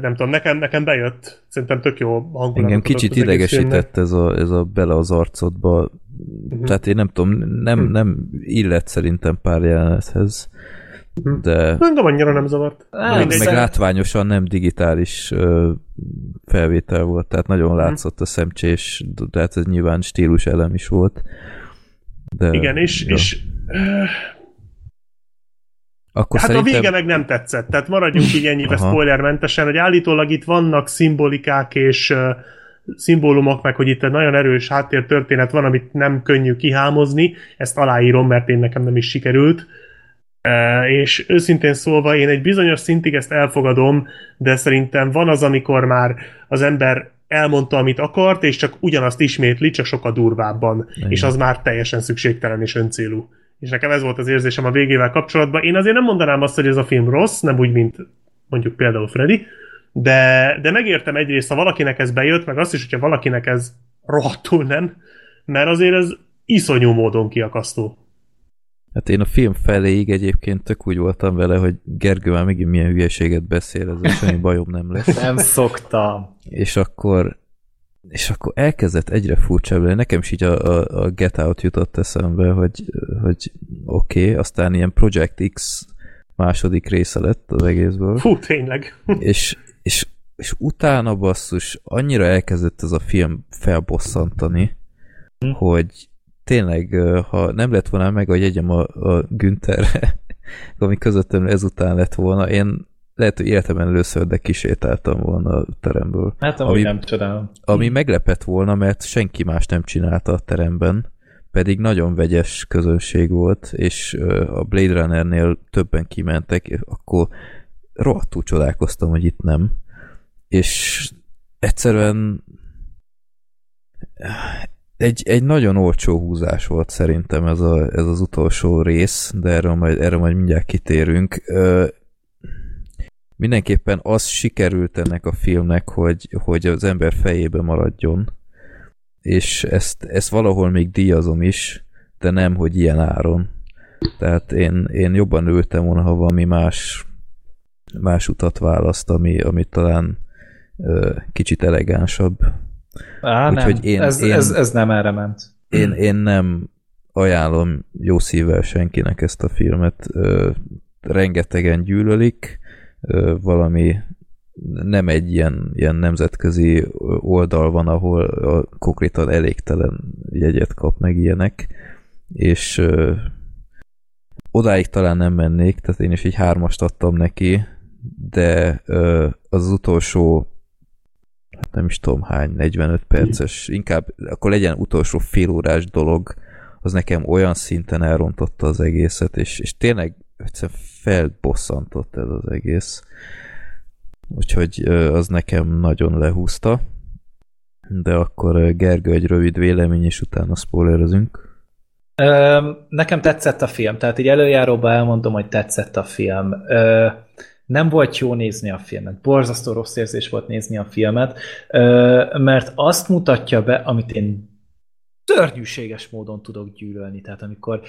nem tudom, nekem, nekem bejött. Szerintem tök jó hangulat. Engem kicsit idegesített ez a, ez a bele az arcodba. Uh-huh. Tehát én nem tudom, nem, uh-huh. nem illet szerintem pár jelenethez. Uh-huh. De... Engem annyira nem zavart. Meg, meg látványosan nem digitális uh, felvétel volt, tehát nagyon látszott a szemcsés, de hát ez nyilván stílus elem is volt. De, Igen, és, ja. és akkor hát szerintem... a vége meg nem tetszett, tehát maradjunk így ennyibe spoilermentesen, hogy állítólag itt vannak szimbolikák és uh, szimbólumok, meg hogy itt egy nagyon erős háttértörténet van, amit nem könnyű kihámozni, ezt aláírom, mert én nekem nem is sikerült. Uh, és őszintén szólva én egy bizonyos szintig ezt elfogadom, de szerintem van az, amikor már az ember elmondta, amit akart, és csak ugyanazt ismétli, csak sokkal durvábban. Igen. És az már teljesen szükségtelen és öncélú és nekem ez volt az érzésem a végével kapcsolatban. Én azért nem mondanám azt, hogy ez a film rossz, nem úgy, mint mondjuk például Freddy, de, de megértem egyrészt, ha valakinek ez bejött, meg azt is, hogyha valakinek ez rohadtul nem, mert azért ez iszonyú módon kiakasztó. Hát én a film feléig egyébként tök úgy voltam vele, hogy Gergő már megint milyen hülyeséget beszél, ez semmi bajom nem lesz. Nem szoktam. És akkor és akkor elkezdett egyre furcsább lenni. Nekem is így a, a, a Get Out jutott eszembe, hogy, hogy oké, okay, aztán ilyen Project X második része lett az egészből. Fú, tényleg. (laughs) És, és, és utána basszus, annyira elkezdett ez a film felbosszantani, hm. hogy tényleg, ha nem lett volna meg a jegyem a, a Güntherre, (laughs) ami közöttem ezután lett volna, én lehet, hogy életemben először, de kisétáltam volna a teremből. Hát ami, nem csodálom. Ami meglepett volna, mert senki más nem csinálta a teremben, pedig nagyon vegyes közönség volt, és a Blade Runnernél többen kimentek, akkor rohadtul csodálkoztam, hogy itt nem. És egyszerűen egy, egy nagyon olcsó húzás volt szerintem ez, a, ez az utolsó rész, de erről majd, erről majd mindjárt kitérünk mindenképpen az sikerült ennek a filmnek, hogy, hogy az ember fejébe maradjon, és ezt, ezt valahol még díjazom is, de nem, hogy ilyen áron. Tehát én, én jobban ültem volna, ha valami más, más utat választ, ami, ami talán ö, kicsit elegánsabb. Á, Úgyhogy nem. Én, ez, én, ez, ez nem erre ment. Én, én nem ajánlom jó szívvel senkinek ezt a filmet. Ö, rengetegen gyűlölik, valami nem egy ilyen, ilyen nemzetközi oldal van, ahol a konkrétan elégtelen jegyet kap meg ilyenek, és ö, odáig talán nem mennék, tehát én is egy hármast adtam neki, de ö, az, utolsó hát nem is tudom hány, 45 perces, inkább akkor legyen utolsó félórás dolog, az nekem olyan szinten elrontotta az egészet, és, és tényleg egyszerűen felbosszantott ez az egész. Úgyhogy az nekem nagyon lehúzta. De akkor Gergő egy rövid vélemény, és utána spoilerezünk. Nekem tetszett a film, tehát így előjáróban elmondom, hogy tetszett a film. Nem volt jó nézni a filmet. Borzasztó rossz érzés volt nézni a filmet, mert azt mutatja be, amit én szörnyűséges módon tudok gyűlölni. Tehát amikor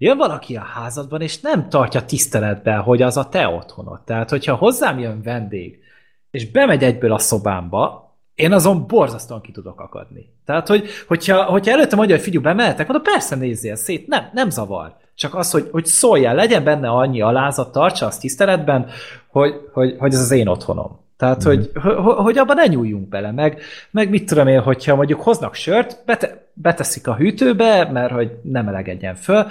jön valaki a házadban, és nem tartja tiszteletben, hogy az a te otthonod. Tehát, hogyha hozzám jön vendég, és bemegy egyből a szobámba, én azon borzasztóan ki tudok akadni. Tehát, hogy, hogyha, hogyha előtte mondja, hogy figyelj, bemehetek, mondom, persze nézzél szét, nem, nem zavar. Csak az, hogy, hogy szóljál, legyen benne annyi alázat, tartsa azt tiszteletben, hogy, hogy, hogy ez az én otthonom. Tehát, mm-hmm. hogy, hogy abban ne nyúljunk bele, meg, meg mit tudom én, hogyha mondjuk hoznak sört, bete, beteszik a hűtőbe, mert hogy nem melegedjen föl,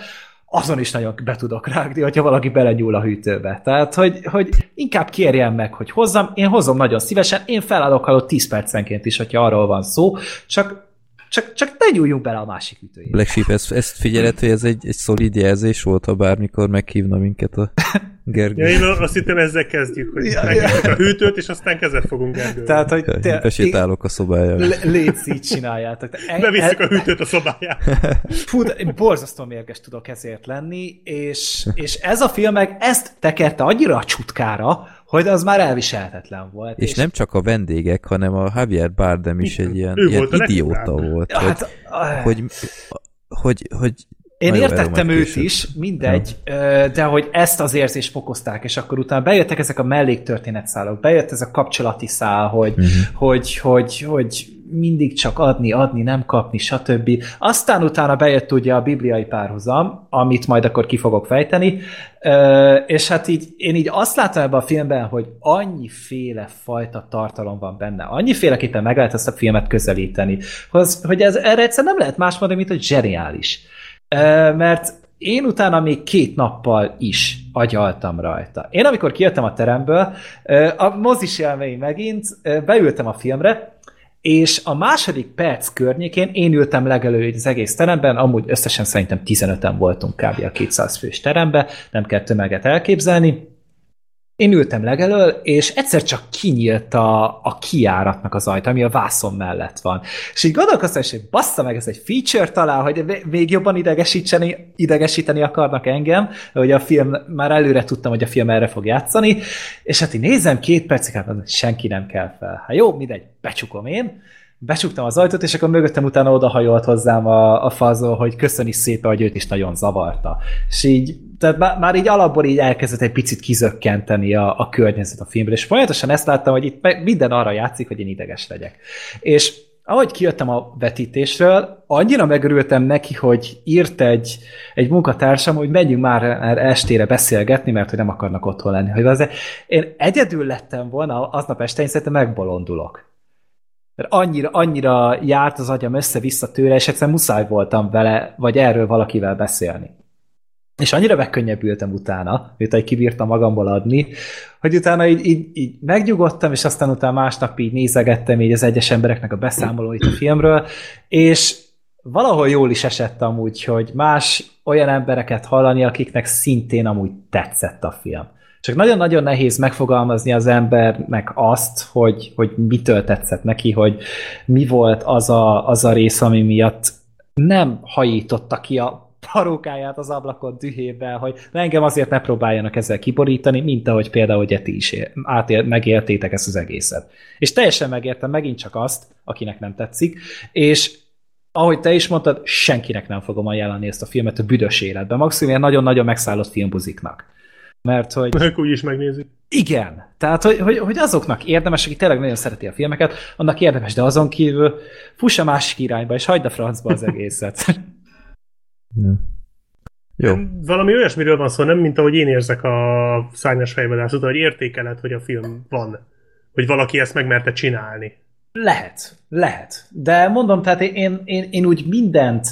azon is nagyon be tudok rágni, hogyha valaki belenyúl a hűtőbe. Tehát, hogy, hogy inkább kérjen meg, hogy hozzam, én hozom nagyon szívesen, én felállok alatt 10 percenként is, hogyha arról van szó, csak csak, csak ne nyúljunk bele a másik ütőjébe. Black Sheep, ezt, ezt figyeled, hogy ez egy, egy szolid jelzés volt, ha bármikor meghívna minket a (laughs) Gergő. Ja, én azt hittem ezzel kezdjük, hogy ja, ja. a hűtőt, és aztán kezet fogunk Gergő. Tehát, hogy te, Besétálok a szobájába. Légy így csináljátok. En, Bevisszük a hűtőt a szobájába. Fú, borzasztó mérges tudok ezért lenni, és, és ez a film meg ezt tekerte annyira a csutkára, hogy az már elviselhetetlen volt. És, és nem csak a vendégek, hanem a Javier Bardem is egy ilyen, ilyen idióta volt. Hát, hogy, hogy, hogy, hogy én értettem őt is, mindegy, ja. de hogy ezt az érzést fokozták, és akkor utána bejöttek ezek a melléktörténetszálok, bejött ez a kapcsolati szál, hogy, uh-huh. hogy, hogy, hogy mindig csak adni, adni, nem kapni, stb. Aztán utána bejött ugye a bibliai párhuzam, amit majd akkor ki fogok fejteni, és hát így én így azt látom ebben a filmben, hogy annyiféle fajta tartalom van benne, annyiféleképpen meg lehet ezt a filmet közelíteni, hogy ez, erre egyszer nem lehet más mondani, mint hogy zseniális mert én utána még két nappal is agyaltam rajta. Én amikor kijöttem a teremből, a mozis élmény megint, beültem a filmre, és a második perc környékén én ültem legelő az egész teremben, amúgy összesen szerintem 15-en voltunk kb. a 200 fős teremben, nem kell tömeget elképzelni, én ültem legelől, és egyszer csak kinyílt a, a kiáratnak az ajta, ami a vászon mellett van. És így gondolkoztam, hogy bassza meg, ez egy feature talán, hogy még jobban idegesíteni, idegesíteni akarnak engem, hogy a film, már előre tudtam, hogy a film erre fog játszani, és hát én nézem két percig, hát senki nem kell fel. Hát jó, mindegy, becsukom én, becsuktam az ajtót, és akkor mögöttem utána odahajolt hozzám a, a fazó, hogy köszöni szépen, hogy őt is nagyon zavarta. És így, tehát már, már így alapból így elkezdett egy picit kizökkenteni a, a környezet a filmről, és folyamatosan ezt láttam, hogy itt minden arra játszik, hogy én ideges legyek. És ahogy kijöttem a vetítésről, annyira megörültem neki, hogy írt egy, egy munkatársam, hogy menjünk már estére beszélgetni, mert hogy nem akarnak otthon lenni. Hogy azért én egyedül lettem volna, aznap este én szerintem megbolondulok mert annyira, annyira járt az agyam össze-vissza tőle, és egyszerűen muszáj voltam vele, vagy erről valakivel beszélni. És annyira megkönnyebbültem utána, miután kibírtam magamból adni, hogy utána így, így, így megnyugodtam, és aztán utána másnap így nézegettem így az egyes embereknek a beszámolóit a filmről, és valahol jól is esett amúgy, hogy más olyan embereket hallani, akiknek szintén amúgy tetszett a film. Csak nagyon-nagyon nehéz megfogalmazni az embernek azt, hogy, hogy mitől tetszett neki, hogy mi volt az a, az a rész, ami miatt nem hajította ki a parókáját az ablakon dühében, hogy engem azért ne próbáljanak ezzel kiborítani, mint ahogy például hogy ti is átél, megéltétek ezt az egészet. És teljesen megértem megint csak azt, akinek nem tetszik, és ahogy te is mondtad, senkinek nem fogom ajánlani ezt a filmet a büdös életben. Maximum ilyen nagyon-nagyon megszállott filmbuziknak. Mert hogy... Ők úgy is megnézik. Igen. Tehát, hogy, hogy, hogy azoknak érdemes, aki tényleg nagyon szereti a filmeket, annak érdemes, de azon kívül fuss a másik irányba, és hagyd a francba az egészet. (laughs) Jó. Valami olyasmiről van szó, nem mint ahogy én érzek a szányos fejvadászot, hogy értékeled, hogy a film van. Hogy valaki ezt megmerte csinálni. Lehet, lehet. De mondom, tehát én, én, én úgy mindent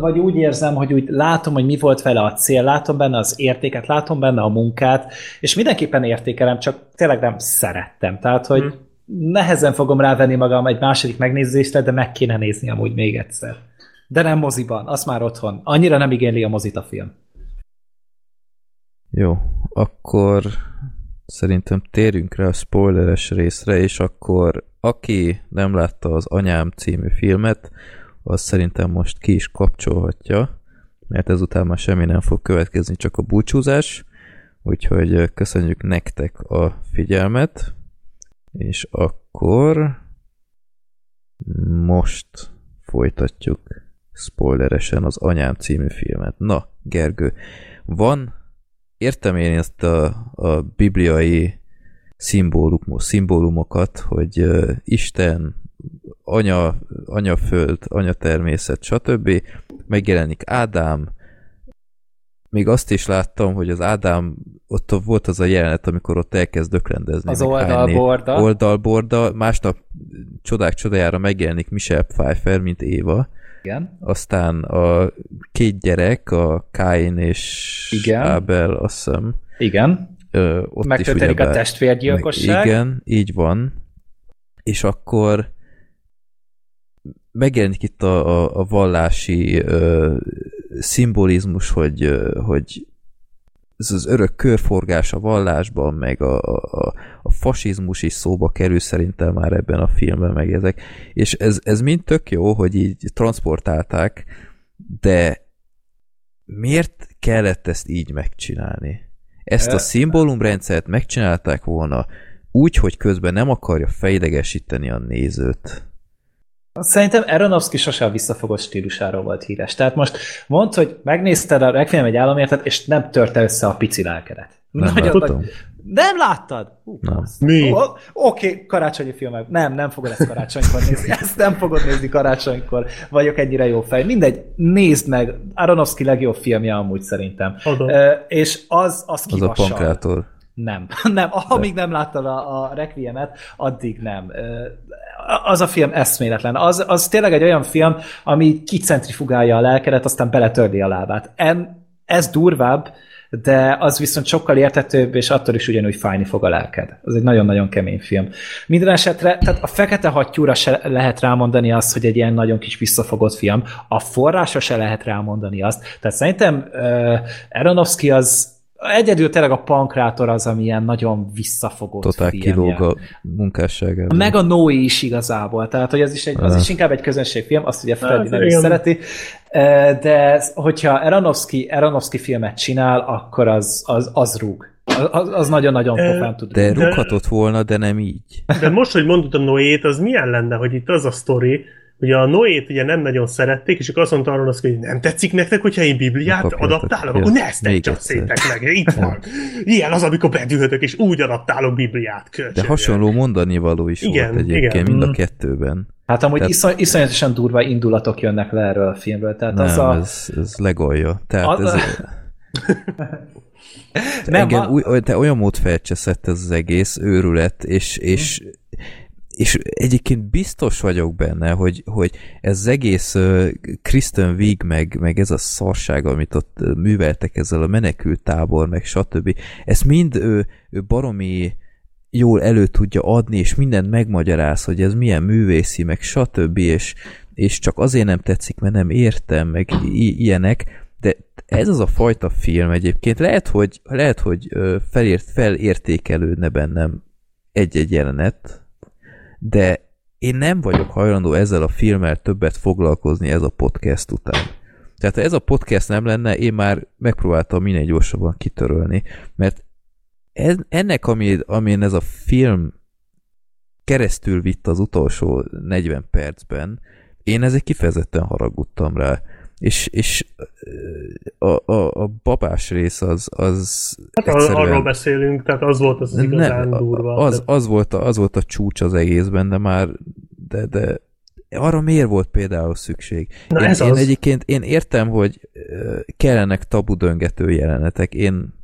vagy úgy érzem, hogy úgy látom, hogy mi volt vele a cél, látom benne az értéket, látom benne a munkát, és mindenképpen értékelem, csak tényleg nem szerettem. Tehát, hogy hmm. nehezen fogom rávenni magam egy második megnézésre, de meg kéne nézni amúgy még egyszer. De nem moziban, az már otthon. Annyira nem igényli a mozit a film. Jó, akkor szerintem térjünk rá a spoileres részre, és akkor aki nem látta az Anyám című filmet, az szerintem most ki is kapcsolhatja, mert ezután már semmi nem fog következni, csak a búcsúzás. Úgyhogy köszönjük nektek a figyelmet, és akkor most folytatjuk spoileresen az Anyám című filmet. Na, Gergő, van, értem én ezt a, a bibliai szimbólumos, szimbólumokat, hogy Isten, anya, anya föld, anya természet, stb. Megjelenik Ádám, még azt is láttam, hogy az Ádám, ott volt az a jelenet, amikor ott elkezd dökrendezni. Az oldalborda. Oldalborda, másnap csodák csodájára megjelenik Michelle Pfeiffer, mint Éva. Igen. Aztán a két gyerek, a Kain és Igen. Abel, azt hiszem. Igen. Ö, ott Megtörténik is a testvérgyilkosság. Meg, igen, így van. És akkor megjelenik itt a, a, a vallási ö, szimbolizmus, hogy, ö, hogy ez az örök körforgás a vallásban, meg a, a, a fasizmus is szóba kerül szerintem már ebben a filmben, meg ezek. És ez, ez mind tök jó, hogy így transportálták, de miért kellett ezt így megcsinálni? Ezt a szimbólumrendszert megcsinálták volna úgy, hogy közben nem akarja fejlegesíteni a nézőt. Szerintem Aronofsky sose a visszafogott stílusáról volt híres. Tehát most mondd, hogy megnézted a Requiem egy államértet, és nem törte össze a pici lelkedet. Nem Nagyon láttam. nagy- Nem láttad? Hú, Nem. Mi? Oké, karácsonyi filmek. Nem, nem fogod ezt karácsonykor nézni. (laughs) Ezt nem fogod nézni karácsonykor. Vagyok ennyire jó fej. Mindegy, nézd meg. Aronofsky legjobb filmje amúgy szerintem. Adom. És az, az Az a kivassal. pankrátor. Nem. (laughs) nem. Amíg nem láttad a, a Requiemet, addig nem. Az a film eszméletlen. Az, az tényleg egy olyan film, ami kicentrifugálja a lelkedet, aztán beletördi a lábát. En, ez durvább, de az viszont sokkal értetőbb, és attól is ugyanúgy fájni fog a lelked. Ez egy nagyon-nagyon kemény film. Minden esetre, tehát a fekete hattyúra se lehet rámondani azt, hogy egy ilyen nagyon kis visszafogott film. A forrásra se lehet rámondani azt. Tehát szerintem uh, Aronofsky az egyedül tényleg a pankrátor az, ami ilyen nagyon visszafogott Totál filmje. kilóg a munkásságában. Meg a Noé is igazából, tehát hogy az is, egy, az is inkább egy közönségfilm, azt ugye Freddy Hát, nem is szereti, de hogyha Aronofsky, Aronofsky filmet csinál, akkor az, az, az rúg. Az, az nagyon-nagyon pofán tud De rúghatott volna, de nem így. De most, hogy mondod a Noét, az milyen lenne, hogy itt az a sztori, Ugye a Noét ugye nem nagyon szerették, és akkor azt mondta arról, hogy nem tetszik nektek, hogyha én Bibliát Kapjátok, adaptálok, akkor ne ezt csaszétek meg, itt van. Ilyen az, amikor bedühödök, és úgy adaptálok Bibliát. De Köcsögök. hasonló mondani való is Igen, volt egyébként igen. mind a Mm. kettőben. Hát amúgy Tehát- iszony, iszonyatosan durva indulatok jönnek le erről a filmről. Tehát Nem, az a... ez, ez legolja. Tehát A- ez... (laughs) Nem, engem a- te olyan mód felcseszett ez az egész őrület, és, és, és egyébként biztos vagyok benne, hogy, hogy ez az egész uh, Kristen Wiig, meg, meg ez a szarság, amit ott műveltek ezzel a menekült tábor, meg stb. Ezt mind ő, ő baromi jól elő tudja adni, és mindent megmagyaráz, hogy ez milyen művészi, meg stb. És, és csak azért nem tetszik, mert nem értem, meg i- ilyenek, de ez az a fajta film egyébként lehet, hogy, lehet, hogy felért, felértékelődne bennem egy-egy jelenet, de én nem vagyok hajlandó ezzel a filmmel többet foglalkozni ez a podcast után. Tehát ha ez a podcast nem lenne, én már megpróbáltam minél gyorsabban kitörölni, mert ennek, ami, amin ez a film keresztül vitt az utolsó 40 percben, én ezért kifejezetten haragudtam rá. És, és a, a, a babás rész az, az Hát ar- arról beszélünk, tehát az volt az, az igazán nem, durva. az, Tehát- az, volt a, az volt a csúcs az egészben, de már de, de arra miért volt például szükség? Na én, ez én az. egyébként én értem, hogy kellenek tabu döngető jelenetek. Én,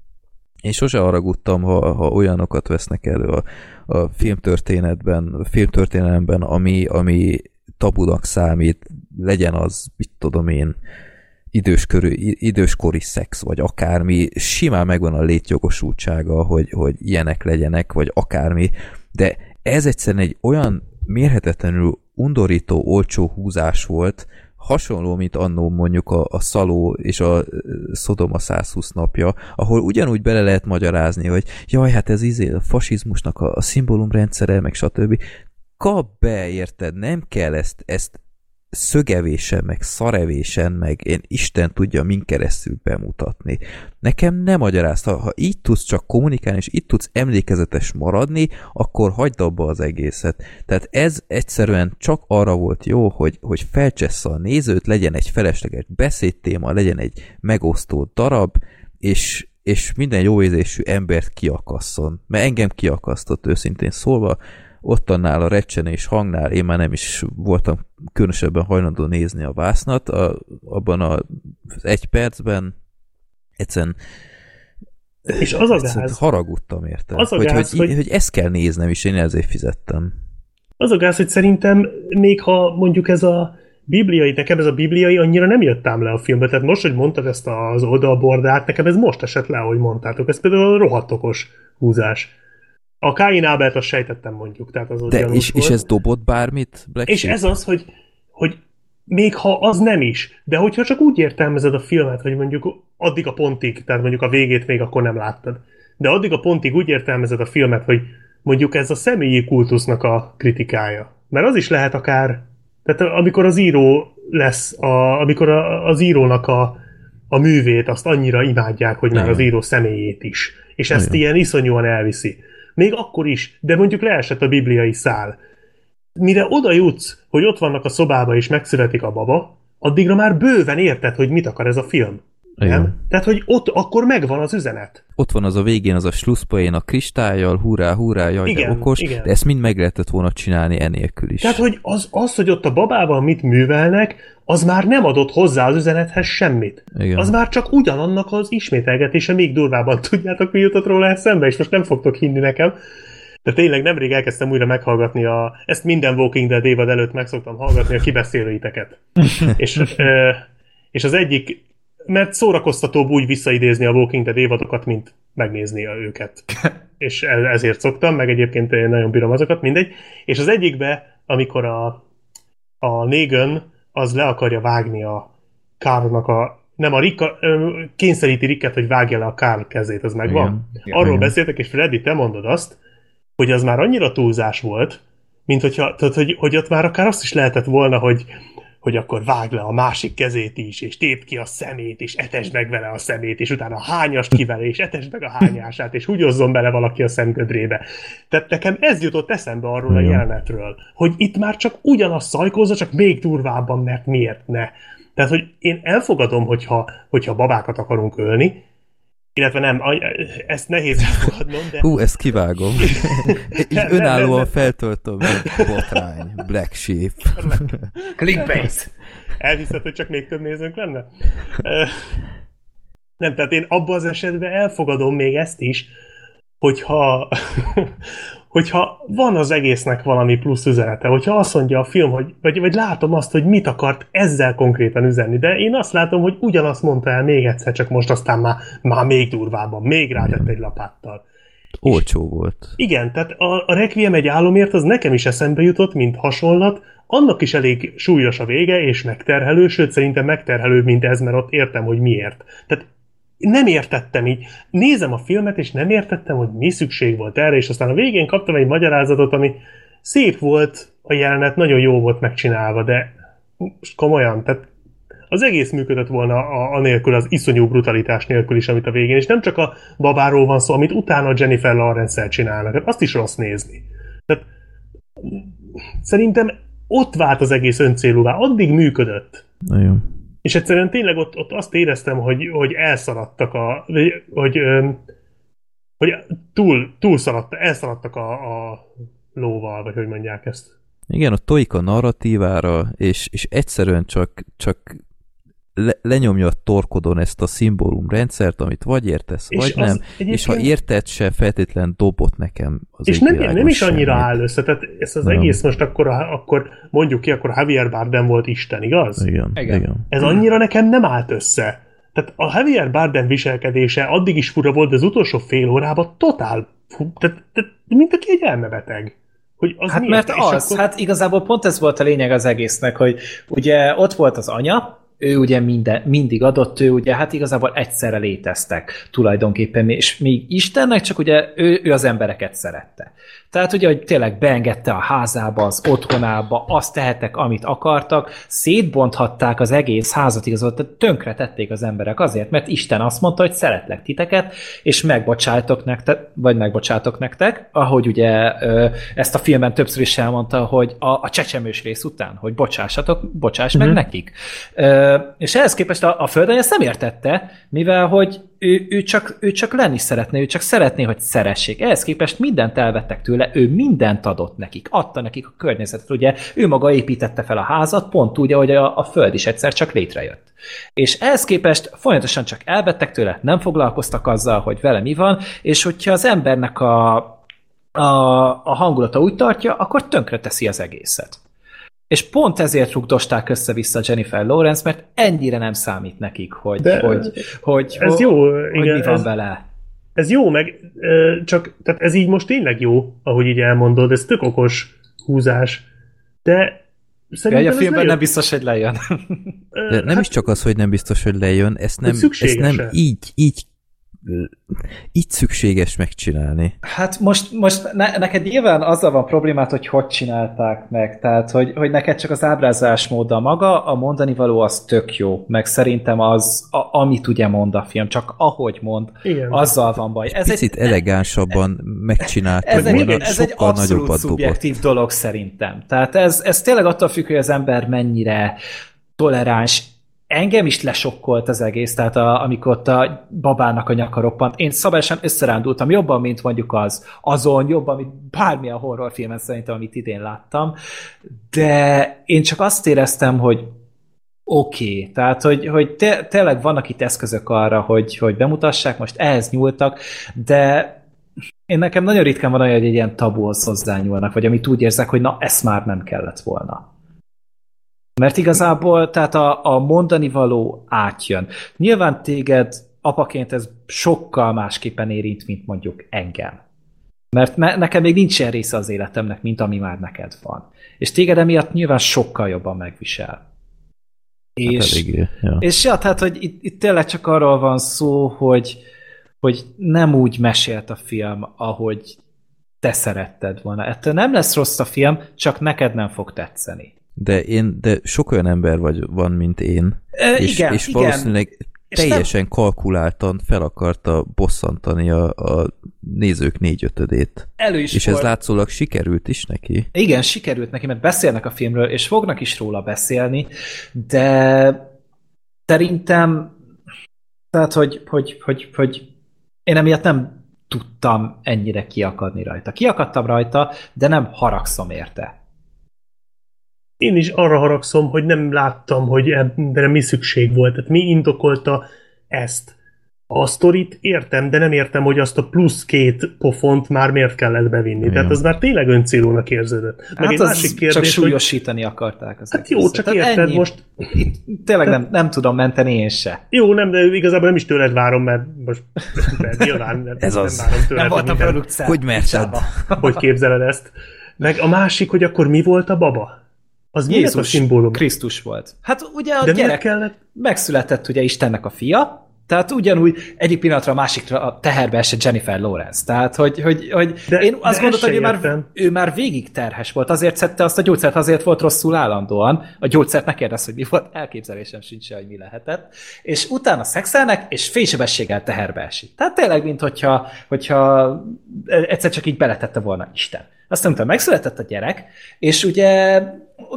én sose haragudtam, ha, ha olyanokat vesznek elő a, a filmtörténetben, a filmtörténelemben, ami, ami tabunak számít, legyen az, mit tudom én, időskörű, időskori szex, vagy akármi, simán megvan a létjogosultsága, hogy, hogy ilyenek legyenek, vagy akármi, de ez egyszerűen egy olyan mérhetetlenül undorító, olcsó húzás volt, hasonló, mint annó mondjuk a, a Szaló és a Szodoma 120 napja, ahol ugyanúgy bele lehet magyarázni, hogy jaj, hát ez izé a fasizmusnak a, a szimbólumrendszere, meg stb. Kap be, érted? Nem kell ezt, ezt szögevésen, meg szarevésen, meg én Isten tudja min keresztül bemutatni. Nekem nem magyarázta, ha így tudsz csak kommunikálni, és így tudsz emlékezetes maradni, akkor hagyd abba az egészet. Tehát ez egyszerűen csak arra volt jó, hogy, hogy felcsessze a nézőt, legyen egy felesleges beszédtéma, legyen egy megosztó darab, és, és minden jó érzésű embert kiakasszon. Mert engem kiakasztott őszintén szólva, ott annál a recsenés hangnál én már nem is voltam különösebben hajlandó nézni a vásznat, a, abban a, az egy percben egyszerűen és az a gáz, haragudtam érte, az a hogy, gáz, hogy, hogy- hogy, ezt kell néznem, és én ezért fizettem. az a gáz, hogy szerintem még ha mondjuk ez a bibliai, nekem ez a bibliai annyira nem jött ám le a filmbe, tehát most, hogy mondtad ezt az oldalbordát, nekem ez most esett le, ahogy mondtátok. Ez például rohadt okos húzás. A Káin Ábelt azt sejtettem mondjuk, tehát az De és, és ez dobott bármit? Black És Sheep? ez az, hogy, hogy még ha az nem is, de hogyha csak úgy értelmezed a filmet, hogy mondjuk addig a pontig, tehát mondjuk a végét még akkor nem láttad, de addig a pontig úgy értelmezed a filmet, hogy mondjuk ez a személyi kultusznak a kritikája. Mert az is lehet akár, tehát amikor az író lesz, a, amikor a, az írónak a, a művét azt annyira imádják, hogy már az író személyét is. És ezt Igen. ilyen iszonyúan elviszi. Még akkor is, de mondjuk leesett a bibliai szál mire oda jutsz, hogy ott vannak a szobába és megszületik a baba, addigra már bőven érted, hogy mit akar ez a film. Igen. Nem? Tehát, hogy ott akkor megvan az üzenet. Ott van az a végén az a slusszpoén a kristályjal, hurrá, hurrá, jaj, de Igen, okos, igen. de ezt mind meg lehetett volna csinálni enélkül is. Tehát, hogy az, az, hogy ott a babával mit művelnek, az már nem adott hozzá az üzenethez semmit. Igen. Az már csak ugyanannak az ismételgetése, még durvábban tudjátok, mi jutott róla eszembe, és most nem fogtok hinni nekem. De tényleg nemrég elkezdtem újra meghallgatni a... Ezt minden Walking Dead évad előtt meg szoktam hallgatni a kibeszélőiteket. (laughs) és, és az egyik... Mert szórakoztatóbb úgy visszaidézni a Walking Dead évadokat, mint megnézni a őket. (laughs) és ezért szoktam, meg egyébként én nagyon bírom azokat, mindegy. És az egyikbe, amikor a, a Negan az le akarja vágni a Kárnak a nem a Rika, kényszeríti Ricket, hogy vágja le a Kár kezét, az megvan. Igen. Arról Igen. beszéltek, és Freddy, te mondod azt, hogy az már annyira túlzás volt, mint hogyha, tehát, hogy, hogy ott már akár azt is lehetett volna, hogy, hogy akkor vág le a másik kezét is, és tépd ki a szemét, és etesd meg vele a szemét, és utána hányast ki vele, és etesd meg a hányását, és húgyozzon bele valaki a szemgödrébe. Tehát nekem ez jutott eszembe arról a jelenetről, hogy itt már csak ugyanaz szajkózza, csak még durvábban, mert miért ne. Tehát, hogy én elfogadom, hogyha, hogyha babákat akarunk ölni, illetve nem, ezt nehéz elfogadnom, de... Hú, ezt kivágom. (laughs) Nem, önállóan nem. feltöltöm, botrány, Black Sheep. (laughs) Clickbait! Elhiszed, hogy csak még több nézőnk lenne? Nem, tehát én abban az esetben elfogadom még ezt is, hogyha, hogyha van az egésznek valami plusz üzenete, hogyha azt mondja a film, hogy, vagy, vagy látom azt, hogy mit akart ezzel konkrétan üzenni, de én azt látom, hogy ugyanazt mondta el még egyszer, csak most aztán már, már még durvábban, még rátett egy lapáttal. Olcsó volt. Igen, tehát a, a Requiem egy álomért az nekem is eszembe jutott, mint hasonlat, annak is elég súlyos a vége, és megterhelő, sőt szerintem megterhelőbb, mint ez, mert ott értem, hogy miért. Tehát nem értettem így. Nézem a filmet, és nem értettem, hogy mi szükség volt erre, és aztán a végén kaptam egy magyarázatot, ami szép volt a jelenet, nagyon jó volt megcsinálva, de most komolyan, tehát az egész működött volna a, anélkül, az iszonyú brutalitás nélkül is, amit a végén, és nem csak a babáról van szó, amit utána Jennifer Lawrence-el csinálnak, hát azt is rossz nézni. Tehát szerintem ott vált az egész öncélúvá, addig működött. Nagyon. És egyszerűen tényleg ott, ott azt éreztem, hogy, hogy elszaladtak a... hogy, öm, hogy túl, túl szaladtak, elszaladtak a, a lóval, vagy hogy mondják ezt. Igen, ott tojik a narratívára, és, és egyszerűen csak, csak le, lenyomja a torkodon ezt a szimbólumrendszert, amit vagy értesz, És vagy nem, egyébként- és ha érted se, feltétlen dobott nekem az És nem, nem is annyira semmit. áll össze, tehát ez az Nem. egész most akkor, akkor mondjuk ki, akkor Javier Bardem volt Isten, igaz? Igen, Igen. igen. Ez annyira nekem nem állt össze. Tehát a Javier Bardem viselkedése addig is fura volt, de az utolsó fél órában totál, tehát, tehát mint aki egy elmebeteg. Hogy az Hát miért? mert És az, akkor- hát igazából pont ez volt a lényeg az egésznek, hogy ugye ott volt az anya, ő ugye minden, mindig adott, ő ugye hát igazából egyszerre léteztek tulajdonképpen, és még Istennek csak ugye ő, ő az embereket szerette. Tehát ugye, hogy tényleg beengedte a házába, az otthonába, azt tehettek, amit akartak, szétbonthatták az egész házat igazolt, tönkre tették az emberek azért, mert Isten azt mondta, hogy szeretlek titeket, és megbocsájtok nektek, vagy megbocsátok nektek, ahogy ugye ezt a filmben többször is elmondta, hogy a, a csecsemős rész után, hogy bocsássatok, bocsáss uh-huh. meg mhm. nekik. És ehhez képest a, a Földön ezt nem értette, mivel hogy ő, ő, csak, ő csak lenni szeretné, ő csak szeretné, hogy szeressék. Ehhez képest mindent elvettek tőle, ő mindent adott nekik, adta nekik a környezetet. Ugye ő maga építette fel a házat, pont úgy, ahogy a, a föld is egyszer csak létrejött. És ehhez képest folyamatosan csak elvettek tőle, nem foglalkoztak azzal, hogy vele mi van, és hogyha az embernek a, a, a hangulata úgy tartja, akkor tönkre teszi az egészet. És pont ezért rugdosták össze-vissza Jennifer Lawrence, mert ennyire nem számít nekik, hogy, De hogy, hogy, ez jó, hogy igen, mi van ez, vele. Ez jó, meg csak tehát ez így most tényleg jó, ahogy így elmondod, ez tök okos húzás, de Szerintem ja, a filmben nem biztos, hogy lejön. De nem hát, is csak az, hogy nem biztos, hogy lejön, ezt nem, ezt nem így, így így szükséges megcsinálni. Hát most, most ne, neked nyilván azzal van problémát, hogy hogy csinálták meg, tehát hogy, hogy neked csak az ábrázás móda maga, a mondani való az tök jó, meg szerintem az, a, amit ugye mond a film, csak ahogy mond, Igen. azzal van baj. Ez Picit egy, elegánsabban megcsinálta ez egy, ez egy abszolút szubjektív dobott. dolog szerintem. Tehát ez, ez tényleg attól függ, hogy az ember mennyire toleráns engem is lesokkolt az egész, tehát a, amikor ott a babának a nyaka roppant. Én szabályosan összerándultam jobban, mint mondjuk az azon, jobban, mint bármilyen horrorfilmet szerintem, amit idén láttam. De én csak azt éreztem, hogy oké, okay. tehát hogy, hogy te, tényleg vannak itt eszközök arra, hogy, hogy bemutassák, most ehhez nyúltak, de én nekem nagyon ritkán van olyan, hogy egy ilyen tabuhoz hozzányúlnak, vagy amit úgy érzek, hogy na, ezt már nem kellett volna. Mert igazából tehát a, a mondani való átjön. Nyilván téged apaként ez sokkal másképpen érint, mint mondjuk engem. Mert me, nekem még nincs ilyen része az életemnek, mint ami már neked van. És téged emiatt nyilván sokkal jobban megvisel. Hát és, eléggé, ja. és ja, tehát, hogy itt, itt tényleg csak arról van szó, hogy, hogy nem úgy mesélt a film, ahogy te szeretted volna. Ettől nem lesz rossz a film, csak neked nem fog tetszeni. De én, de sok olyan ember vagy, van, mint én, e, és, igen, és valószínűleg igen. teljesen nem... kalkuláltan fel akarta bosszantani a, a nézők négyötödét. Elő is és volt. ez látszólag sikerült is neki. Igen, sikerült neki, mert beszélnek a filmről, és fognak is róla beszélni, de szerintem tehát, hogy, hogy, hogy, hogy én emiatt nem tudtam ennyire kiakadni rajta. Kiakadtam rajta, de nem haragszom érte én is arra haragszom, hogy nem láttam, hogy ebben mi szükség volt. Tehát mi indokolta ezt. A sztorit értem, de nem értem, hogy azt a plusz két pofont már miért kellett bevinni. Igen. Tehát az már tényleg öncélónak érződött. Meg hát egy másik kérdés, csak súlyosítani hogy... akarták. Az hát jó, csak érted ennyi. most... Tényleg nem, nem tudom menteni én se. Jó, nem, de igazából nem is tőled várom, mert most mert nyilván nem, Ez nem az. várom tőled. Nem volt a produkció. Hogy merted? Hogy képzeled ezt? Meg a másik, hogy akkor mi volt a baba? Az Jézus, a szimbólum? Krisztus volt. Hát ugye a De gyerek kellett? megszületett ugye Istennek a fia, tehát ugyanúgy egyik pillanatra a másikra a teherbe esett Jennifer Lawrence. Tehát, hogy, hogy, hogy de, én azt gondoltam, hogy ő már, ő már végig terhes volt. Azért szedte azt a gyógyszert, azért volt rosszul állandóan. A gyógyszert ne hogy mi volt, elképzelésem sincs, hogy mi lehetett. És utána szexelnek, és félsebességgel teherbe esik. Tehát tényleg, mint hogyha, hogyha egyszer csak így beletette volna Isten. Aztán utána megszületett a gyerek, és ugye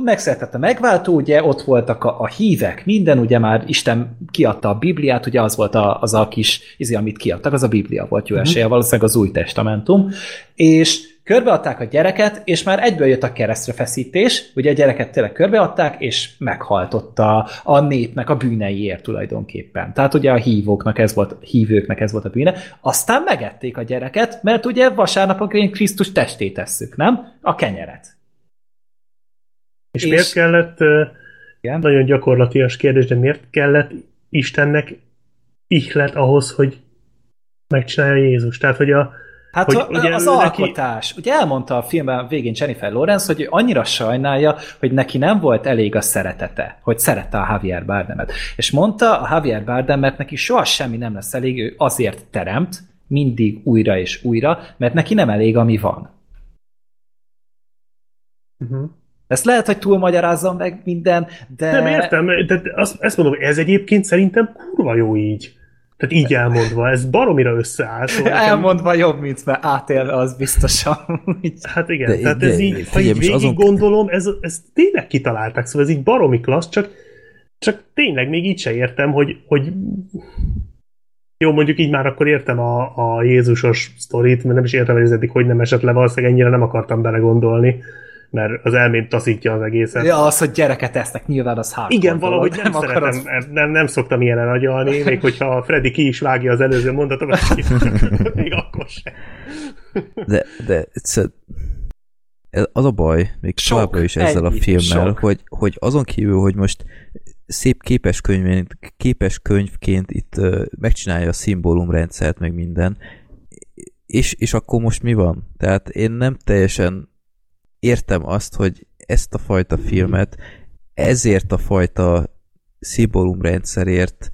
megszületett a megváltó, ugye ott voltak a, a hívek, minden, ugye már Isten kiadta a Bibliát, ugye az volt a, az a kis, izé, amit kiadtak, az a Biblia volt jó esélye, uh-huh. valószínűleg az új testamentum, és körbeadták a gyereket, és már egyből jött a keresztre feszítés, ugye a gyereket tényleg körbeadták, és meghaltott a, a népnek a bűneiért tulajdonképpen. Tehát ugye a hívóknak ez volt, hívőknek ez volt a bűne. Aztán megették a gyereket, mert ugye vasárnapokra Krisztus testét tesszük, nem? A kenyeret. És, és miért kellett, igen? nagyon gyakorlatias kérdés, de miért kellett Istennek ihlet ahhoz, hogy megcsinálja Jézus? Tehát, hogy a, Hát hogy a, ugye az neki... alkotás. Ugye elmondta a filmben végén Jennifer Lawrence, hogy annyira sajnálja, hogy neki nem volt elég a szeretete, hogy szerette a Javier Bardemet. És mondta a Javier Bardem, mert neki soha semmi nem lesz elég, ő azért teremt, mindig újra és újra, mert neki nem elég, ami van. Uh-huh. Ezt lehet, hogy túlmagyarázzam meg minden, de... Nem értem, de azt, ezt mondom, ez egyébként szerintem kurva jó így. Tehát így elmondva, ez baromira összeáll. Szóval nekem- Elmondva jobb, mint mert átélve az biztosan. (laughs) Hát igen, De- de, tehát de- ez így, ha figyelj, így végig azon- gondolom, ez, ez tényleg kitalálták, szóval ez így baromi klassz, csak, csak tényleg még így se értem, hogy, hogy jó, mondjuk így már akkor értem a, a Jézusos sztorit, mert nem is értem, hogy ez eddig hogy nem esett le, valószínűleg ennyire nem akartam belegondolni, mert az elmém taszítja az egészet. Ja, az, hogy gyereket esznek, nyilván az hardcore Igen, valahogy nem, akarod- szeretem, nem, nem szoktam ilyen agyalni, még hogyha a Freddy ki is vágja az előző mondatomat, (laughs) még akkor sem. De, de egyszer, ez- az a baj, még Sok, továbbra is ezzel a ennyi, filmmel, sok. hogy, hogy azon kívül, hogy most szép képes, könyvként, képes könyvként itt uh, megcsinálja a szimbólumrendszert, meg minden, és, és akkor most mi van? Tehát én nem teljesen értem azt, hogy ezt a fajta filmet ezért a fajta szimbólumrendszerért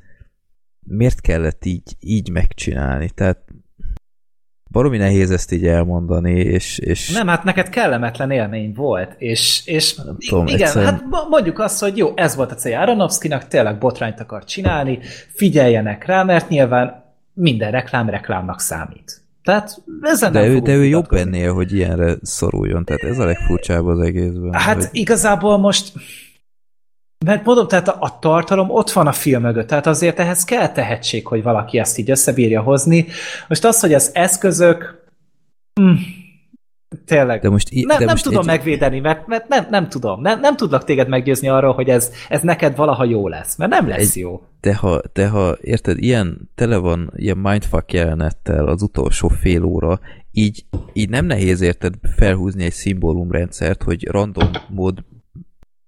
miért kellett így, így megcsinálni? Tehát baromi nehéz ezt így elmondani, és, és Nem, hát neked kellemetlen élmény volt, és, és Nem tudom, igen, egyszerűen- hát mo- mondjuk azt, hogy jó, ez volt a célja Aronofskynak, tényleg botrányt akar csinálni, figyeljenek rá, mert nyilván minden reklám reklámnak számít. Tehát ezen de, nem ő, de ő jobb ennél, hogy ilyenre szoruljon, tehát ez a legfurcsább az egészben. Hát hogy, igazából most mert mondom, tehát a, a tartalom ott van a film mögött, tehát azért ehhez kell tehetség, hogy valaki ezt így összebírja hozni. Most az, hogy az eszközök mm, tényleg de most, nem, de nem most tudom egy, megvédeni, mert, mert nem, nem tudom. Nem, nem tudlak téged meggyőzni arról, hogy ez, ez neked valaha jó lesz, mert nem lesz Egy- jó. de ha, de ha, érted, ilyen tele van ilyen mindfuck jelenettel az utolsó fél óra, így, így nem nehéz érted felhúzni egy szimbólumrendszert, hogy random mód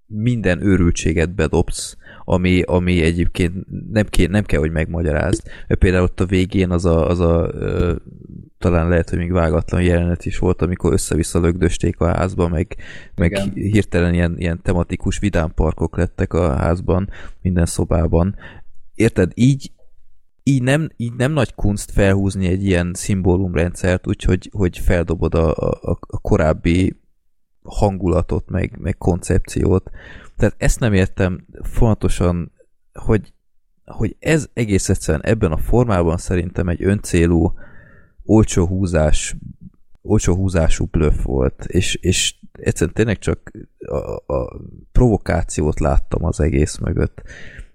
minden őrültséget bedobsz, ami, ami egyébként nem, ké, nem kell, hogy megmagyarázd. Például ott a végén az a, az a talán lehet, hogy még vágatlan jelenet is volt, amikor össze-vissza lögdösték a házba, meg, meg Igen. hirtelen ilyen, ilyen tematikus vidámparkok lettek a házban, minden szobában. Érted? Így, így nem, így nem nagy kunst felhúzni egy ilyen szimbólumrendszert, úgyhogy hogy feldobod a, a, a korábbi hangulatot, meg, meg koncepciót. Tehát ezt nem értem fontosan, hogy, hogy ez egész egyszerűen ebben a formában szerintem egy öncélú, olcsó húzás, olcsó húzású bluff volt, és, és egyszerűen tényleg csak a, a provokációt láttam az egész mögött,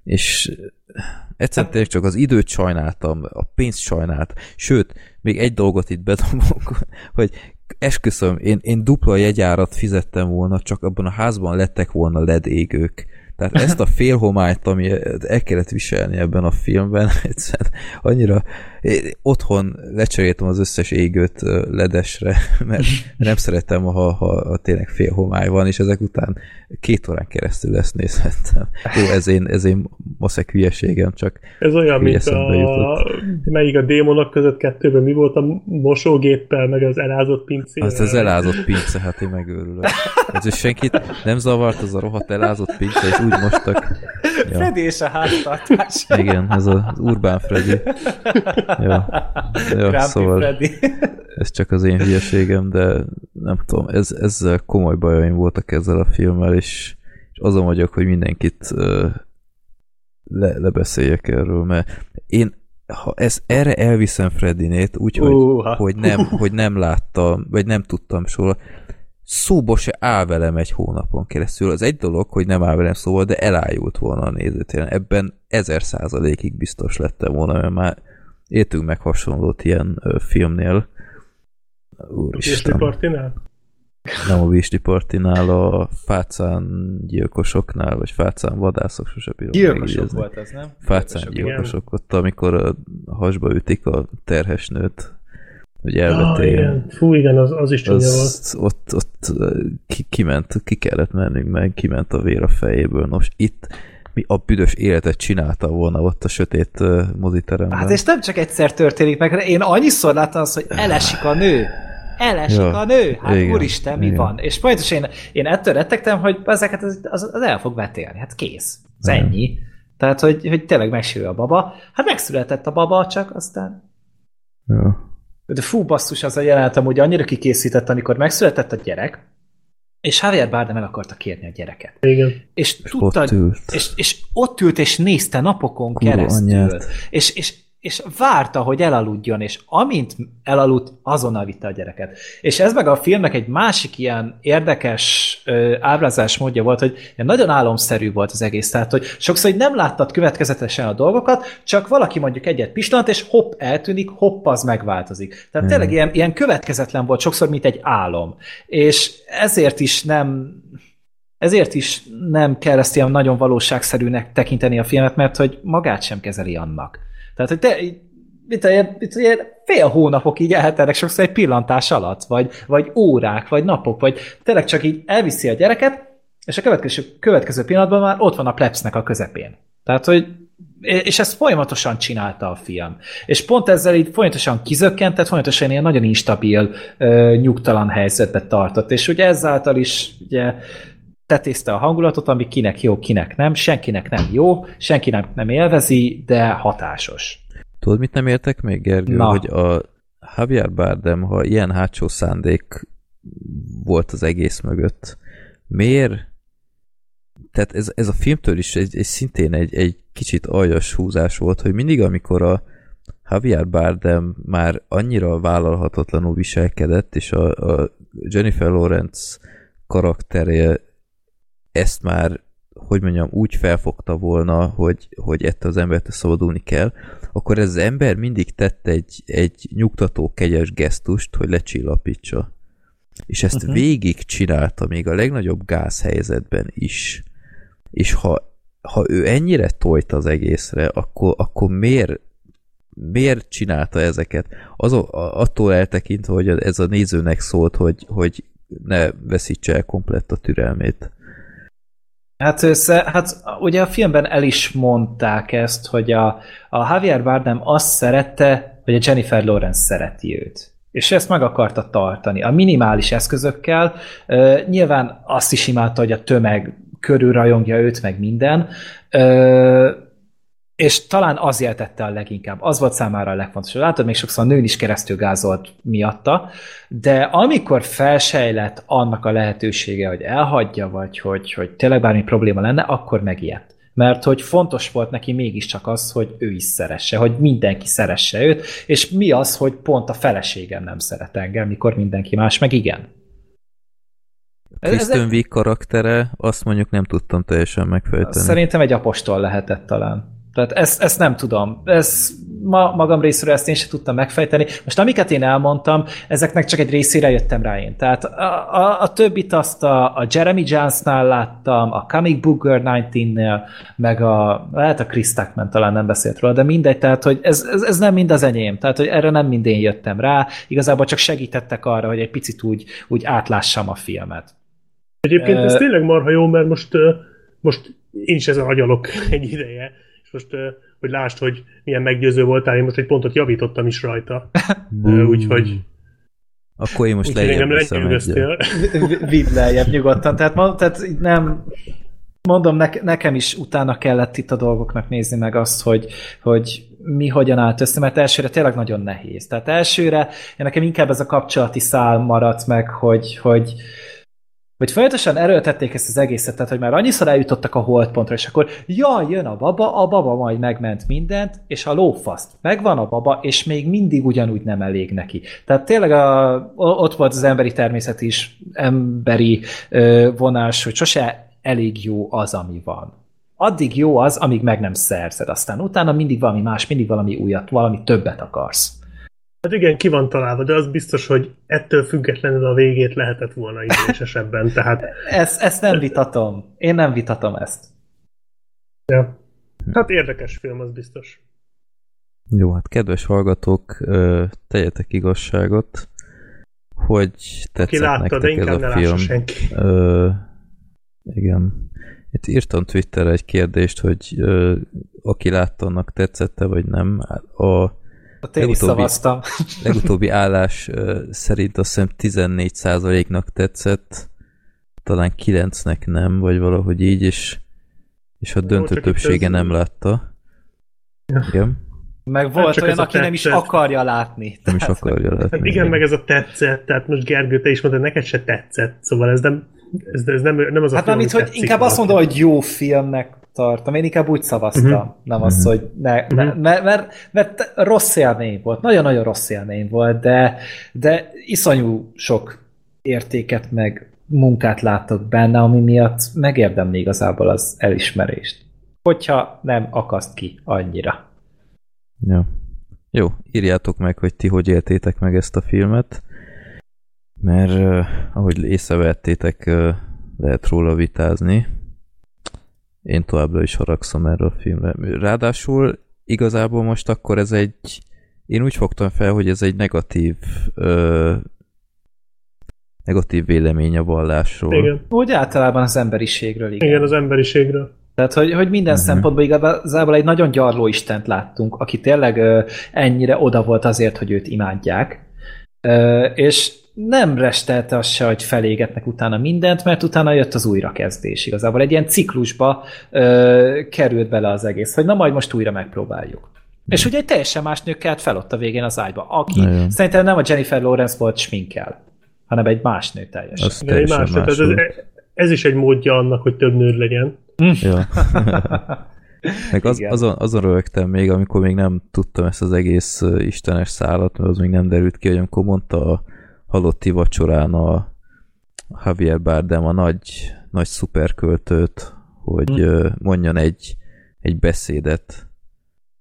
és egyszerűen tényleg csak az időt sajnáltam, a pénzt sajnált, sőt, még egy dolgot itt bedobok, (laughs) hogy esküszöm, én, én dupla jegyárat fizettem volna, csak abban a házban lettek volna LED égők. Tehát ezt a félhomályt, ami el kellett viselni ebben a filmben, (laughs) egyszerűen annyira otthon lecseréltem az összes égőt ledesre, (laughs) mert nem szeretem, ha, ha, ha tényleg félhomály van, és ezek után két órán keresztül ezt nézhettem. (laughs) Jó, ez én, ez én maszek hülyeségem, csak Ez olyan, mint a, jutott. melyik a démonok között kettőben mi volt a mosógéppel, meg az elázott pincével. Az az elázott pince, hát én megőrülök. Ez senkit nem zavart az a rohadt elázott pince, és úgy mostak. Ja, Freddy és a háztartás. igen, ez az Urbán Freddy. Ja, ja szóval Freddy. ez csak az én hülyeségem, de nem tudom, ez, ezzel komoly bajaim voltak ezzel a filmmel, és, és azon vagyok, hogy mindenkit le, lebeszéljek erről, mert én ha ez, erre elviszem Freddinét, úgyhogy hogy nem, hogy nem láttam, vagy nem tudtam soha, szóba se áll velem egy hónapon keresztül. Az egy dolog, hogy nem áll velem szóval, de elájult volna a nézőtéren. Ebben ezer százalékig biztos lettem volna, mert már értünk meg hasonlót ilyen ö, filmnél. Úristen. Partinál? Nem a Visli Partinál, a fácán gyilkosoknál, vagy fácán vadászok, sose bírom Gyilkosok volt ez, nem? Fácán Gyilkosok, gyilkosok, ott amikor a hasba ütik a terhes nőt, hogy Ah, elvetéljen. igen. Fú, igen, az, az is csúnya volt. ott, ott ki, kiment, ki kellett mennünk meg, kiment a vér a fejéből. Nos, itt mi a büdös életet csinálta volna ott a sötét moziteremben. Hát és nem csak egyszer történik meg, én annyiszor láttam azt, hogy elesik a nő. Elesik Ja, a nő. Hát igen, úristen, mi igen. van? És pontosan én, én ettől rettegtem, hogy ezeket az, az, az el fog vetélni. Hát kész. Ez Igen. ennyi. Tehát, hogy, hogy tényleg megsérül a baba. Hát megszületett a baba, csak aztán Ja. De fú, basszus, az a jelenet amúgy annyira kikészített, amikor megszületett a gyerek, és Javier Bardem el akarta kérni a gyereket. Igen. És, És tudta, ott ült. és, és ott ült és nézte napokon Kurva keresztül. És, és, és várta, hogy elaludjon, és amint elaludt, azonnal vitte a gyereket. És ez meg a filmnek egy másik ilyen érdekes ö, ábrázás módja volt, hogy nagyon álomszerű volt az egész. Tehát, hogy sokszor így nem láttad következetesen a dolgokat, csak valaki mondjuk egyet pislant, és hopp, eltűnik, hopp, az megváltozik. Tehát Mhm. tényleg ilyen, ilyen következetlen volt sokszor, mint egy álom. És ezért is nem ezért is nem kell ezt ilyen nagyon valóságszerűnek tekinteni a filmet, mert hogy magát sem kezeli annak. Tehát, hogy te, mit ilyen, mit ilyen fél hónapok így eltelnek sokszor egy pillantás alatt, vagy, vagy órák, vagy napok, vagy tényleg csak így elviszi a gyereket, és a következő, következő pillanatban már ott van a plebsznek a közepén. Tehát, hogy és ezt folyamatosan csinálta a film. És pont ezzel így folyamatosan kizökkent, tehát folyamatosan ilyen nagyon instabil, nyugtalan helyzetbe tartott. És ugye ezáltal is ugye tetézte a hangulatot, ami kinek jó, kinek nem, senkinek nem jó, senkinek nem élvezi, de hatásos. Tudod, mit nem értek még, Gergő? Na. Hogy a Javier Bardem, ha ilyen hátsó szándék volt az egész mögött, miért? Tehát ez, ez a filmtől is egy, egy szintén egy, egy kicsit aljas húzás volt, hogy mindig, amikor a Javier Bardem már annyira vállalhatatlanul viselkedett, és a, a Jennifer Lawrence karaktere ezt már, hogy mondjam, úgy felfogta volna, hogy, hogy ettől az embertől szabadulni kell, akkor ez az ember mindig tett egy, egy nyugtató, kegyes gesztust, hogy lecsillapítsa. És ezt uh-huh. végig csinálta, még a legnagyobb gázhelyzetben is. És ha, ha ő ennyire tojt az egészre, akkor, akkor miért, miért csinálta ezeket? Az, attól eltekintve, hogy ez a nézőnek szólt, hogy, hogy ne veszítse el komplett a türelmét. Hát, össze, hát ugye a filmben el is mondták ezt, hogy a, a Javier Bardem azt szerette, hogy a Jennifer Lawrence szereti őt. És ezt meg akarta tartani. A minimális eszközökkel uh, nyilván azt is imádta, hogy a tömeg körül rajongja őt, meg minden. Uh, és talán az éltette a leginkább. Az volt számára a legfontosabb. Látod, még sokszor a nőn is keresztül gázolt miatta, de amikor felsejlett annak a lehetősége, hogy elhagyja, vagy hogy, hogy tényleg bármi probléma lenne, akkor megijedt. Mert hogy fontos volt neki mégiscsak az, hogy ő is szeresse, hogy mindenki szeresse őt, és mi az, hogy pont a feleségem nem szeret engem, mikor mindenki más meg igen. Kristen Wiig karaktere, azt mondjuk nem tudtam teljesen megfejteni. Szerintem egy apostol lehetett talán. Tehát ezt, ezt nem tudom. Ez, ma magam részéről ezt én sem tudtam megfejteni. Most amiket én elmondtam, ezeknek csak egy részére jöttem rá én. Tehát a, a, a többit azt a, a Jeremy Jonesnál láttam, a Comic Book Girl 19-nél, meg a, lehet a Chris Tuckman talán nem beszélt róla, de mindegy, tehát hogy ez, ez, ez nem mind az enyém. Tehát, hogy erre nem mind én jöttem rá. Igazából csak segítettek arra, hogy egy picit úgy, úgy átlássam a filmet. Egyébként ez tényleg marha jó, mert most, most én is ezen agyalok (laughs) egy ideje, most, hogy lásd, hogy milyen meggyőző voltál, én most egy pontot javítottam is rajta. (laughs) Úgyhogy, Akkor én most lejjebb lenyűgöztél. Vidd lejjebb nyugodtan. Tehát, ma- tehát nem, mondom, ne, nekem is utána kellett itt a dolgoknak nézni meg azt, hogy, hogy mi hogyan állt össze, mert elsőre tényleg nagyon nehéz. Tehát elsőre én nekem inkább ez a kapcsolati szál maradt meg, hogy, hogy, hogy folyamatosan erőltették ezt az egészet, tehát hogy már annyiszor eljutottak a holdpontra, és akkor jaj, jön a baba, a baba majd megment mindent, és a lófaszt. Megvan a baba, és még mindig ugyanúgy nem elég neki. Tehát tényleg a, ott volt az emberi természet is, emberi ö, vonás, hogy sose elég jó az, ami van. Addig jó az, amíg meg nem szerzed. Aztán utána mindig valami más, mindig valami újat, valami többet akarsz. Hát igen, ki van találva, de az biztos, hogy ettől függetlenül a végét lehetett volna idősesebben, (laughs) tehát Ezt, ezt nem vitatom. Én nem vitatom ezt. ja. Hát érdekes film, az biztos. Jó, hát kedves hallgatók, tegyetek igazságot, hogy tetszett látta, de nektek ez inkább ne a film. senki. Ö, igen. Itt írtam Twitterre egy kérdést, hogy ö, aki látta, annak tetszette, vagy nem. A Ott én is Legutóbbi- szavaztam. (laughs) legutóbbi állás szerint azt hiszem 14%-nak tetszett, talán 9-nek nem, vagy valahogy így, és, és a döntő itt többsége nem látta. Igen, Meg volt csak olyan, aki nem is akarja látni. nem is akarja látni. Hát igen, meg ez a tetszett, tehát most Gergő, te is mondtad, neked se tetszett, szóval ez nem, Ez, ez nem, nem az a Hát film, mármint, ami hogy inkább azt valakinek. mondom, hogy jó filmnek tartom. Én inkább úgy szavaztam, Mhm. nem az, hogy ne, ne, mert, mert, mert rossz élmény volt, nagyon-nagyon rossz élmény volt, de, de iszonyú sok értéket meg munkát látok benne, ami miatt megérdemli igazából az elismerést. Hogyha nem akaszt ki annyira. Ja. Jó, írjátok meg, hogy ti hogy éltétek meg ezt a filmet, mert uh, ahogy észrevettétek, uh, lehet róla vitázni. Én továbbra is haragszom erre a filmre. Ráadásul igazából most akkor ez egy én úgy fogtam fel, hogy ez egy negatív uh, negatív vélemény a vallásról. Igen. Úgy általában az emberiségről, igen. Igen, az emberiségről. Tehát, hogy, hogy minden uh-huh. szempontból igazából egy nagyon gyarló Istent láttunk, aki tényleg ö, ennyire oda volt azért, hogy őt imádják. Ö, és nem restelte az se, hogy felégetnek utána mindent, mert utána jött az újrakezdés. Igazából egy ilyen ciklusba ö, került bele az egész, hogy na majd most újra megpróbáljuk. És ugye egy teljesen más nő kelt fel ott a végén az ágyba, aki Nagyon. szerintem nem a Jennifer Lawrence volt sminkel, hanem egy más nő teljesen. Az egy teljesen más, tehát ez, ez, ez is egy módja annak, hogy több nőd legyen. Ja. (laughs) Meg az, azon, azon rögtem még, amikor még nem tudtam ezt az egész istenes szállat, mert az még nem derült ki, hogy amikor mondta a halotti vacsorán a Javier Bardem a nagy, nagy szuperköltőt, hogy Hm. mondjon egy, egy beszédet.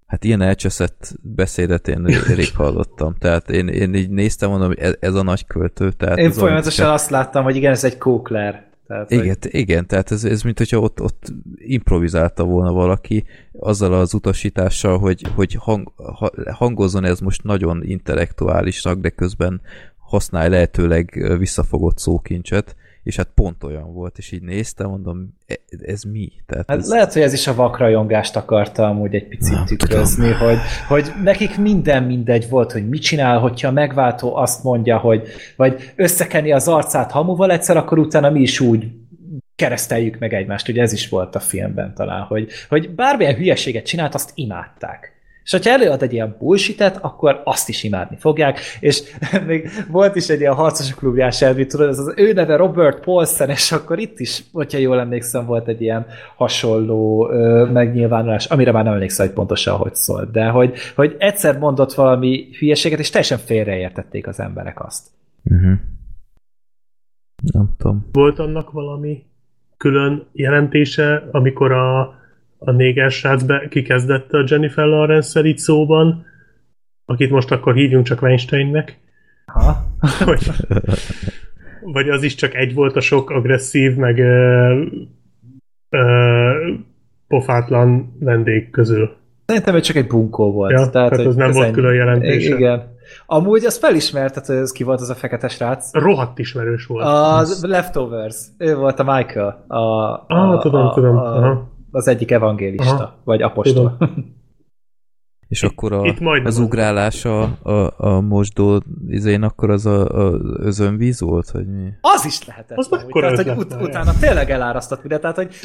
Hát ilyen elcseszett beszédet én (laughs) rég hallottam. Tehát én, én így néztem, mondom, hogy ez, ez a nagy költő. Tehát Én folyamatosan azt láttam, hogy igen, ez egy kókler. Tehát, hogy- igen, igen, tehát ez, ez mint hogyha ott, ott improvizálta volna valaki azzal az utasítással, hogy, hogy hang, ha, hangozzon ez most nagyon intellektuálisnak, de közben használj lehetőleg visszafogott szókincset, és hát pont olyan volt, és így néztem, mondom, e- ez mi? Tehát Hát ez, lehet, hogy ez is a vakrajongást akarta amúgy egy picit Nem tükrözni, hogy, hogy nekik minden mindegy volt, hogy mit csinál, hogyha a megváltó azt mondja, hogy vagy összekeni az arcát hamuval egyszer, akkor utána mi is úgy kereszteljük meg egymást. Ugye ez is volt a filmben talán, hogy, hogy bármilyen hülyeséget csinált, azt imádták. És hogyha előad egy ilyen bullshitet, akkor azt is imádni fogják, és (laughs) még volt is egy ilyen harcosok klubjás elvi, tudod, ez az ő neve Robert Paulsen, és akkor itt is, hogyha jól emlékszem, volt egy ilyen hasonló ö, megnyilvánulás, amire már nem emlékszem, hogy pontosan hogy szólt, de hogy, hogy egyszer mondott valami hülyeséget, és teljesen félreértették az emberek azt. uh-huh. nem tudom. Volt annak valami külön jelentése, amikor a, a néger srác be, kikezdette a Jennifer Lawrence-szel itt szóban, akit most akkor hívjunk csak Weinsteinnek, Ha? (laughs) vagy, vagy az is csak egy volt a sok agresszív, meg ö, ö, pofátlan vendég közül. Szerintem ő csak egy bunkó volt. Ja, tehát hogy az nem volt ennyi. külön jelentése. Igen. Amúgy azt felismerted, hogy ez ki volt az a fekete srác. Rohadt ismerős volt. A Leftovers. Ő volt a Michael. A, a, Ah, tudom, a, tudom. A, Aha. Az egyik evangélista. Aha. Vagy apostol. (laughs) És akkor a, az ugrálás a, a, a mosdó izén, akkor az a, a özönvíz volt, vagy mi? Az is lehetett. Az amúgy. mekkora tehát, hogy ut- utána tényleg elárasztott mindent. Tehát, hogy.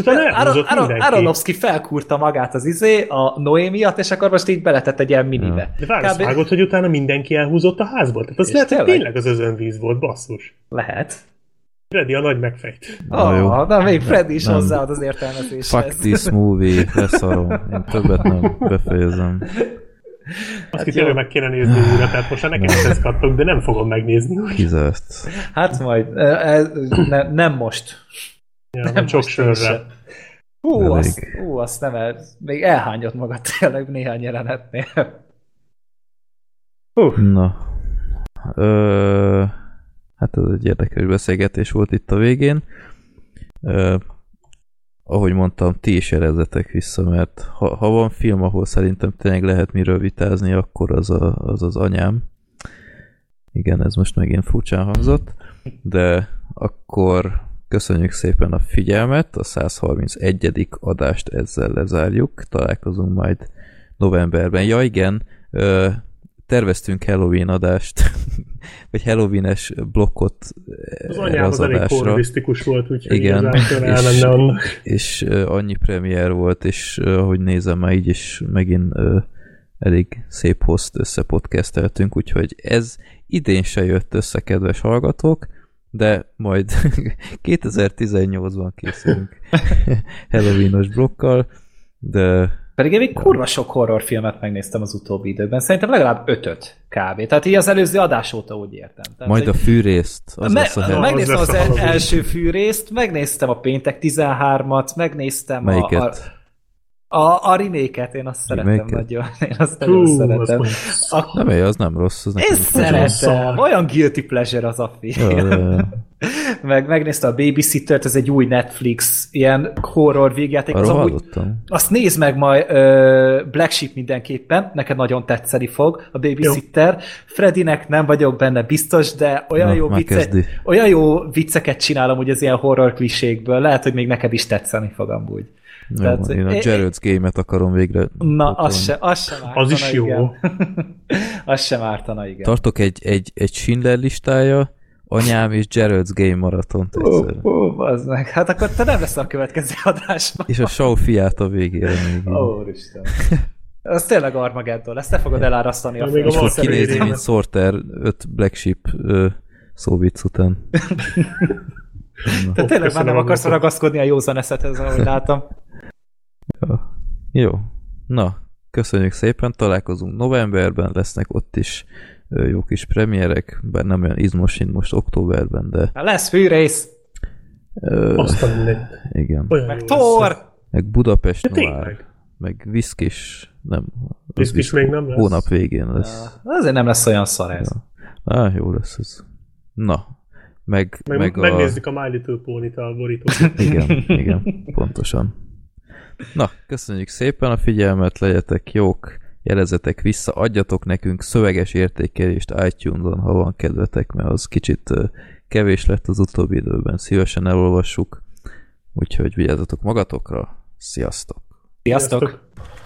Aronofsky felkúrta magát az izé, a Noé miatt, és akkor most így beletett egy ilyen minibe. De várj, Kb- hogy utána mindenki elhúzott a házból? Tehát az És lehet, hogy tényleg? tényleg az özönvíz volt, basszus. Lehet. Freddy a nagy megfejt. Na jó. Ah, na még Freddy is Nem. hozzáad az értelmezéshez. Fuck this movie, leszarom. Én többet nem befejezem. Azt Hát jó. meg kéne nézni újra, tehát most nekem is ezt kaptok, de nem fogom megnézni. Kizárt. Hát majd, e, e, ne, nem most. Ja, Nem nem sok sörre. Hú, azt, hú, azt nem el, még elhányott magad tényleg néhány jelenetnél. Hú, Na. Ö, hát ez egy érdekes beszélgetés volt itt a végén. Ö, ahogy mondtam, ti is jelezzetek vissza, mert ha, ha van film, ahol szerintem tényleg lehet miről vitázni, akkor az a, az, az anyám. Igen, ez most megint furcsán hangzott, de akkor köszönjük szépen a figyelmet, a 131. adást ezzel lezárjuk, találkozunk majd novemberben. Ja igen, terveztünk Halloween adást, (laughs) vagy Halloween-es blokkot Az erre az, az elég adásra, horrorisztikus volt, úgyhogy Igen, (laughs) és- annak. és ö, annyi premier volt, és ö, ahogy nézem már így is megint elég szép host összepodcasteltünk, úgyhogy ez idén se jött össze, kedves hallgatók, de majd (laughs) 2018-ban készülünk Halloweenos blokkal, de pedig én még kurva sok horrorfilmet megnéztem az utóbbi időben. Szerintem legalább ötöt kb. Tehát így az előző adás óta úgy értem. Tehát, Majd a fűrészt. Az me- lesz a megnéztem az, az első fűrészt, megnéztem a péntek 13-at, megnéztem Melyiket? a, a a, a remake én azt szeretem Remake-et? nagyon. Én azt nagyon Hú, szeretem. Az a... Nem, az nem rossz. Az én szeretem. Olyan guilty pleasure az a film. Ja, ja, ja. (laughs) Meg megnézte a Babysitter-t, ez egy új Netflix ilyen horror végjáték. Az amúgy, azt nézd meg majd uh, Black Sheep mindenképpen, neked nagyon tetszeni fog a Babysitter. Jó. Freddynek nem vagyok benne biztos, de olyan, Na, jó, vicce, olyan jó vicceket csinálom hogy az ilyen horror klisékből. Lehet, hogy még neked is tetszeni fog amúgy. Jó, Tehát, én a Jared's Game-et akarom végre. Na, az, se, az sem ártana, Az is jó. (laughs) az sem ártana, igen. Tartok egy, egy, egy Schindler listája, anyám és Jared's Game maraton. Ó, ó, az meg. Hát akkor te nem lesz a következő adásban. És a show fiát a végére még. Ó, Isten. Az tényleg Armageddon, ezt te fogod elárasztani a És fog kinézni, mint Sorter 5 Black Sheep uh, szóvic után. (laughs) Te tényleg már nem akarsz ragaszkodni a józan eszethez, ahogy látom. Jó. Jó. Na, köszönjük szépen, találkozunk novemberben, lesznek ott is jó kis premierek, bár nem olyan izmos, mint most októberben, de... Na lesz fűrész! Azt Igen. Olyan meg Thor! Meg Budapest Noir. Meg Viszkis, nem. Viszkis még nem lesz. Hónap végén lesz. Ja, azért nem lesz olyan szar ez. Ja. Á, jó lesz ez. Na, meg, meg, meg megnézzük a... a My Little Pony-t a borítót. (laughs) igen, igen, pontosan. Na, köszönjük szépen a figyelmet, legyetek jók, jelezetek vissza, adjatok nekünk szöveges értékelést iTunes-on, ha van kedvetek, mert az kicsit kevés lett az utóbbi időben, szívesen elolvassuk, úgyhogy vigyázzatok magatokra, sziasztok! Sziasztok! sziasztok.